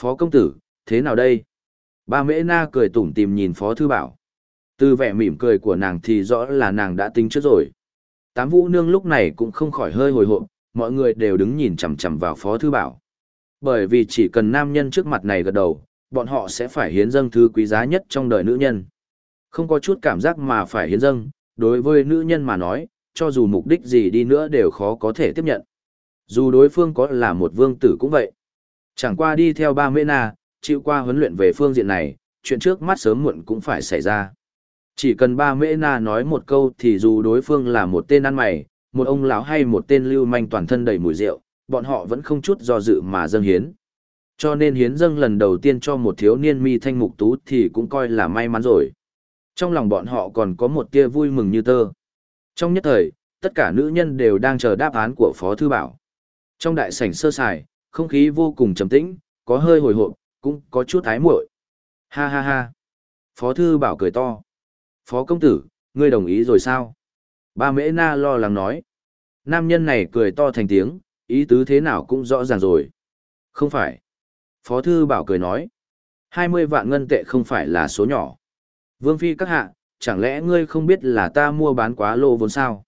Phó công tử, thế nào đây? Ba mễ na cười tủm tìm nhìn phó thư bảo. Từ vẻ mỉm cười của nàng thì rõ là nàng đã tính trước rồi. Tám vũ nương lúc này cũng không khỏi hơi hồi hộp, mọi người đều đứng nhìn chằm chằm vào phó thư bảo. Bởi vì chỉ cần nam nhân trước mặt này gật đầu, bọn họ sẽ phải hiến dâng thứ quý giá nhất trong đời nữ nhân. Không có chút cảm giác mà phải hiến dâng, đối với nữ nhân mà nói, cho dù mục đích gì đi nữa đều khó có thể tiếp nhận. Dù đối phương có là một vương tử cũng vậy. Chẳng qua đi theo ba mê na, chịu qua huấn luyện về phương diện này, chuyện trước mắt sớm muộn cũng phải xảy ra. Chỉ cần ba mễ na nói một câu thì dù đối phương là một tên ăn mày, một ông lão hay một tên lưu manh toàn thân đầy mùi rượu, bọn họ vẫn không chút do dự mà dâng hiến. Cho nên hiến dâng lần đầu tiên cho một thiếu niên mi thanh mục tú thì cũng coi là may mắn rồi. Trong lòng bọn họ còn có một tia vui mừng như tơ. Trong nhất thời, tất cả nữ nhân đều đang chờ đáp án của Phó Thư Bảo. Trong đại sảnh sơ sài, không khí vô cùng trầm tĩnh, có hơi hồi hộp, cũng có chút thái muội. Ha ha ha. Phó Thư Bảo cười to. Phó công tử, ngươi đồng ý rồi sao? Ba mễ na lo lắng nói. Nam nhân này cười to thành tiếng, ý tứ thế nào cũng rõ ràng rồi. Không phải. Phó thư bảo cười nói. 20 vạn ngân tệ không phải là số nhỏ. Vương Phi các hạ, chẳng lẽ ngươi không biết là ta mua bán quá lô vốn sao?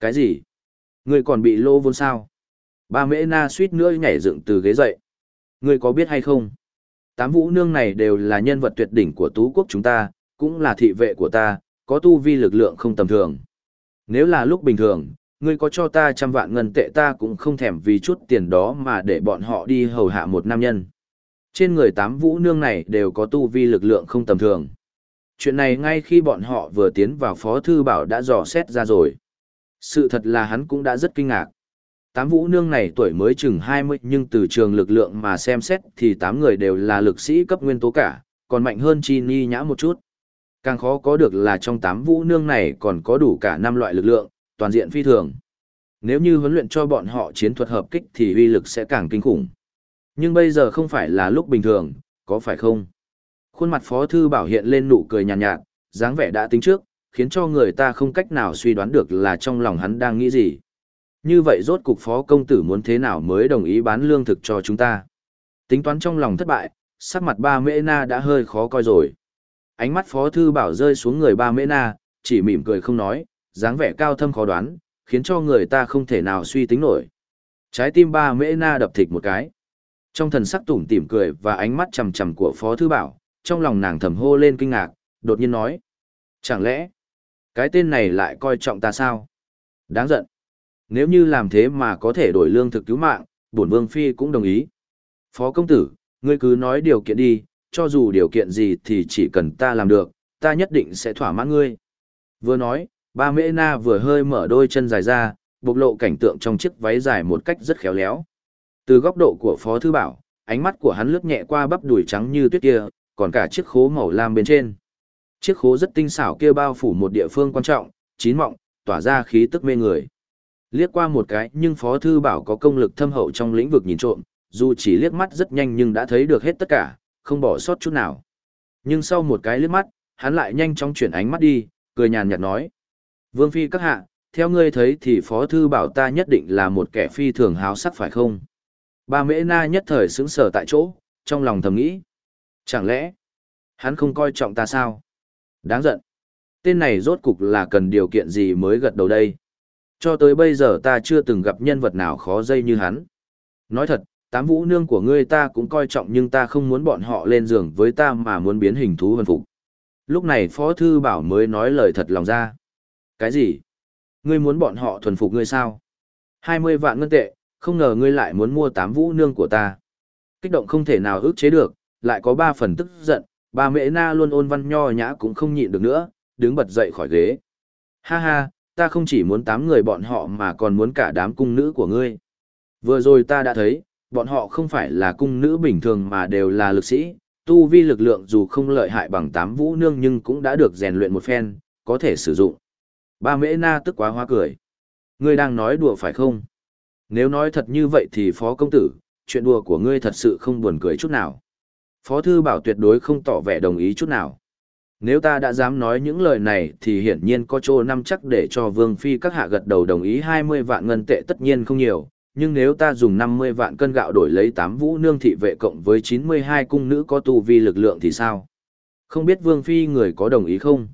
Cái gì? Ngươi còn bị lô vốn sao? Ba mễ na suýt nữa nhảy dựng từ ghế dậy. Ngươi có biết hay không? Tám vũ nương này đều là nhân vật tuyệt đỉnh của tú quốc chúng ta, cũng là thị vệ của ta, có tu vi lực lượng không tầm thường. Nếu là lúc bình thường, ngươi có cho ta trăm vạn ngân tệ ta cũng không thèm vì chút tiền đó mà để bọn họ đi hầu hạ một nam nhân. Trên người tám vũ nương này đều có tu vi lực lượng không tầm thường. Chuyện này ngay khi bọn họ vừa tiến vào phó thư bảo đã dò xét ra rồi. Sự thật là hắn cũng đã rất kinh ngạc. Tám vũ nương này tuổi mới chừng 20 nhưng từ trường lực lượng mà xem xét thì tám người đều là lực sĩ cấp nguyên tố cả, còn mạnh hơn chi ni nhã một chút. Càng khó có được là trong tám vũ nương này còn có đủ cả năm loại lực lượng, toàn diện phi thường. Nếu như huấn luyện cho bọn họ chiến thuật hợp kích thì uy lực sẽ càng kinh khủng. Nhưng bây giờ không phải là lúc bình thường, có phải không? Khuôn mặt Phó Thư Bảo hiện lên nụ cười nhàn nhạt, nhạt, dáng vẻ đã tính trước, khiến cho người ta không cách nào suy đoán được là trong lòng hắn đang nghĩ gì. Như vậy rốt cục Phó Công Tử muốn thế nào mới đồng ý bán lương thực cho chúng ta? Tính toán trong lòng thất bại, sắc mặt ba mễ na đã hơi khó coi rồi ánh mắt phó thư bảo rơi xuống người ba mễ na, chỉ mỉm cười không nói, dáng vẻ cao thâm khó đoán, khiến cho người ta không thể nào suy tính nổi. Trái tim ba mễ na đập thịt một cái. Trong thần sắc tủm tỉm cười và ánh mắt chầm chầm của phó thư bảo, trong lòng nàng thầm hô lên kinh ngạc, đột nhiên nói. Chẳng lẽ, cái tên này lại coi trọng ta sao? Đáng giận. Nếu như làm thế mà có thể đổi lương thực cứu mạng, bổn vương phi cũng đồng ý. Phó công tử, ngươi cứ nói điều kiện đi, cho dù điều kiện gì thì chỉ cần ta làm được, ta nhất định sẽ thỏa mãn ngươi. Vừa nói, ba mễ na vừa hơi mở đôi chân dài ra, bộc lộ cảnh tượng trong chiếc váy dài một cách rất khéo léo. Từ góc độ của Phó Thư Bảo, ánh mắt của hắn lướt nhẹ qua bắp đùi trắng như tuyết kia, còn cả chiếc khố màu lam bên trên. Chiếc khố rất tinh xảo kia bao phủ một địa phương quan trọng, chín mọng, tỏa ra khí tức mê người. Liếc qua một cái, nhưng Phó Thư Bảo có công lực thâm hậu trong lĩnh vực nhìn trộm, dù chỉ liếc mắt rất nhanh nhưng đã thấy được hết tất cả, không bỏ sót chút nào. Nhưng sau một cái liếc mắt, hắn lại nhanh chóng chuyển ánh mắt đi, cười nhàn nhạt nói. Vương Phi các hạ, theo ngươi thấy thì Phó Thư bảo ta nhất định là một kẻ phi thường háo sắc phải không? Ba mễ na nhất thời sững sờ tại chỗ, trong lòng thầm nghĩ. Chẳng lẽ, hắn không coi trọng ta sao? Đáng giận. Tên này rốt cục là cần điều kiện gì mới gật đầu đây? Cho tới bây giờ ta chưa từng gặp nhân vật nào khó dây như hắn. Nói thật, tám vũ nương của ngươi ta cũng coi trọng nhưng ta không muốn bọn họ lên giường với ta mà muốn biến hình thú vân phục. Lúc này Phó Thư Bảo mới nói lời thật lòng ra. Cái gì? Ngươi muốn bọn họ thuần phục ngươi sao? 20 vạn ngân tệ, không ngờ ngươi lại muốn mua tám vũ nương của ta. Kích động không thể nào ức chế được, lại có ba phần tức giận, bà mẹ na luôn ôn văn nho nhã cũng không nhịn được nữa, đứng bật dậy khỏi ghế. Ha ha, ta không chỉ muốn tám người bọn họ mà còn muốn cả đám cung nữ của ngươi. Vừa rồi ta đã thấy, bọn họ không phải là cung nữ bình thường mà đều là lực sĩ, tu vi lực lượng dù không lợi hại bằng tám vũ nương nhưng cũng đã được rèn luyện một phen, có thể sử dụng. Ba mễ na tức quá hoa cười. Ngươi đang nói đùa phải không? Nếu nói thật như vậy thì phó công tử, chuyện đùa của ngươi thật sự không buồn cười chút nào. Phó thư bảo tuyệt đối không tỏ vẻ đồng ý chút nào. Nếu ta đã dám nói những lời này thì hiển nhiên có chỗ năm chắc để cho Vương Phi các hạ gật đầu đồng ý 20 vạn ngân tệ tất nhiên không nhiều, nhưng nếu ta dùng 50 vạn cân gạo đổi lấy 8 vũ nương thị vệ cộng với 92 cung nữ có tu vi lực lượng thì sao? Không biết Vương Phi người có đồng ý không?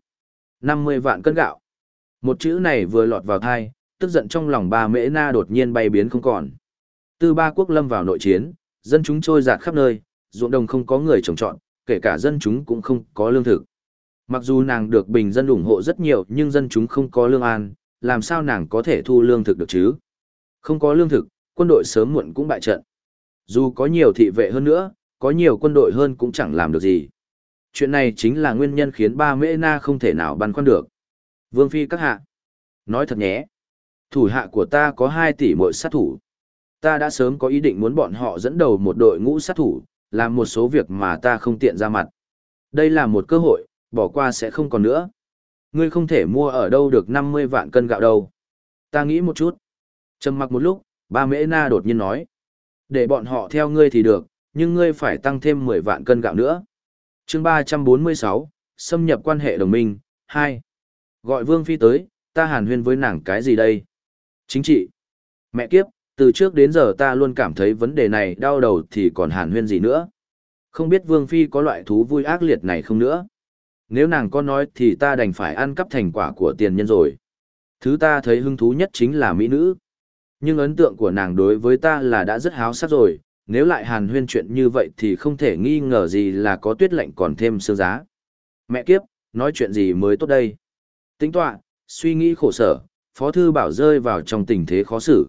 50 vạn cân gạo. Một chữ này vừa lọt vào thai, tức giận trong lòng ba mễ na đột nhiên bay biến không còn. Từ ba quốc lâm vào nội chiến, dân chúng trôi giạt khắp nơi, ruộng đồng không có người trồng trọt, kể cả dân chúng cũng không có lương thực. Mặc dù nàng được bình dân ủng hộ rất nhiều nhưng dân chúng không có lương an, làm sao nàng có thể thu lương thực được chứ? Không có lương thực, quân đội sớm muộn cũng bại trận. Dù có nhiều thị vệ hơn nữa, có nhiều quân đội hơn cũng chẳng làm được gì. Chuyện này chính là nguyên nhân khiến ba mễ na không thể nào băn khoăn được. Vương Phi các hạ. Nói thật nhé. Thủ hạ của ta có 2 tỷ mỗi sát thủ. Ta đã sớm có ý định muốn bọn họ dẫn đầu một đội ngũ sát thủ, làm một số việc mà ta không tiện ra mặt. Đây là một cơ hội, bỏ qua sẽ không còn nữa. Ngươi không thể mua ở đâu được 50 vạn cân gạo đâu. Ta nghĩ một chút. Trầm mặc một lúc, ba mễ na đột nhiên nói. Để bọn họ theo ngươi thì được, nhưng ngươi phải tăng thêm 10 vạn cân gạo nữa. chương 346, xâm nhập quan hệ đồng minh, 2. Gọi Vương Phi tới, ta hàn huyên với nàng cái gì đây? Chính trị. Mẹ kiếp, từ trước đến giờ ta luôn cảm thấy vấn đề này đau đầu thì còn hàn huyên gì nữa. Không biết Vương Phi có loại thú vui ác liệt này không nữa. Nếu nàng có nói thì ta đành phải ăn cắp thành quả của tiền nhân rồi. Thứ ta thấy hứng thú nhất chính là mỹ nữ. Nhưng ấn tượng của nàng đối với ta là đã rất háo sắc rồi, nếu lại hàn huyên chuyện như vậy thì không thể nghi ngờ gì là có tuyết lạnh còn thêm sương giá. Mẹ kiếp, nói chuyện gì mới tốt đây? Tính tọa, suy nghĩ khổ sở, Phó Thư Bảo rơi vào trong tình thế khó xử.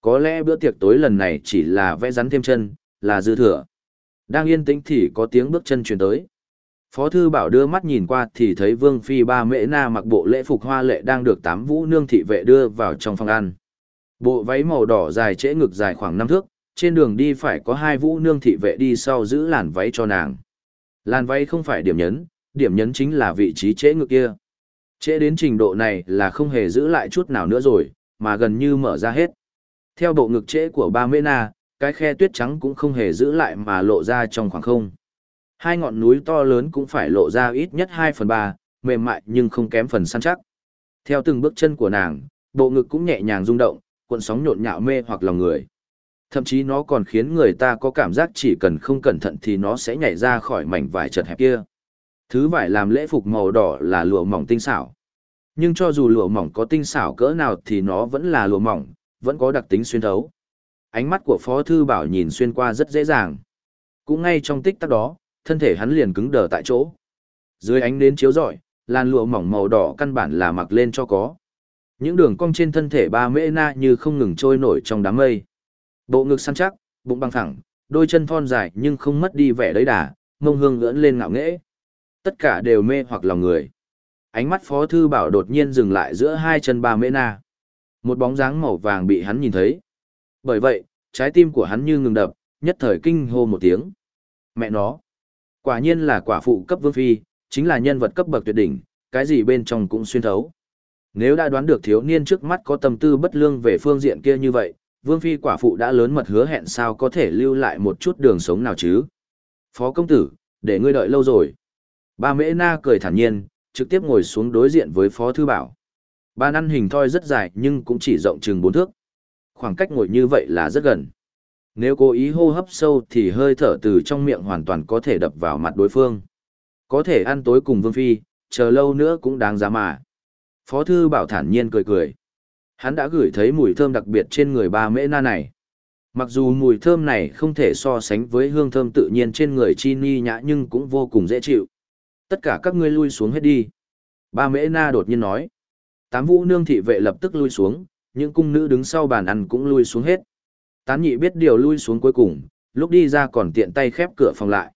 Có lẽ bữa tiệc tối lần này chỉ là vẽ rắn thêm chân, là dư thừa. Đang yên tĩnh thì có tiếng bước chân truyền tới. Phó Thư Bảo đưa mắt nhìn qua thì thấy Vương Phi ba mễ na mặc bộ lễ phục hoa lệ đang được tám vũ nương thị vệ đưa vào trong phòng ăn. Bộ váy màu đỏ dài trễ ngực dài khoảng 5 thước, trên đường đi phải có hai vũ nương thị vệ đi sau giữ làn váy cho nàng. Làn váy không phải điểm nhấn, điểm nhấn chính là vị trí trễ ngực kia. Trễ đến trình độ này là không hề giữ lại chút nào nữa rồi, mà gần như mở ra hết. Theo bộ ngực trễ của ba mễ na, cái khe tuyết trắng cũng không hề giữ lại mà lộ ra trong khoảng không. Hai ngọn núi to lớn cũng phải lộ ra ít nhất 2 phần 3, mềm mại nhưng không kém phần săn chắc. Theo từng bước chân của nàng, bộ ngực cũng nhẹ nhàng rung động, cuộn sóng nhộn nhạo mê hoặc lòng người. Thậm chí nó còn khiến người ta có cảm giác chỉ cần không cẩn thận thì nó sẽ nhảy ra khỏi mảnh vải chật hẹp kia. Thứ vải làm lễ phục màu đỏ là lụa mỏng tinh xảo. Nhưng cho dù lụa mỏng có tinh xảo cỡ nào thì nó vẫn là lụa mỏng, vẫn có đặc tính xuyên thấu. Ánh mắt của Phó Thư Bảo nhìn xuyên qua rất dễ dàng. Cũng ngay trong tích tắc đó, thân thể hắn liền cứng đờ tại chỗ. Dưới ánh nến chiếu rọi, làn lụa mỏng màu đỏ căn bản là mặc lên cho có. Những đường cong trên thân thể ba mễ na như không ngừng trôi nổi trong đám mây. Bộ ngực săn chắc, bụng bằng thẳng, đôi chân thon dài nhưng không mất đi vẻ đấy đà, mông hương ngưỡng lên ngạo nghễ. Tất cả đều mê hoặc lòng người. Ánh mắt Phó Thư Bảo đột nhiên dừng lại giữa hai chân ba mễ na. Một bóng dáng màu vàng bị hắn nhìn thấy. Bởi vậy, trái tim của hắn như ngừng đập, nhất thời kinh hô một tiếng. Mẹ nó! Quả nhiên là quả phụ cấp vương phi, chính là nhân vật cấp bậc tuyệt đỉnh, cái gì bên trong cũng xuyên thấu. Nếu đã đoán được thiếu niên trước mắt có tâm tư bất lương về phương diện kia như vậy, vương phi quả phụ đã lớn mật hứa hẹn sao có thể lưu lại một chút đường sống nào chứ. Phó công tử, để ngươi đợi lâu rồi. Ba mễ na cười thản nhiên, trực tiếp ngồi xuống đối diện với phó thư bảo. Bàn ăn hình thoi rất dài nhưng cũng chỉ rộng chừng bốn thước. Khoảng cách ngồi như vậy là rất gần. Nếu cố ý hô hấp sâu thì hơi thở từ trong miệng hoàn toàn có thể đập vào mặt đối phương. Có thể ăn tối cùng Vương Phi, chờ lâu nữa cũng đáng giá mà. Phó Thư Bảo thản nhiên cười cười. Hắn đã gửi thấy mùi thơm đặc biệt trên người ba mễ na này. Mặc dù mùi thơm này không thể so sánh với hương thơm tự nhiên trên người chi ni nhã nhưng cũng vô cùng dễ chịu. Tất cả các ngươi lui xuống hết đi. Ba mễ na đột nhiên nói. Tám vũ nương thị vệ lập tức lui xuống, những cung nữ đứng sau bàn ăn cũng lui xuống hết. Tán nhị biết điều lui xuống cuối cùng, lúc đi ra còn tiện tay khép cửa phòng lại.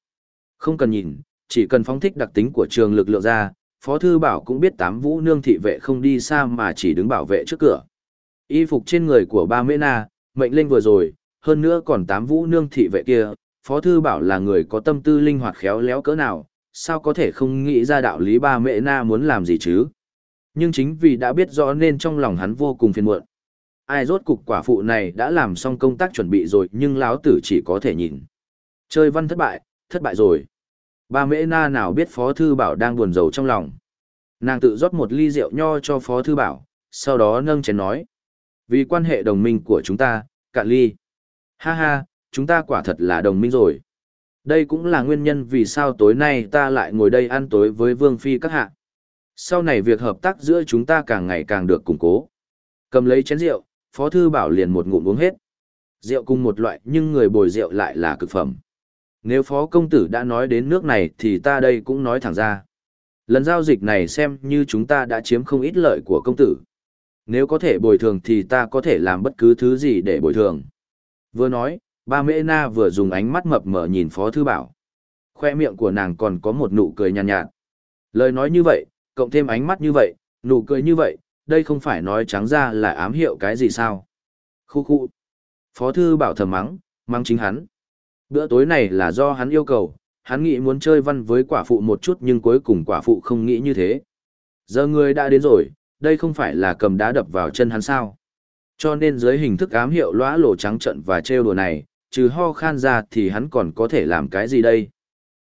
Không cần nhìn, chỉ cần phóng thích đặc tính của trường lực lượng ra, Phó Thư Bảo cũng biết tám vũ nương thị vệ không đi xa mà chỉ đứng bảo vệ trước cửa. Y phục trên người của ba mễ na, mệnh linh vừa rồi, hơn nữa còn tám vũ nương thị vệ kia, Phó Thư Bảo là người có tâm tư linh hoạt khéo léo cỡ nào, sao có thể không nghĩ ra đạo lý ba mẹ na muốn làm gì chứ. Nhưng chính vì đã biết rõ nên trong lòng hắn vô cùng phiền muộn. Ai rốt cục quả phụ này đã làm xong công tác chuẩn bị rồi nhưng lão tử chỉ có thể nhìn. Chơi văn thất bại, thất bại rồi. Ba mễ na nào biết Phó Thư Bảo đang buồn rầu trong lòng. Nàng tự rót một ly rượu nho cho Phó Thư Bảo, sau đó nâng chén nói. Vì quan hệ đồng minh của chúng ta, cạn ly. Ha ha, chúng ta quả thật là đồng minh rồi. Đây cũng là nguyên nhân vì sao tối nay ta lại ngồi đây ăn tối với Vương Phi các hạ. Sau này việc hợp tác giữa chúng ta càng ngày càng được củng cố. Cầm lấy chén rượu, Phó Thư Bảo liền một ngụm uống hết. Rượu cùng một loại nhưng người bồi rượu lại là cực phẩm. Nếu Phó Công Tử đã nói đến nước này thì ta đây cũng nói thẳng ra. Lần giao dịch này xem như chúng ta đã chiếm không ít lợi của công tử. Nếu có thể bồi thường thì ta có thể làm bất cứ thứ gì để bồi thường. Vừa nói, ba mễ na vừa dùng ánh mắt mập mờ nhìn Phó Thư Bảo. Khoe miệng của nàng còn có một nụ cười nhàn nhạt, nhạt. Lời nói như vậy, cộng thêm ánh mắt như vậy, nụ cười như vậy, đây không phải nói trắng ra là ám hiệu cái gì sao. Khu khu. Phó Thư Bảo thầm mắng, mắng chính hắn. Bữa tối này là do hắn yêu cầu, hắn nghĩ muốn chơi văn với quả phụ một chút nhưng cuối cùng quả phụ không nghĩ như thế. Giờ người đã đến rồi, đây không phải là cầm đá đập vào chân hắn sao. Cho nên dưới hình thức ám hiệu lõa lổ trắng trận và trêu đùa này, trừ ho khan ra thì hắn còn có thể làm cái gì đây?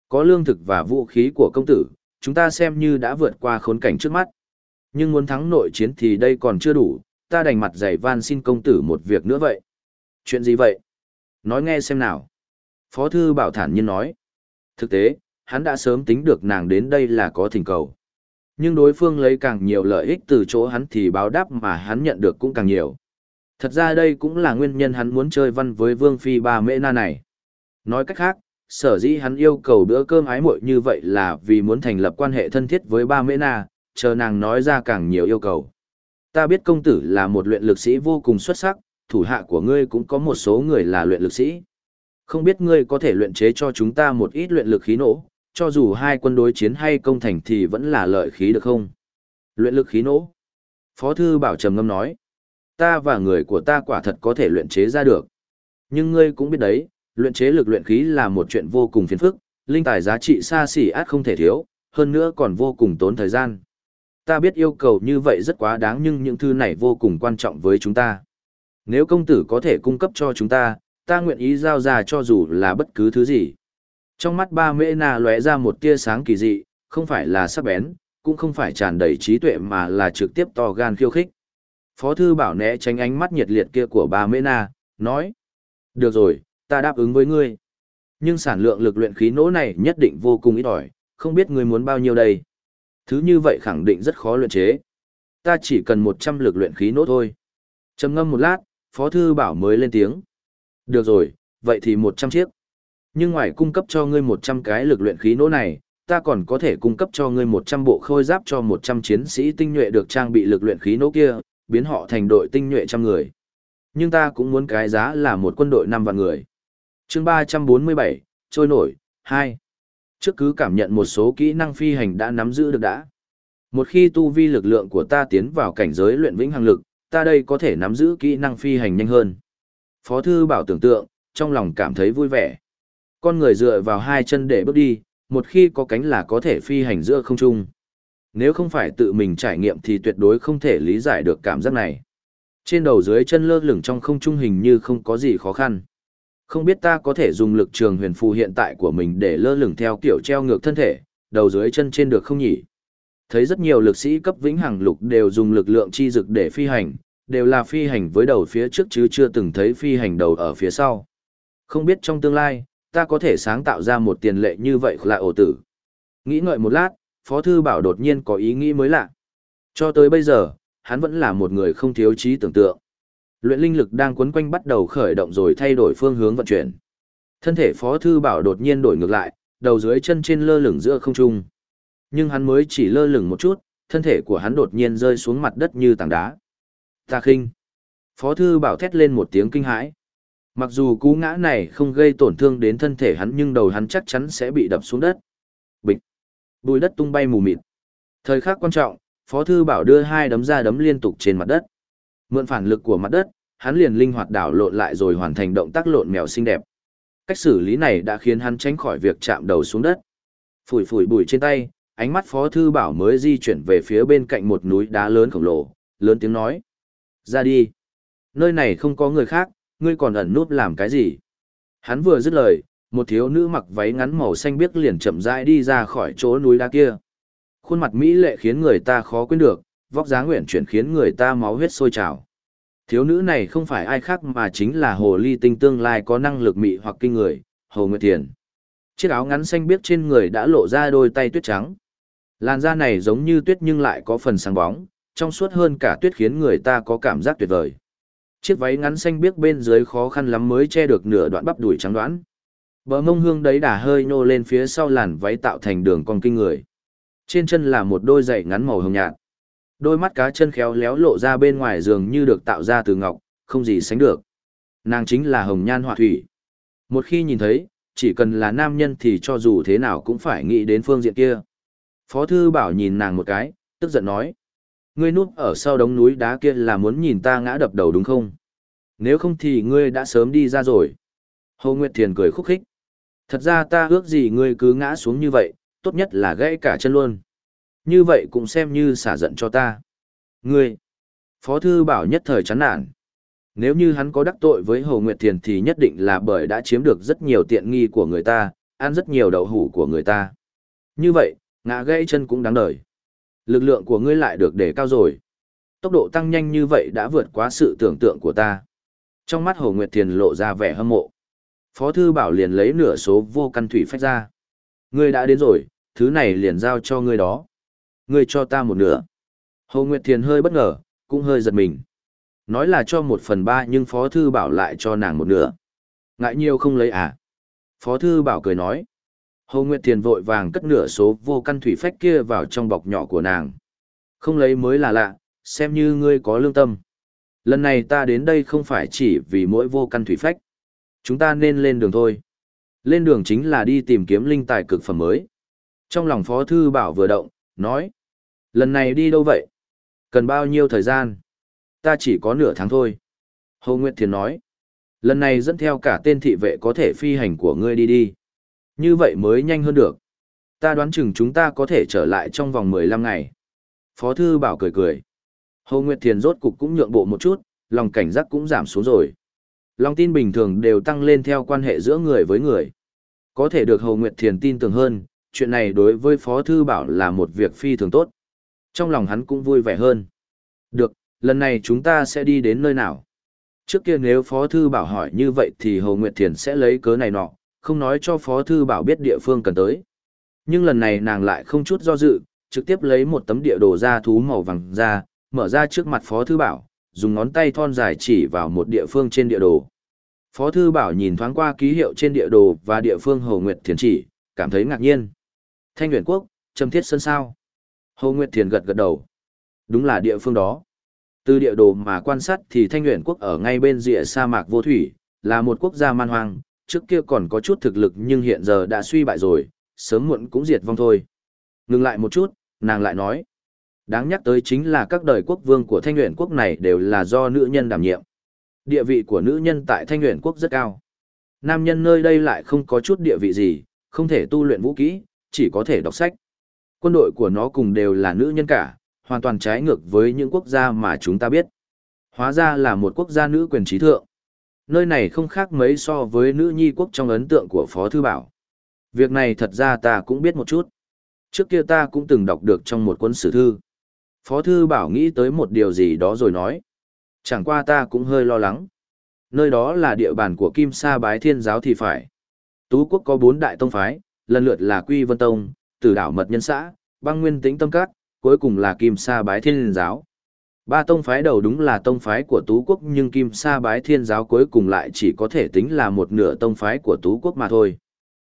Có lương thực và vũ khí của công tử, chúng ta xem như đã vượt qua khốn cảnh trước mắt. Nhưng muốn thắng nội chiến thì đây còn chưa đủ, ta đành mặt dày van xin công tử một việc nữa vậy. Chuyện gì vậy? Nói nghe xem nào. Phó thư bảo thản nhiên nói. Thực tế, hắn đã sớm tính được nàng đến đây là có thỉnh cầu. Nhưng đối phương lấy càng nhiều lợi ích từ chỗ hắn thì báo đáp mà hắn nhận được cũng càng nhiều. Thật ra đây cũng là nguyên nhân hắn muốn chơi văn với Vương Phi ba mễ na này. Nói cách khác, sở dĩ hắn yêu cầu bữa cơm ái muội như vậy là vì muốn thành lập quan hệ thân thiết với ba mễ na, chờ nàng nói ra càng nhiều yêu cầu. Ta biết công tử là một luyện lực sĩ vô cùng xuất sắc, thủ hạ của ngươi cũng có một số người là luyện lực sĩ. Không biết ngươi có thể luyện chế cho chúng ta một ít luyện lực khí nổ, cho dù hai quân đối chiến hay công thành thì vẫn là lợi khí được không? Luyện lực khí nổ. Phó thư bảo trầm ngâm nói ta và người của ta quả thật có thể luyện chế ra được. Nhưng ngươi cũng biết đấy, luyện chế lực luyện khí là một chuyện vô cùng phiền phức, linh tài giá trị xa xỉ át không thể thiếu, hơn nữa còn vô cùng tốn thời gian. Ta biết yêu cầu như vậy rất quá đáng nhưng những thư này vô cùng quan trọng với chúng ta. Nếu công tử có thể cung cấp cho chúng ta, ta nguyện ý giao ra cho dù là bất cứ thứ gì. Trong mắt ba mễ na lóe ra một tia sáng kỳ dị, không phải là sắc bén, cũng không phải tràn đầy trí tuệ mà là trực tiếp to gan khiêu khích. Phó thư bảo né tránh ánh mắt nhiệt liệt kia của bà Mễ Na, nói. Được rồi, ta đáp ứng với ngươi. Nhưng sản lượng lực luyện khí nỗ này nhất định vô cùng ít ỏi, không biết ngươi muốn bao nhiêu đây. Thứ như vậy khẳng định rất khó luyện chế. Ta chỉ cần 100 lực luyện khí nốt thôi. trầm ngâm một lát, Phó Thư Bảo mới lên tiếng. Được rồi, vậy thì 100 chiếc. Nhưng ngoài cung cấp cho ngươi 100 cái lực luyện khí nỗ này, ta còn có thể cung cấp cho ngươi 100 bộ khôi giáp cho 100 chiến sĩ tinh nhuệ được trang bị lực luyện khí nỗ kia, biến họ thành đội tinh nhuệ trăm người. Nhưng ta cũng muốn cái giá là một quân đội năm vạn người. chương 347, trôi nổi, 2. Trước cứ cảm nhận một số kỹ năng phi hành đã nắm giữ được đã. Một khi tu vi lực lượng của ta tiến vào cảnh giới luyện vĩnh hằng lực, ta đây có thể nắm giữ kỹ năng phi hành nhanh hơn. Phó thư bảo tưởng tượng, trong lòng cảm thấy vui vẻ. Con người dựa vào hai chân để bước đi, một khi có cánh là có thể phi hành giữa không trung. Nếu không phải tự mình trải nghiệm thì tuyệt đối không thể lý giải được cảm giác này. Trên đầu dưới chân lơ lửng trong không trung hình như không có gì khó khăn. Không biết ta có thể dùng lực trường huyền phù hiện tại của mình để lơ lửng theo kiểu treo ngược thân thể, đầu dưới chân trên được không nhỉ? Thấy rất nhiều lực sĩ cấp vĩnh hằng lục đều dùng lực lượng chi dực để phi hành, đều là phi hành với đầu phía trước chứ chưa từng thấy phi hành đầu ở phía sau. Không biết trong tương lai, ta có thể sáng tạo ra một tiền lệ như vậy là ổ tử. Nghĩ ngợi một lát, Phó Thư Bảo đột nhiên có ý nghĩ mới lạ. Cho tới bây giờ, hắn vẫn là một người không thiếu trí tưởng tượng. Luyện linh lực đang quấn quanh bắt đầu khởi động rồi thay đổi phương hướng vận chuyển. Thân thể Phó Thư Bảo đột nhiên đổi ngược lại, đầu dưới chân trên lơ lửng giữa không trung. Nhưng hắn mới chỉ lơ lửng một chút, thân thể của hắn đột nhiên rơi xuống mặt đất như tảng đá. Ta khinh. Phó Thư Bảo thét lên một tiếng kinh hãi. Mặc dù cú ngã này không gây tổn thương đến thân thể hắn nhưng đầu hắn chắc chắn sẽ bị đập xuống đất. Bịch. Bùi đất tung bay mù mịt. Thời khắc quan trọng, Phó Thư Bảo đưa hai đấm ra đấm liên tục trên mặt đất. Mượn phản lực của mặt đất, hắn liền linh hoạt đảo lộn lại rồi hoàn thành động tác lộn mèo xinh đẹp. Cách xử lý này đã khiến hắn tránh khỏi việc chạm đầu xuống đất. Phủi phủi bụi trên tay, ánh mắt Phó Thư Bảo mới di chuyển về phía bên cạnh một núi đá lớn khổng lồ, lớn tiếng nói. Ra đi. Nơi này không có người khác, ngươi còn ẩn nút làm cái gì? Hắn vừa dứt lời, một thiếu nữ mặc váy ngắn màu xanh biếc liền chậm rãi đi ra khỏi chỗ núi đá kia. Khuôn mặt mỹ lệ khiến người ta khó quên được, vóc dáng nguyện chuyển khiến người ta máu huyết sôi trào. Thiếu nữ này không phải ai khác mà chính là hồ ly tinh tương lai có năng lực mị hoặc kinh người, Hồ Nguyệt Thiền. Chiếc áo ngắn xanh biếc trên người đã lộ ra đôi tay tuyết trắng. Làn da này giống như tuyết nhưng lại có phần sáng bóng, trong suốt hơn cả tuyết khiến người ta có cảm giác tuyệt vời. Chiếc váy ngắn xanh biếc bên dưới khó khăn lắm mới che được nửa đoạn bắp đùi trắng đoán. Bờ mông hương đấy đã hơi nô lên phía sau làn váy tạo thành đường cong kinh người. Trên chân là một đôi giày ngắn màu hồng nhạt. Đôi mắt cá chân khéo léo lộ ra bên ngoài giường như được tạo ra từ ngọc, không gì sánh được. Nàng chính là hồng nhan họa thủy. Một khi nhìn thấy, chỉ cần là nam nhân thì cho dù thế nào cũng phải nghĩ đến phương diện kia. Phó thư bảo nhìn nàng một cái, tức giận nói. Ngươi núp ở sau đống núi đá kia là muốn nhìn ta ngã đập đầu đúng không? Nếu không thì ngươi đã sớm đi ra rồi. Hồ Nguyệt Thiền cười khúc khích. Thật ra ta ước gì ngươi cứ ngã xuống như vậy, tốt nhất là gãy cả chân luôn. Như vậy cũng xem như xả giận cho ta. Ngươi! Phó Thư Bảo nhất thời chán nản. Nếu như hắn có đắc tội với Hồ Nguyệt Thiền thì nhất định là bởi đã chiếm được rất nhiều tiện nghi của người ta, ăn rất nhiều đậu hủ của người ta. Như vậy, ngã gãy chân cũng đáng đời. Lực lượng của ngươi lại được đề cao rồi. Tốc độ tăng nhanh như vậy đã vượt quá sự tưởng tượng của ta. Trong mắt Hồ Nguyệt Thiền lộ ra vẻ hâm mộ. Phó Thư Bảo liền lấy nửa số vô căn thủy phách ra. Ngươi đã đến rồi, thứ này liền giao cho ngươi đó. Ngươi cho ta một nửa. Hồ Nguyệt Thiền hơi bất ngờ, cũng hơi giật mình. Nói là cho một phần ba nhưng Phó Thư Bảo lại cho nàng một nửa. Ngại nhiều không lấy à? Phó Thư Bảo cười nói. Hồ Nguyệt Thiền vội vàng cất nửa số vô căn thủy phách kia vào trong bọc nhỏ của nàng. Không lấy mới là lạ, xem như ngươi có lương tâm. Lần này ta đến đây không phải chỉ vì mỗi vô căn thủy phách. Chúng ta nên lên đường thôi. Lên đường chính là đi tìm kiếm linh tài cực phẩm mới. Trong lòng Phó Thư Bảo vừa động, nói. Lần này đi đâu vậy? Cần bao nhiêu thời gian? Ta chỉ có nửa tháng thôi. Hồ Nguyệt Thiền nói. Lần này dẫn theo cả tên thị vệ có thể phi hành của ngươi đi đi. Như vậy mới nhanh hơn được. Ta đoán chừng chúng ta có thể trở lại trong vòng 15 ngày. Phó Thư Bảo cười cười. Hồ Nguyệt Thiền rốt cục cũng nhượng bộ một chút, lòng cảnh giác cũng giảm xuống rồi. Lòng tin bình thường đều tăng lên theo quan hệ giữa người với người. Có thể được Hồ Nguyệt Thiền tin tưởng hơn, chuyện này đối với Phó Thư Bảo là một việc phi thường tốt. Trong lòng hắn cũng vui vẻ hơn. Được, lần này chúng ta sẽ đi đến nơi nào? Trước kia nếu Phó Thư Bảo hỏi như vậy thì Hồ Nguyệt Thiền sẽ lấy cớ này nọ, không nói cho Phó Thư Bảo biết địa phương cần tới. Nhưng lần này nàng lại không chút do dự, trực tiếp lấy một tấm địa đồ ra thú màu vàng ra, mở ra trước mặt Phó Thư Bảo, dùng ngón tay thon dài chỉ vào một địa phương trên địa đồ. Phó Thư Bảo nhìn thoáng qua ký hiệu trên địa đồ và địa phương Hồ Nguyệt Thiền chỉ, cảm thấy ngạc nhiên. Thanh Nguyễn Quốc, Trầm Thiết Sơn sao? Hồ Nguyệt Thiền gật gật đầu. Đúng là địa phương đó. Từ địa đồ mà quan sát thì Thanh Nguyễn Quốc ở ngay bên rìa sa mạc vô thủy, là một quốc gia man hoang, trước kia còn có chút thực lực nhưng hiện giờ đã suy bại rồi, sớm muộn cũng diệt vong thôi. Ngừng lại một chút, nàng lại nói. Đáng nhắc tới chính là các đời quốc vương của Thanh Nguyễn Quốc này đều là do nữ nhân đảm nhiệm. Địa vị của nữ nhân tại Thanh Nguyễn Quốc rất cao. Nam nhân nơi đây lại không có chút địa vị gì, không thể tu luyện vũ kỹ, chỉ có thể đọc sách. Quân đội của nó cùng đều là nữ nhân cả, hoàn toàn trái ngược với những quốc gia mà chúng ta biết. Hóa ra là một quốc gia nữ quyền trí thượng. Nơi này không khác mấy so với nữ nhi quốc trong ấn tượng của Phó Thư Bảo. Việc này thật ra ta cũng biết một chút. Trước kia ta cũng từng đọc được trong một cuốn sử thư. Phó Thư Bảo nghĩ tới một điều gì đó rồi nói. Chẳng qua ta cũng hơi lo lắng. Nơi đó là địa bàn của Kim Sa Bái Thiên giáo thì phải. Tú quốc có bốn đại tông phái, lần lượt là Quy Vân Tông, Tử Đảo Mật Nhân Xã, Băng Nguyên Tĩnh Tâm Các, cuối cùng là Kim Sa Bái Thiên giáo. Ba tông phái đầu đúng là tông phái của Tú quốc nhưng Kim Sa Bái Thiên giáo cuối cùng lại chỉ có thể tính là một nửa tông phái của Tú quốc mà thôi.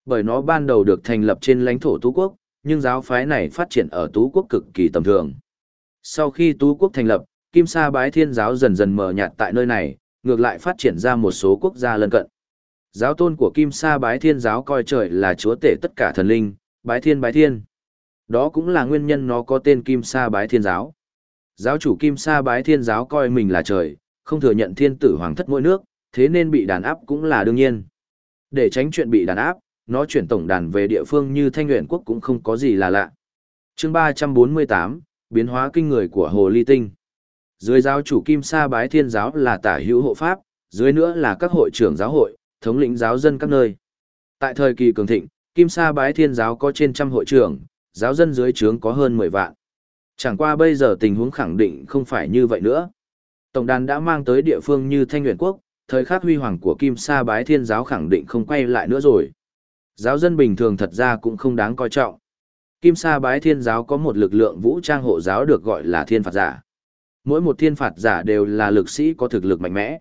Bởi nó ban đầu được thành lập trên lãnh thổ Tú quốc, nhưng giáo phái này phát triển ở Tú quốc cực kỳ tầm thường. Sau khi Tú quốc thành lập, Kim Sa Bái Thiên giáo dần dần mờ nhạt tại nơi này, ngược lại phát triển ra một số quốc gia lân cận. Giáo tôn của Kim Sa Bái Thiên giáo coi trời là chúa tể tất cả thần linh, Bái Thiên Bái Thiên. Đó cũng là nguyên nhân nó có tên Kim Sa Bái Thiên giáo. Giáo chủ Kim Sa Bái Thiên giáo coi mình là trời, không thừa nhận thiên tử hoàng thất mỗi nước, thế nên bị đàn áp cũng là đương nhiên. Để tránh chuyện bị đàn áp, nó chuyển tổng đàn về địa phương như Thanh Nguyện Quốc cũng không có gì là lạ. chương 348, biến hóa kinh người của Hồ Ly Tinh. Dưới giáo chủ Kim Sa Bái Thiên giáo là tả hữu hộ pháp, dưới nữa là các hội trưởng giáo hội, thống lĩnh giáo dân các nơi. Tại thời kỳ cường thịnh, Kim Sa Bái Thiên giáo có trên trăm hội trưởng, giáo dân dưới trướng có hơn 10 vạn. Chẳng qua bây giờ tình huống khẳng định không phải như vậy nữa. Tổng đàn đã mang tới địa phương như Thanh Nguyện Quốc, thời khắc huy hoàng của Kim Sa Bái Thiên giáo khẳng định không quay lại nữa rồi. Giáo dân bình thường thật ra cũng không đáng coi trọng. Kim Sa Bái Thiên giáo có một lực lượng vũ trang hộ giáo được gọi là Thiên Phạt Giả. Mỗi một Thiên Phạt Giả đều là lực sĩ có thực lực mạnh mẽ.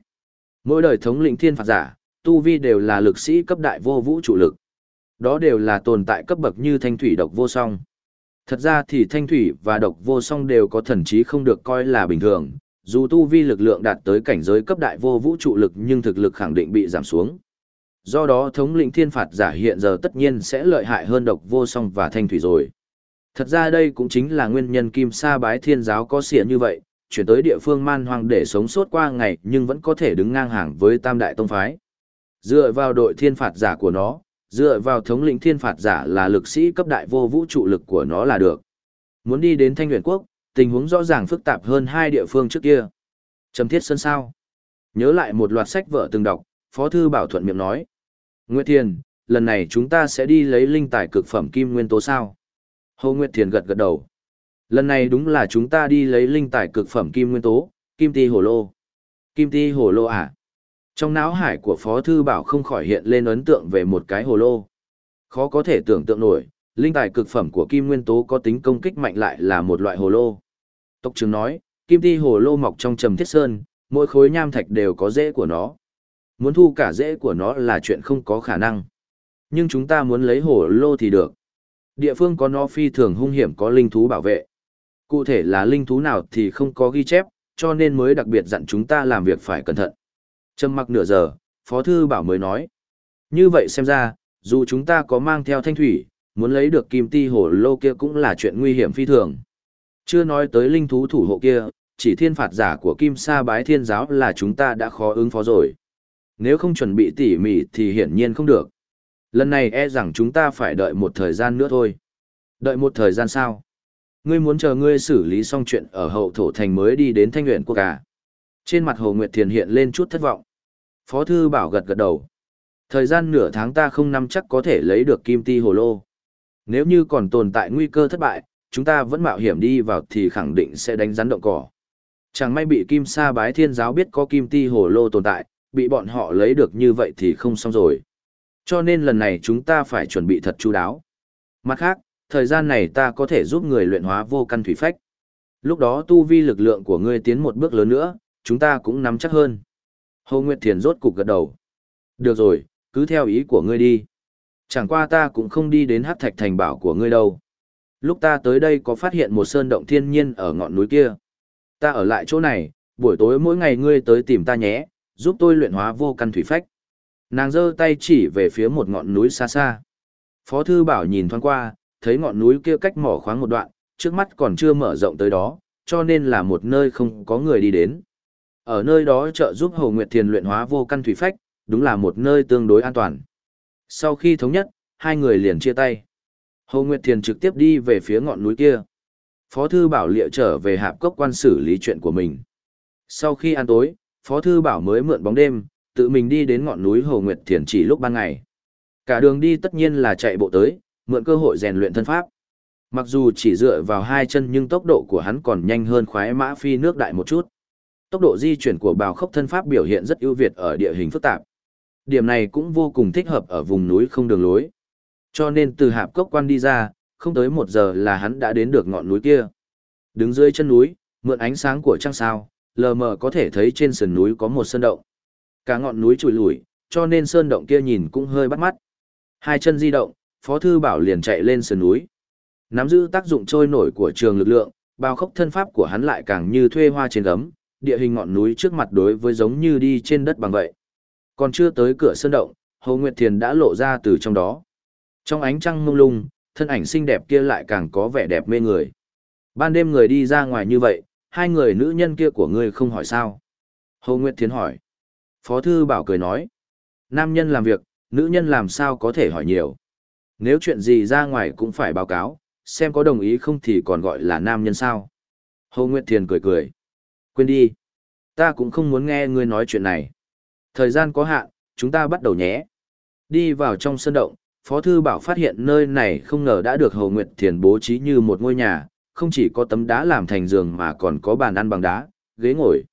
Mỗi đời thống lĩnh Thiên Phạt Giả, tu vi đều là lực sĩ cấp đại vô vũ trụ lực. Đó đều là tồn tại cấp bậc như thanh thủy độc vô song. Thật ra thì thanh thủy và độc vô song đều có thần trí không được coi là bình thường, dù tu vi lực lượng đạt tới cảnh giới cấp đại vô vũ trụ lực nhưng thực lực khẳng định bị giảm xuống. Do đó thống lĩnh thiên phạt giả hiện giờ tất nhiên sẽ lợi hại hơn độc vô song và thanh thủy rồi. Thật ra đây cũng chính là nguyên nhân kim sa bái thiên giáo có xỉa như vậy, chuyển tới địa phương man hoang để sống sót qua ngày nhưng vẫn có thể đứng ngang hàng với tam đại tông phái. Dựa vào đội thiên phạt giả của nó, dựa vào thống lĩnh thiên phạt giả là lực sĩ cấp đại vô vũ trụ lực của nó là được. Muốn đi đến Thanh Huyền Quốc, tình huống rõ ràng phức tạp hơn hai địa phương trước kia. Trầm Thiết Sơn sao? Nhớ lại một loạt sách vợ từng đọc, Phó Thư Bảo thuận miệng nói. Nguyệt Thiền, lần này chúng ta sẽ đi lấy linh tài cực phẩm kim nguyên tố sao? Hồ Nguyệt Thiền gật gật đầu. Lần này đúng là chúng ta đi lấy linh tài cực phẩm kim nguyên tố, kim ti hồ lô. Kim ti hồ lô à? Trong não hải của Phó Thư Bảo không khỏi hiện lên ấn tượng về một cái hồ lô. Khó có thể tưởng tượng nổi, linh tài cực phẩm của kim nguyên tố có tính công kích mạnh lại là một loại hồ lô. Tộc trưởng nói, kim ti hồ lô mọc trong trầm thiết sơn, mỗi khối nham thạch đều có rễ của nó. Muốn thu cả rễ của nó là chuyện không có khả năng. Nhưng chúng ta muốn lấy hồ lô thì được. Địa phương có nó phi thường hung hiểm có linh thú bảo vệ. Cụ thể là linh thú nào thì không có ghi chép, cho nên mới đặc biệt dặn chúng ta làm việc phải cẩn thận. Trầm mặc nửa giờ, Phó Thư Bảo mới nói. Như vậy xem ra, dù chúng ta có mang theo thanh thủy, muốn lấy được kim ti hổ lô kia cũng là chuyện nguy hiểm phi thường. Chưa nói tới linh thú thủ hộ kia, chỉ thiên phạt giả của kim sa bái thiên giáo là chúng ta đã khó ứng phó rồi. Nếu không chuẩn bị tỉ mỉ thì hiển nhiên không được. Lần này e rằng chúng ta phải đợi một thời gian nữa thôi. Đợi một thời gian sao? Ngươi muốn chờ ngươi xử lý xong chuyện ở hậu thổ thành mới đi đến thanh nguyện quốc à? Trên mặt Hồ Nguyệt Thiền hiện lên chút thất vọng. Phó thư bảo gật gật đầu. Thời gian nửa tháng ta không nắm chắc có thể lấy được kim ti hồ lô. Nếu như còn tồn tại nguy cơ thất bại, chúng ta vẫn mạo hiểm đi vào thì khẳng định sẽ đánh rắn động cỏ. Chẳng may bị kim sa bái thiên giáo biết có kim ti hồ lô tồn tại, bị bọn họ lấy được như vậy thì không xong rồi. Cho nên lần này chúng ta phải chuẩn bị thật chú đáo. Mặt khác, thời gian này ta có thể giúp người luyện hóa vô căn thủy phách. Lúc đó tu vi lực lượng của ngươi tiến một bước lớn nữa, chúng ta cũng nắm chắc hơn. Hồ Nguyệt Thiền rốt cục gật đầu. Được rồi, cứ theo ý của ngươi đi. Chẳng qua ta cũng không đi đến hát thạch thành bảo của ngươi đâu. Lúc ta tới đây có phát hiện một sơn động thiên nhiên ở ngọn núi kia. Ta ở lại chỗ này, buổi tối mỗi ngày ngươi tới tìm ta nhé, giúp tôi luyện hóa vô căn thủy phách. Nàng giơ tay chỉ về phía một ngọn núi xa xa. Phó thư bảo nhìn thoáng qua, thấy ngọn núi kia cách mỏ khoáng một đoạn, trước mắt còn chưa mở rộng tới đó, cho nên là một nơi không có người đi đến. Ở nơi đó trợ giúp Hồ Nguyệt Thiền luyện hóa vô căn thủy phách, đúng là một nơi tương đối an toàn. Sau khi thống nhất, hai người liền chia tay. Hồ Nguyệt Thiền trực tiếp đi về phía ngọn núi kia. Phó Thư Bảo liệu trở về hạp cốc quan xử lý chuyện của mình. Sau khi ăn tối, Phó Thư Bảo mới mượn bóng đêm, tự mình đi đến ngọn núi Hồ Nguyệt Thiền chỉ lúc ban ngày. Cả đường đi tất nhiên là chạy bộ tới, mượn cơ hội rèn luyện thân pháp. Mặc dù chỉ dựa vào hai chân nhưng tốc độ của hắn còn nhanh hơn khoái mã phi nước đại một chút. Tốc độ di chuyển của bào khốc thân pháp biểu hiện rất ưu việt ở địa hình phức tạp. Điểm này cũng vô cùng thích hợp ở vùng núi không đường lối. Cho nên từ hạp cốc quan đi ra, không tới một giờ là hắn đã đến được ngọn núi kia. Đứng dưới chân núi, mượn ánh sáng của trăng sao, lờ mờ có thể thấy trên sườn núi có một sơn động. Cả ngọn núi trùi lủi, cho nên sơn động kia nhìn cũng hơi bắt mắt. Hai chân di động, Phó Thư Bảo liền chạy lên sườn núi. Nắm giữ tác dụng trôi nổi của trường lực lượng, bao khốc thân pháp của hắn lại càng như thuê hoa trên gấm, địa hình ngọn núi trước mặt đối với giống như đi trên đất bằng vậy. Còn chưa tới cửa sơn động, Hồ Nguyệt Thiền đã lộ ra từ trong đó. Trong ánh trăng mông lung, thân ảnh xinh đẹp kia lại càng có vẻ đẹp mê người. Ban đêm người đi ra ngoài như vậy, hai người nữ nhân kia của ngươi không hỏi sao. Hồ Nguyệt Thiến hỏi. Phó Thư Bảo cười nói. Nam nhân làm việc, nữ nhân làm sao có thể hỏi nhiều. Nếu chuyện gì ra ngoài cũng phải báo cáo, xem có đồng ý không thì còn gọi là nam nhân sao. Hồ Nguyệt Thiền cười cười. Quên đi. Ta cũng không muốn nghe ngươi nói chuyện này. Thời gian có hạn, chúng ta bắt đầu nhé. Đi vào trong sân động, Phó Thư Bảo phát hiện nơi này không ngờ đã được Hồ Nguyệt Thiền bố trí như một ngôi nhà, không chỉ có tấm đá làm thành giường mà còn có bàn ăn bằng đá, ghế ngồi.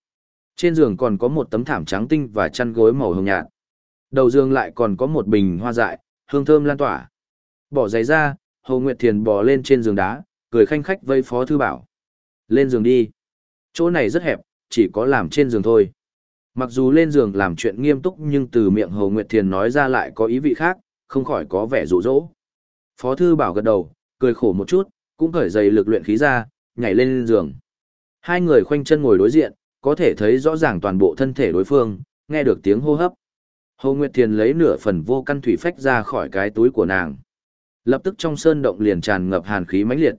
Trên giường còn có một tấm thảm trắng tinh và chăn gối màu hồng nhạt. Đầu giường lại còn có một bình hoa dại, hương thơm lan tỏa. Bỏ giày ra, Hồ Nguyệt Thiền bò lên trên giường đá, cười khanh khách vây Phó Thư Bảo. Lên giường đi. Chỗ này rất hẹp, chỉ có làm trên giường thôi. Mặc dù lên giường làm chuyện nghiêm túc nhưng từ miệng Hồ Nguyệt Thiền nói ra lại có ý vị khác, không khỏi có vẻ rụ rỗ. Phó Thư Bảo gật đầu, cười khổ một chút, cũng khởi dày lực luyện khí ra, nhảy lên giường. Hai người khoanh chân ngồi đối diện, có thể thấy rõ ràng toàn bộ thân thể đối phương, nghe được tiếng hô hấp. Hồ Nguyệt Thiền lấy nửa phần vô căn thủy phách ra khỏi cái túi của nàng. Lập tức trong sơn động liền tràn ngập hàn khí mãnh liệt.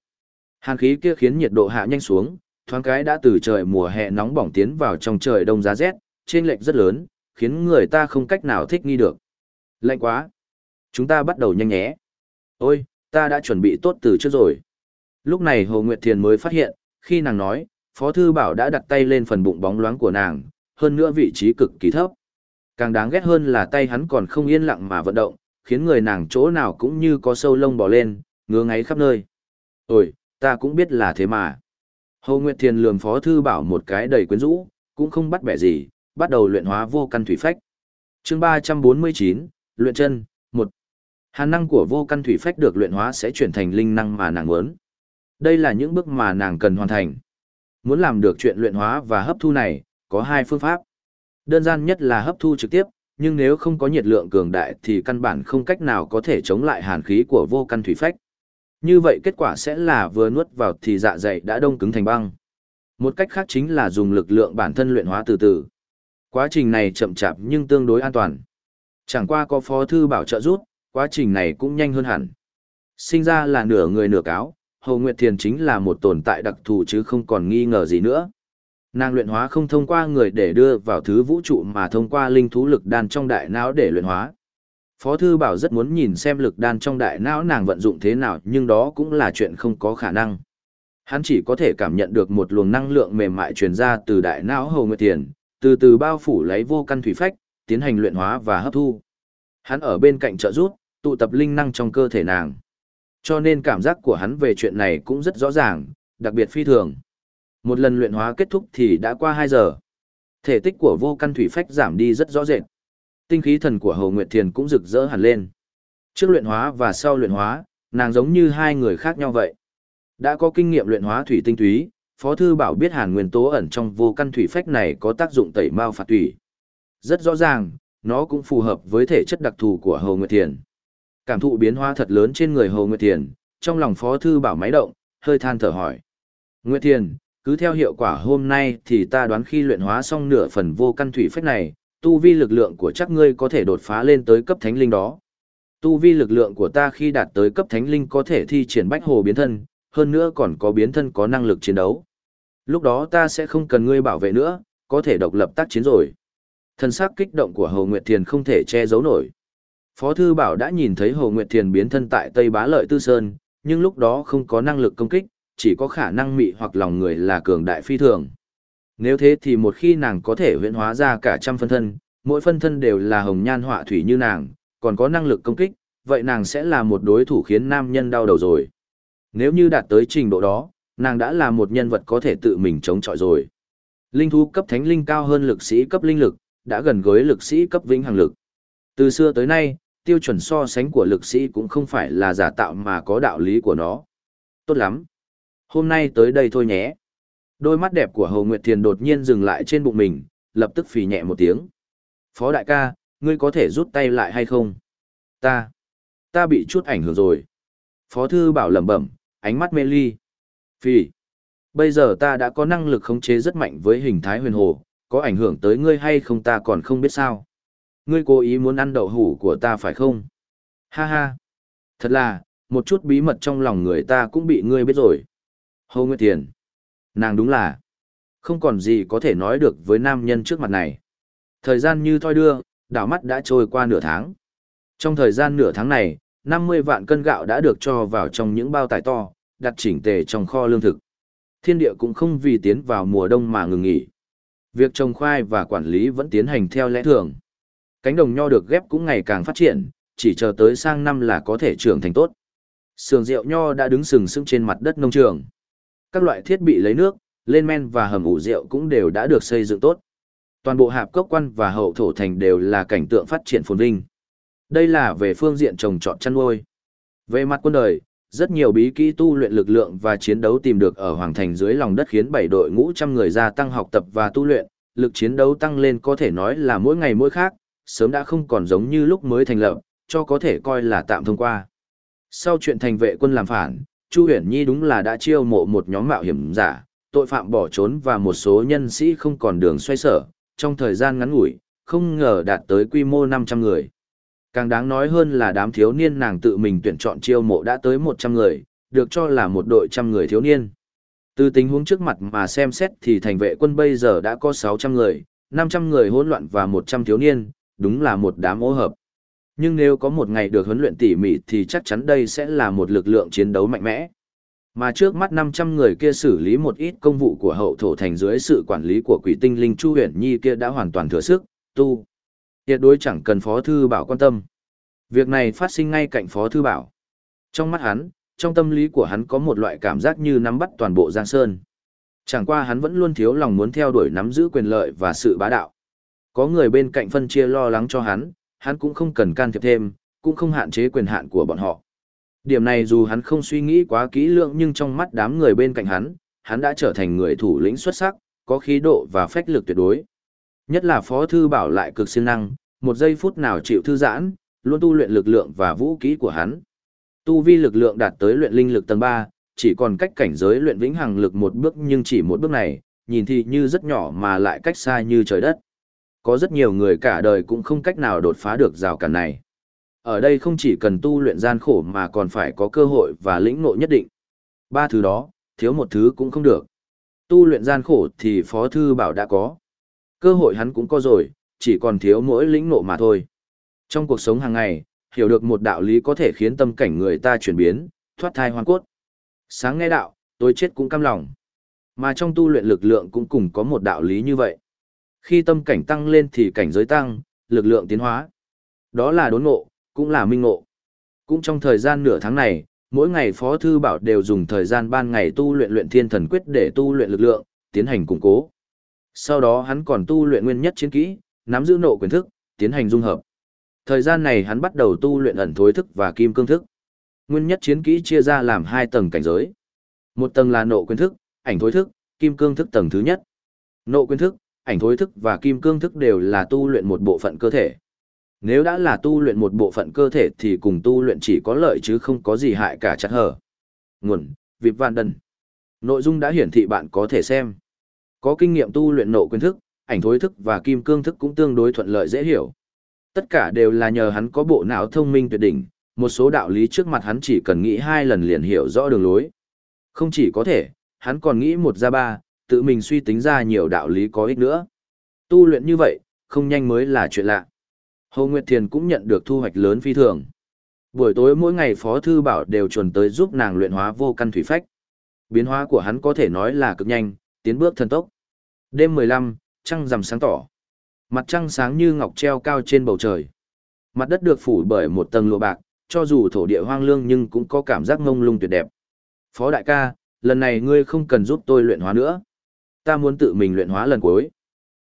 Hàn khí kia khiến nhiệt độ hạ nhanh xuống, thoáng cái đã từ trời mùa hè nóng bỏng tiến vào trong trời đông giá rét, trên lệch rất lớn, khiến người ta không cách nào thích nghi được. Lạnh quá. Chúng ta bắt đầu nhanh nhé. Ôi, ta đã chuẩn bị tốt từ trước rồi. Lúc này Hồ Nguyệt Thiền mới phát hiện, khi nàng nói, Phó Thư Bảo đã đặt tay lên phần bụng bóng loáng của nàng, hơn nữa vị trí cực kỳ thấp. Càng đáng ghét hơn là tay hắn còn không yên lặng mà vận động, khiến người nàng chỗ nào cũng như có sâu lông bò lên, ngứa ngáy khắp nơi. Ôi, ta cũng biết là thế mà. Hồ Nguyệt Thiền lườm Phó Thư Bảo một cái đầy quyến rũ, cũng không bắt bẻ gì, bắt đầu luyện hóa vô căn thủy phách. chương 349, luyện chân, 1. Hàn năng của vô căn thủy phách được luyện hóa sẽ chuyển thành linh năng mà nàng muốn. Đây là những bước mà nàng cần hoàn thành. Muốn làm được chuyện luyện hóa và hấp thu này, có hai phương pháp. Đơn giản nhất là hấp thu trực tiếp, nhưng nếu không có nhiệt lượng cường đại thì căn bản không cách nào có thể chống lại hàn khí của vô căn thủy phách. Như vậy kết quả sẽ là vừa nuốt vào thì dạ dày đã đông cứng thành băng. Một cách khác chính là dùng lực lượng bản thân luyện hóa từ từ. Quá trình này chậm chạp nhưng tương đối an toàn. Chẳng qua có phó thư bảo trợ rút, quá trình này cũng nhanh hơn hẳn. Sinh ra là nửa người nửa cáo, Hồ Nguyệt Thiền chính là một tồn tại đặc thù chứ không còn nghi ngờ gì nữa. Nàng luyện hóa không thông qua người để đưa vào thứ vũ trụ mà thông qua linh thú lực đan trong đại não để luyện hóa. Phó Thư Bảo rất muốn nhìn xem lực đan trong đại não nàng vận dụng thế nào nhưng đó cũng là chuyện không có khả năng. Hắn chỉ có thể cảm nhận được một luồng năng lượng mềm mại truyền ra từ đại não hầu Nguyệt tiền, từ từ bao phủ lấy vô căn thủy phách, tiến hành luyện hóa và hấp thu. Hắn ở bên cạnh trợ rút, tụ tập linh năng trong cơ thể nàng. Cho nên cảm giác của hắn về chuyện này cũng rất rõ ràng, đặc biệt phi thường. Một lần luyện hóa kết thúc thì đã qua 2 giờ. Thể tích của vô căn thủy phách giảm đi rất rõ rệt. Tinh khí thần của Hồ Nguyệt Thiền cũng rực rỡ hẳn lên. Trước luyện hóa và sau luyện hóa, nàng giống như hai người khác nhau vậy. Đã có kinh nghiệm luyện hóa thủy tinh túy, Phó Thư Bảo biết hàn nguyên tố ẩn trong vô căn thủy phách này có tác dụng tẩy mao phạt thủy. Rất rõ ràng, nó cũng phù hợp với thể chất đặc thù của Hồ Nguyệt Thiền. Cảm thụ biến hóa thật lớn trên người Hồ Nguyệt Thiền, trong lòng Phó Thư Bảo máy động, hơi than thở hỏi. Nguyệt Thiền, cứ theo hiệu quả hôm nay thì ta đoán khi luyện hóa xong nửa phần vô căn thủy phách này, tu vi lực lượng của chắc ngươi có thể đột phá lên tới cấp thánh linh đó. Tu vi lực lượng của ta khi đạt tới cấp thánh linh có thể thi triển bách hồ biến thân, hơn nữa còn có biến thân có năng lực chiến đấu. Lúc đó ta sẽ không cần ngươi bảo vệ nữa, có thể độc lập tác chiến rồi. Thần sắc kích động của Hồ Nguyệt Thiền không thể che giấu nổi. Phó Thư Bảo đã nhìn thấy Hồ Nguyệt Thiền biến thân tại Tây Bá Lợi Tư Sơn, nhưng lúc đó không có năng lực công kích, chỉ có khả năng mị hoặc lòng người là cường đại phi thường. Nếu thế thì một khi nàng có thể huyễn hóa ra cả trăm phân thân, mỗi phân thân đều là hồng nhan họa thủy như nàng, còn có năng lực công kích, vậy nàng sẽ là một đối thủ khiến nam nhân đau đầu rồi. Nếu như đạt tới trình độ đó, nàng đã là một nhân vật có thể tự mình chống chọi rồi. Linh thú cấp thánh linh cao hơn lực sĩ cấp linh lực, đã gần gối lực sĩ cấp vĩnh hằng lực. Từ xưa tới nay, tiêu chuẩn so sánh của lực sĩ cũng không phải là giả tạo mà có đạo lý của nó. Tốt lắm. Hôm nay tới đây thôi nhé. Đôi mắt đẹp của Hồ Nguyệt Thiền đột nhiên dừng lại trên bụng mình, lập tức phì nhẹ một tiếng. Phó đại ca, ngươi có thể rút tay lại hay không? Ta, ta bị chút ảnh hưởng rồi. Phó thư bảo lẩm bẩm, ánh mắt mê ly. Phì, bây giờ ta đã có năng lực khống chế rất mạnh với hình thái huyền hồ, có ảnh hưởng tới ngươi hay không ta còn không biết sao. Ngươi cố ý muốn ăn đậu hủ của ta phải không? Ha ha, thật là, một chút bí mật trong lòng người ta cũng bị ngươi biết rồi. Hồ Nguyệt Thiền, nàng đúng là, không còn gì có thể nói được với nam nhân trước mặt này. Thời gian như thoi đưa, đảo mắt đã trôi qua nửa tháng. Trong thời gian nửa tháng này, 50 vạn cân gạo đã được cho vào trong những bao tải to, đặt chỉnh tề trong kho lương thực. Thiên địa cũng không vì tiến vào mùa đông mà ngừng nghỉ. Việc trồng khoai và quản lý vẫn tiến hành theo lẽ thường. Cánh đồng nho được ghép cũng ngày càng phát triển, chỉ chờ tới sang năm là có thể trưởng thành tốt. Sườn rượu nho đã đứng sừng sững trên mặt đất nông trường. Các loại thiết bị lấy nước, lên men và hầm ủ rượu cũng đều đã được xây dựng tốt. Toàn bộ hạp cốc quan và hậu thổ thành đều là cảnh tượng phát triển phồn vinh. Đây là về phương diện trồng trọt chăn nuôi. Về mặt quân đời, rất nhiều bí kỹ tu luyện lực lượng và chiến đấu tìm được ở Hoàng Thành dưới lòng đất khiến bảy đội ngũ trăm người gia tăng học tập và tu luyện, lực chiến đấu tăng lên có thể nói là mỗi ngày mỗi khác, sớm đã không còn giống như lúc mới thành lập, cho có thể coi là tạm thông qua. Sau chuyện thành vệ quân làm phản, Chu Huyền Nhi đúng là đã chiêu mộ một nhóm mạo hiểm giả, tội phạm bỏ trốn và một số nhân sĩ không còn đường xoay sở, trong thời gian ngắn ngủi, không ngờ đạt tới quy mô 500 người. Càng đáng nói hơn là đám thiếu niên nàng tự mình tuyển chọn chiêu mộ đã tới 100 người, được cho là một đội trăm người thiếu niên. Từ tình huống trước mặt mà xem xét thì thành vệ quân bây giờ đã có 600 người, 500 người hỗn loạn và 100 thiếu niên, đúng là một đám ô hợp. Nhưng nếu có một ngày được huấn luyện tỉ mỉ thì chắc chắn đây sẽ là một lực lượng chiến đấu mạnh mẽ. Mà trước mắt 500 người kia xử lý một ít công vụ của hậu thổ thành dưới sự quản lý của quỷ tinh linh Chu Huyền Nhi kia đã hoàn toàn thừa sức, tu. Tuyệt đối chẳng cần Phó Thư Bảo quan tâm. Việc này phát sinh ngay cạnh Phó Thư Bảo. Trong mắt hắn, trong tâm lý của hắn có một loại cảm giác như nắm bắt toàn bộ Giang Sơn. Chẳng qua hắn vẫn luôn thiếu lòng muốn theo đuổi nắm giữ quyền lợi và sự bá đạo. Có người bên cạnh phân chia lo lắng cho hắn, hắn cũng không cần can thiệp thêm, cũng không hạn chế quyền hạn của bọn họ. Điểm này dù hắn không suy nghĩ quá kỹ lưỡng nhưng trong mắt đám người bên cạnh hắn, hắn đã trở thành người thủ lĩnh xuất sắc, có khí độ và phách lực tuyệt đối. Nhất là Phó Thư Bảo lại cực siêng năng, một giây phút nào chịu thư giãn, luôn tu luyện lực lượng và vũ khí của hắn. Tu vi lực lượng đạt tới luyện linh lực tầng 3, chỉ còn cách cảnh giới luyện vĩnh hằng lực một bước nhưng chỉ một bước này, nhìn thì như rất nhỏ mà lại cách xa như trời đất. Có rất nhiều người cả đời cũng không cách nào đột phá được rào cản này. Ở đây không chỉ cần tu luyện gian khổ mà còn phải có cơ hội và lĩnh ngộ nhất định. Ba thứ đó, thiếu một thứ cũng không được. Tu luyện gian khổ thì Phó Thư Bảo đã có. Cơ hội hắn cũng có rồi, chỉ còn thiếu mỗi lĩnh ngộ mà thôi. Trong cuộc sống hàng ngày, hiểu được một đạo lý có thể khiến tâm cảnh người ta chuyển biến, thoát thai hoàn cốt. Sáng nghe đạo, tôi chết cũng cam lòng. Mà trong tu luyện lực lượng cũng cùng có một đạo lý như vậy. Khi tâm cảnh tăng lên thì cảnh giới tăng, lực lượng tiến hóa. Đó là đốn ngộ, cũng là minh ngộ. Cũng trong thời gian nửa tháng này, mỗi ngày Phó Thư Bảo đều dùng thời gian ban ngày tu luyện luyện thiên thần quyết để tu luyện lực lượng, tiến hành củng cố. Sau đó hắn còn tu luyện nguyên nhất chiến kỹ, nắm giữ nộ quyền thức, tiến hành dung hợp. Thời gian này hắn bắt đầu tu luyện ẩn thối thức và kim cương thức. Nguyên nhất chiến kỹ chia ra làm hai tầng cảnh giới. Một tầng là nộ quyền thức, ảnh thối thức, kim cương thức tầng thứ nhất. Nộ quyền thức, ảnh thối thức và kim cương thức đều là tu luyện một bộ phận cơ thể. Nếu đã là tu luyện một bộ phận cơ thể thì cùng tu luyện chỉ có lợi chứ không có gì hại cả chặt hở. Nguồn, Vịp Van Đần. Nội dung đã hiển thị bạn có thể xem. Có kinh nghiệm tu luyện nộ quyền thức, ảnh thối thức và kim cương thức cũng tương đối thuận lợi dễ hiểu. Tất cả đều là nhờ hắn có bộ não thông minh tuyệt đỉnh, một số đạo lý trước mặt hắn chỉ cần nghĩ hai lần liền hiểu rõ đường lối. Không chỉ có thể, hắn còn nghĩ một ra ba, tự mình suy tính ra nhiều đạo lý có ích nữa. Tu luyện như vậy, không nhanh mới là chuyện lạ. Hồ Nguyệt Thiền cũng nhận được thu hoạch lớn phi thường. Buổi tối mỗi ngày Phó Thư Bảo đều chuẩn tới giúp nàng luyện hóa vô căn thủy phách. Biến hóa của hắn có thể nói là cực nhanh, tiến bước thần tốc. Đêm 15, trăng rằm sáng tỏ. Mặt trăng sáng như ngọc treo cao trên bầu trời. Mặt đất được phủ bởi một tầng lụa bạc, cho dù thổ địa hoang lương nhưng cũng có cảm giác ngông lung tuyệt đẹp. Phó đại ca, lần này ngươi không cần giúp tôi luyện hóa nữa. Ta muốn tự mình luyện hóa lần cuối.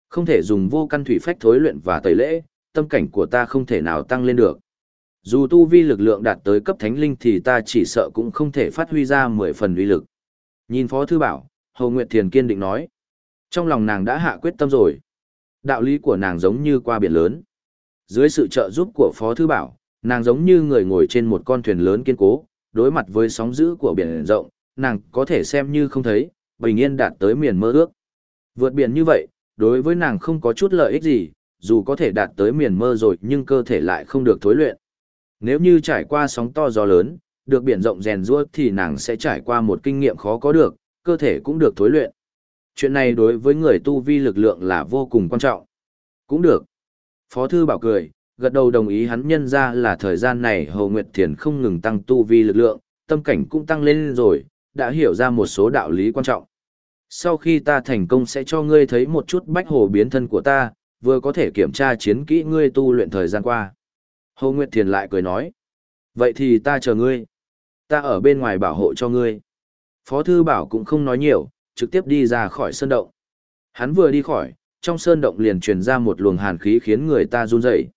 Không thể dùng vô căn thủy phách thối luyện và tẩy lễ, tâm cảnh của ta không thể nào tăng lên được. Dù tu vi lực lượng đạt tới cấp thánh linh thì ta chỉ sợ cũng không thể phát huy ra 10 phần uy lực. Nhìn Phó Thư Bảo, Hồ Nguyệt Thiền kiên định nói. Trong lòng nàng đã hạ quyết tâm rồi. Đạo lý của nàng giống như qua biển lớn. Dưới sự trợ giúp của Phó Thư Bảo, nàng giống như người ngồi trên một con thuyền lớn kiên cố, đối mặt với sóng dữ của biển rộng, nàng có thể xem như không thấy, bình yên đạt tới miền mơ ước. Vượt biển như vậy, đối với nàng không có chút lợi ích gì, dù có thể đạt tới miền mơ rồi nhưng cơ thể lại không được thối luyện. Nếu như trải qua sóng to gió lớn, được biển rộng rèn rua thì nàng sẽ trải qua một kinh nghiệm khó có được, cơ thể cũng được thối luyện. Chuyện này đối với người tu vi lực lượng là vô cùng quan trọng. Cũng được. Phó thư bảo cười, gật đầu đồng ý hắn nhân ra là thời gian này Hồ Nguyệt Thiền không ngừng tăng tu vi lực lượng, tâm cảnh cũng tăng lên rồi, đã hiểu ra một số đạo lý quan trọng. Sau khi ta thành công sẽ cho ngươi thấy một chút bách hồ biến thân của ta, vừa có thể kiểm tra chiến kỹ ngươi tu luyện thời gian qua. Hồ Nguyệt Thiền lại cười nói. Vậy thì ta chờ ngươi. Ta ở bên ngoài bảo hộ cho ngươi. Phó Thư Bảo cũng không nói nhiều, trực tiếp đi ra khỏi sơn động. Hắn vừa đi khỏi, trong sơn động liền truyền ra một luồng hàn khí khiến người ta run rẩy.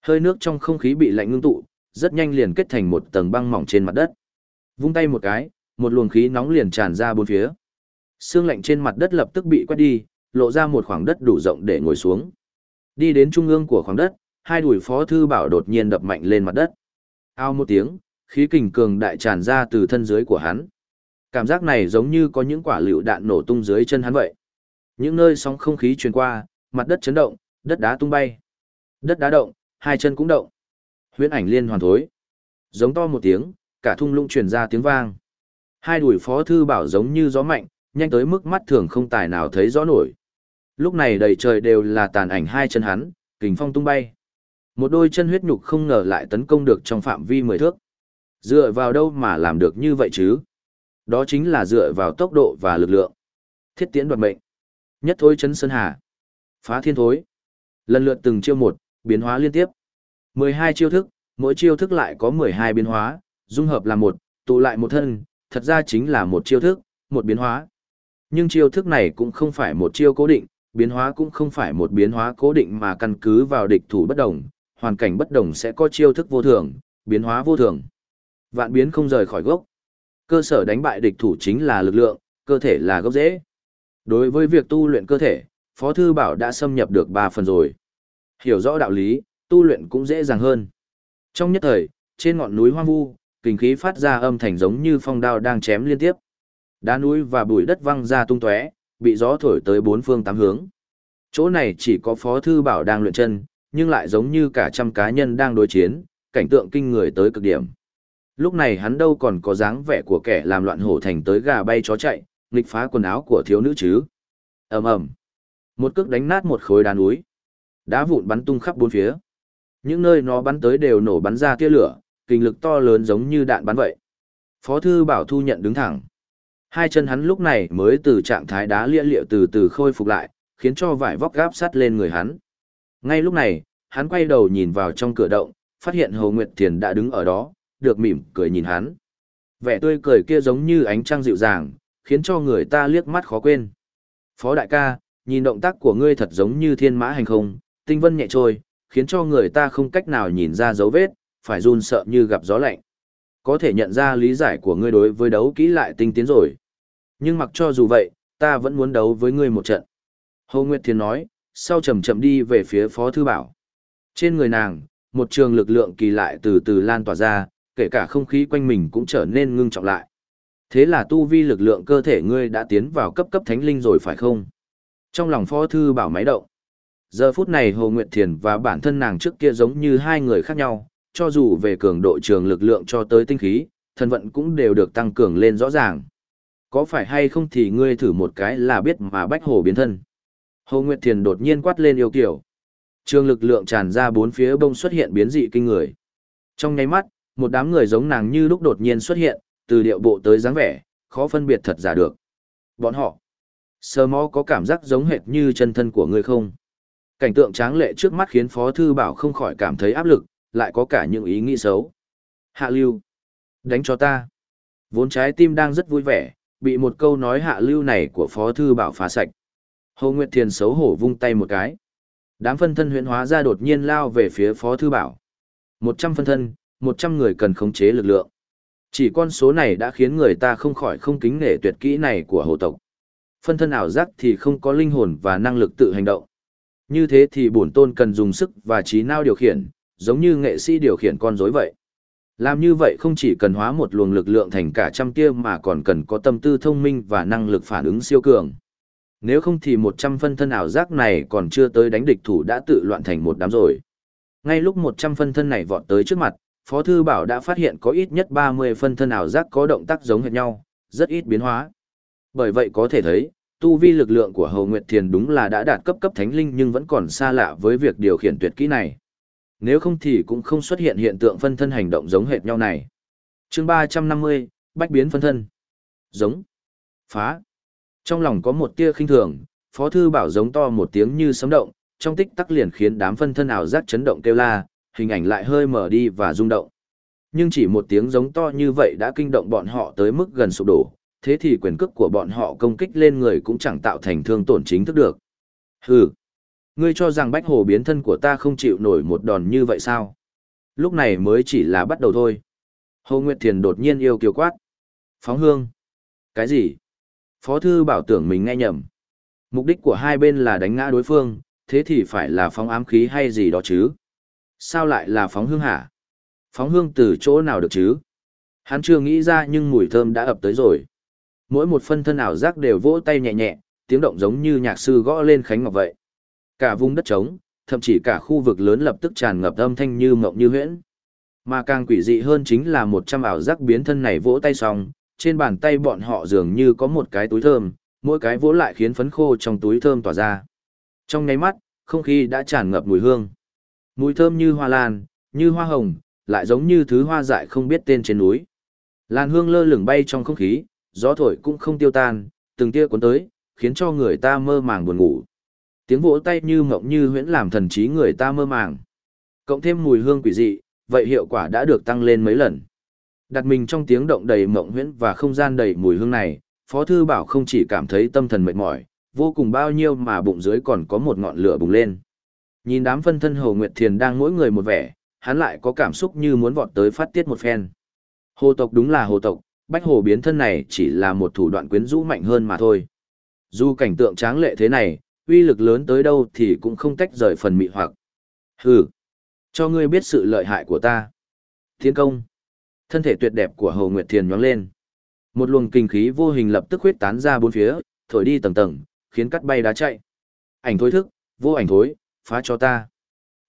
Hơi nước trong không khí bị lạnh ngưng tụ, rất nhanh liền kết thành một tầng băng mỏng trên mặt đất. Vung tay một cái, một luồng khí nóng liền tràn ra bốn phía. Sương lạnh trên mặt đất lập tức bị quét đi, lộ ra một khoảng đất đủ rộng để ngồi xuống. Đi đến trung ương của khoảng đất, hai đùi phó thư bảo đột nhiên đập mạnh lên mặt đất. Ao một tiếng, khí kình cường đại tràn ra từ thân dưới của hắn. Cảm giác này giống như có những quả lựu đạn nổ tung dưới chân hắn vậy. Những nơi sóng không khí truyền qua, mặt đất chấn động, đất đá tung bay. Đất đá động, hai chân cũng động. Huyễn ảnh liên hoàn thối. Giống to một tiếng, cả thung lũng truyền ra tiếng vang. Hai đùi phó thư bảo giống như gió mạnh, nhanh tới mức mắt thường không tài nào thấy rõ nổi. Lúc này đầy trời đều là tàn ảnh hai chân hắn, kình phong tung bay. Một đôi chân huyết nhục không ngờ lại tấn công được trong phạm vi mười thước. Dựa vào đâu mà làm được như vậy chứ? Đó chính là dựa vào tốc độ và lực lượng. Thiết tiễn đoạt mệnh. Nhất thối chấn sơn hà. Phá thiên thối. Lần lượt từng chiêu một, biến hóa liên tiếp. 12 chiêu thức, mỗi chiêu thức lại có 12 biến hóa, dung hợp là một, tụ lại một thân, thật ra chính là một chiêu thức, một biến hóa. Nhưng chiêu thức này cũng không phải một chiêu cố định, biến hóa cũng không phải một biến hóa cố định mà căn cứ vào địch thủ bất đồng, hoàn cảnh bất đồng sẽ có chiêu thức vô thường, biến hóa vô thường. Vạn biến không rời khỏi gốc. Cơ sở đánh bại địch thủ chính là lực lượng, cơ thể là gốc rễ. Đối với việc tu luyện cơ thể, Phó Thư Bảo đã xâm nhập được 3 phần rồi. Hiểu rõ đạo lý, tu luyện cũng dễ dàng hơn. Trong nhất thời, trên ngọn núi hoang vu, kinh khí phát ra âm thanh giống như phong đao đang chém liên tiếp. Đá núi và bụi đất văng ra tung tóe, bị gió thổi tới bốn phương tám hướng. Chỗ này chỉ có Phó Thư Bảo đang luyện chân, nhưng lại giống như cả trăm cá nhân đang đối chiến, cảnh tượng kinh người tới cực điểm. Lúc này hắn đâu còn có dáng vẻ của kẻ làm loạn hổ thành tới gà bay chó chạy, nghịch phá quần áo của thiếu nữ chứ. ầm ầm, Một cước đánh nát một khối đá núi. Đá vụn bắn tung khắp bốn phía. Những nơi nó bắn tới đều nổ bắn ra tia lửa, kinh lực to lớn giống như đạn bắn vậy. Phó thư bảo thu nhận đứng thẳng. Hai chân hắn lúc này mới từ trạng thái đá lia liệu từ từ khôi phục lại, khiến cho vải vóc gáp sắt lên người hắn. Ngay lúc này, hắn quay đầu nhìn vào trong cửa động, phát hiện Hồ Nguyệt Thiền đã đứng ở đó, được mỉm cười nhìn hắn. Vẻ tươi cười kia giống như ánh trăng dịu dàng, khiến cho người ta liếc mắt khó quên. Phó đại ca, nhìn động tác của ngươi thật giống như thiên mã hành không, tinh vân nhẹ trôi, khiến cho người ta không cách nào nhìn ra dấu vết, phải run sợ như gặp gió lạnh. Có thể nhận ra lý giải của ngươi đối với đấu kỹ lại tinh tiến rồi. Nhưng mặc cho dù vậy, ta vẫn muốn đấu với ngươi một trận. Hồ Nguyệt Thiên nói, sau chậm chậm đi về phía Phó Thư Bảo. Trên người nàng, một trường lực lượng kỳ lại từ từ lan tỏa ra, kể cả không khí quanh mình cũng trở nên ngưng trọng lại. Thế là tu vi lực lượng cơ thể ngươi đã tiến vào cấp cấp thánh linh rồi phải không? Trong lòng Phó Thư Bảo máy động. Giờ phút này Hồ Nguyệt Thiền và bản thân nàng trước kia giống như hai người khác nhau, cho dù về cường độ trường lực lượng cho tới tinh khí, thân vận cũng đều được tăng cường lên rõ ràng. Có phải hay không thì ngươi thử một cái là biết mà bách hồ biến thân. Hồ Nguyệt Thiền đột nhiên quát lên yêu kiểu. Trường lực lượng tràn ra bốn phía bông xuất hiện biến dị kinh người. Trong nháy mắt, một đám người giống nàng như lúc đột nhiên xuất hiện, từ điệu bộ tới dáng vẻ, khó phân biệt thật giả được. Bọn họ, sơ mó có cảm giác giống hệt như chân thân của ngươi không? Cảnh tượng tráng lệ trước mắt khiến Phó Thư Bảo không khỏi cảm thấy áp lực, lại có cả những ý nghĩ xấu. Hạ lưu, đánh cho ta. Vốn trái tim đang rất vui vẻ, Bị một câu nói hạ lưu này của Phó Thư Bảo phá sạch. Hồ Nguyệt Thiền xấu hổ vung tay một cái. Đám phân thân huyễn hóa ra đột nhiên lao về phía Phó Thư Bảo. 100 phân thân, 100 người cần khống chế lực lượng. Chỉ con số này đã khiến người ta không khỏi không kính nể tuyệt kỹ này của hồ tộc. Phân thân ảo giác thì không có linh hồn và năng lực tự hành động. Như thế thì bổn tôn cần dùng sức và trí não điều khiển, giống như nghệ sĩ điều khiển con rối vậy. Làm như vậy không chỉ cần hóa một luồng lực lượng thành cả trăm tia mà còn cần có tâm tư thông minh và năng lực phản ứng siêu cường. Nếu không thì một trăm phân thân ảo giác này còn chưa tới đánh địch thủ đã tự loạn thành một đám rồi. Ngay lúc một trăm phân thân này vọt tới trước mặt, Phó Thư Bảo đã phát hiện có ít nhất ba mươi phân thân ảo giác có động tác giống hệt nhau, rất ít biến hóa. Bởi vậy có thể thấy, tu vi lực lượng của Hầu Nguyệt Thiền đúng là đã đạt cấp cấp thánh linh nhưng vẫn còn xa lạ với việc điều khiển tuyệt kỹ này. Nếu không thì cũng không xuất hiện hiện tượng phân thân hành động giống hệt nhau này. chương 350, Bách biến phân thân. Giống. Phá. Trong lòng có một tia khinh thường, Phó Thư Bảo giống to một tiếng như sấm động, trong tích tắc liền khiến đám phân thân ảo giác chấn động kêu la, hình ảnh lại hơi mở đi và rung động. Nhưng chỉ một tiếng giống to như vậy đã kinh động bọn họ tới mức gần sụp đổ, thế thì quyền cước của bọn họ công kích lên người cũng chẳng tạo thành thương tổn chính thức được. Hừ, ngươi cho rằng bách hồ biến thân của ta không chịu nổi một đòn như vậy sao? Lúc này mới chỉ là bắt đầu thôi. Hồ Nguyệt Thiền đột nhiên yêu kiều quát. Phóng hương. Cái gì? Phó thư bảo tưởng mình nghe nhầm. Mục đích của hai bên là đánh ngã đối phương, thế thì phải là phóng ám khí hay gì đó chứ? Sao lại là phóng hương hả? Phóng hương từ chỗ nào được chứ? Hắn chưa nghĩ ra nhưng mùi thơm đã ập tới rồi. Mỗi một phân thân ảo giác đều vỗ tay nhẹ nhẹ, tiếng động giống như nhạc sư gõ lên khánh ngọc vậy. Cả vùng đất trống, thậm chí cả khu vực lớn lập tức tràn ngập âm thanh như mộng như huyễn. Mà càng quỷ dị hơn chính là một trăm ảo giác biến thân này vỗ tay xong, trên bàn tay bọn họ dường như có một cái túi thơm, mỗi cái vỗ lại khiến phấn khô trong túi thơm tỏa ra. Trong nháy mắt, không khí đã tràn ngập mùi hương. Mùi thơm như hoa lan, như hoa hồng, lại giống như thứ hoa dại không biết tên trên núi. Lan hương lơ lửng bay trong không khí, gió thổi cũng không tiêu tan, từng tia cuốn tới, khiến cho người ta mơ màng buồn ngủ. Tiếng vỗ tay như mộng như huyễn làm thần trí người ta mơ màng. Cộng thêm mùi hương quỷ dị, vậy hiệu quả đã được tăng lên mấy lần. Đặt mình trong tiếng động đầy mộng huyễn và không gian đầy mùi hương này, Phó Thư Bảo không chỉ cảm thấy tâm thần mệt mỏi, vô cùng bao nhiêu mà bụng dưới còn có một ngọn lửa bùng lên. Nhìn đám phân thân Hồ Nguyệt Thiền đang mỗi người một vẻ, hắn lại có cảm xúc như muốn vọt tới phát tiết một phen. Hồ tộc đúng là hồ tộc, bách hồ biến thân này chỉ là một thủ đoạn quyến rũ mạnh hơn mà thôi. Dù cảnh tượng tráng lệ thế này, uy lực lớn tới đâu thì cũng không tách rời phần mị hoặc. Hừ, cho ngươi biết sự lợi hại của ta. Thiên công. Thân thể tuyệt đẹp của Hồ Nguyệt Thiền nhóng lên. Một luồng kinh khí vô hình lập tức huyết tán ra bốn phía, thổi đi tầng tầng, khiến cắt bay đá chạy. Ảnh thối thức, vô ảnh thối, phá cho ta.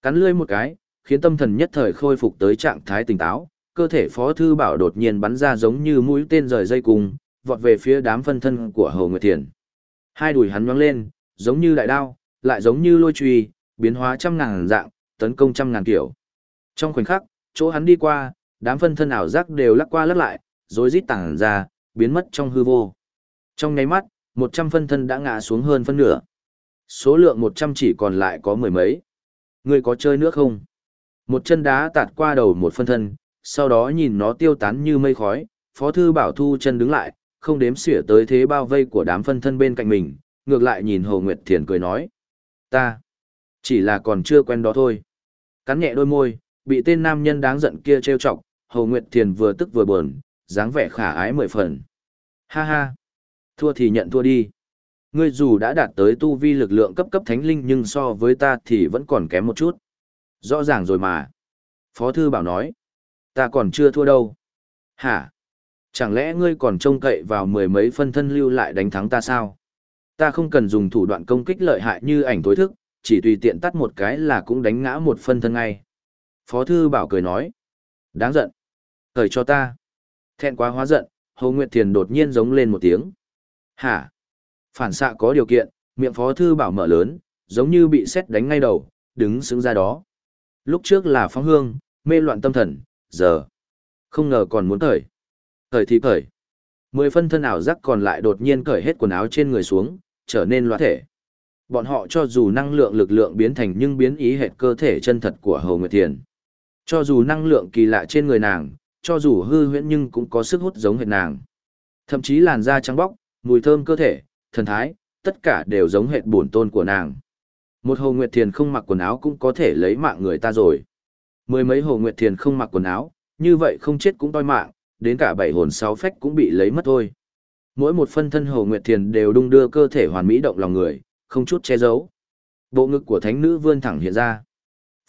Cắn lươi một cái, khiến tâm thần nhất thời khôi phục tới trạng thái tỉnh táo, cơ thể Phó Thư Bảo đột nhiên bắn ra giống như mũi tên rời dây cùng, vọt về phía đám phân thân của Hồ Nguyệt Thiền. Hai đùi hắn nhoáng lên, giống như đại đao, lại giống như lôi truy, biến hóa trăm ngàn dạng, tấn công trăm ngàn kiểu. Trong khoảnh khắc, chỗ hắn đi qua, đám phân thân ảo giác đều lắc qua lắc lại, rồi rít tảng ra, biến mất trong hư vô. Trong nháy mắt, một trăm phân thân đã ngã xuống hơn phân nửa. Số lượng một trăm chỉ còn lại có mười mấy. Người có chơi nữa không? Một chân đá tạt qua đầu một phân thân, sau đó nhìn nó tiêu tán như mây khói, Phó Thư Bảo thu chân đứng lại, không đếm xỉa tới thế bao vây của đám phân thân bên cạnh mình, ngược lại nhìn Hồ Nguyệt Thiền cười nói. Ta, chỉ là còn chưa quen đó thôi. Cắn nhẹ đôi môi, bị tên nam nhân đáng giận kia trêu chọc, Hồ Nguyệt Thiền vừa tức vừa buồn, dáng vẻ khả ái mười phần. Ha ha, thua thì nhận thua đi. Ngươi dù đã đạt tới tu vi lực lượng cấp cấp thánh linh nhưng so với ta thì vẫn còn kém một chút. Rõ ràng rồi mà. Phó Thư Bảo nói. Ta còn chưa thua đâu. Hả? Chẳng lẽ ngươi còn trông cậy vào mười mấy phân thân lưu lại đánh thắng ta sao? Ta không cần dùng thủ đoạn công kích lợi hại như ảnh tối thức, chỉ tùy tiện tắt một cái là cũng đánh ngã một phân thân ngay. Phó Thư Bảo cười nói. Đáng giận. Thời cho ta. Thẹn quá hóa giận, Hồ Nguyệt Thiền đột nhiên giống lên một tiếng. Hả? Phản xạ có điều kiện, miệng Phó Thư Bảo mở lớn, giống như bị xét đánh ngay đầu, đứng xứng ra đó. Lúc trước là phóng hương, mê loạn tâm thần, giờ. Không ngờ còn muốn cởi. Cởi thì cởi. Mười phân thân ảo giác còn lại đột nhiên cởi hết quần áo trên người xuống, trở nên loa thể. Bọn họ cho dù năng lượng lực lượng biến thành nhưng biến ý hệt cơ thể chân thật của Hồ Nguyệt Thiền. Cho dù năng lượng kỳ lạ trên người nàng, cho dù hư huyễn nhưng cũng có sức hút giống hệt nàng. Thậm chí làn da trắng bóc, mùi thơm cơ thể, thần thái, tất cả đều giống hệt bổn tôn của nàng. Một hồ nguyệt thiền không mặc quần áo cũng có thể lấy mạng người ta rồi. Mười mấy hồ nguyệt thiền không mặc quần áo, như vậy không chết cũng toi mạng, đến cả bảy hồn sáu phách cũng bị lấy mất thôi. Mỗi một phân thân hồ nguyệt thiền đều đung đưa cơ thể hoàn mỹ động lòng người, không chút che giấu. Bộ ngực của thánh nữ vươn thẳng hiện ra.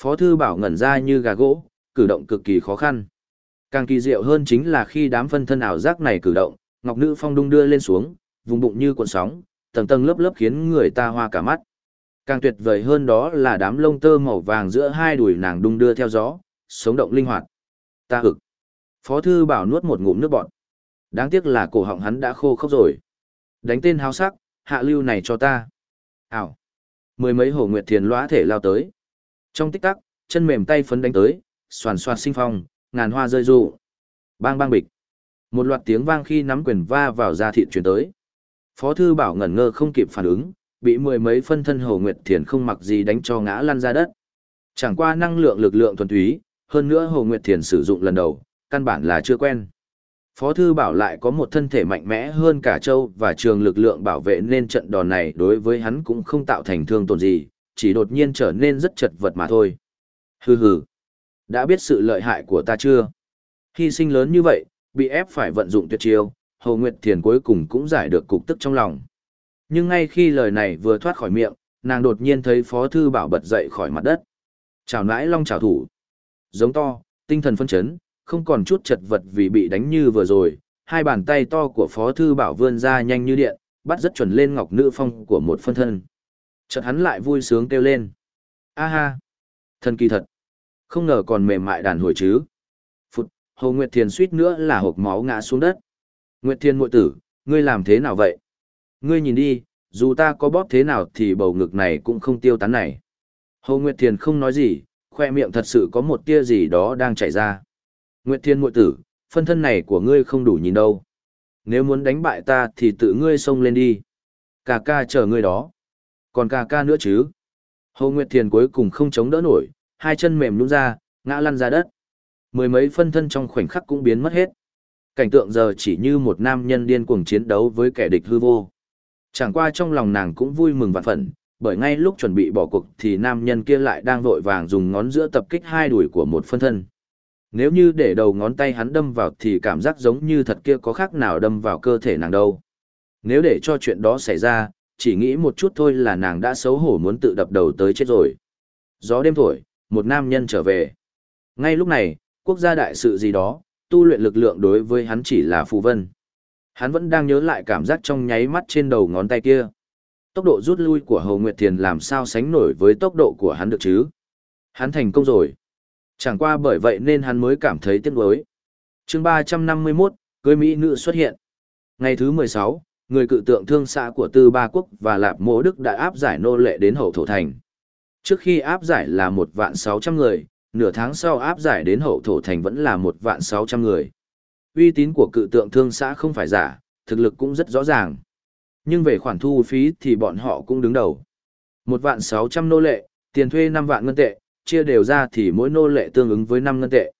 Phó thư bảo ngẩn ra như gà gỗ, cử động cực kỳ khó khăn. Càng kỳ diệu hơn chính là khi đám phân thân ảo giác này cử động, ngọc nữ phong đung đưa lên xuống, vùng bụng như cuộn sóng, tầng tầng lớp lớp khiến người ta hoa cả mắt. Càng tuyệt vời hơn đó là đám lông tơ màu vàng giữa hai đùi nàng đung đưa theo gió, sống động linh hoạt. Ta hực. Phó thư bảo nuốt một ngụm nước bọt. Đáng tiếc là cổ họng hắn đã khô khốc rồi. Đánh tên háo sắc, hạ lưu này cho ta. Ảo. Mười mấy hổ nguyệt thiền lõa thể lao tới. Trong tích tắc, chân mềm tay phấn đánh tới, xoàn soạt sinh phong, ngàn hoa rơi rụ. Bang bang bịch. Một loạt tiếng vang khi nắm quyền va vào da thịt chuyển tới. Phó thư bảo ngẩn ngơ không kịp phản ứng, bị mười mấy phân thân hổ nguyệt thiền không mặc gì đánh cho ngã lăn ra đất. Chẳng qua năng lượng lực lượng thuần túy, hơn nữa hồ nguyệt thiền sử dụng lần đầu, căn bản là chưa quen. Phó thư bảo lại có một thân thể mạnh mẽ hơn cả châu và trường lực lượng bảo vệ nên trận đòn này đối với hắn cũng không tạo thành thương tổn gì, chỉ đột nhiên trở nên rất chật vật mà thôi. Hừ hừ, đã biết sự lợi hại của ta chưa? Hy sinh lớn như vậy, bị ép phải vận dụng tuyệt chiêu, Hồ Nguyệt Thiền cuối cùng cũng giải được cục tức trong lòng. Nhưng ngay khi lời này vừa thoát khỏi miệng, nàng đột nhiên thấy Phó Thư Bảo bật dậy khỏi mặt đất. Chào nãi long chào thủ. Giống to, tinh thần phân chấn, không còn chút chật vật vì bị đánh như vừa rồi. Hai bàn tay to của Phó Thư Bảo vươn ra nhanh như điện, bắt rất chuẩn lên ngọc nữ phong của một phân thân. Chợt hắn lại vui sướng kêu lên. A ha! Thần kỳ thật! Không ngờ còn mềm mại đàn hồi chứ. Phụt, Hồ Nguyệt Thiền suýt nữa là hộp máu ngã xuống đất. Nguyệt thiền muội tử, ngươi làm thế nào vậy? Ngươi nhìn đi, dù ta có bóp thế nào thì bầu ngực này cũng không tiêu tán này. Hồ Nguyệt thiền không nói gì, khoe miệng thật sự có một tia gì đó đang chảy ra. Nguyệt Thiên muội tử, phân thân này của ngươi không đủ nhìn đâu. Nếu muốn đánh bại ta thì tự ngươi xông lên đi. Cà ca chờ ngươi đó. Còn cà ca nữa chứ. Hồ Nguyệt Thiên cuối cùng không chống đỡ nổi, hai chân mềm nhũn ra, ngã lăn ra đất. Mười mấy phân thân trong khoảnh khắc cũng biến mất hết cảnh tượng giờ chỉ như một nam nhân điên cuồng chiến đấu với kẻ địch hư vô. Chẳng qua trong lòng nàng cũng vui mừng vạn phần, bởi ngay lúc chuẩn bị bỏ cuộc thì nam nhân kia lại đang vội vàng dùng ngón giữa tập kích hai đùi của một phân thân. Nếu như để đầu ngón tay hắn đâm vào thì cảm giác giống như thật kia có khác nào đâm vào cơ thể nàng đâu. Nếu để cho chuyện đó xảy ra, chỉ nghĩ một chút thôi là nàng đã xấu hổ muốn tự đập đầu tới chết rồi. Gió đêm thổi, một nam nhân trở về. Ngay lúc này, quốc gia đại sự gì đó, tu luyện lực lượng đối với hắn chỉ là phù vân. Hắn vẫn đang nhớ lại cảm giác trong nháy mắt trên đầu ngón tay kia. Tốc độ rút lui của Hồ Nguyệt Thiền làm sao sánh nổi với tốc độ của hắn được chứ? Hắn thành công rồi. Chẳng qua bởi vậy nên hắn mới cảm thấy tiếc nuối. chương 351, cưới Mỹ nữ xuất hiện. Ngày thứ 16, người cự tượng thương xã của Tư Ba Quốc và Lạp Mỗ Đức đã áp giải nô lệ đến hậu thổ thành. Trước khi áp giải là một vạn sáu trăm người, nửa tháng sau áp giải đến hậu thổ thành vẫn là một vạn sáu trăm người. Uy tín của cự tượng thương xã không phải giả, thực lực cũng rất rõ ràng. Nhưng về khoản thu phí thì bọn họ cũng đứng đầu. Một vạn sáu trăm nô lệ, tiền thuê năm vạn ngân tệ, chia đều ra thì mỗi nô lệ tương ứng với năm ngân tệ.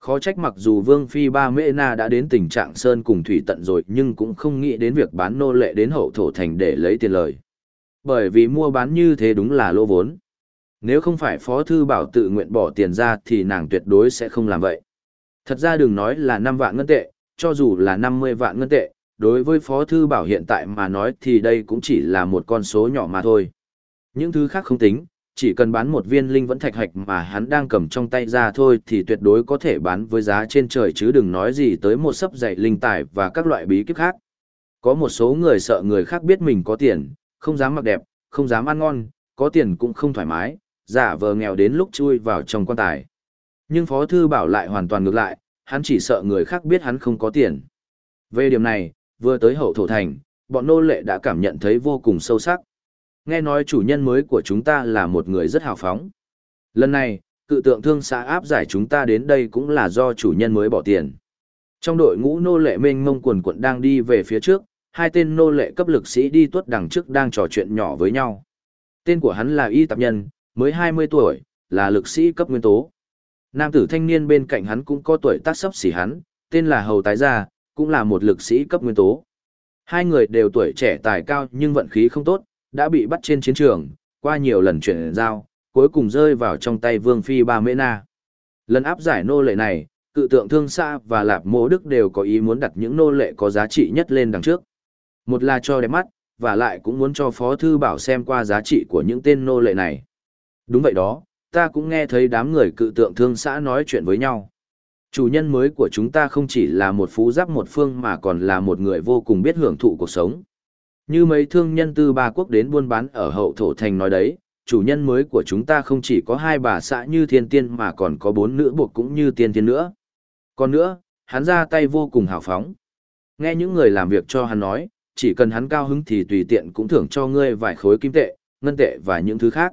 Khó trách mặc dù Vương Phi Ba Mễ Na đã đến tình trạng sơn cùng thủy tận rồi nhưng cũng không nghĩ đến việc bán nô lệ đến hậu thổ thành để lấy tiền lời. Bởi vì mua bán như thế đúng là lỗ vốn. Nếu không phải Phó Thư Bảo tự nguyện bỏ tiền ra thì nàng tuyệt đối sẽ không làm vậy. Thật ra đừng nói là 5 vạn ngân tệ, cho dù là 50 vạn ngân tệ, đối với Phó Thư Bảo hiện tại mà nói thì đây cũng chỉ là một con số nhỏ mà thôi. Những thứ khác không tính, chỉ cần bán một viên linh vẫn thạch hạch mà hắn đang cầm trong tay ra thôi thì tuyệt đối có thể bán với giá trên trời chứ đừng nói gì tới một sấp dạy linh tài và các loại bí kíp khác. Có một số người sợ người khác biết mình có tiền, không dám mặc đẹp, không dám ăn ngon, có tiền cũng không thoải mái, giả vờ nghèo đến lúc chui vào trong quan tài. Nhưng Phó Thư Bảo lại hoàn toàn ngược lại, hắn chỉ sợ người khác biết hắn không có tiền. Về điểm này, vừa tới hậu thổ thành, bọn nô lệ đã cảm nhận thấy vô cùng sâu sắc. Nghe nói chủ nhân mới của chúng ta là một người rất hào phóng. Lần này, cự tượng thương xã áp giải chúng ta đến đây cũng là do chủ nhân mới bỏ tiền. Trong đội ngũ nô lệ mênh mông quần quận đang đi về phía trước, hai tên nô lệ cấp lực sĩ đi tuốt đằng trước đang trò chuyện nhỏ với nhau. Tên của hắn là Y Tạp Nhân, mới 20 tuổi, là lực sĩ cấp nguyên tố. Nam tử thanh niên bên cạnh hắn cũng có tuổi tác sấp xỉ hắn, tên là Hầu Tái Gia, cũng là một lực sĩ cấp nguyên tố. Hai người đều tuổi trẻ tài cao nhưng vận khí không tốt, đã bị bắt trên chiến trường, qua nhiều lần chuyển giao, cuối cùng rơi vào trong tay Vương Phi Ba Mễ Na. Lần áp giải nô lệ này, cự tượng thương xa và lạp mô đức đều có ý muốn đặt những nô lệ có giá trị nhất lên đằng trước. Một là cho đẹp mắt, và lại cũng muốn cho Phó Thư Bảo xem qua giá trị của những tên nô lệ này. Đúng vậy đó, ta cũng nghe thấy đám người cự tượng thương xã nói chuyện với nhau. Chủ nhân mới của chúng ta không chỉ là một phú giáp một phương mà còn là một người vô cùng biết hưởng thụ cuộc sống. Như mấy thương nhân từ ba quốc đến buôn bán ở hậu thổ thành nói đấy, chủ nhân mới của chúng ta không chỉ có hai bà xã như thiên tiên mà còn có bốn nữ buộc cũng như tiên tiên nữa. Còn nữa, hắn ra tay vô cùng hào phóng. Nghe những người làm việc cho hắn nói, chỉ cần hắn cao hứng thì tùy tiện cũng thưởng cho ngươi vài khối kim tệ, ngân tệ và những thứ khác.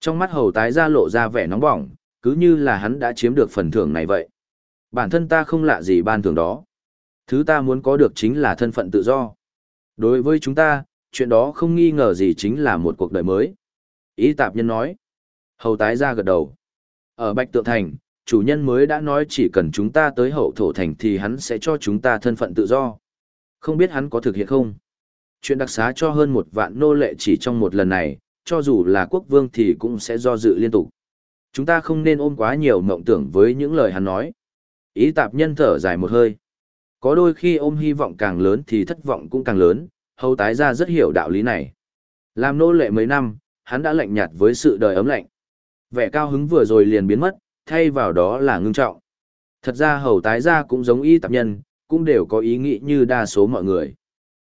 Trong mắt hầu tái ra lộ ra vẻ nóng bỏng, cứ như là hắn đã chiếm được phần thưởng này vậy. Bản thân ta không lạ gì ban thưởng đó. Thứ ta muốn có được chính là thân phận tự do. Đối với chúng ta, chuyện đó không nghi ngờ gì chính là một cuộc đời mới. Ý tạp nhân nói. Hầu tái ra gật đầu. Ở Bạch Tượng Thành, chủ nhân mới đã nói chỉ cần chúng ta tới hậu thổ thành thì hắn sẽ cho chúng ta thân phận tự do. Không biết hắn có thực hiện không? Chuyện đặc xá cho hơn một vạn nô lệ chỉ trong một lần này, cho dù là quốc vương thì cũng sẽ do dự liên tục. Chúng ta không nên ôm quá nhiều mộng tưởng với những lời hắn nói. Ý tạp nhân thở dài một hơi. Có đôi khi ôm hy vọng càng lớn thì thất vọng cũng càng lớn, hầu tái ra rất hiểu đạo lý này. Làm nô lệ mấy năm, hắn đã lạnh nhạt với sự đời ấm lạnh. Vẻ cao hứng vừa rồi liền biến mất, thay vào đó là ngưng trọng. Thật ra hầu tái ra cũng giống y tạp nhân, cũng đều có ý nghĩ như đa số mọi người.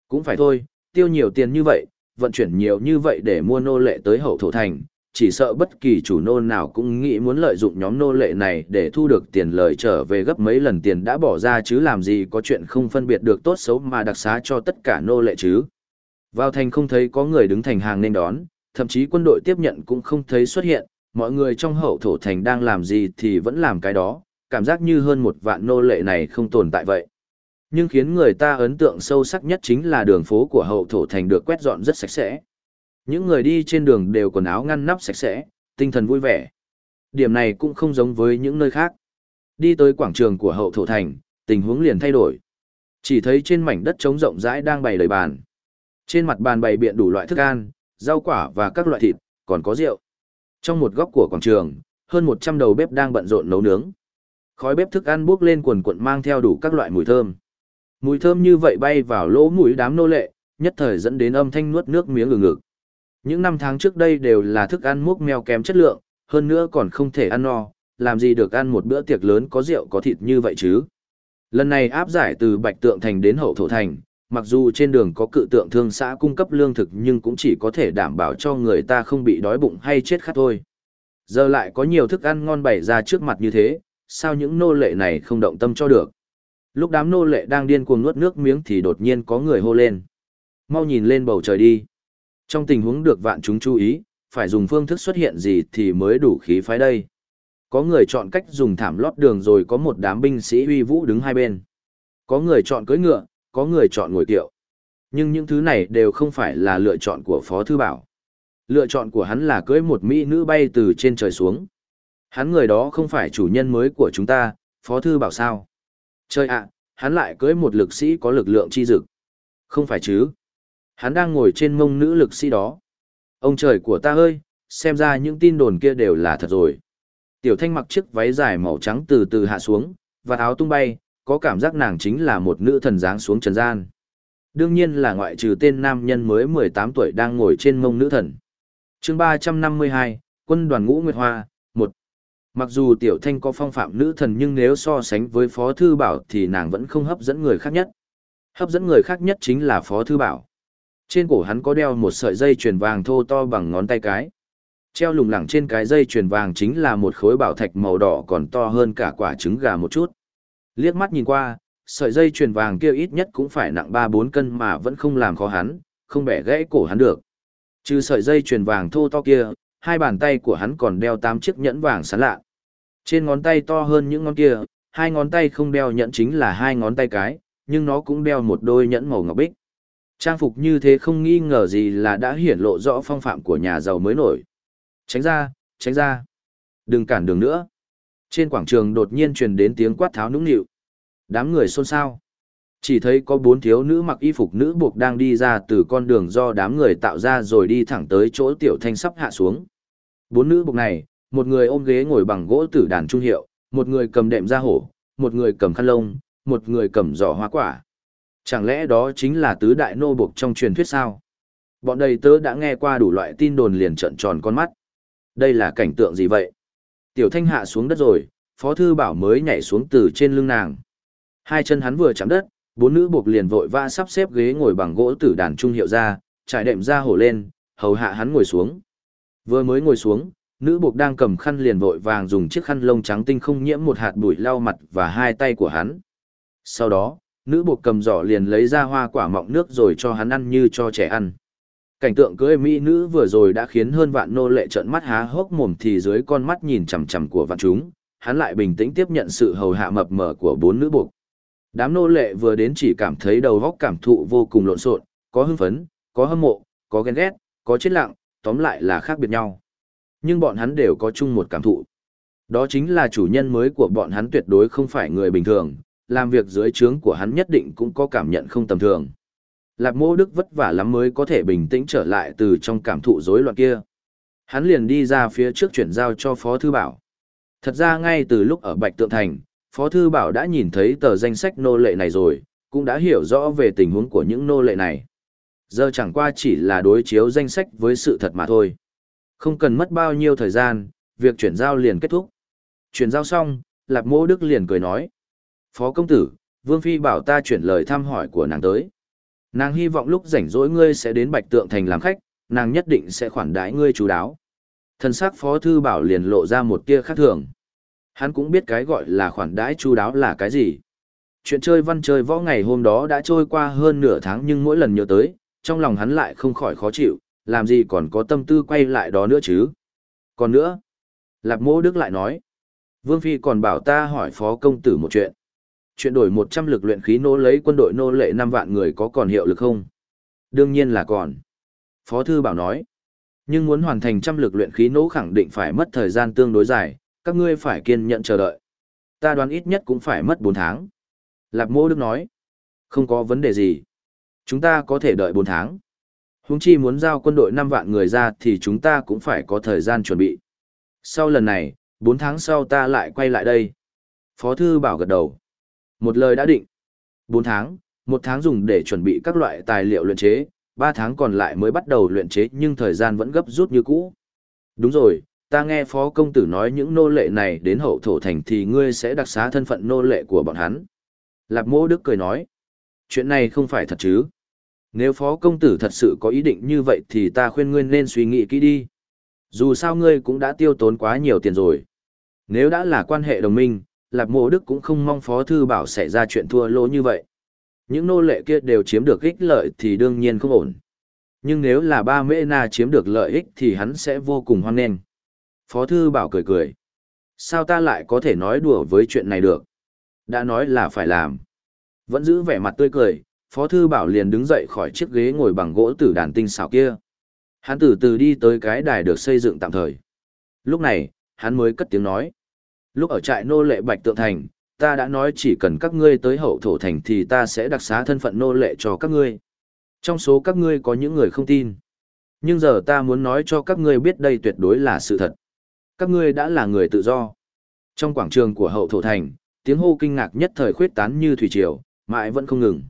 Cũng phải thôi, tiêu nhiều tiền như vậy, vận chuyển nhiều như vậy để mua nô lệ tới hậu thổ thành, chỉ sợ bất kỳ chủ nô nào cũng nghĩ muốn lợi dụng nhóm nô lệ này để thu được tiền lời trở về gấp mấy lần tiền đã bỏ ra chứ làm gì có chuyện không phân biệt được tốt xấu mà đặc xá cho tất cả nô lệ chứ. Vào thành không thấy có người đứng thành hàng nên đón, thậm chí quân đội tiếp nhận cũng không thấy xuất hiện, mọi người trong hậu thổ thành đang làm gì thì vẫn làm cái đó, cảm giác như hơn một vạn nô lệ này không tồn tại vậy. Nhưng khiến người ta ấn tượng sâu sắc nhất chính là đường phố của hậu thổ thành được quét dọn rất sạch sẽ. Những người đi trên đường đều quần áo ngăn nắp sạch sẽ, tinh thần vui vẻ. Điểm này cũng không giống với những nơi khác. Đi tới quảng trường của hậu thổ thành, tình huống liền thay đổi. Chỉ thấy trên mảnh đất trống rộng rãi đang bày đầy bàn. Trên mặt bàn bày biện đủ loại thức ăn, rau quả và các loại thịt, còn có rượu. Trong một góc của quảng trường, hơn 100 đầu bếp đang bận rộn nấu nướng. Khói bếp thức ăn bốc lên quần quần mang theo đủ các loại mùi thơm. Mùi thơm như vậy bay vào lỗ mũi đám nô lệ, nhất thời dẫn đến âm thanh nuốt nước miếng ngừng ngực. Những năm tháng trước đây đều là thức ăn múc mèo kém chất lượng, hơn nữa còn không thể ăn no, làm gì được ăn một bữa tiệc lớn có rượu có thịt như vậy chứ. Lần này áp giải từ Bạch Tượng Thành đến Hậu Thổ Thành, mặc dù trên đường có cự tượng thương xã cung cấp lương thực nhưng cũng chỉ có thể đảm bảo cho người ta không bị đói bụng hay chết khát thôi. Giờ lại có nhiều thức ăn ngon bày ra trước mặt như thế, sao những nô lệ này không động tâm cho được. Lúc đám nô lệ đang điên cuồng nuốt nước miếng thì đột nhiên có người hô lên. Mau nhìn lên bầu trời đi. Trong tình huống được vạn chúng chú ý, phải dùng phương thức xuất hiện gì thì mới đủ khí phái đây. Có người chọn cách dùng thảm lót đường rồi có một đám binh sĩ uy vũ đứng hai bên. Có người chọn cưỡi ngựa, có người chọn ngồi kiệu. Nhưng những thứ này đều không phải là lựa chọn của Phó Thư Bảo. Lựa chọn của hắn là cưỡi một mỹ nữ bay từ trên trời xuống. Hắn người đó không phải chủ nhân mới của chúng ta, Phó Thư Bảo sao? Chơi ạ, hắn lại cưỡi một lực sĩ có lực lượng chi dực. Không phải chứ? Hắn đang ngồi trên mông nữ lực sĩ đó. Ông trời của ta ơi, xem ra những tin đồn kia đều là thật rồi. Tiểu thanh mặc chiếc váy dài màu trắng từ từ hạ xuống, và áo tung bay, có cảm giác nàng chính là một nữ thần dáng xuống trần gian. Đương nhiên là ngoại trừ tên nam nhân mới 18 tuổi đang ngồi trên mông nữ thần. chương 352, quân đoàn ngũ Nguyệt Hoa, 1. Mặc dù tiểu thanh có phong phạm nữ thần nhưng nếu so sánh với phó thư bảo thì nàng vẫn không hấp dẫn người khác nhất. Hấp dẫn người khác nhất chính là phó thư bảo. Trên cổ hắn có đeo một sợi dây chuyền vàng thô to bằng ngón tay cái. Treo lủng lẳng trên cái dây chuyền vàng chính là một khối bảo thạch màu đỏ còn to hơn cả quả trứng gà một chút. Liếc mắt nhìn qua, sợi dây chuyền vàng kia ít nhất cũng phải nặng 3-4 cân mà vẫn không làm khó hắn, không bẻ gãy cổ hắn được. Trừ sợi dây chuyền vàng thô to kia, hai bàn tay của hắn còn đeo 8 chiếc nhẫn vàng sáng lạ. Trên ngón tay to hơn những ngón kia, hai ngón tay không đeo nhẫn chính là hai ngón tay cái, nhưng nó cũng đeo một đôi nhẫn màu ngọc bích. Trang phục như thế không nghi ngờ gì là đã hiển lộ rõ phong phạm của nhà giàu mới nổi. Tránh ra, tránh ra. Đừng cản đường nữa. Trên quảng trường đột nhiên truyền đến tiếng quát tháo nũng nịu. Đám người xôn xao. Chỉ thấy có bốn thiếu nữ mặc y phục nữ buộc đang đi ra từ con đường do đám người tạo ra rồi đi thẳng tới chỗ tiểu thanh sắp hạ xuống. Bốn nữ buộc này, một người ôm ghế ngồi bằng gỗ tử đàn trung hiệu, một người cầm đệm da hổ, một người cầm khăn lông, một người cầm giỏ hoa quả. Chẳng lẽ đó chính là tứ đại nô buộc trong truyền thuyết sao? Bọn đầy tớ đã nghe qua đủ loại tin đồn liền trợn tròn con mắt. Đây là cảnh tượng gì vậy? Tiểu thanh hạ xuống đất rồi, phó thư bảo mới nhảy xuống từ trên lưng nàng. Hai chân hắn vừa chạm đất, bốn nữ buộc liền vội va sắp xếp ghế ngồi bằng gỗ tử đàn trung hiệu ra, trải đệm ra hổ lên, hầu hạ hắn ngồi xuống. Vừa mới ngồi xuống, nữ buộc đang cầm khăn liền vội vàng dùng chiếc khăn lông trắng tinh không nhiễm một hạt bụi lau mặt và hai tay của hắn. Sau đó, nữ buộc cầm giỏ liền lấy ra hoa quả mọng nước rồi cho hắn ăn như cho trẻ ăn. Cảnh tượng cưới mỹ nữ vừa rồi đã khiến hơn vạn nô lệ trợn mắt há hốc mồm thì dưới con mắt nhìn chằm chằm của vạn chúng, hắn lại bình tĩnh tiếp nhận sự hầu hạ mập mờ của bốn nữ buộc. Đám nô lệ vừa đến chỉ cảm thấy đầu óc cảm thụ vô cùng lộn xộn, có hưng phấn, có hâm mộ, có ghen ghét, có chết lặng, tóm lại là khác biệt nhau. Nhưng bọn hắn đều có chung một cảm thụ. Đó chính là chủ nhân mới của bọn hắn tuyệt đối không phải người bình thường, làm việc dưới trướng của hắn nhất định cũng có cảm nhận không tầm thường. Lạp mô đức vất vả lắm mới có thể bình tĩnh trở lại từ trong cảm thụ rối loạn kia. Hắn liền đi ra phía trước chuyển giao cho Phó Thư Bảo. Thật ra ngay từ lúc ở Bạch Tượng Thành, Phó Thư Bảo đã nhìn thấy tờ danh sách nô lệ này rồi, cũng đã hiểu rõ về tình huống của những nô lệ này. Giờ chẳng qua chỉ là đối chiếu danh sách với sự thật mà thôi. Không cần mất bao nhiêu thời gian, việc chuyển giao liền kết thúc. Chuyển giao xong, Lạp Mô Đức liền cười nói. Phó công tử, Vương Phi bảo ta chuyển lời thăm hỏi của nàng tới. Nàng hy vọng lúc rảnh rỗi ngươi sẽ đến Bạch Tượng Thành làm khách, nàng nhất định sẽ khoản đãi ngươi chú đáo. Thần sắc Phó Thư Bảo liền lộ ra một tia khác thường. Hắn cũng biết cái gọi là khoản đãi chú đáo là cái gì. Chuyện chơi văn chơi võ ngày hôm đó đã trôi qua hơn nửa tháng nhưng mỗi lần nhớ tới, trong lòng hắn lại không khỏi khó chịu, làm gì còn có tâm tư quay lại đó nữa chứ. Còn nữa, Lạp Mô Đức lại nói, Vương Phi còn bảo ta hỏi Phó Công Tử một chuyện chuyện đổi 100 lực luyện khí nô lấy quân đội nô lệ 5 vạn người có còn hiệu lực không? Đương nhiên là còn. Phó Thư Bảo nói. Nhưng muốn hoàn thành trăm lực luyện khí nô khẳng định phải mất thời gian tương đối dài, các ngươi phải kiên nhẫn chờ đợi. Ta đoán ít nhất cũng phải mất 4 tháng. Lạp Mô Đức nói. Không có vấn đề gì. Chúng ta có thể đợi 4 tháng. Húng chi muốn giao quân đội 5 vạn người ra thì chúng ta cũng phải có thời gian chuẩn bị. Sau lần này, 4 tháng sau ta lại quay lại đây. Phó Thư Bảo gật đầu. Một lời đã định. 4 tháng, một tháng dùng để chuẩn bị các loại tài liệu luyện chế, 3 tháng còn lại mới bắt đầu luyện chế nhưng thời gian vẫn gấp rút như cũ. Đúng rồi, ta nghe phó công tử nói những nô lệ này đến hậu thổ thành thì ngươi sẽ đặc xá thân phận nô lệ của bọn hắn. Lạp mô đức cười nói, chuyện này không phải thật chứ. Nếu phó công tử thật sự có ý định như vậy thì ta khuyên ngươi nên suy nghĩ kỹ đi. Dù sao ngươi cũng đã tiêu tốn quá nhiều tiền rồi. Nếu đã là quan hệ đồng minh, Lạp Mộ Đức cũng không mong Phó Thư Bảo xảy ra chuyện thua lỗ như vậy. Những nô lệ kia đều chiếm được ích lợi thì đương nhiên không ổn. Nhưng nếu là ba mễ na chiếm được lợi ích thì hắn sẽ vô cùng hoan nghênh. Phó Thư Bảo cười cười. Sao ta lại có thể nói đùa với chuyện này được? Đã nói là phải làm. Vẫn giữ vẻ mặt tươi cười, Phó Thư Bảo liền đứng dậy khỏi chiếc ghế ngồi bằng gỗ tử đàn tinh xảo kia. Hắn từ từ đi tới cái đài được xây dựng tạm thời. Lúc này, hắn mới cất tiếng nói. Lúc ở trại nô lệ Bạch Tượng Thành, ta đã nói chỉ cần các ngươi tới hậu thổ thành thì ta sẽ đặc xá thân phận nô lệ cho các ngươi. Trong số các ngươi có những người không tin. Nhưng giờ ta muốn nói cho các ngươi biết đây tuyệt đối là sự thật. Các ngươi đã là người tự do. Trong quảng trường của hậu thổ thành, tiếng hô kinh ngạc nhất thời khuyết tán như thủy triều, mãi vẫn không ngừng.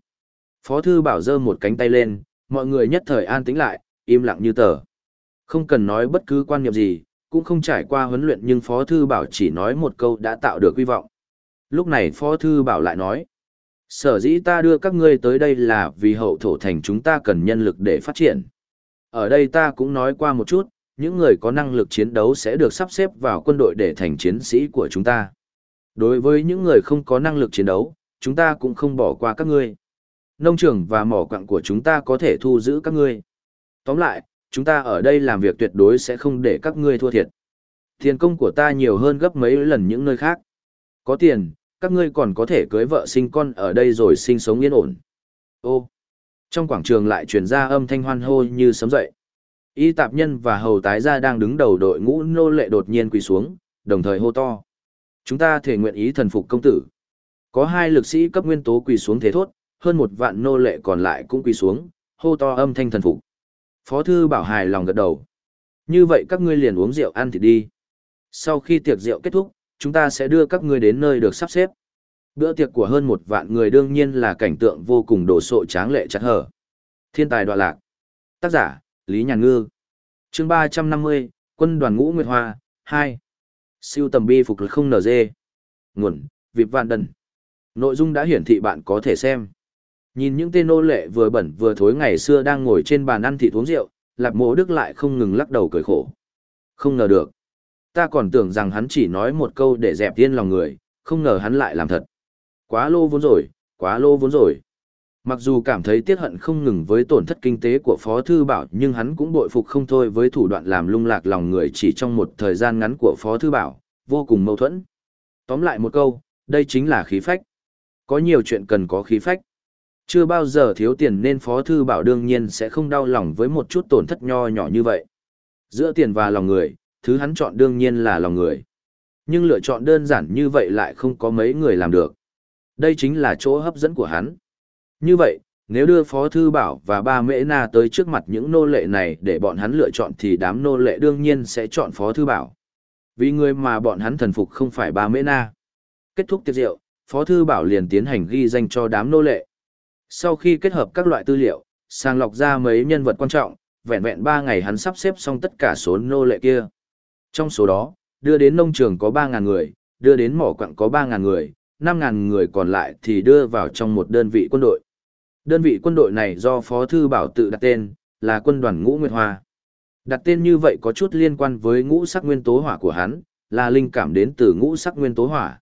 Phó thư bảo giơ một cánh tay lên, mọi người nhất thời an tĩnh lại, im lặng như tờ. Không cần nói bất cứ quan niệm gì, cũng không trải qua huấn luyện nhưng Phó Thư Bảo chỉ nói một câu đã tạo được quy vọng. Lúc này Phó Thư Bảo lại nói, sở dĩ ta đưa các ngươi tới đây là vì hậu thổ thành chúng ta cần nhân lực để phát triển. Ở đây ta cũng nói qua một chút, những người có năng lực chiến đấu sẽ được sắp xếp vào quân đội để thành chiến sĩ của chúng ta. Đối với những người không có năng lực chiến đấu, chúng ta cũng không bỏ qua các ngươi. Nông trường và mỏ quặng của chúng ta có thể thu giữ các ngươi. Tóm lại, chúng ta ở đây làm việc tuyệt đối sẽ không để các ngươi thua thiệt. Tiền công của ta nhiều hơn gấp mấy lần những nơi khác. Có tiền, các ngươi còn có thể cưới vợ sinh con ở đây rồi sinh sống yên ổn. Ô, trong quảng trường lại truyền ra âm thanh hoan hô như sấm dậy. Y tạp nhân và hầu tái gia đang đứng đầu đội ngũ nô lệ đột nhiên quỳ xuống, đồng thời hô to. Chúng ta thể nguyện ý thần phục công tử. Có hai lực sĩ cấp nguyên tố quỳ xuống thế thốt, hơn một vạn nô lệ còn lại cũng quỳ xuống, hô to âm thanh thần phục. Phó thư bảo hài lòng gật đầu. Như vậy các ngươi liền uống rượu ăn thịt đi. Sau khi tiệc rượu kết thúc, chúng ta sẽ đưa các ngươi đến nơi được sắp xếp. Bữa tiệc của hơn một vạn người đương nhiên là cảnh tượng vô cùng đồ sộ tráng lệ chặt hở. Thiên tài đoạn lạc. Tác giả, Lý Nhàn Ngư. chương 350, Quân đoàn ngũ Nguyệt Hoa, 2. Siêu tầm bi phục lực không NG. Nguồn, Vịp Vạn Đần. Nội dung đã hiển thị bạn có thể xem. Nhìn những tên nô lệ vừa bẩn vừa thối ngày xưa đang ngồi trên bàn ăn thịt uống rượu, Lạp Mộ Đức lại không ngừng lắc đầu cười khổ. Không ngờ được. Ta còn tưởng rằng hắn chỉ nói một câu để dẹp tiên lòng người, không ngờ hắn lại làm thật. Quá lô vốn rồi, quá lô vốn rồi. Mặc dù cảm thấy tiếc hận không ngừng với tổn thất kinh tế của Phó Thư Bảo nhưng hắn cũng bội phục không thôi với thủ đoạn làm lung lạc lòng người chỉ trong một thời gian ngắn của Phó Thư Bảo, vô cùng mâu thuẫn. Tóm lại một câu, đây chính là khí phách. Có nhiều chuyện cần có khí phách. Chưa bao giờ thiếu tiền nên Phó Thư Bảo đương nhiên sẽ không đau lòng với một chút tổn thất nho nhỏ như vậy. Giữa tiền và lòng người, thứ hắn chọn đương nhiên là lòng người. Nhưng lựa chọn đơn giản như vậy lại không có mấy người làm được. Đây chính là chỗ hấp dẫn của hắn. Như vậy, nếu đưa Phó Thư Bảo và ba Mễ Na tới trước mặt những nô lệ này để bọn hắn lựa chọn thì đám nô lệ đương nhiên sẽ chọn Phó Thư Bảo. Vì người mà bọn hắn thần phục không phải ba Mễ Na. Kết thúc tiệc rượu, Phó Thư Bảo liền tiến hành ghi danh cho đám nô lệ. Sau khi kết hợp các loại tư liệu, sàng lọc ra mấy nhân vật quan trọng, vẹn vẹn 3 ngày hắn sắp xếp xong tất cả số nô lệ kia. Trong số đó, đưa đến nông trường có 3.000 người, đưa đến mỏ quặng có 3.000 người, 5.000 người còn lại thì đưa vào trong một đơn vị quân đội. Đơn vị quân đội này do Phó Thư Bảo tự đặt tên, là quân đoàn ngũ Nguyệt Hoa. Đặt tên như vậy có chút liên quan với ngũ sắc nguyên tố hỏa của hắn, là linh cảm đến từ ngũ sắc nguyên tố hỏa.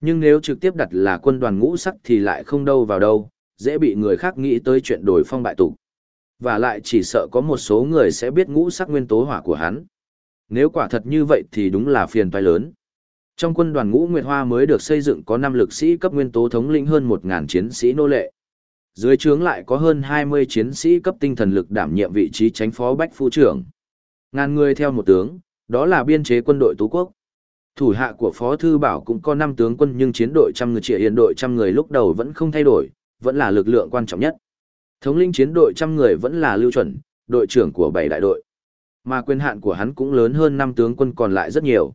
Nhưng nếu trực tiếp đặt là quân đoàn ngũ sắc thì lại không đâu vào đâu, dễ bị người khác nghĩ tới chuyện đổi phong bại tục. Và lại chỉ sợ có một số người sẽ biết ngũ sắc nguyên tố hỏa của hắn. Nếu quả thật như vậy thì đúng là phiền toái lớn. Trong quân đoàn ngũ Nguyệt Hoa mới được xây dựng có 5 lực sĩ cấp nguyên tố thống lĩnh hơn 1.000 chiến sĩ nô lệ. Dưới trướng lại có hơn 20 chiến sĩ cấp tinh thần lực đảm nhiệm vị trí tránh phó bách phu trưởng. Ngàn người theo một tướng, đó là biên chế quân đội Tú Quốc. Thủ hạ của Phó Thư Bảo cũng có 5 tướng quân nhưng chiến đội trăm người trịa hiện đội trăm người lúc đầu vẫn không thay đổi, vẫn là lực lượng quan trọng nhất. Thống lĩnh chiến đội trăm người vẫn là lưu chuẩn, đội trưởng của bảy đại đội. Mà quyền hạn của hắn cũng lớn hơn năm tướng quân còn lại rất nhiều.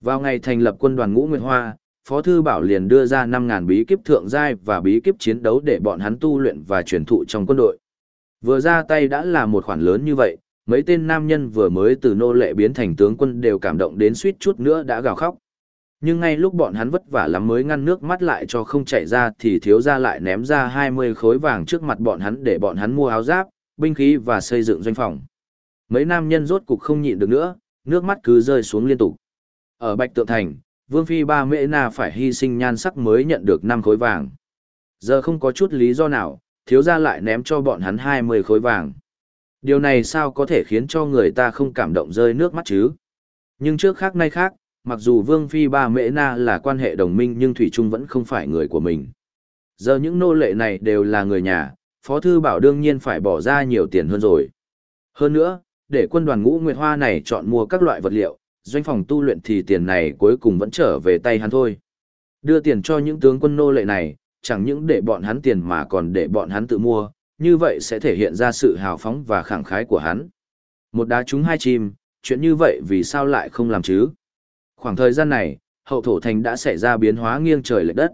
Vào ngày thành lập quân đoàn Ngũ Nguyệt Hoa, Phó Thư Bảo liền đưa ra 5.000 bí kíp thượng giai và bí kíp chiến đấu để bọn hắn tu luyện và truyền thụ trong quân đội. Vừa ra tay đã là một khoản lớn như vậy, mấy tên nam nhân vừa mới từ nô lệ biến thành tướng quân đều cảm động đến suýt chút nữa đã gào khóc. Nhưng ngay lúc bọn hắn vất vả lắm mới ngăn nước mắt lại cho không chảy ra thì thiếu gia lại ném ra 20 khối vàng trước mặt bọn hắn để bọn hắn mua áo giáp, binh khí và xây dựng doanh phòng. Mấy nam nhân rốt cục không nhịn được nữa, nước mắt cứ rơi xuống liên tục. Ở Bạch Tượng Thành, Vương Phi Ba Mễ Na phải hy sinh nhan sắc mới nhận được 5 khối vàng. Giờ không có chút lý do nào, thiếu gia lại ném cho bọn hắn 20 khối vàng. Điều này sao có thể khiến cho người ta không cảm động rơi nước mắt chứ? Nhưng trước khác nay khác, mặc dù Vương Phi Ba Mễ Na là quan hệ đồng minh nhưng Thủy Trung vẫn không phải người của mình. Giờ những nô lệ này đều là người nhà, Phó Thư Bảo đương nhiên phải bỏ ra nhiều tiền hơn rồi. Hơn nữa, để quân đoàn ngũ Nguyệt Hoa này chọn mua các loại vật liệu, doanh phòng tu luyện thì tiền này cuối cùng vẫn trở về tay hắn thôi. Đưa tiền cho những tướng quân nô lệ này, chẳng những để bọn hắn tiền mà còn để bọn hắn tự mua, như vậy sẽ thể hiện ra sự hào phóng và khẳng khái của hắn. Một đá trúng hai chim, chuyện như vậy vì sao lại không làm chứ? Khoảng thời gian này, hậu thổ thành đã xảy ra biến hóa nghiêng trời lệch đất.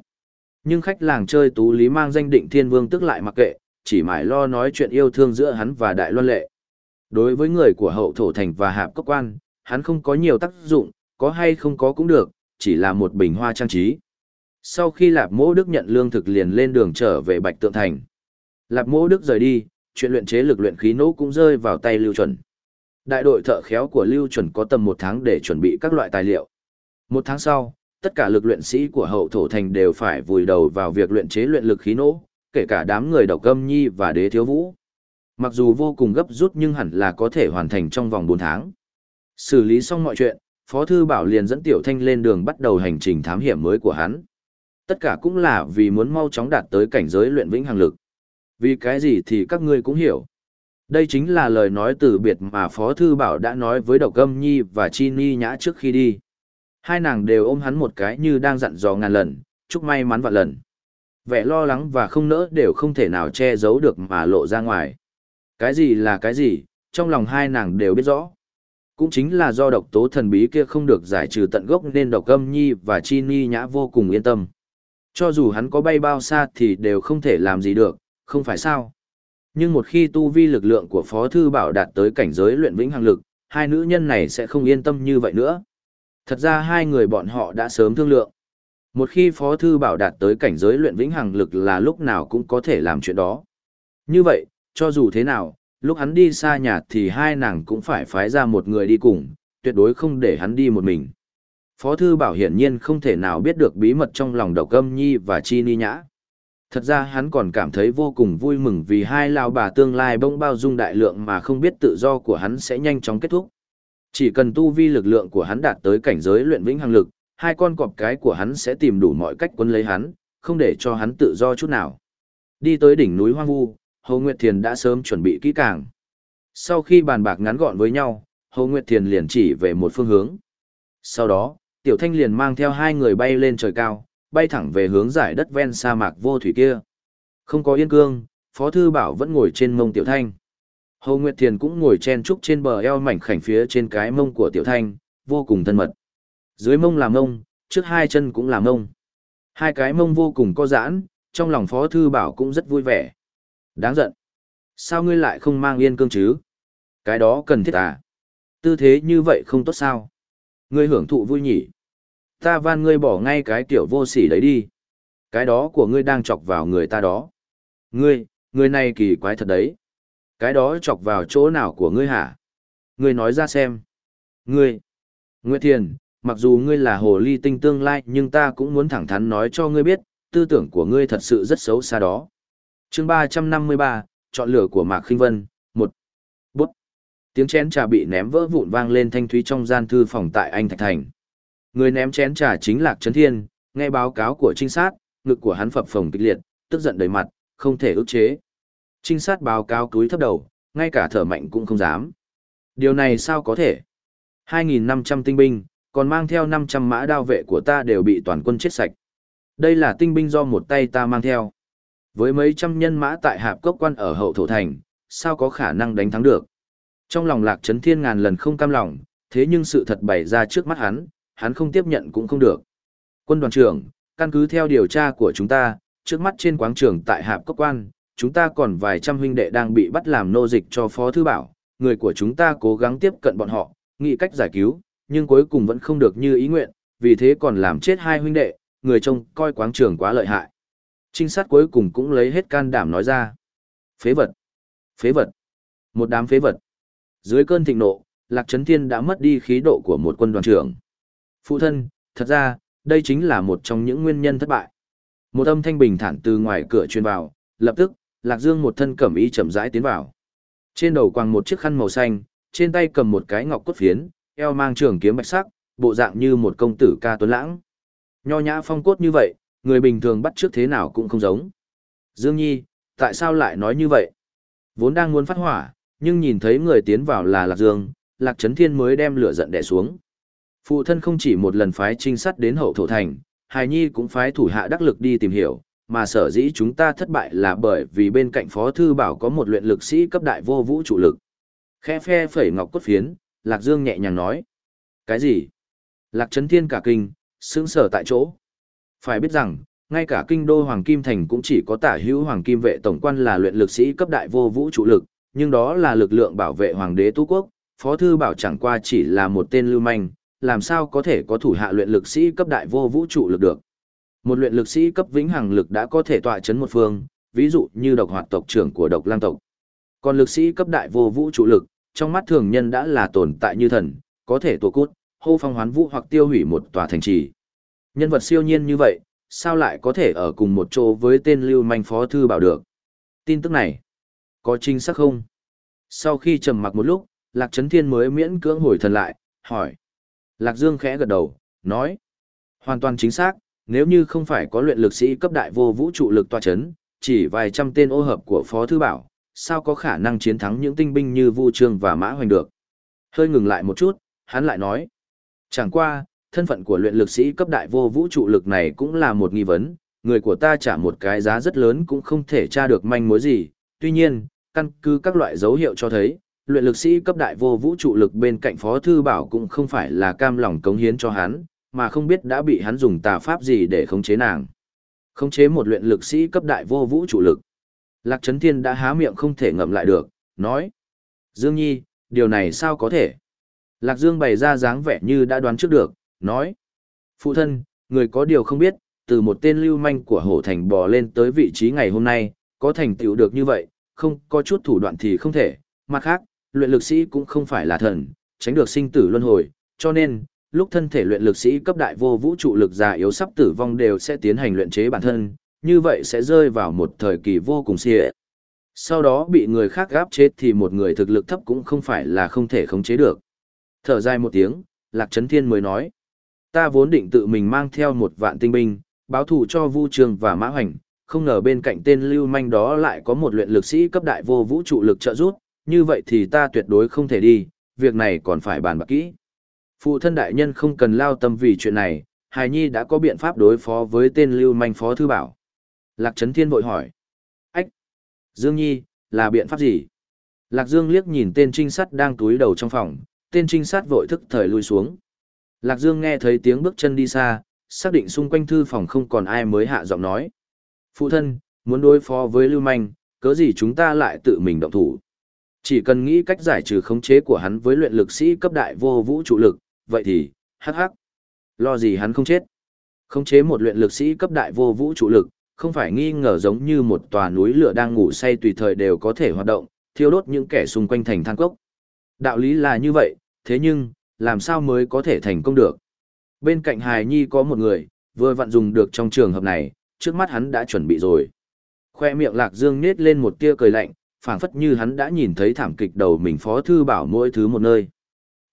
Nhưng khách làng chơi tú lý mang danh định thiên vương tức lại mặc kệ, chỉ mãi lo nói chuyện yêu thương giữa hắn và đại loan lệ. Đối với người của hậu thổ thành và hạp cốc quan, hắn không có nhiều tác dụng, có hay không có cũng được, chỉ là một bình hoa trang trí. Sau khi Lạp Mỗ Đức nhận lương thực liền lên đường trở về Bạch Tượng Thành. Lạp Mỗ Đức rời đi, chuyện luyện chế lực luyện khí nỗ cũng rơi vào tay Lưu Chuẩn. Đại đội thợ khéo của Lưu Chuẩn có tầm một tháng để chuẩn bị các loại tài liệu. Một tháng sau, tất cả lực luyện sĩ của hậu thổ thành đều phải vùi đầu vào việc luyện chế luyện lực khí nỗ, kể cả đám người độc âm nhi và đế thiếu vũ. Mặc dù vô cùng gấp rút nhưng hẳn là có thể hoàn thành trong vòng 4 tháng. Xử lý xong mọi chuyện, Phó Thư Bảo liền dẫn Tiểu Thanh lên đường bắt đầu hành trình thám hiểm mới của hắn. Tất cả cũng là vì muốn mau chóng đạt tới cảnh giới luyện vĩnh hằng lực. Vì cái gì thì các ngươi cũng hiểu. Đây chính là lời nói từ biệt mà Phó Thư Bảo đã nói với Độc Âm Nhi và Chi Ni Nhã trước khi đi. Hai nàng đều ôm hắn một cái như đang dặn dò ngàn lần, chúc may mắn vạn lần. Vẻ lo lắng và không nỡ đều không thể nào che giấu được mà lộ ra ngoài. Cái gì là cái gì, trong lòng hai nàng đều biết rõ. Cũng chính là do độc tố thần bí kia không được giải trừ tận gốc nên độc âm nhi và chi ni nhã vô cùng yên tâm. Cho dù hắn có bay bao xa thì đều không thể làm gì được, không phải sao. Nhưng một khi tu vi lực lượng của Phó Thư Bảo đạt tới cảnh giới luyện vĩnh hằng lực, hai nữ nhân này sẽ không yên tâm như vậy nữa. Thật ra hai người bọn họ đã sớm thương lượng. Một khi Phó Thư Bảo đạt tới cảnh giới luyện vĩnh hằng lực là lúc nào cũng có thể làm chuyện đó. Như vậy, cho dù thế nào, lúc hắn đi xa nhà thì hai nàng cũng phải phái ra một người đi cùng, tuyệt đối không để hắn đi một mình. Phó Thư Bảo hiển nhiên không thể nào biết được bí mật trong lòng độc âm nhi và chi ni nhã. Thật ra hắn còn cảm thấy vô cùng vui mừng vì hai lao bà tương lai bông bao dung đại lượng mà không biết tự do của hắn sẽ nhanh chóng kết thúc. Chỉ cần tu vi lực lượng của hắn đạt tới cảnh giới luyện vĩnh hằng lực, hai con cọp cái của hắn sẽ tìm đủ mọi cách quân lấy hắn, không để cho hắn tự do chút nào. Đi tới đỉnh núi hoang vu, Hồ Nguyệt Thiền đã sớm chuẩn bị kỹ càng. Sau khi bàn bạc ngắn gọn với nhau, Hồ Nguyệt Thiền liền chỉ về một phương hướng. Sau đó, Tiểu Thanh liền mang theo hai người bay lên trời cao, bay thẳng về hướng giải đất ven sa mạc vô thủy kia. Không có yên cương, Phó Thư Bảo vẫn ngồi trên mông Tiểu Thanh. Hồ Nguyệt Thiền cũng ngồi chen trúc trên bờ eo mảnh khảnh phía trên cái mông của Tiểu Thanh, vô cùng thân mật. Dưới mông là mông, trước hai chân cũng là mông. Hai cái mông vô cùng co giãn, trong lòng Phó Thư Bảo cũng rất vui vẻ. Đáng giận. Sao ngươi lại không mang yên cương chứ? Cái đó cần thiết à? Tư thế như vậy không tốt sao? Ngươi hưởng thụ vui nhỉ? Ta van ngươi bỏ ngay cái tiểu vô sỉ đấy đi. Cái đó của ngươi đang chọc vào người ta đó. Ngươi, ngươi này kỳ quái thật đấy. Cái đó chọc vào chỗ nào của ngươi hả? Ngươi nói ra xem. Ngươi, Nguyệt Thiền, mặc dù ngươi là hồ ly tinh tương lai nhưng ta cũng muốn thẳng thắn nói cho ngươi biết, tư tưởng của ngươi thật sự rất xấu xa đó. chương ba trăm năm mươi ba, chọn lửa của Mạc Khinh Vân, một Bút. Tiếng chén trà bị ném vỡ vụn vang lên thanh thúy trong gian thư phòng tại Anh Thạch Thành. Người ném chén trà chính Lạc Trấn Thiên, nghe báo cáo của trinh sát, ngực của hắn phập phồng kịch liệt, tức giận đầy mặt, không thể ức chế. Trinh sát báo cáo túi thấp đầu, ngay cả thở mạnh cũng không dám. Điều này sao có thể? 2.500 tinh binh, còn mang theo 500 mã đao vệ của ta đều bị toàn quân chết sạch. Đây là tinh binh do một tay ta mang theo. Với mấy trăm nhân mã tại hạp cốc quan ở hậu thổ thành, sao có khả năng đánh thắng được? Trong lòng lạc trấn thiên ngàn lần không cam lòng, thế nhưng sự thật bày ra trước mắt hắn, hắn không tiếp nhận cũng không được. Quân đoàn trưởng, căn cứ theo điều tra của chúng ta, trước mắt trên quáng trường tại hạp cốc quan, chúng ta còn vài trăm huynh đệ đang bị bắt làm nô dịch cho Phó Thư Bảo, người của chúng ta cố gắng tiếp cận bọn họ, nghĩ cách giải cứu, nhưng cuối cùng vẫn không được như ý nguyện, vì thế còn làm chết hai huynh đệ, người trông coi quáng trường quá lợi hại. Trinh sát cuối cùng cũng lấy hết can đảm nói ra. Phế vật! Phế vật! Một đám phế vật! Dưới cơn thịnh nộ, Lạc Trấn Thiên đã mất đi khí độ của một quân đoàn trưởng. Phụ thân, thật ra, đây chính là một trong những nguyên nhân thất bại. Một âm thanh bình thản từ ngoài cửa truyền vào, lập tức, Lạc Dương một thân cẩm y chậm rãi tiến vào. Trên đầu quàng một chiếc khăn màu xanh, trên tay cầm một cái ngọc cốt phiến, eo mang trường kiếm bạch sắc, bộ dạng như một công tử ca tuấn lãng. Nho nhã phong cốt như vậy, người bình thường bắt trước thế nào cũng không giống. Dương Nhi, tại sao lại nói như vậy? Vốn đang muốn phát hỏa, nhưng nhìn thấy người tiến vào là Lạc Dương, Lạc Trấn Thiên mới đem lửa giận đè xuống. Phụ thân không chỉ một lần phái trinh sát đến hậu thổ thành, Hài Nhi cũng phái thủ hạ đắc lực đi tìm hiểu, mà sở dĩ chúng ta thất bại là bởi vì bên cạnh Phó Thư Bảo có một luyện lực sĩ cấp đại vô vũ trụ lực. Khe phe phẩy ngọc cốt phiến, Lạc Dương nhẹ nhàng nói. Cái gì? Lạc Trấn Thiên cả kinh, sững sở tại chỗ. Phải biết rằng, ngay cả kinh đô Hoàng Kim Thành cũng chỉ có tả hữu Hoàng Kim vệ tổng quan là luyện lực sĩ cấp đại vô vũ trụ lực, nhưng đó là lực lượng bảo vệ Hoàng đế Tu Quốc, Phó Thư Bảo chẳng qua chỉ là một tên lưu manh, làm sao có thể có thủ hạ luyện lực sĩ cấp đại vô vũ trụ lực được. Một luyện lực sĩ cấp vĩnh hằng lực đã có thể tọa chấn một phương, ví dụ như độc hoạt tộc trưởng của độc lang tộc. Còn lực sĩ cấp đại vô vũ trụ lực, trong mắt thường nhân đã là tồn tại như thần, có thể tổ cút, hô phong hoán vũ hoặc tiêu hủy một tòa thành trì. Nhân vật siêu nhiên như vậy, sao lại có thể ở cùng một chỗ với tên lưu manh phó thư bảo được. Tin tức này, có chính xác không? Sau khi trầm mặc một lúc, Lạc Trấn Thiên mới miễn cưỡng hồi thần lại, hỏi. Lạc Dương khẽ gật đầu, nói. Hoàn toàn chính xác, nếu như không phải có luyện lực sĩ cấp đại vô vũ trụ lực toa chấn, chỉ vài trăm tên ô hợp của Phó Thư Bảo, sao có khả năng chiến thắng những tinh binh như Vu Trương và Mã Hoành được. Hơi ngừng lại một chút, hắn lại nói. Chẳng qua, thân phận của luyện lực sĩ cấp đại vô vũ trụ lực này cũng là một nghi vấn, người của ta trả một cái giá rất lớn cũng không thể tra được manh mối gì, tuy nhiên, căn cứ các loại dấu hiệu cho thấy, luyện lực sĩ cấp đại vô vũ trụ lực bên cạnh Phó Thư Bảo cũng không phải là cam lòng cống hiến cho hắn, mà không biết đã bị hắn dùng tà pháp gì để khống chế nàng. Khống chế một luyện lực sĩ cấp đại vô vũ trụ lực. Lạc Trấn Thiên đã há miệng không thể ngậm lại được, nói. Dương Nhi, điều này sao có thể? Lạc Dương bày ra dáng vẻ như đã đoán trước được, nói. Phụ thân, người có điều không biết, từ một tên lưu manh của hổ thành bò lên tới vị trí ngày hôm nay, có thành tựu được như vậy, không có chút thủ đoạn thì không thể. Mặt khác, luyện lực sĩ cũng không phải là thần, tránh được sinh tử luân hồi, cho nên, lúc thân thể luyện lực sĩ cấp đại vô vũ trụ lực già yếu sắp tử vong đều sẽ tiến hành luyện chế bản thân, như vậy sẽ rơi vào một thời kỳ vô cùng xịa. Sau đó bị người khác gáp chết thì một người thực lực thấp cũng không phải là không thể khống chế được. Thở dài một tiếng, Lạc Trấn Thiên mới nói. Ta vốn định tự mình mang theo một vạn tinh binh, báo thù cho Vu Trường và Mã Hoành, không ngờ bên cạnh tên lưu manh đó lại có một luyện lực sĩ cấp đại vô vũ trụ lực trợ giúp, như vậy thì ta tuyệt đối không thể đi, việc này còn phải bàn bạc kỹ. Phụ thân đại nhân không cần lao tâm vì chuyện này, Hải Nhi đã có biện pháp đối phó với tên lưu manh phó thư bảo. Lạc Trấn Thiên vội hỏi. Ách! Dương Nhi, là biện pháp gì? Lạc Dương liếc nhìn tên trinh sát đang túi đầu trong phòng, tên trinh sát vội thức thời lui xuống. Lạc Dương nghe thấy tiếng bước chân đi xa, xác định xung quanh thư phòng không còn ai mới hạ giọng nói. Phụ thân, muốn đối phó với lưu manh, cớ gì chúng ta lại tự mình động thủ. Chỉ cần nghĩ cách giải trừ khống chế của hắn với luyện lực sĩ cấp đại vô vũ trụ lực, vậy thì, hắc hắc. Lo gì hắn không chết. Khống chế một luyện lực sĩ cấp đại vô vũ trụ lực, không phải nghi ngờ giống như một tòa núi lửa đang ngủ say tùy thời đều có thể hoạt động, thiêu đốt những kẻ xung quanh thành than cốc. Đạo lý là như vậy, thế nhưng, làm sao mới có thể thành công được? Bên cạnh Hài Nhi có một người, vừa vặn dùng được trong trường hợp này, trước mắt hắn đã chuẩn bị rồi. Khoe miệng Lạc Dương nết lên một tia cười lạnh, phảng phất như hắn đã nhìn thấy thảm kịch đầu mình phó thư bảo mỗi thứ một nơi.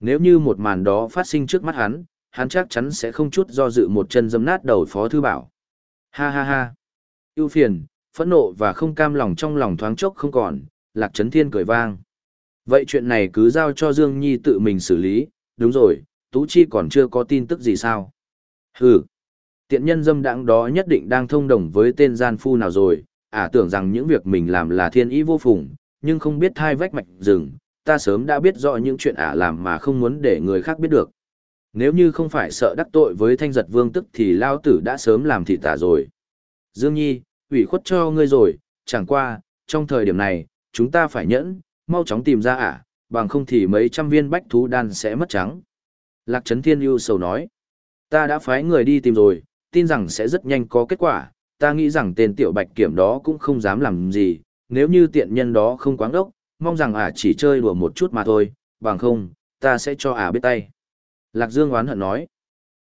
Nếu như một màn đó phát sinh trước mắt hắn, hắn chắc chắn sẽ không chút do dự một chân dâm nát đầu phó thư bảo. Ha ha ha. Yêu phiền, phẫn nộ và không cam lòng trong lòng thoáng chốc không còn, lạc trấn thiên cười vang. Vậy chuyện này cứ giao cho Dương Nhi tự mình xử lý, đúng rồi, Tú Chi còn chưa có tin tức gì sao? Hừ, tiện nhân dâm đãng đó nhất định đang thông đồng với tên gian phu nào rồi, à, tưởng rằng những việc mình làm là thiên ý vô phùng, nhưng không biết thai vách mạch rừng, ta sớm đã biết rõ những chuyện ả à làm mà không muốn để người khác biết được. Nếu như không phải sợ đắc tội với thanh giật vương tức thì lao tử đã sớm làm thị tả rồi. Dương Nhi, ủy khuất cho ngươi rồi, chẳng qua, trong thời điểm này, chúng ta phải nhẫn, mau chóng tìm ra ả, à, bằng không thì mấy trăm viên bách thú đan sẽ mất trắng. Lạc Trấn Thiên ưu sầu nói, ta đã phái người đi tìm rồi, tin rằng sẽ rất nhanh có kết quả, ta nghĩ rằng tên tiểu bạch kiểm đó cũng không dám làm gì, nếu như tiện nhân đó không quáng đốc, mong rằng ả chỉ chơi đùa một chút mà thôi, bằng không, ta sẽ cho ả biết tay. Lạc Dương oán hận nói.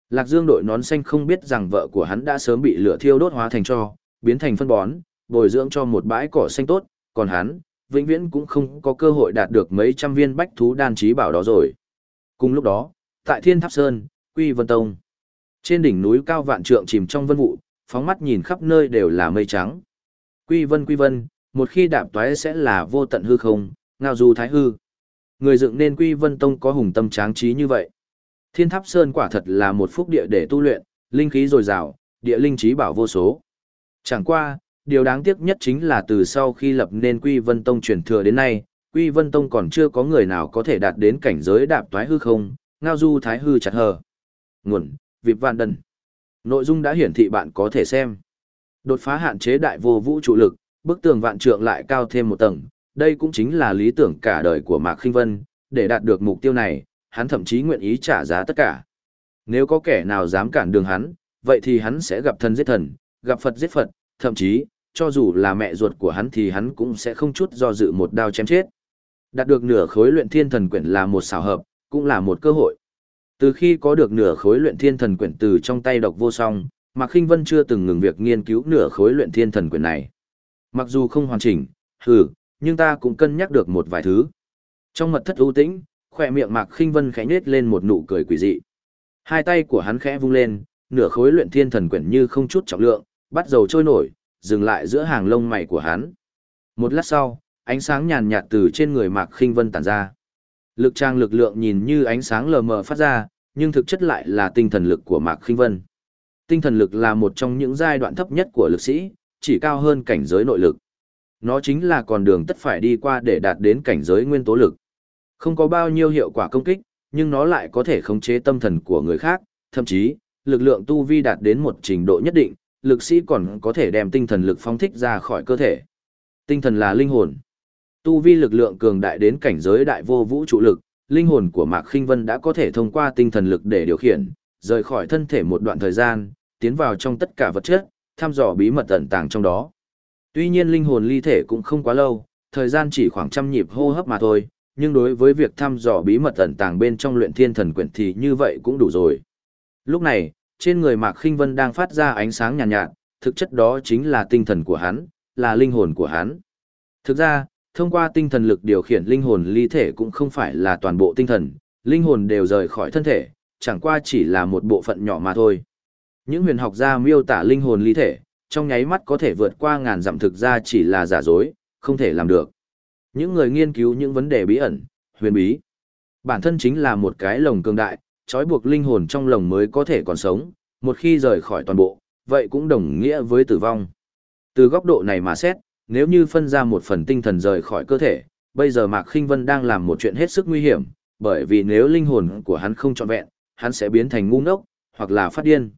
Lạc Dương đội nón xanh không biết rằng vợ của hắn đã sớm bị lửa thiêu đốt hóa thành cho, biến thành phân bón, bồi dưỡng cho một bãi cỏ xanh tốt, còn hắn, vĩnh viễn cũng không có cơ hội đạt được mấy trăm viên bách thú đan trí bảo đó rồi. Cùng lúc đó, tại Thiên Tháp Sơn, Quy Vân Tông, trên đỉnh núi cao vạn trượng chìm trong vân vụ, phóng mắt nhìn khắp nơi đều là mây trắng. Quy vân quy vân, một khi đạp toái sẽ là vô tận hư không, ngao du thái hư. Người dựng nên quy vân tông có hùng tâm tráng trí như vậy. Thiên tháp sơn quả thật là một phúc địa để tu luyện, linh khí dồi dào, địa linh trí bảo vô số. Chẳng qua, điều đáng tiếc nhất chính là từ sau khi lập nên quy vân tông truyền thừa đến nay, quy vân tông còn chưa có người nào có thể đạt đến cảnh giới đạp toái hư không, ngao du thái hư chặt hờ. Nguồn, vịp vạn đần. Nội dung đã hiển thị bạn có thể xem. Đột phá hạn chế đại vô vũ trụ lực, bức tường vạn trượng lại cao thêm một tầng, đây cũng chính là lý tưởng cả đời của Mạc Khinh Vân, để đạt được mục tiêu này, hắn thậm chí nguyện ý trả giá tất cả. Nếu có kẻ nào dám cản đường hắn, vậy thì hắn sẽ gặp thần giết thần, gặp Phật giết Phật, thậm chí, cho dù là mẹ ruột của hắn thì hắn cũng sẽ không chút do dự một đao chém chết. Đạt được nửa khối luyện thiên thần quyển là một xảo hợp, cũng là một cơ hội. Từ khi có được nửa khối luyện thiên thần quyển từ trong tay độc vô song, Mạc Khinh Vân chưa từng ngừng việc nghiên cứu nửa khối luyện thiên thần quyển này. Mặc dù không hoàn chỉnh, hừ, nhưng ta cũng cân nhắc được một vài thứ. Trong mật thất ưu tĩnh, khỏe miệng Mạc Khinh Vân khẽ nhếch lên một nụ cười quỷ dị. Hai tay của hắn khẽ vung lên, nửa khối luyện thiên thần quyển như không chút trọng lượng, bắt dầu trôi nổi, dừng lại giữa hàng lông mày của hắn. Một lát sau, ánh sáng nhàn nhạt từ trên người Mạc Khinh Vân tản ra. Lực trang lực lượng nhìn như ánh sáng lờ mờ phát ra, nhưng thực chất lại là tinh thần lực của Mạc Khinh Vân. tinh thần lực là một trong những giai đoạn thấp nhất của lực sĩ, chỉ cao hơn cảnh giới nội lực. Nó chính là con đường tất phải đi qua để đạt đến cảnh giới nguyên tố lực. Không có bao nhiêu hiệu quả công kích, nhưng nó lại có thể khống chế tâm thần của người khác, thậm chí, lực lượng tu vi đạt đến một trình độ nhất định, lực sĩ còn có thể đem tinh thần lực phóng thích ra khỏi cơ thể. Tinh thần là linh hồn. Tu vi lực lượng cường đại đến cảnh giới đại vô vũ trụ lực, linh hồn của Mạc Khinh Vân đã có thể thông qua tinh thần lực để điều khiển, rời khỏi thân thể một đoạn thời gian, tiến vào trong tất cả vật chất, thăm dò bí mật ẩn tàng trong đó. Tuy nhiên linh hồn ly thể cũng không quá lâu, thời gian chỉ khoảng trăm nhịp hô hấp mà thôi, nhưng đối với việc thăm dò bí mật ẩn tàng bên trong luyện thiên thần quyển thì như vậy cũng đủ rồi. Lúc này, trên người Mạc Khinh Vân đang phát ra ánh sáng nhàn nhạt, nhạt, thực chất đó chính là tinh thần của hắn, là linh hồn của hắn. Thực ra, thông qua tinh thần lực điều khiển linh hồn ly thể cũng không phải là toàn bộ tinh thần, linh hồn đều rời khỏi thân thể, chẳng qua chỉ là một bộ phận nhỏ mà thôi. Những huyền học gia miêu tả linh hồn ly thể, trong nháy mắt có thể vượt qua ngàn dặm thực ra chỉ là giả dối, không thể làm được. Những người nghiên cứu những vấn đề bí ẩn, huyền bí, bản thân chính là một cái lồng cường đại, trói buộc linh hồn trong lồng mới có thể còn sống, một khi rời khỏi toàn bộ, vậy cũng đồng nghĩa với tử vong. Từ góc độ này mà xét, nếu như phân ra một phần tinh thần rời khỏi cơ thể, bây giờ Mạc Khinh Vân đang làm một chuyện hết sức nguy hiểm, bởi vì nếu linh hồn của hắn không trọn vẹn, hắn sẽ biến thành ngu ngốc, hoặc là phát điên.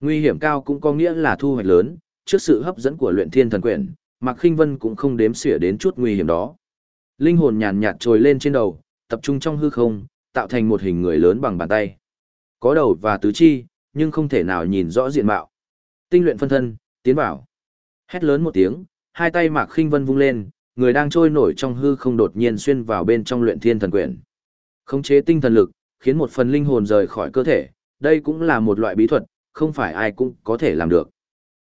Nguy hiểm cao cũng có nghĩa là thu hoạch lớn, trước sự hấp dẫn của luyện thiên thần quyển, Mạc Khinh Vân cũng không đếm xỉa đến chút nguy hiểm đó. Linh hồn nhàn nhạt trồi lên trên đầu, tập trung trong hư không, tạo thành một hình người lớn bằng bàn tay. Có đầu và tứ chi, nhưng không thể nào nhìn rõ diện mạo. Tinh luyện phân thân, tiến vào. Hét lớn một tiếng, hai tay Mạc Khinh Vân vung lên, người đang trôi nổi trong hư không đột nhiên xuyên vào bên trong luyện thiên thần quyển. Khống chế tinh thần lực, khiến một phần linh hồn rời khỏi cơ thể, đây cũng là một loại bí thuật, không phải ai cũng có thể làm được.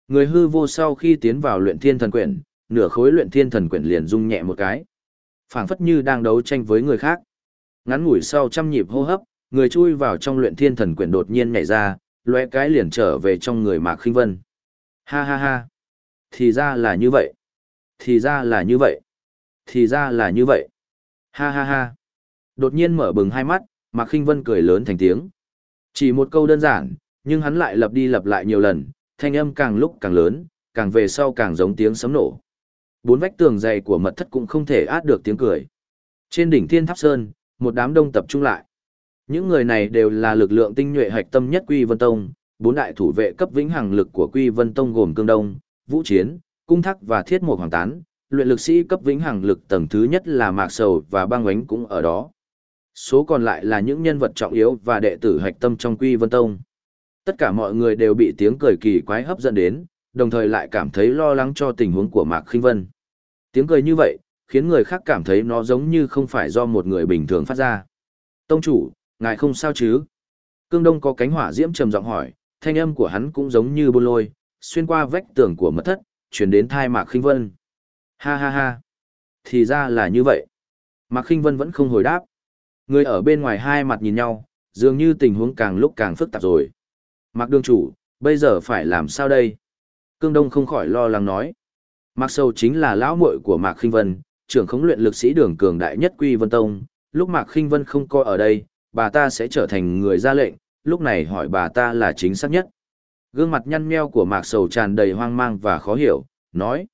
Người hư vô sau khi tiến vào luyện thiên thần quyển, nửa khối luyện thiên thần quyển liền rung nhẹ một cái. phảng phất như đang đấu tranh với người khác. Ngắn ngủi sau trăm nhịp hô hấp, người chui vào trong luyện thiên thần quyển đột nhiên nhảy ra, lóe cái liền trở về trong người Mạc Khinh Vân. Ha ha ha. Thì ra là như vậy. Thì ra là như vậy. Thì ra là như vậy. Ha ha ha. Đột nhiên mở bừng hai mắt, Mạc Khinh Vân cười lớn thành tiếng. Chỉ một câu đơn giản, nhưng hắn lại lặp đi lặp lại nhiều lần, thanh âm càng lúc càng lớn, càng về sau càng giống tiếng sấm nổ. Bốn vách tường dày của mật thất cũng không thể át được tiếng cười. Trên đỉnh Thiên Tháp Sơn, một đám đông tập trung lại. Những người này đều là lực lượng tinh nhuệ hạch tâm nhất Quy Vân Tông, bốn đại thủ vệ cấp vĩnh hằng lực của Quy Vân Tông gồm Cương Đông, Vũ Chiến, Cung Thắc và Thiết Mộc Hoàng Tán, luyện lực sĩ cấp vĩnh hằng lực tầng thứ nhất là Mạc Sầu và Bang Oánh cũng ở đó. Số còn lại là những nhân vật trọng yếu và đệ tử hạch tâm trong Quy Vân Tông. Tất cả mọi người đều bị tiếng cười kỳ quái hấp dẫn đến, đồng thời lại cảm thấy lo lắng cho tình huống của Mạc Khinh Vân. Tiếng cười như vậy, khiến người khác cảm thấy nó giống như không phải do một người bình thường phát ra. Tông chủ, ngài không sao chứ? Cương Đông có cánh hỏa diễm trầm giọng hỏi, thanh âm của hắn cũng giống như bôn lôi, xuyên qua vách tường của mật thất, chuyển đến thai Mạc Khinh Vân. Ha ha ha. Thì ra là như vậy. Mạc Khinh Vân vẫn không hồi đáp. Người ở bên ngoài hai mặt nhìn nhau, dường như tình huống càng lúc càng phức tạp rồi. Mạc đương chủ, bây giờ phải làm sao đây? Cương Đông không khỏi lo lắng nói. Mạc Sâu chính là lão muội của Mạc Khinh Vân, trưởng khống luyện lực sĩ đường cường đại nhất Quy Vân Tông. Lúc Mạc Khinh Vân không coi ở đây, bà ta sẽ trở thành người ra lệnh, lúc này hỏi bà ta là chính xác nhất. Gương mặt nhăn meo của Mạc Sầu tràn đầy hoang mang và khó hiểu, nói.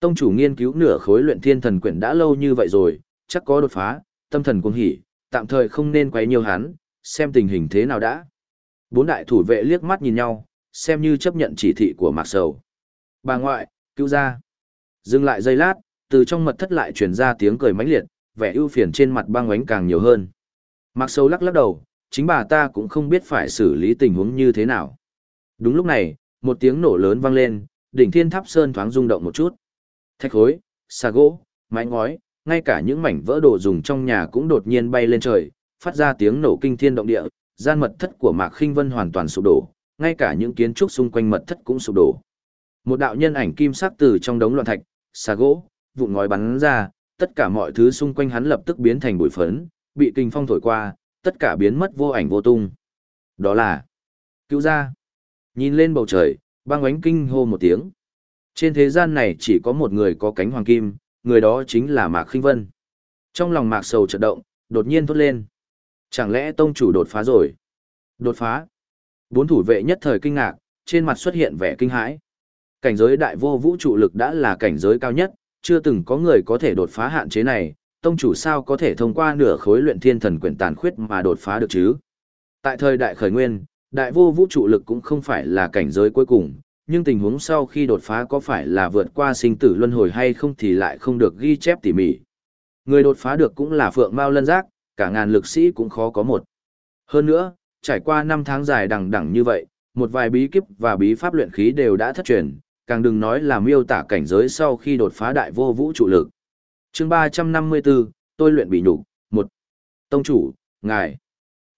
Tông chủ nghiên cứu nửa khối luyện thiên thần quyển đã lâu như vậy rồi, chắc có đột phá, tâm thần cuồng hỉ, tạm thời không nên quấy nhiều hắn, xem tình hình thế nào đã. Bốn đại thủ vệ liếc mắt nhìn nhau, xem như chấp nhận chỉ thị của Mạc Sầu. Bà ngoại, cứu ra. Dừng lại giây lát, từ trong mật thất lại truyền ra tiếng cười mãnh liệt, vẻ ưu phiền trên mặt băng ánh càng nhiều hơn. Mạc Sầu lắc lắc đầu, chính bà ta cũng không biết phải xử lý tình huống như thế nào. Đúng lúc này, một tiếng nổ lớn vang lên, đỉnh thiên tháp sơn thoáng rung động một chút. Thạch khối, xà gỗ, mái ngói, ngay cả những mảnh vỡ đồ dùng trong nhà cũng đột nhiên bay lên trời, phát ra tiếng nổ kinh thiên động địa, gian mật thất của Mạc Khinh Vân hoàn toàn sụp đổ, ngay cả những kiến trúc xung quanh mật thất cũng sụp đổ. Một đạo nhân ảnh kim sắc từ trong đống loạn thạch, xà gỗ, vụn ngói bắn ra, tất cả mọi thứ xung quanh hắn lập tức biến thành bụi phấn, bị kinh phong thổi qua, tất cả biến mất vô ảnh vô tung. Đó là cứu gia. Nhìn lên bầu trời, băng ánh kinh hô một tiếng. Trên thế gian này chỉ có một người có cánh hoàng kim, người đó chính là Mạc Khinh Vân. Trong lòng Mạc Sầu chợt động, đột nhiên thốt lên. Chẳng lẽ tông chủ đột phá rồi? Đột phá? Bốn thủ vệ nhất thời kinh ngạc, trên mặt xuất hiện vẻ kinh hãi. Cảnh giới đại vô vũ trụ lực đã là cảnh giới cao nhất, chưa từng có người có thể đột phá hạn chế này, tông chủ sao có thể thông qua nửa khối luyện thiên thần quyển tàn khuyết mà đột phá được chứ? Tại thời đại khởi nguyên, đại vô vũ trụ lực cũng không phải là cảnh giới cuối cùng, nhưng tình huống sau khi đột phá có phải là vượt qua sinh tử luân hồi hay không thì lại không được ghi chép tỉ mỉ. Người đột phá được cũng là phượng mao lân giác, cả ngàn lực sĩ cũng khó có một. Hơn nữa, trải qua năm tháng dài đằng đẳng như vậy, một vài bí kíp và bí pháp luyện khí đều đã thất truyền, càng đừng nói là miêu tả cảnh giới sau khi đột phá đại vô vũ trụ lực. Chương 354, tôi luyện bị nhục, một Tông chủ, ngài,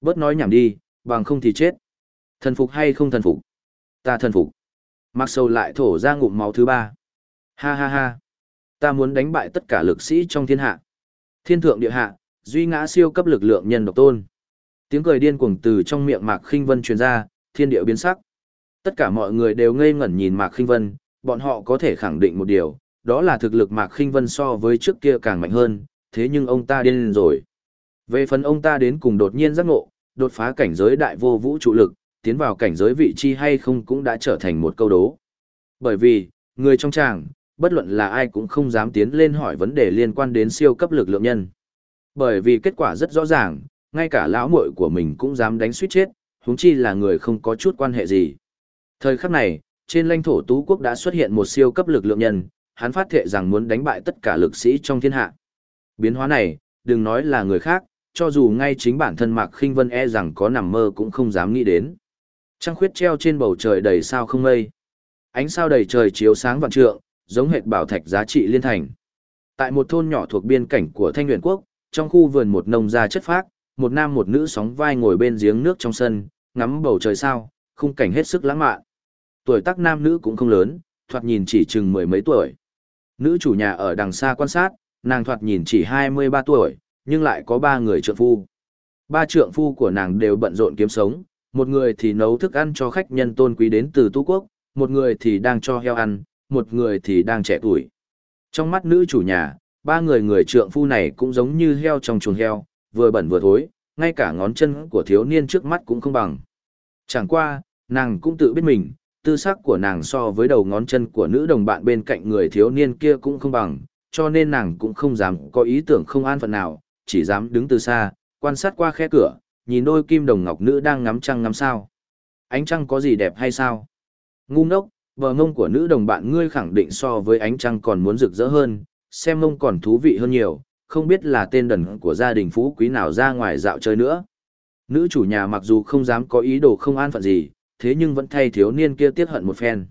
bớt nói nhảm đi, bằng không thì chết. Thần phục hay không thần phục? Ta thần phục. Mặc sâu lại thổ ra ngụm máu thứ ba. Ha ha ha. Ta muốn đánh bại tất cả lực sĩ trong thiên hạ. Thiên thượng địa hạ, duy ngã siêu cấp lực lượng nhân độc tôn. Tiếng cười điên cuồng từ trong miệng Mạc Khinh Vân truyền ra, thiên địa biến sắc. Tất cả mọi người đều ngây ngẩn nhìn Mạc Khinh Vân, bọn họ có thể khẳng định một điều, đó là thực lực Mạc Khinh Vân so với trước kia càng mạnh hơn, thế nhưng ông ta điên rồi. Về phần ông ta đến cùng đột nhiên giác ngộ, đột phá cảnh giới đại vô vũ trụ lực, tiến vào cảnh giới vị chi hay không cũng đã trở thành một câu đố. Bởi vì, người trong tràng, bất luận là ai cũng không dám tiến lên hỏi vấn đề liên quan đến siêu cấp lực lượng nhân. Bởi vì kết quả rất rõ ràng, ngay cả lão muội của mình cũng dám đánh suýt chết, huống chi là người không có chút quan hệ gì. Thời khắc này, trên lãnh thổ Tú quốc đã xuất hiện một siêu cấp lực lượng nhân, hắn phát thệ rằng muốn đánh bại tất cả lực sĩ trong thiên hạ. Biến hóa này, đừng nói là người khác, cho dù ngay chính bản thân Mạc Khinh Vân e rằng có nằm mơ cũng không dám nghĩ đến. Trăng khuyết treo trên bầu trời đầy sao không mây. Ánh sao đầy trời chiếu sáng vạn trượng, giống hệt bảo thạch giá trị liên thành. Tại một thôn nhỏ thuộc biên cảnh của Thanh Huyền Quốc, trong khu vườn một nông gia chất phác, một nam một nữ sóng vai ngồi bên giếng nước trong sân, ngắm bầu trời sao, khung cảnh hết sức lãng mạn. Tuổi tác nam nữ cũng không lớn, thoạt nhìn chỉ chừng mười mấy tuổi. Nữ chủ nhà ở đằng xa quan sát, nàng thoạt nhìn chỉ 23 tuổi, nhưng lại có ba người trượng phu. Ba trượng phu của nàng đều bận rộn kiếm sống, một người thì nấu thức ăn cho khách nhân tôn quý đến từ tu quốc, một người thì đang cho heo ăn, một người thì đang trẻ tuổi. Trong mắt nữ chủ nhà, ba người người trượng phu này cũng giống như heo trong chuồng heo, vừa bẩn vừa thối, ngay cả ngón chân của thiếu niên trước mắt cũng không bằng. Chẳng qua, nàng cũng tự biết mình, tư sắc của nàng so với đầu ngón chân của nữ đồng bạn bên cạnh người thiếu niên kia cũng không bằng, cho nên nàng cũng không dám có ý tưởng không an phận nào, chỉ dám đứng từ xa, quan sát qua khe cửa, nhìn đôi kim đồng ngọc nữ đang ngắm trăng ngắm sao. Ánh trăng có gì đẹp hay sao? Ngu ngốc, bờ ngông của nữ đồng bạn ngươi khẳng định so với ánh trăng còn muốn rực rỡ hơn, xem ông còn thú vị hơn nhiều, không biết là tên đần của gia đình phú quý nào ra ngoài dạo chơi nữa. Nữ chủ nhà mặc dù không dám có ý đồ không an phận gì, thế nhưng vẫn thay thiếu niên kia tiết hận một phen.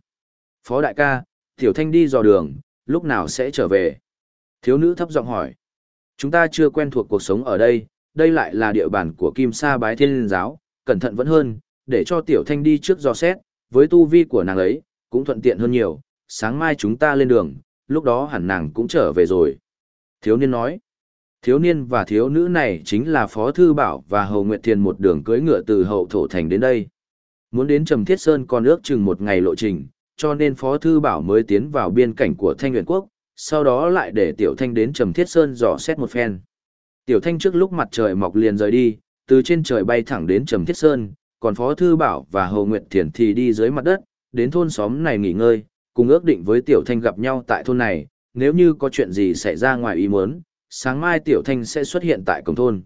Phó đại ca, Tiểu Thanh đi dò đường, lúc nào sẽ trở về? Thiếu nữ thấp giọng hỏi. Chúng ta chưa quen thuộc cuộc sống ở đây, đây lại là địa bàn của Kim Sa Bái Thiên Linh Giáo, cẩn thận vẫn hơn, để cho Tiểu Thanh đi trước dò xét, với tu vi của nàng ấy, cũng thuận tiện hơn nhiều, sáng mai chúng ta lên đường, lúc đó hẳn nàng cũng trở về rồi. Thiếu niên nói, thiếu niên và thiếu nữ này chính là Phó Thư Bảo và Hầu Nguyệt Thiền một đường cưới ngựa từ hậu thổ thành đến đây. Muốn đến Trầm Thiết Sơn còn ước chừng một ngày lộ trình, cho nên Phó Thư Bảo mới tiến vào biên cảnh của Thanh Nguyện Quốc, sau đó lại để Tiểu Thanh đến Trầm Thiết Sơn dò xét một phen. Tiểu Thanh trước lúc mặt trời mọc liền rời đi, từ trên trời bay thẳng đến Trầm Thiết Sơn, còn Phó Thư Bảo và Hầu Nguyệt Thiền thì đi dưới mặt đất, đến thôn xóm này nghỉ ngơi, cùng ước định với Tiểu Thanh gặp nhau tại thôn này, nếu như có chuyện gì xảy ra ngoài ý muốn, sáng mai Tiểu Thanh sẽ xuất hiện tại cổng thôn.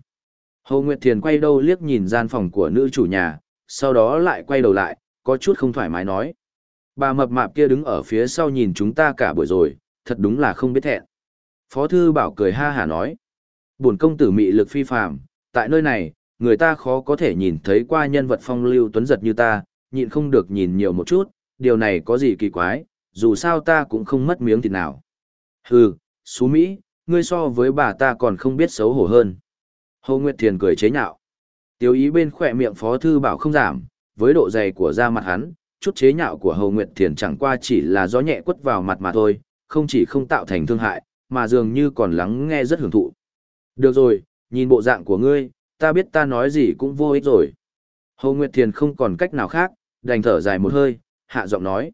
Hồ Nguyệt Thiền quay đầu liếc nhìn gian phòng của nữ chủ nhà, sau đó lại quay đầu lại, có chút không thoải mái nói. Bà mập mạp kia đứng ở phía sau nhìn chúng ta cả buổi rồi, thật đúng là không biết thẹn. Phó thư bảo cười ha hà nói. Bổn công tử mị lực phi phàm, tại nơi này, người ta khó có thể nhìn thấy qua nhân vật phong lưu tuấn giật như ta, nhịn không được nhìn nhiều một chút, điều này có gì kỳ quái, dù sao ta cũng không mất miếng thịt nào. Hừ, xú Mỹ, ngươi so với bà ta còn không biết xấu hổ hơn. Hồ Nguyệt Thiền cười chế nhạo. Tiêu ý bên khỏe miệng Phó Thư Bảo không giảm, với độ dày của da mặt hắn, chút chế nhạo của Hồ Nguyệt Thiền chẳng qua chỉ là gió nhẹ quất vào mặt mà thôi, không chỉ không tạo thành thương hại, mà dường như còn lắng nghe rất hưởng thụ. Được rồi, nhìn bộ dạng của ngươi, ta biết ta nói gì cũng vô ích rồi. Hồ Nguyệt Thiền không còn cách nào khác, đành thở dài một hơi, hạ giọng nói.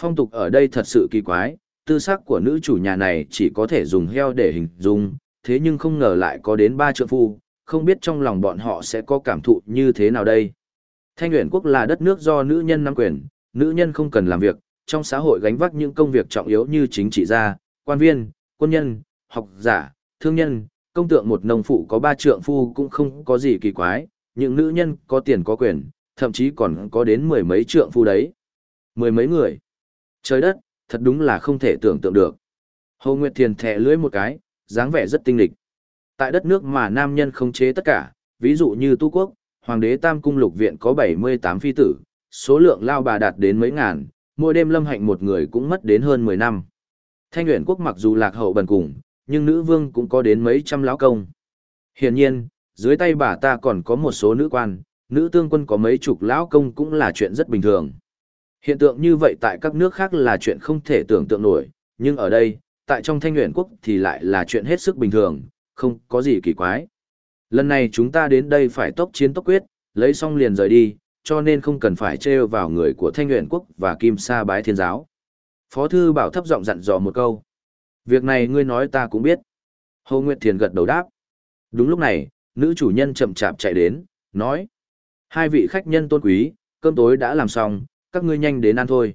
Phong tục ở đây thật sự kỳ quái, tư sắc của nữ chủ nhà này chỉ có thể dùng heo để hình dung, thế nhưng không ngờ lại có đến ba trượng phu, không biết trong lòng bọn họ sẽ có cảm thụ như thế nào đây. Thanh uyển Quốc là đất nước do nữ nhân nắm quyền, nữ nhân không cần làm việc, trong xã hội gánh vác những công việc trọng yếu như chính trị gia, quan viên, quân nhân, học giả, thương nhân, công tượng một nông phụ có ba trượng phu cũng không có gì kỳ quái, những nữ nhân có tiền có quyền, thậm chí còn có đến mười mấy trượng phu đấy. Mười mấy người. Trời đất, thật đúng là không thể tưởng tượng được. Hồ Nguyệt Thiền thẻ lưỡi một cái, dáng vẻ rất tinh lịch. Tại đất nước mà nam nhân không chế tất cả, ví dụ như Tu Quốc, Hoàng đế Tam Cung Lục Viện có 78 phi tử, số lượng lao bà đạt đến mấy ngàn, mỗi đêm lâm hạnh một người cũng mất đến hơn 10 năm. Thanh Nguyễn Quốc mặc dù lạc hậu bần cùng, nhưng nữ vương cũng có đến mấy trăm lão công. Hiển nhiên, dưới tay bà ta còn có một số nữ quan, nữ tương quân có mấy chục lão công cũng là chuyện rất bình thường. Hiện tượng như vậy tại các nước khác là chuyện không thể tưởng tượng nổi, nhưng ở đây, tại trong thanh nguyện quốc thì lại là chuyện hết sức bình thường, không có gì kỳ quái. Lần này chúng ta đến đây phải tốc chiến tốc quyết, lấy xong liền rời đi, cho nên không cần phải trêu vào người của thanh nguyện quốc và kim sa bái thiên giáo. Phó thư bảo thấp giọng dặn dò một câu. Việc này ngươi nói ta cũng biết. Hồ Nguyệt Thiền gật đầu đáp. Đúng lúc này, nữ chủ nhân chậm chạp chạy đến, nói. Hai vị khách nhân tôn quý, cơm tối đã làm xong, các ngươi nhanh đến ăn thôi.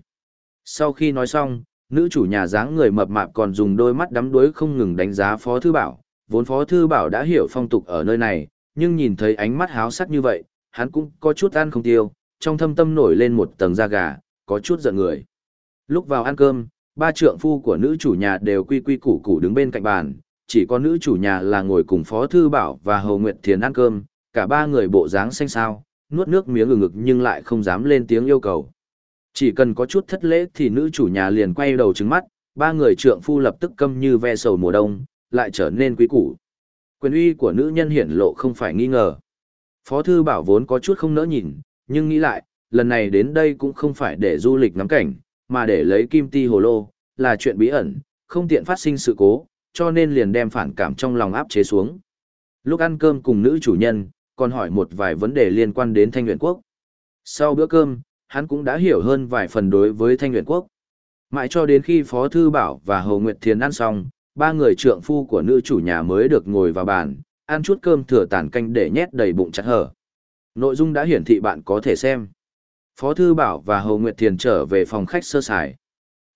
Sau khi nói xong, nữ chủ nhà dáng người mập mạp còn dùng đôi mắt đắm đuối không ngừng đánh giá Phó Thư Bảo. Vốn Phó Thư Bảo đã hiểu phong tục ở nơi này, nhưng nhìn thấy ánh mắt háo sắc như vậy, hắn cũng có chút ăn không tiêu, trong thâm tâm nổi lên một tầng da gà, có chút giận người. Lúc vào ăn cơm, ba trượng phu của nữ chủ nhà đều quy quy củ củ đứng bên cạnh bàn, chỉ có nữ chủ nhà là ngồi cùng Phó Thư Bảo và Hầu Nguyệt Thiền ăn cơm, cả ba người bộ dáng xanh xao, nuốt nước miếng ngực ngực nhưng lại không dám lên tiếng yêu cầu. Chỉ cần có chút thất lễ thì nữ chủ nhà liền quay đầu trứng mắt, ba người trượng phu lập tức câm như ve sầu mùa đông, lại trở nên quý củ. Quyền uy của nữ nhân hiển lộ không phải nghi ngờ. Phó thư bảo vốn có chút không nỡ nhìn, nhưng nghĩ lại, lần này đến đây cũng không phải để du lịch ngắm cảnh, mà để lấy kim ti hồ lô, là chuyện bí ẩn, không tiện phát sinh sự cố, cho nên liền đem phản cảm trong lòng áp chế xuống. Lúc ăn cơm cùng nữ chủ nhân, còn hỏi một vài vấn đề liên quan đến Thanh Nguyện Quốc. Sau bữa cơm, hắn cũng đã hiểu hơn vài phần đối với Thanh Nguyện Quốc. Mãi cho đến khi Phó Thư Bảo và Hồ Nguyệt Thiền ăn xong, ba người trượng phu của nữ chủ nhà mới được ngồi vào bàn, ăn chút cơm thừa tàn canh để nhét đầy bụng chặt hở. Nội dung đã hiển thị bạn có thể xem. Phó Thư Bảo và Hồ Nguyệt Thiền trở về phòng khách sơ sài.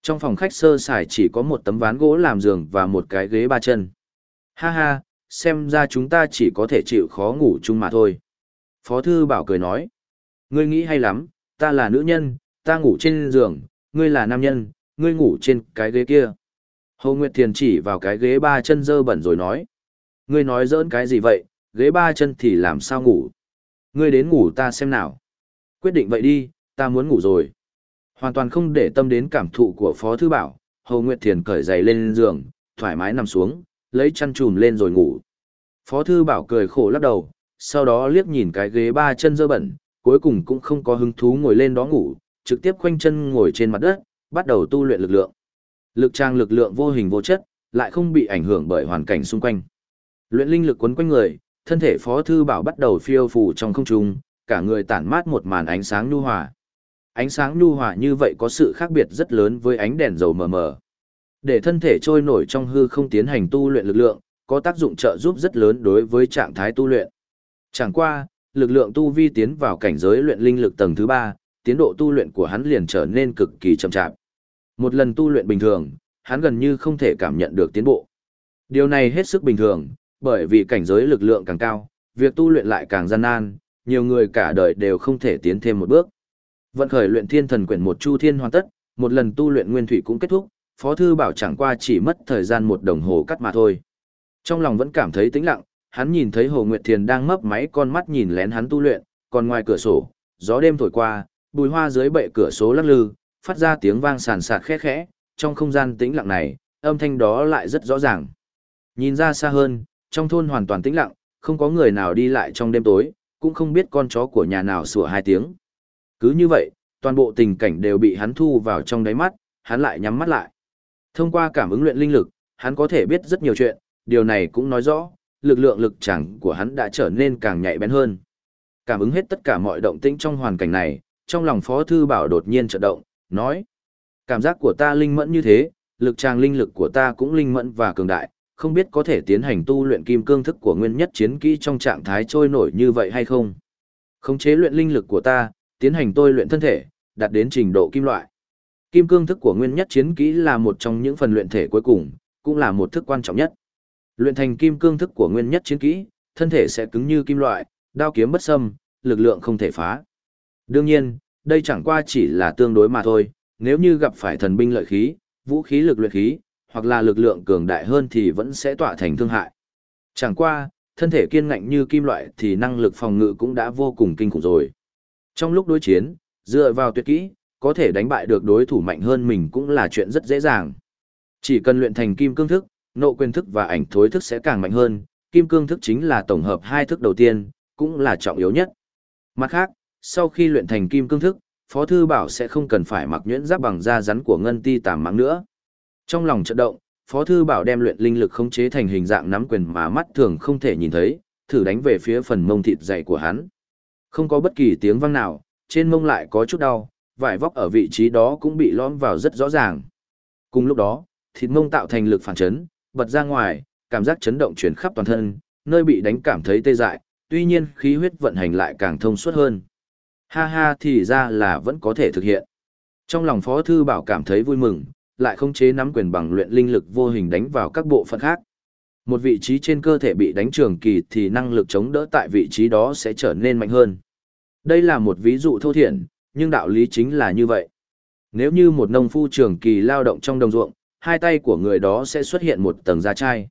Trong phòng khách sơ sài chỉ có một tấm ván gỗ làm giường và một cái ghế ba chân. Ha ha, xem ra chúng ta chỉ có thể chịu khó ngủ chung mà thôi. Phó Thư Bảo cười nói. Ngươi nghĩ hay lắm, ta là nữ nhân, ta ngủ trên giường, ngươi là nam nhân, ngươi ngủ trên cái ghế kia. Hồ Nguyệt Thiền chỉ vào cái ghế ba chân dơ bẩn rồi nói. Ngươi nói dỡn cái gì vậy, ghế ba chân thì làm sao ngủ? Ngươi đến ngủ ta xem nào. Quyết định vậy đi, ta muốn ngủ rồi. Hoàn toàn không để tâm đến cảm thụ của Phó Thư Bảo, Hồ Nguyệt Thiền cởi giày lên giường, thoải mái nằm xuống, lấy chăn trùm lên rồi ngủ. Phó Thư Bảo cười khổ lắc đầu, sau đó liếc nhìn cái ghế ba chân dơ bẩn, cuối cùng cũng không có hứng thú ngồi lên đó ngủ, trực tiếp khoanh chân ngồi trên mặt đất, bắt đầu tu luyện lực lượng. Lực trang lực lượng vô hình vô chất, lại không bị ảnh hưởng bởi hoàn cảnh xung quanh. Luyện linh lực quấn quanh người, thân thể Phó Thư Bảo bắt đầu phiêu phù trong không trung, cả người tản mát một màn ánh sáng nhu hòa. Ánh sáng nhu hòa như vậy có sự khác biệt rất lớn với ánh đèn dầu mờ mờ. Để thân thể trôi nổi trong hư không tiến hành tu luyện lực lượng, có tác dụng trợ giúp rất lớn đối với trạng thái tu luyện. Chẳng qua, lực lượng tu vi tiến vào cảnh giới luyện linh lực tầng thứ 3, tiến độ tu luyện của hắn liền trở nên cực kỳ chậm chạp. Một lần tu luyện bình thường, hắn gần như không thể cảm nhận được tiến bộ. Điều này hết sức bình thường, bởi vì cảnh giới lực lượng càng cao, việc tu luyện lại càng gian nan, nhiều người cả đời đều không thể tiến thêm một bước. Vận khởi luyện thiên thần quyển một chu thiên hoàn tất, một lần tu luyện nguyên thủy cũng kết thúc, Phó Thư Bảo chẳng qua chỉ mất thời gian một đồng hồ cắt mà thôi. Trong lòng vẫn cảm thấy tĩnh lặng, hắn nhìn thấy Hồ Nguyệt Thiền đang mấp máy con mắt nhìn lén hắn tu luyện, còn ngoài cửa sổ, gió đêm thổi qua, bùi hoa dưới bệ cửa sổ lắc lư, phát ra tiếng vang sàn sạt khẽ khẽ, trong không gian tĩnh lặng này, âm thanh đó lại rất rõ ràng. Nhìn ra xa hơn, trong thôn hoàn toàn tĩnh lặng, không có người nào đi lại trong đêm tối, cũng không biết con chó của nhà nào sủa hai tiếng. Cứ như vậy, toàn bộ tình cảnh đều bị hắn thu vào trong đáy mắt, hắn lại nhắm mắt lại. Thông qua cảm ứng luyện linh lực, hắn có thể biết rất nhiều chuyện, điều này cũng nói rõ, lực lượng lực chẳng của hắn đã trở nên càng nhạy bén hơn. Cảm ứng hết tất cả mọi động tĩnh trong hoàn cảnh này, trong lòng Phó Thư Bảo đột nhiên chợt động, nói. Cảm giác của ta linh mẫn như thế, lực tràng linh lực của ta cũng linh mẫn và cường đại, không biết có thể tiến hành tu luyện kim cương thức của nguyên nhất chiến kỹ trong trạng thái trôi nổi như vậy hay không. Khống chế luyện linh lực của ta, tiến hành tôi luyện thân thể, đạt đến trình độ kim loại. Kim cương thức của nguyên nhất chiến kỹ là một trong những phần luyện thể cuối cùng, cũng là một thức quan trọng nhất. Luyện thành kim cương thức của nguyên nhất chiến kỹ, thân thể sẽ cứng như kim loại, đao kiếm bất xâm, lực lượng không thể phá. Đương nhiên, đây chẳng qua chỉ là tương đối mà thôi, nếu như gặp phải thần binh lợi khí, vũ khí lực luyện khí, hoặc là lực lượng cường đại hơn thì vẫn sẽ tỏa thành thương hại. Chẳng qua, thân thể kiên ngạnh như kim loại thì năng lực phòng ngự cũng đã vô cùng kinh khủng rồi. Trong lúc đối chiến, dựa vào tuyệt kỹ, có thể đánh bại được đối thủ mạnh hơn mình cũng là chuyện rất dễ dàng. Chỉ cần luyện thành kim cương thức, nộ quyền thức và ảnh thối thức sẽ càng mạnh hơn, kim cương thức chính là tổng hợp hai thức đầu tiên, cũng là trọng yếu nhất. Mặt khác, sau khi luyện thành kim cương thức, Phó Thư Bảo sẽ không cần phải mặc nhuyễn giáp bằng da rắn của ngân ti tàm mắng nữa. Trong lòng trận động, Phó Thư Bảo đem luyện linh lực khống chế thành hình dạng nắm quyền mà mắt thường không thể nhìn thấy, thử đánh về phía phần mông thịt dày của hắn. Không có bất kỳ tiếng vang nào, trên mông lại có chút đau, vải vóc ở vị trí đó cũng bị lõm vào rất rõ ràng. Cùng lúc đó, thịt mông tạo thành lực phản chấn, bật ra ngoài, cảm giác chấn động chuyển khắp toàn thân, nơi bị đánh cảm thấy tê dại, tuy nhiên khí huyết vận hành lại càng thông suốt hơn. Ha ha thì ra là vẫn có thể thực hiện. Trong lòng Phó Thư Bảo cảm thấy vui mừng, lại không chế nắm quyền bằng luyện linh lực vô hình đánh vào các bộ phận khác. Một vị trí trên cơ thể bị đánh trường kỳ thì năng lực chống đỡ tại vị trí đó sẽ trở nên mạnh hơn. Đây là một ví dụ thô thiển, nhưng đạo lý chính là như vậy. Nếu như một nông phu trường kỳ lao động trong đồng ruộng, hai tay của người đó sẽ xuất hiện một tầng da chai.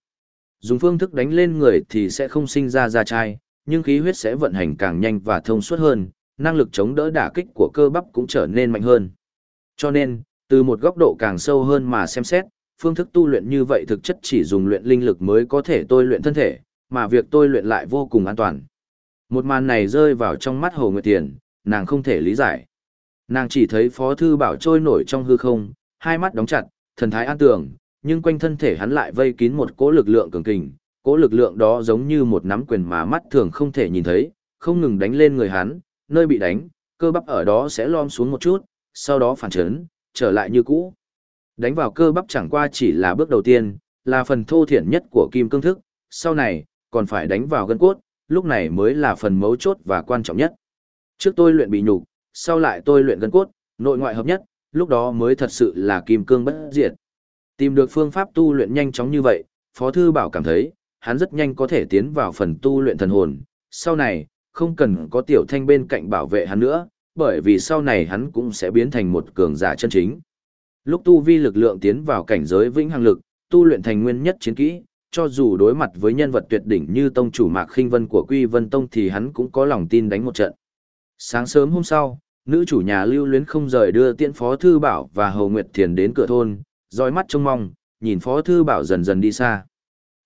Dùng phương thức đánh lên người thì sẽ không sinh ra da chai, nhưng khí huyết sẽ vận hành càng nhanh và thông suốt hơn, năng lực chống đỡ đả kích của cơ bắp cũng trở nên mạnh hơn. Cho nên, từ một góc độ càng sâu hơn mà xem xét, phương thức tu luyện như vậy thực chất chỉ dùng luyện linh lực mới có thể tôi luyện thân thể, mà việc tôi luyện lại vô cùng an toàn. Một màn này rơi vào trong mắt Hồ Nguyệt Tiền, nàng không thể lý giải. Nàng chỉ thấy Phó Thư Bảo trôi nổi trong hư không, hai mắt đóng chặt, thần thái an tường, nhưng quanh thân thể hắn lại vây kín một cỗ lực lượng cường kình, cỗ lực lượng đó giống như một nắm quyền mà mắt thường không thể nhìn thấy, không ngừng đánh lên người hắn, nơi bị đánh, cơ bắp ở đó sẽ lom xuống một chút, sau đó phản chấn, trở lại như cũ. Đánh vào cơ bắp chẳng qua chỉ là bước đầu tiên, là phần thô thiển nhất của kim cương thức, sau này, còn phải đánh vào gân cốt, lúc này mới là phần mấu chốt và quan trọng nhất. Trước tôi luyện bị nhục, sau lại tôi luyện gân cốt, nội ngoại hợp nhất, lúc đó mới thật sự là kim cương bất diệt. Tìm được phương pháp tu luyện nhanh chóng như vậy, Phó Thư Bảo cảm thấy, hắn rất nhanh có thể tiến vào phần tu luyện thần hồn. Sau này, không cần có tiểu thanh bên cạnh bảo vệ hắn nữa, bởi vì sau này hắn cũng sẽ biến thành một cường giả chân chính. Lúc tu vi lực lượng tiến vào cảnh giới vĩnh hằng lực, tu luyện thành nguyên nhất chiến kỹ, cho dù đối mặt với nhân vật tuyệt đỉnh như tông chủ Mạc Khinh Vân của Quy Vân Tông thì hắn cũng có lòng tin đánh một trận. Sáng sớm hôm sau, nữ chủ nhà lưu luyến không rời đưa tiễn Phó Thư Bảo và Hầu Nguyệt Thiền đến cửa thôn, dõi mắt trông mong, nhìn Phó Thư Bảo dần dần đi xa.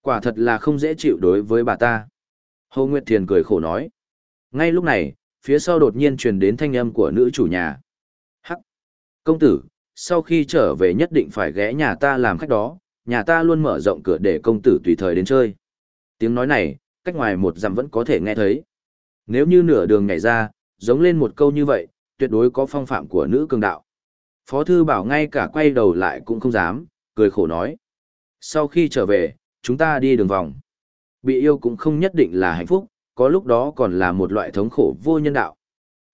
Quả thật là không dễ chịu đối với bà ta. Hầu Nguyệt Thiền cười khổ nói. Ngay lúc này, phía sau đột nhiên truyền đến thanh âm của nữ chủ nhà. Hắc! Công tử, sau khi trở về nhất định phải ghé nhà ta làm khách đó, nhà ta luôn mở rộng cửa để công tử tùy thời đến chơi. Tiếng nói này, cách ngoài một dặm vẫn có thể nghe thấy. Nếu như nửa đường nhảy ra, giống lên một câu như vậy, tuyệt đối có phong phạm của nữ cường đạo. Phó thư bảo ngay cả quay đầu lại cũng không dám, cười khổ nói. Sau khi trở về, chúng ta đi đường vòng. Bị yêu cũng không nhất định là hạnh phúc, có lúc đó còn là một loại thống khổ vô nhân đạo.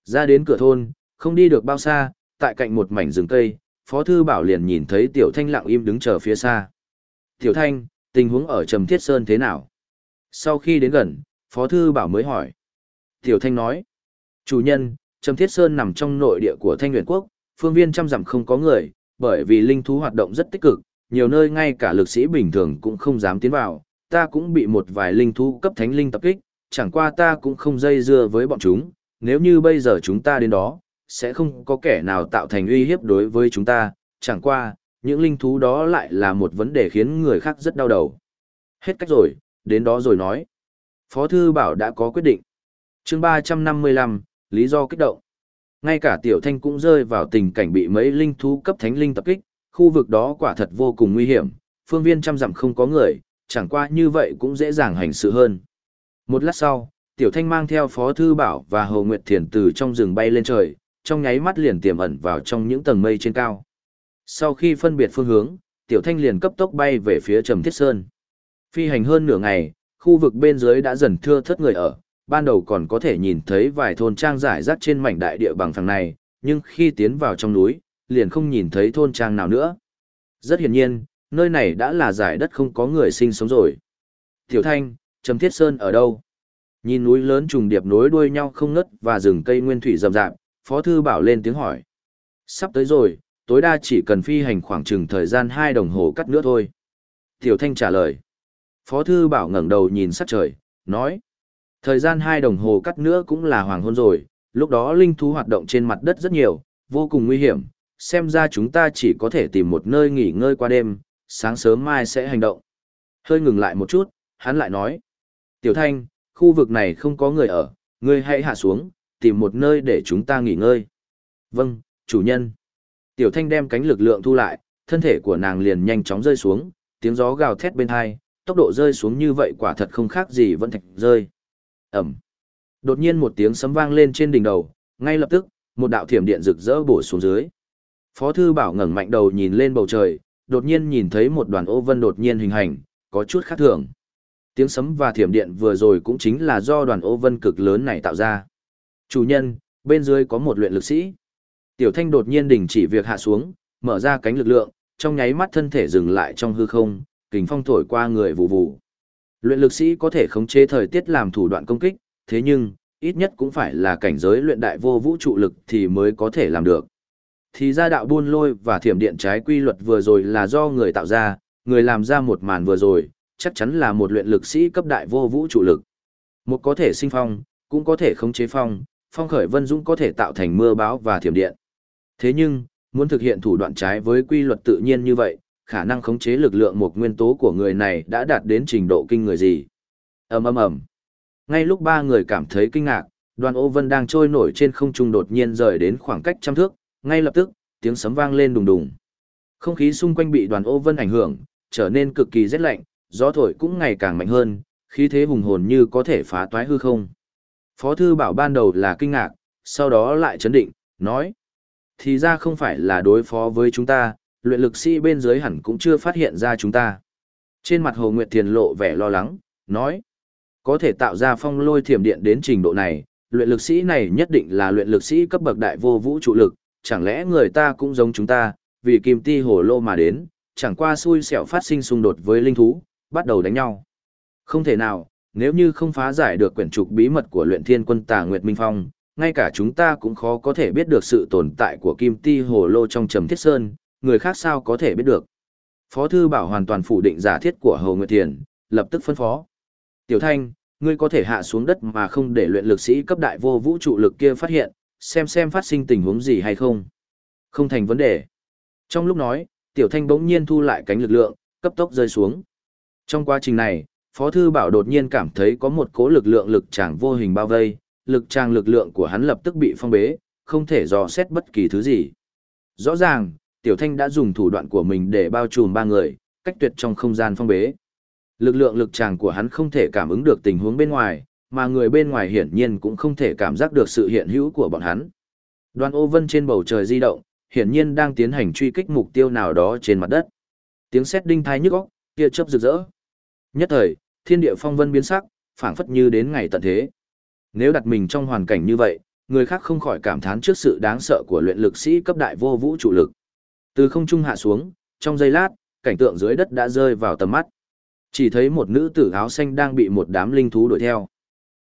Ra đến cửa thôn, không đi được bao xa, tại cạnh một mảnh rừng cây, Phó Thư Bảo liền nhìn thấy Tiểu Thanh lặng im đứng chờ phía xa. Tiểu Thanh, tình huống ở Trầm Thiết Sơn thế nào? Sau khi đến gần, Phó Thư Bảo mới hỏi. Tiểu Thanh nói, chủ nhân, Trầm Thiết Sơn nằm trong nội địa của Thanh Nguyên Quốc, phương viên trăm dặm không có người, bởi vì linh thú hoạt động rất tích cực, nhiều nơi ngay cả lực sĩ bình thường cũng không dám tiến vào, ta cũng bị một vài linh thú cấp thánh linh tập kích, chẳng qua ta cũng không dây dưa với bọn chúng, nếu như bây giờ chúng ta đến đó, sẽ không có kẻ nào tạo thành uy hiếp đối với chúng ta, chẳng qua, những linh thú đó lại là một vấn đề khiến người khác rất đau đầu. Hết cách rồi, đến đó rồi nói. Phó Thư Bảo đã có quyết định. chương 355, lý do kích động. Ngay cả Tiểu Thanh cũng rơi vào tình cảnh bị mấy linh thú cấp thánh linh tập kích, khu vực đó quả thật vô cùng nguy hiểm, phương viên trăm dặm không có người, chẳng qua như vậy cũng dễ dàng hành sự hơn. Một lát sau, Tiểu Thanh mang theo Phó Thư Bảo và Hồ Nguyệt Thiền từ trong rừng bay lên trời, trong nháy mắt liền tiềm ẩn vào trong những tầng mây trên cao. Sau khi phân biệt phương hướng, Tiểu Thanh liền cấp tốc bay về phía Trầm Thiết Sơn. Phi hành hơn nửa ngày, khu vực bên dưới đã dần thưa thớt người ở, ban đầu còn có thể nhìn thấy vài thôn trang rải rác trên mảnh đại địa bằng phẳng này, nhưng khi tiến vào trong núi, liền không nhìn thấy thôn trang nào nữa. Rất hiển nhiên, nơi này đã là giải đất không có người sinh sống rồi. Tiểu Thanh, Trầm Thiết Sơn ở đâu? Nhìn núi lớn trùng điệp nối đuôi nhau không ngớt và rừng cây nguyên thủy rậm rạp, Phó Thư Bảo lên tiếng hỏi. Sắp tới rồi, tối đa chỉ cần phi hành khoảng chừng thời gian 2 đồng hồ cắt nữa thôi. Tiểu Thanh trả lời. Phó Thư Bảo ngẩng đầu nhìn sát trời, nói. Thời gian hai đồng hồ cắt nữa cũng là hoàng hôn rồi, lúc đó linh thú hoạt động trên mặt đất rất nhiều, vô cùng nguy hiểm, xem ra chúng ta chỉ có thể tìm một nơi nghỉ ngơi qua đêm, sáng sớm mai sẽ hành động. Hơi ngừng lại một chút, hắn lại nói. Tiểu Thanh, khu vực này không có người ở, ngươi hãy hạ xuống, tìm một nơi để chúng ta nghỉ ngơi. Vâng, chủ nhân. Tiểu Thanh đem cánh lực lượng thu lại, thân thể của nàng liền nhanh chóng rơi xuống, tiếng gió gào thét bên hai, tốc độ rơi xuống như vậy quả thật không khác gì vẫn thạch rơi. Ẩm. Đột nhiên một tiếng sấm vang lên trên đỉnh đầu, ngay lập tức, một đạo thiểm điện rực rỡ bổ xuống dưới. Phó thư bảo ngẩng mạnh đầu nhìn lên bầu trời, đột nhiên nhìn thấy một đoàn ô vân đột nhiên hình hành, có chút khác thường. Tiếng sấm và thiểm điện vừa rồi cũng chính là do đoàn ô vân cực lớn này tạo ra. Chủ nhân, bên dưới có một luyện lực sĩ. Tiểu thanh đột nhiên đình chỉ việc hạ xuống, mở ra cánh lực lượng, trong nháy mắt thân thể dừng lại trong hư không, kình phong thổi qua người vụ vụ. Luyện lực sĩ có thể khống chế thời tiết làm thủ đoạn công kích, thế nhưng, ít nhất cũng phải là cảnh giới luyện đại vô vũ trụ lực thì mới có thể làm được. Thì ra đạo buôn lôi và thiểm điện trái quy luật vừa rồi là do người tạo ra, người làm ra một màn vừa rồi, chắc chắn là một luyện lực sĩ cấp đại vô vũ trụ lực. Một có thể sinh phong, cũng có thể khống chế phong, phong khởi vân dũng có thể tạo thành mưa báo và thiểm điện. Thế nhưng, muốn thực hiện thủ đoạn trái với quy luật tự nhiên như vậy, khả năng khống chế lực lượng một nguyên tố của người này đã đạt đến trình độ kinh người gì. ầm ầm ầm. Ngay lúc ba người cảm thấy kinh ngạc, đoàn ô vân đang trôi nổi trên không trung đột nhiên rời đến khoảng cách trăm thước, ngay lập tức, tiếng sấm vang lên đùng đùng. Không khí xung quanh bị đoàn ô vân ảnh hưởng, trở nên cực kỳ rét lạnh, gió thổi cũng ngày càng mạnh hơn, khí thế hùng hồn như có thể phá toái hư không. Phó thư bảo ban đầu là kinh ngạc, sau đó lại chấn định, nói. Thì ra không phải là đối phó với chúng ta, luyện lực sĩ bên dưới hẳn cũng chưa phát hiện ra chúng ta. Trên mặt Hồ Nguyệt Thiền lộ vẻ lo lắng, nói. Có thể tạo ra phong lôi thiểm điện đến trình độ này, luyện lực sĩ này nhất định là luyện lực sĩ cấp bậc đại vô vũ trụ lực, chẳng lẽ người ta cũng giống chúng ta, vì kim ti hồ lô mà đến, chẳng qua xui xẻo phát sinh xung đột với linh thú, bắt đầu đánh nhau. Không thể nào, nếu như không phá giải được quyển trục bí mật của luyện thiên quân tà Nguyệt Minh Phong, ngay cả chúng ta cũng khó có thể biết được sự tồn tại của kim ti hồ lô trong trầm thiết sơn, người khác sao có thể biết được. Phó thư bảo hoàn toàn phủ định giả thiết của Hồ Nguyệt Thiền, lập tức phân phó. Tiểu Thanh, ngươi có thể hạ xuống đất mà không để luyện lực sĩ cấp đại vô vũ trụ lực kia phát hiện, xem xem phát sinh tình huống gì hay không. Không thành vấn đề. Trong lúc nói, Tiểu Thanh bỗng nhiên thu lại cánh lực lượng, cấp tốc rơi xuống. Trong quá trình này, Phó Thư Bảo đột nhiên cảm thấy có một cố lực lượng lực tràng vô hình bao vây, lực tràng lực lượng của hắn lập tức bị phong bế, không thể dò xét bất kỳ thứ gì. Rõ ràng, Tiểu Thanh đã dùng thủ đoạn của mình để bao trùm ba người, cách tuyệt trong không gian phong bế. Lực lượng lực tràng của hắn không thể cảm ứng được tình huống bên ngoài, mà người bên ngoài hiển nhiên cũng không thể cảm giác được sự hiện hữu của bọn hắn. Đoàn ô vân trên bầu trời di động, hiển nhiên đang tiến hành truy kích mục tiêu nào đó trên mặt đất. Tiếng sét đinh thai nhức óc, kia chớp rực rỡ. Nhất thời, thiên địa phong vân biến sắc, phảng phất như đến ngày tận thế. Nếu đặt mình trong hoàn cảnh như vậy, người khác không khỏi cảm thán trước sự đáng sợ của luyện lực sĩ cấp đại vô vũ trụ lực. Từ không trung hạ xuống, trong giây lát, cảnh tượng dưới đất đã rơi vào tầm mắt. Chỉ thấy một nữ tử áo xanh đang bị một đám linh thú đuổi theo.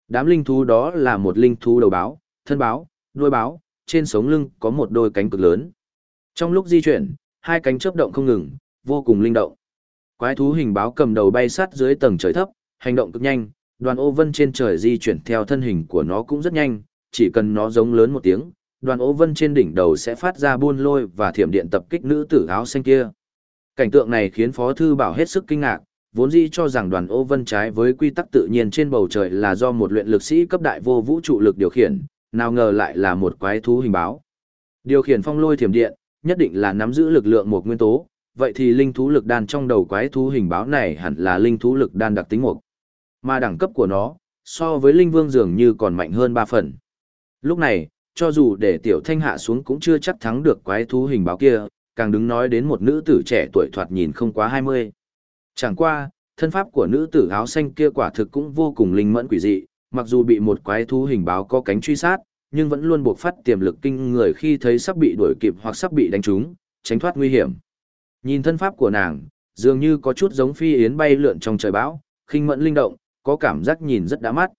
Đám linh thú đó là một linh thú đầu báo, thân báo, đuôi báo, trên sống lưng có một đôi cánh cực lớn. Trong lúc di chuyển, hai cánh chớp động không ngừng, vô cùng linh động. Quái thú hình báo cầm đầu bay sát dưới tầng trời thấp, hành động cực nhanh, đoàn ô vân trên trời di chuyển theo thân hình của nó cũng rất nhanh, chỉ cần nó giống lớn một tiếng, đoàn ố vân trên đỉnh đầu sẽ phát ra buôn lôi và thiểm điện tập kích nữ tử áo xanh kia. Cảnh tượng này khiến Phó Thư Bảo hết sức kinh ngạc, vốn dĩ cho rằng đoàn ô vân trái với quy tắc tự nhiên trên bầu trời là do một luyện lực sĩ cấp đại vô vũ trụ lực điều khiển, nào ngờ lại là một quái thú hình báo. Điều khiển phong lôi thiểm điện, nhất định là nắm giữ lực lượng một nguyên tố, vậy thì linh thú lực đan trong đầu quái thú hình báo này hẳn là linh thú lực đan đặc tính một. Mà đẳng cấp của nó, so với linh vương dường như còn mạnh hơn 3 phần. Lúc này, cho dù để tiểu thanh hạ xuống cũng chưa chắc thắng được quái thú hình báo kia, càng đứng nói đến một nữ tử trẻ tuổi thoạt nhìn không quá 20. Chẳng qua, thân pháp của nữ tử áo xanh kia quả thực cũng vô cùng linh mẫn quỷ dị, mặc dù bị một quái thú hình báo có cánh truy sát, nhưng vẫn luôn buộc phát tiềm lực kinh người khi thấy sắp bị đuổi kịp hoặc sắp bị đánh trúng, tránh thoát nguy hiểm. Nhìn thân pháp của nàng, dường như có chút giống phi yến bay lượn trong trời bão, khinh mẫn linh động, có cảm giác nhìn rất đã mắt.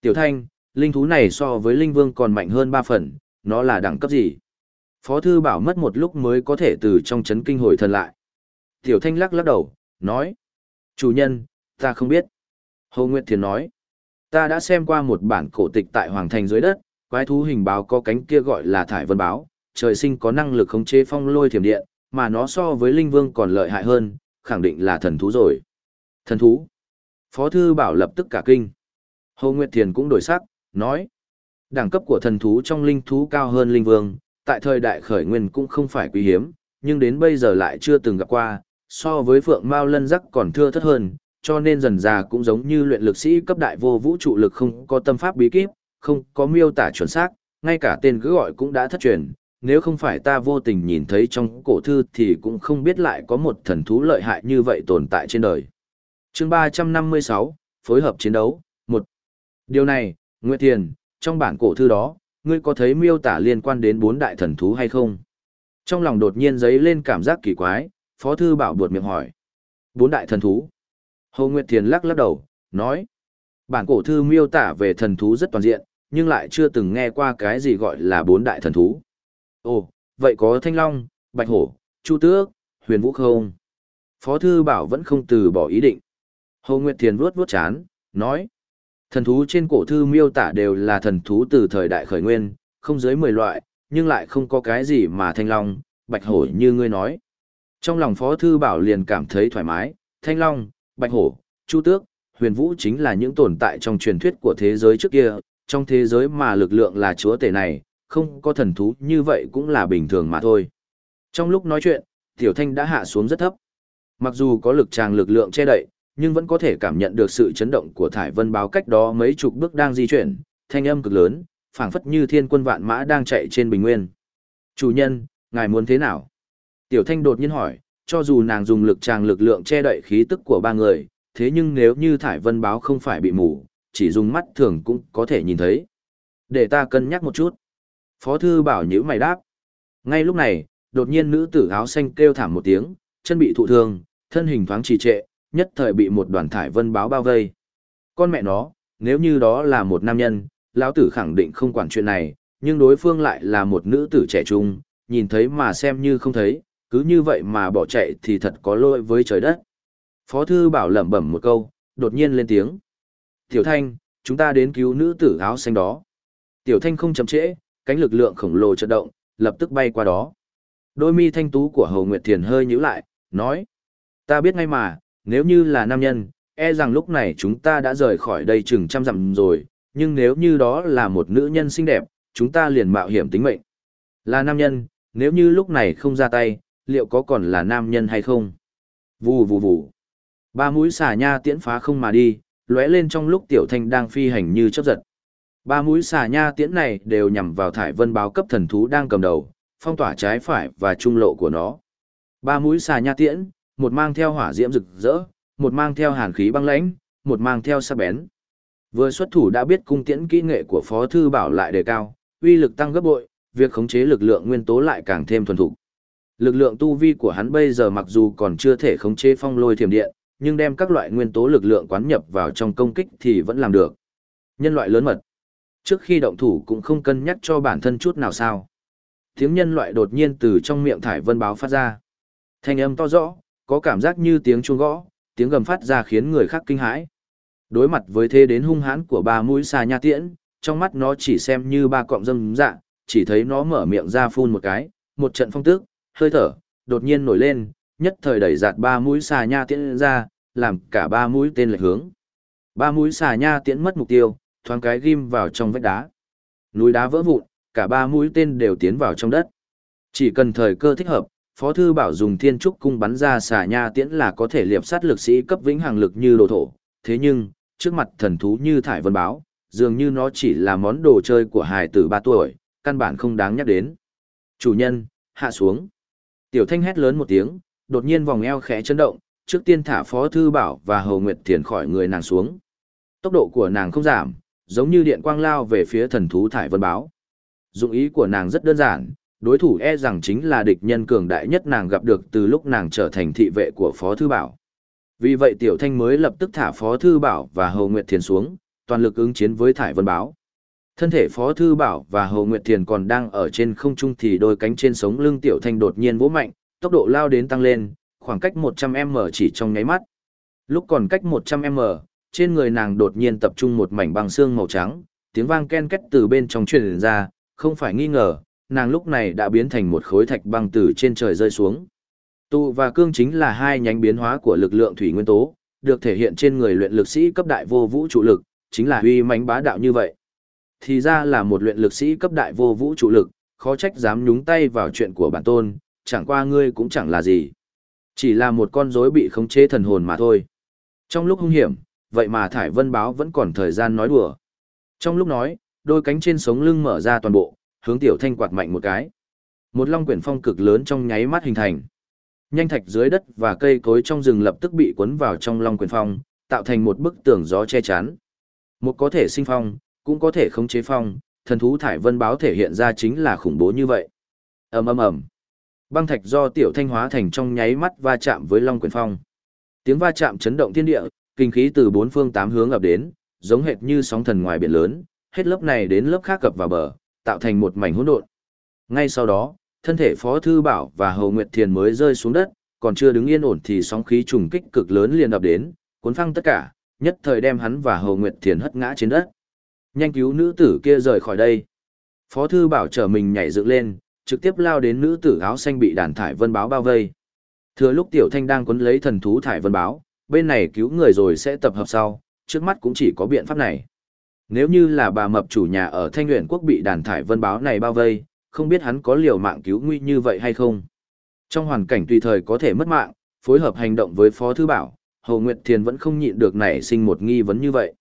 Tiểu Thanh, linh thú này so với linh vương còn mạnh hơn ba phần, nó là đẳng cấp gì? Phó thư bảo mất một lúc mới có thể từ trong chấn kinh hồi thần lại. Tiểu Thanh lắc lắc đầu, nói. Chủ nhân, ta không biết. Hồ Nguyệt Thiền nói. Ta đã xem qua một bản cổ tịch tại Hoàng Thành dưới đất, quái thú hình báo có cánh kia gọi là thải vân báo, trời sinh có năng lực khống chế phong lôi thiểm điện, mà nó so với linh vương còn lợi hại hơn, khẳng định là thần thú rồi. Thần thú. Phó thư bảo lập tức cả kinh. Hồ Nguyệt Thiền cũng đổi sắc, nói. Đẳng cấp của thần thú trong linh thú cao hơn linh vương, tại thời đại khởi nguyên cũng không phải quý hiếm, nhưng đến bây giờ lại chưa từng gặp qua, so với phượng mao lân rắc còn thưa thất hơn, cho nên dần già cũng giống như luyện lực sĩ cấp đại vô vũ trụ lực không có tâm pháp bí kíp, không có miêu tả chuẩn xác, ngay cả tên cứ gọi cũng đã thất truyền. Nếu không phải ta vô tình nhìn thấy trong cổ thư thì cũng không biết lại có một thần thú lợi hại như vậy tồn tại trên đời. chương 356, phối hợp chiến đấu, một Điều này, Nguyệt Thiền, trong bản cổ thư đó, ngươi có thấy miêu tả liên quan đến bốn đại thần thú hay không? Trong lòng đột nhiên dấy lên cảm giác kỳ quái, Phó Thư Bảo buột miệng hỏi. Bốn đại thần thú. Hồ Nguyệt Thiền lắc lắc đầu, nói. Bản cổ thư miêu tả về thần thú rất toàn diện, nhưng lại chưa từng nghe qua cái gì gọi là bốn đại thần thú. Ồ, vậy có Thanh Long, Bạch Hổ, Chu Tước, Huyền Vũ không? Phó Thư Bảo vẫn không từ bỏ ý định. Hồ Nguyệt Thiền vuốt vuốt chán, nói. Thần thú trên cổ thư miêu tả đều là thần thú từ thời đại khởi nguyên, không dưới 10 loại, nhưng lại không có cái gì mà Thanh Long, Bạch Hổ như ngươi nói. Trong lòng Phó Thư Bảo liền cảm thấy thoải mái, Thanh Long, Bạch Hổ, Chu Tước, Huyền Vũ chính là những tồn tại trong truyền thuyết của thế giới trước kia, trong thế giới mà lực lượng là chúa tể này, không có thần thú như vậy cũng là bình thường mà thôi. Trong lúc nói chuyện, Tiểu Thanh đã hạ xuống rất thấp. Mặc dù có lực tràng lực lượng che đậy, nhưng vẫn có thể cảm nhận được sự chấn động của thải vân báo cách đó mấy chục bước đang di chuyển, thanh âm cực lớn, phảng phất như thiên quân vạn mã đang chạy trên bình nguyên. Chủ nhân, ngài muốn thế nào? Tiểu Thanh đột nhiên hỏi, cho dù nàng dùng lực tràng lực lượng che đậy khí tức của ba người, thế nhưng nếu như thải vân báo không phải bị mù, chỉ dùng mắt thường cũng có thể nhìn thấy. Để ta cân nhắc một chút. Phó thư bảo nhữ mày đáp. Ngay lúc này, đột nhiên nữ tử áo xanh kêu thảm một tiếng, chân bị thụ thương, thân hình thoáng trì trệ, nhất thời bị một đoàn thải vân báo bao vây. Con mẹ nó, nếu như đó là một nam nhân, lão tử khẳng định không quản chuyện này, nhưng đối phương lại là một nữ tử trẻ trung, nhìn thấy mà xem như không thấy, cứ như vậy mà bỏ chạy thì thật có lỗi với trời đất. Phó thư bảo lẩm bẩm một câu, đột nhiên lên tiếng. Tiểu Thanh, chúng ta đến cứu nữ tử áo xanh đó. Tiểu Thanh không chậm trễ, cánh lực lượng khổng lồ chợt động, lập tức bay qua đó. Đôi mi thanh tú của Hồ Nguyệt Thiền hơi nhíu lại, nói. Ta biết ngay mà, nếu như là nam nhân, e rằng lúc này chúng ta đã rời khỏi đây chừng trăm dặm rồi, nhưng nếu như đó là một nữ nhân xinh đẹp, chúng ta liền mạo hiểm tính mệnh. Là nam nhân, nếu như lúc này không ra tay, liệu có còn là nam nhân hay không? Vù vù vù. Ba mũi xà nha tiễn phá không mà đi, lóe lên trong lúc tiểu thanh đang phi hành như chớp giật. Ba mũi xà nha tiễn này đều nhằm vào thải vân báo cấp thần thú đang cầm đầu, phong tỏa trái phải và trung lộ của nó. Ba mũi xà nha tiễn, một mang theo hỏa diễm rực rỡ, một mang theo hàn khí băng lãnh, một mang theo sắc bén. Vừa xuất thủ đã biết cung tiễn kỹ nghệ của Phó thư bảo lại đề cao, uy lực tăng gấp bội, việc khống chế lực lượng nguyên tố lại càng thêm thuần thục. Lực lượng tu vi của hắn bây giờ mặc dù còn chưa thể khống chế phong lôi thiểm điện, nhưng đem các loại nguyên tố lực lượng quán nhập vào trong công kích thì vẫn làm được. Nhân loại lớn mật. Trước khi động thủ cũng không cân nhắc cho bản thân chút nào sao. Tiếng nhân loại đột nhiên từ trong miệng thải vân báo phát ra. Thanh âm to rõ, có cảm giác như tiếng chuông gõ, tiếng gầm phát ra khiến người khác kinh hãi. Đối mặt với thế đến hung hãn của ba mũi xà nha tiễn, trong mắt nó chỉ xem như ba cọng râm dạ, chỉ thấy nó mở miệng ra phun một cái, một trận phong tức, hơi thở, đột nhiên nổi lên, nhất thời đẩy giạt ba mũi xà nha tiễn ra, làm cả ba mũi tên lệch hướng. Ba mũi xà nha tiễn mất mục tiêu, thoáng cái ghim vào trong vách đá. Núi đá vỡ vụn, cả ba mũi tên đều tiến vào trong đất. Chỉ cần thời cơ thích hợp, Phó Thư Bảo dùng thiên trúc cung bắn ra xà nha tiễn là có thể liệp sát lực sĩ cấp vĩnh hàng lực như đồ thổ. Thế nhưng, trước mặt thần thú như thải vân báo, dường như nó chỉ là món đồ chơi của hài tử 3 tuổi, căn bản không đáng nhắc đến. Chủ nhân, hạ xuống. Tiểu thanh hét lớn một tiếng, đột nhiên vòng eo khẽ chấn động, trước tiên thả Phó Thư Bảo và Hầu Nguyệt Thiền khỏi người nàng xuống. Tốc độ của nàng không giảm, giống như điện quang lao về phía thần thú thải vân báo. Dụng ý của nàng rất đơn giản, đối thủ e rằng chính là địch nhân cường đại nhất nàng gặp được từ lúc nàng trở thành thị vệ của Phó Thư Bảo. Vì vậy Tiểu Thanh mới lập tức thả Phó Thư Bảo và Hầu Nguyệt Thiền xuống, toàn lực ứng chiến với Thải Vân Báo. Thân thể Phó Thư Bảo và Hầu Nguyệt Thiền còn đang ở trên không trung thì đôi cánh trên sống lưng Tiểu Thanh đột nhiên vỗ mạnh, tốc độ lao đến tăng lên, khoảng cách 100m chỉ trong nháy mắt. Lúc còn cách 100m, trên người nàng đột nhiên tập trung một mảnh băng xương màu trắng, tiếng vang ken két từ bên trong truyền ra, không phải nghi ngờ, nàng lúc này đã biến thành một khối thạch băng từ trên trời rơi xuống. Tụ và cương chính là hai nhánh biến hóa của lực lượng thủy nguyên tố, được thể hiện trên người luyện lực sĩ cấp đại vô vũ trụ lực, chính là huy mãnh bá đạo như vậy. Thì ra là một luyện lực sĩ cấp đại vô vũ trụ lực, khó trách dám nhúng tay vào chuyện của bản tôn, chẳng qua ngươi cũng chẳng là gì. Chỉ là một con rối bị khống chế thần hồn mà thôi. Trong lúc hung hiểm, vậy mà Thải Vân Báo vẫn còn thời gian nói đùa. Trong lúc nói, đôi cánh trên sống lưng mở ra toàn bộ, hướng Tiểu Thanh quạt mạnh một cái. Một long quyển phong cực lớn trong nháy mắt hình thành. Nhanh thạch dưới đất và cây cối trong rừng lập tức bị cuốn vào trong long quyển phong, tạo thành một bức tường gió che chắn. Một có thể sinh phong, cũng có thể khống chế phong, thần thú thải vân báo thể hiện ra chính là khủng bố như vậy. Ầm ầm ầm. Băng thạch do tiểu thanh hóa thành trong nháy mắt va chạm với long quyển phong. Tiếng va chạm chấn động thiên địa, kinh khí từ bốn phương tám hướng ập đến, giống hệt như sóng thần ngoài biển lớn, hết lớp này đến lớp khác cập vào bờ, tạo thành một mảnh hỗn độn. Ngay sau đó, thân thể Phó Thư Bảo và Hầu Nguyệt Thiền mới rơi xuống đất, còn chưa đứng yên ổn thì sóng khí trùng kích cực lớn liền ập đến, cuốn phăng tất cả, nhất thời đem hắn và Hầu Nguyệt Thiền hất ngã trên đất. Nhanh cứu nữ tử kia rời khỏi đây. Phó Thư Bảo trở mình nhảy dựng lên, trực tiếp lao đến nữ tử áo xanh bị đàn thải vân báo bao vây. Thừa lúc Tiểu Thanh đang cuốn lấy thần thú thải vân báo, bên này cứu người rồi sẽ tập hợp sau, trước mắt cũng chỉ có biện pháp này. Nếu như là bà mập chủ nhà ở Thanh Nguyện Quốc bị đàn thải vân báo này bao vây, không biết hắn có liều mạng cứu nguy như vậy hay không. Trong hoàn cảnh tùy thời có thể mất mạng, phối hợp hành động với Phó Thư Bảo, Hồ Nguyệt Thiền vẫn không nhịn được nảy sinh một nghi vấn như vậy.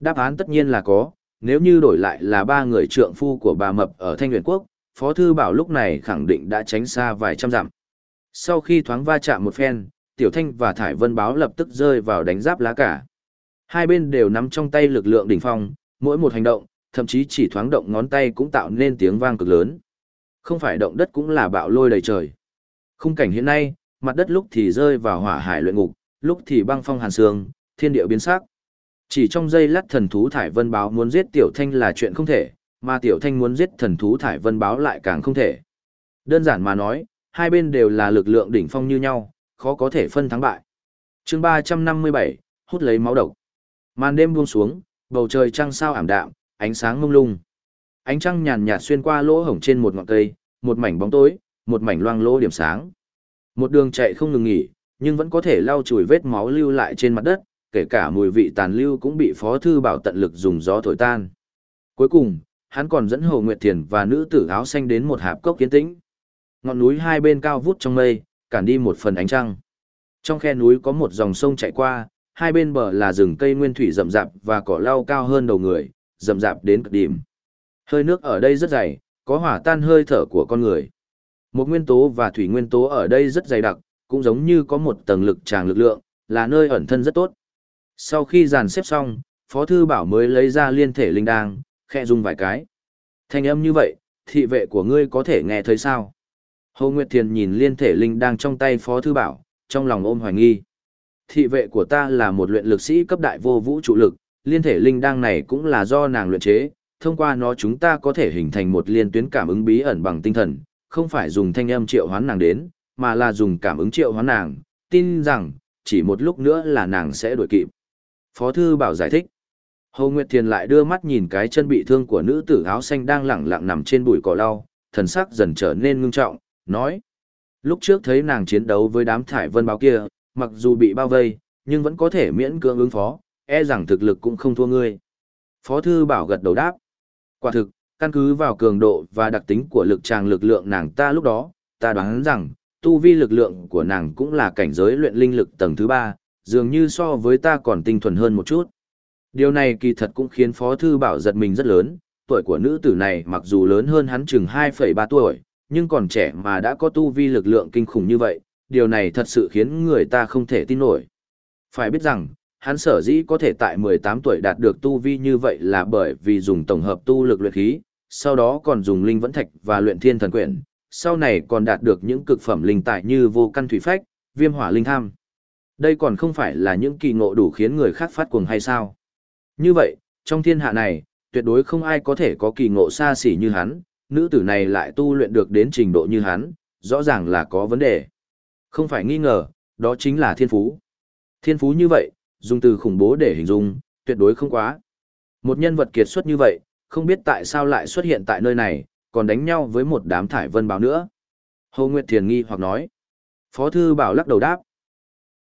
Đáp án tất nhiên là có, nếu như đổi lại là ba người trượng phu của bà Mập ở Thanh Nguyện Quốc, Phó Thư Bảo lúc này khẳng định đã tránh xa vài trăm dặm. Sau khi thoáng va chạm một phen, Tiểu Thanh và Thải Vân Báo lập tức rơi vào đánh giáp lá cả. Hai bên đều nắm trong tay lực lượng đỉnh phong, mỗi một hành động, thậm chí chỉ thoáng động ngón tay cũng tạo nên tiếng vang cực lớn. Không phải động đất cũng là bạo lôi đầy trời. Khung cảnh hiện nay, mặt đất lúc thì rơi vào hỏa hải luyện ngục, lúc thì băng phong hàn sương, thiên địa biến sắc. Chỉ trong giây lát thần thú thải vân báo muốn giết tiểu thanh là chuyện không thể, mà tiểu thanh muốn giết thần thú thải vân báo lại càng không thể. Đơn giản mà nói, hai bên đều là lực lượng đỉnh phong như nhau, khó có thể phân thắng bại. chương 357, hút lấy máu độc. Màn đêm buông xuống, bầu trời trăng sao ảm đạm, ánh sáng mông lung. Ánh trăng nhàn nhạt xuyên qua lỗ hổng trên một ngọn cây, một mảnh bóng tối, một mảnh loang lỗ điểm sáng. Một đường chạy không ngừng nghỉ, nhưng vẫn có thể lau chùi vết máu lưu lại trên mặt đất, kể cả mùi vị tàn lưu cũng bị Phó Thư Bảo tận lực dùng gió thổi tan. Cuối cùng, hắn còn dẫn Hồ Nguyệt Thiền và nữ tử áo xanh đến một hạp cốc kiến tĩnh. Ngọn núi hai bên cao vút trong mây, cản đi một phần ánh trăng. Trong khe núi có một dòng sông chạy qua, hai bên bờ là rừng cây nguyên thủy rậm rạp và cỏ lau cao hơn đầu người, rậm rạp đến cực điểm. Hơi nước ở đây rất dày, có hỏa tan hơi thở của con người. Một nguyên tố và thủy nguyên tố ở đây rất dày đặc, cũng giống như có một tầng lực tràng lực lượng, là nơi ẩn thân rất tốt. Sau khi dàn xếp xong, Phó Thư Bảo mới lấy ra liên thể linh đang, khẽ dùng vài cái. Thanh âm như vậy, thị vệ của ngươi có thể nghe thấy sao? Hồ Nguyệt Thiền nhìn liên thể linh đang trong tay Phó Thư Bảo, trong lòng ôm hoài nghi. Thị vệ của ta là một luyện lực sĩ cấp đại vô vũ trụ lực, liên thể linh đang này cũng là do nàng luyện chế, thông qua nó chúng ta có thể hình thành một liên tuyến cảm ứng bí ẩn bằng tinh thần, không phải dùng thanh âm triệu hoán nàng đến, mà là dùng cảm ứng triệu hoán nàng, tin rằng, chỉ một lúc nữa là nàng sẽ đuổi kịp. Phó Thư Bảo giải thích. Hồ Nguyệt Thiền lại đưa mắt nhìn cái chân bị thương của nữ tử áo xanh đang lẳng lặng nằm trên bụi cỏ lau, thần sắc dần trở nên ngưng trọng, nói. Lúc trước thấy nàng chiến đấu với đám thải vân báo kia, mặc dù bị bao vây, nhưng vẫn có thể miễn cưỡng ứng phó, e rằng thực lực cũng không thua ngươi. Phó Thư Bảo gật đầu đáp. Quả thực, căn cứ vào cường độ và đặc tính của lực tràng lực lượng nàng ta lúc đó, ta đoán rằng, tu vi lực lượng của nàng cũng là cảnh giới luyện linh lực tầng thứ ba, dường như so với ta còn tinh thuần hơn một chút. Điều này kỳ thật cũng khiến Phó Thư Bảo giật mình rất lớn, tuổi của nữ tử này mặc dù lớn hơn hắn chừng 2,3 tuổi, nhưng còn trẻ mà đã có tu vi lực lượng kinh khủng như vậy, điều này thật sự khiến người ta không thể tin nổi. Phải biết rằng, hắn sở dĩ có thể tại 18 tuổi đạt được tu vi như vậy là bởi vì dùng tổng hợp tu lực luyện khí, sau đó còn dùng linh vẫn thạch và luyện thiên thần quyển, sau này còn đạt được những cực phẩm linh tài như vô căn thủy phách, viêm hỏa linh tham. Đây còn không phải là những kỳ ngộ đủ khiến người khác phát cuồng hay sao? Như vậy, trong thiên hạ này, tuyệt đối không ai có thể có kỳ ngộ xa xỉ như hắn, nữ tử này lại tu luyện được đến trình độ như hắn, rõ ràng là có vấn đề. Không phải nghi ngờ, đó chính là thiên phú. Thiên phú như vậy, dùng từ khủng bố để hình dung, tuyệt đối không quá. Một nhân vật kiệt xuất như vậy, không biết tại sao lại xuất hiện tại nơi này, còn đánh nhau với một đám thải vân báo nữa. Hồ Nguyệt Thiền nghi hoặc nói. Phó Thư Bảo lắc đầu đáp,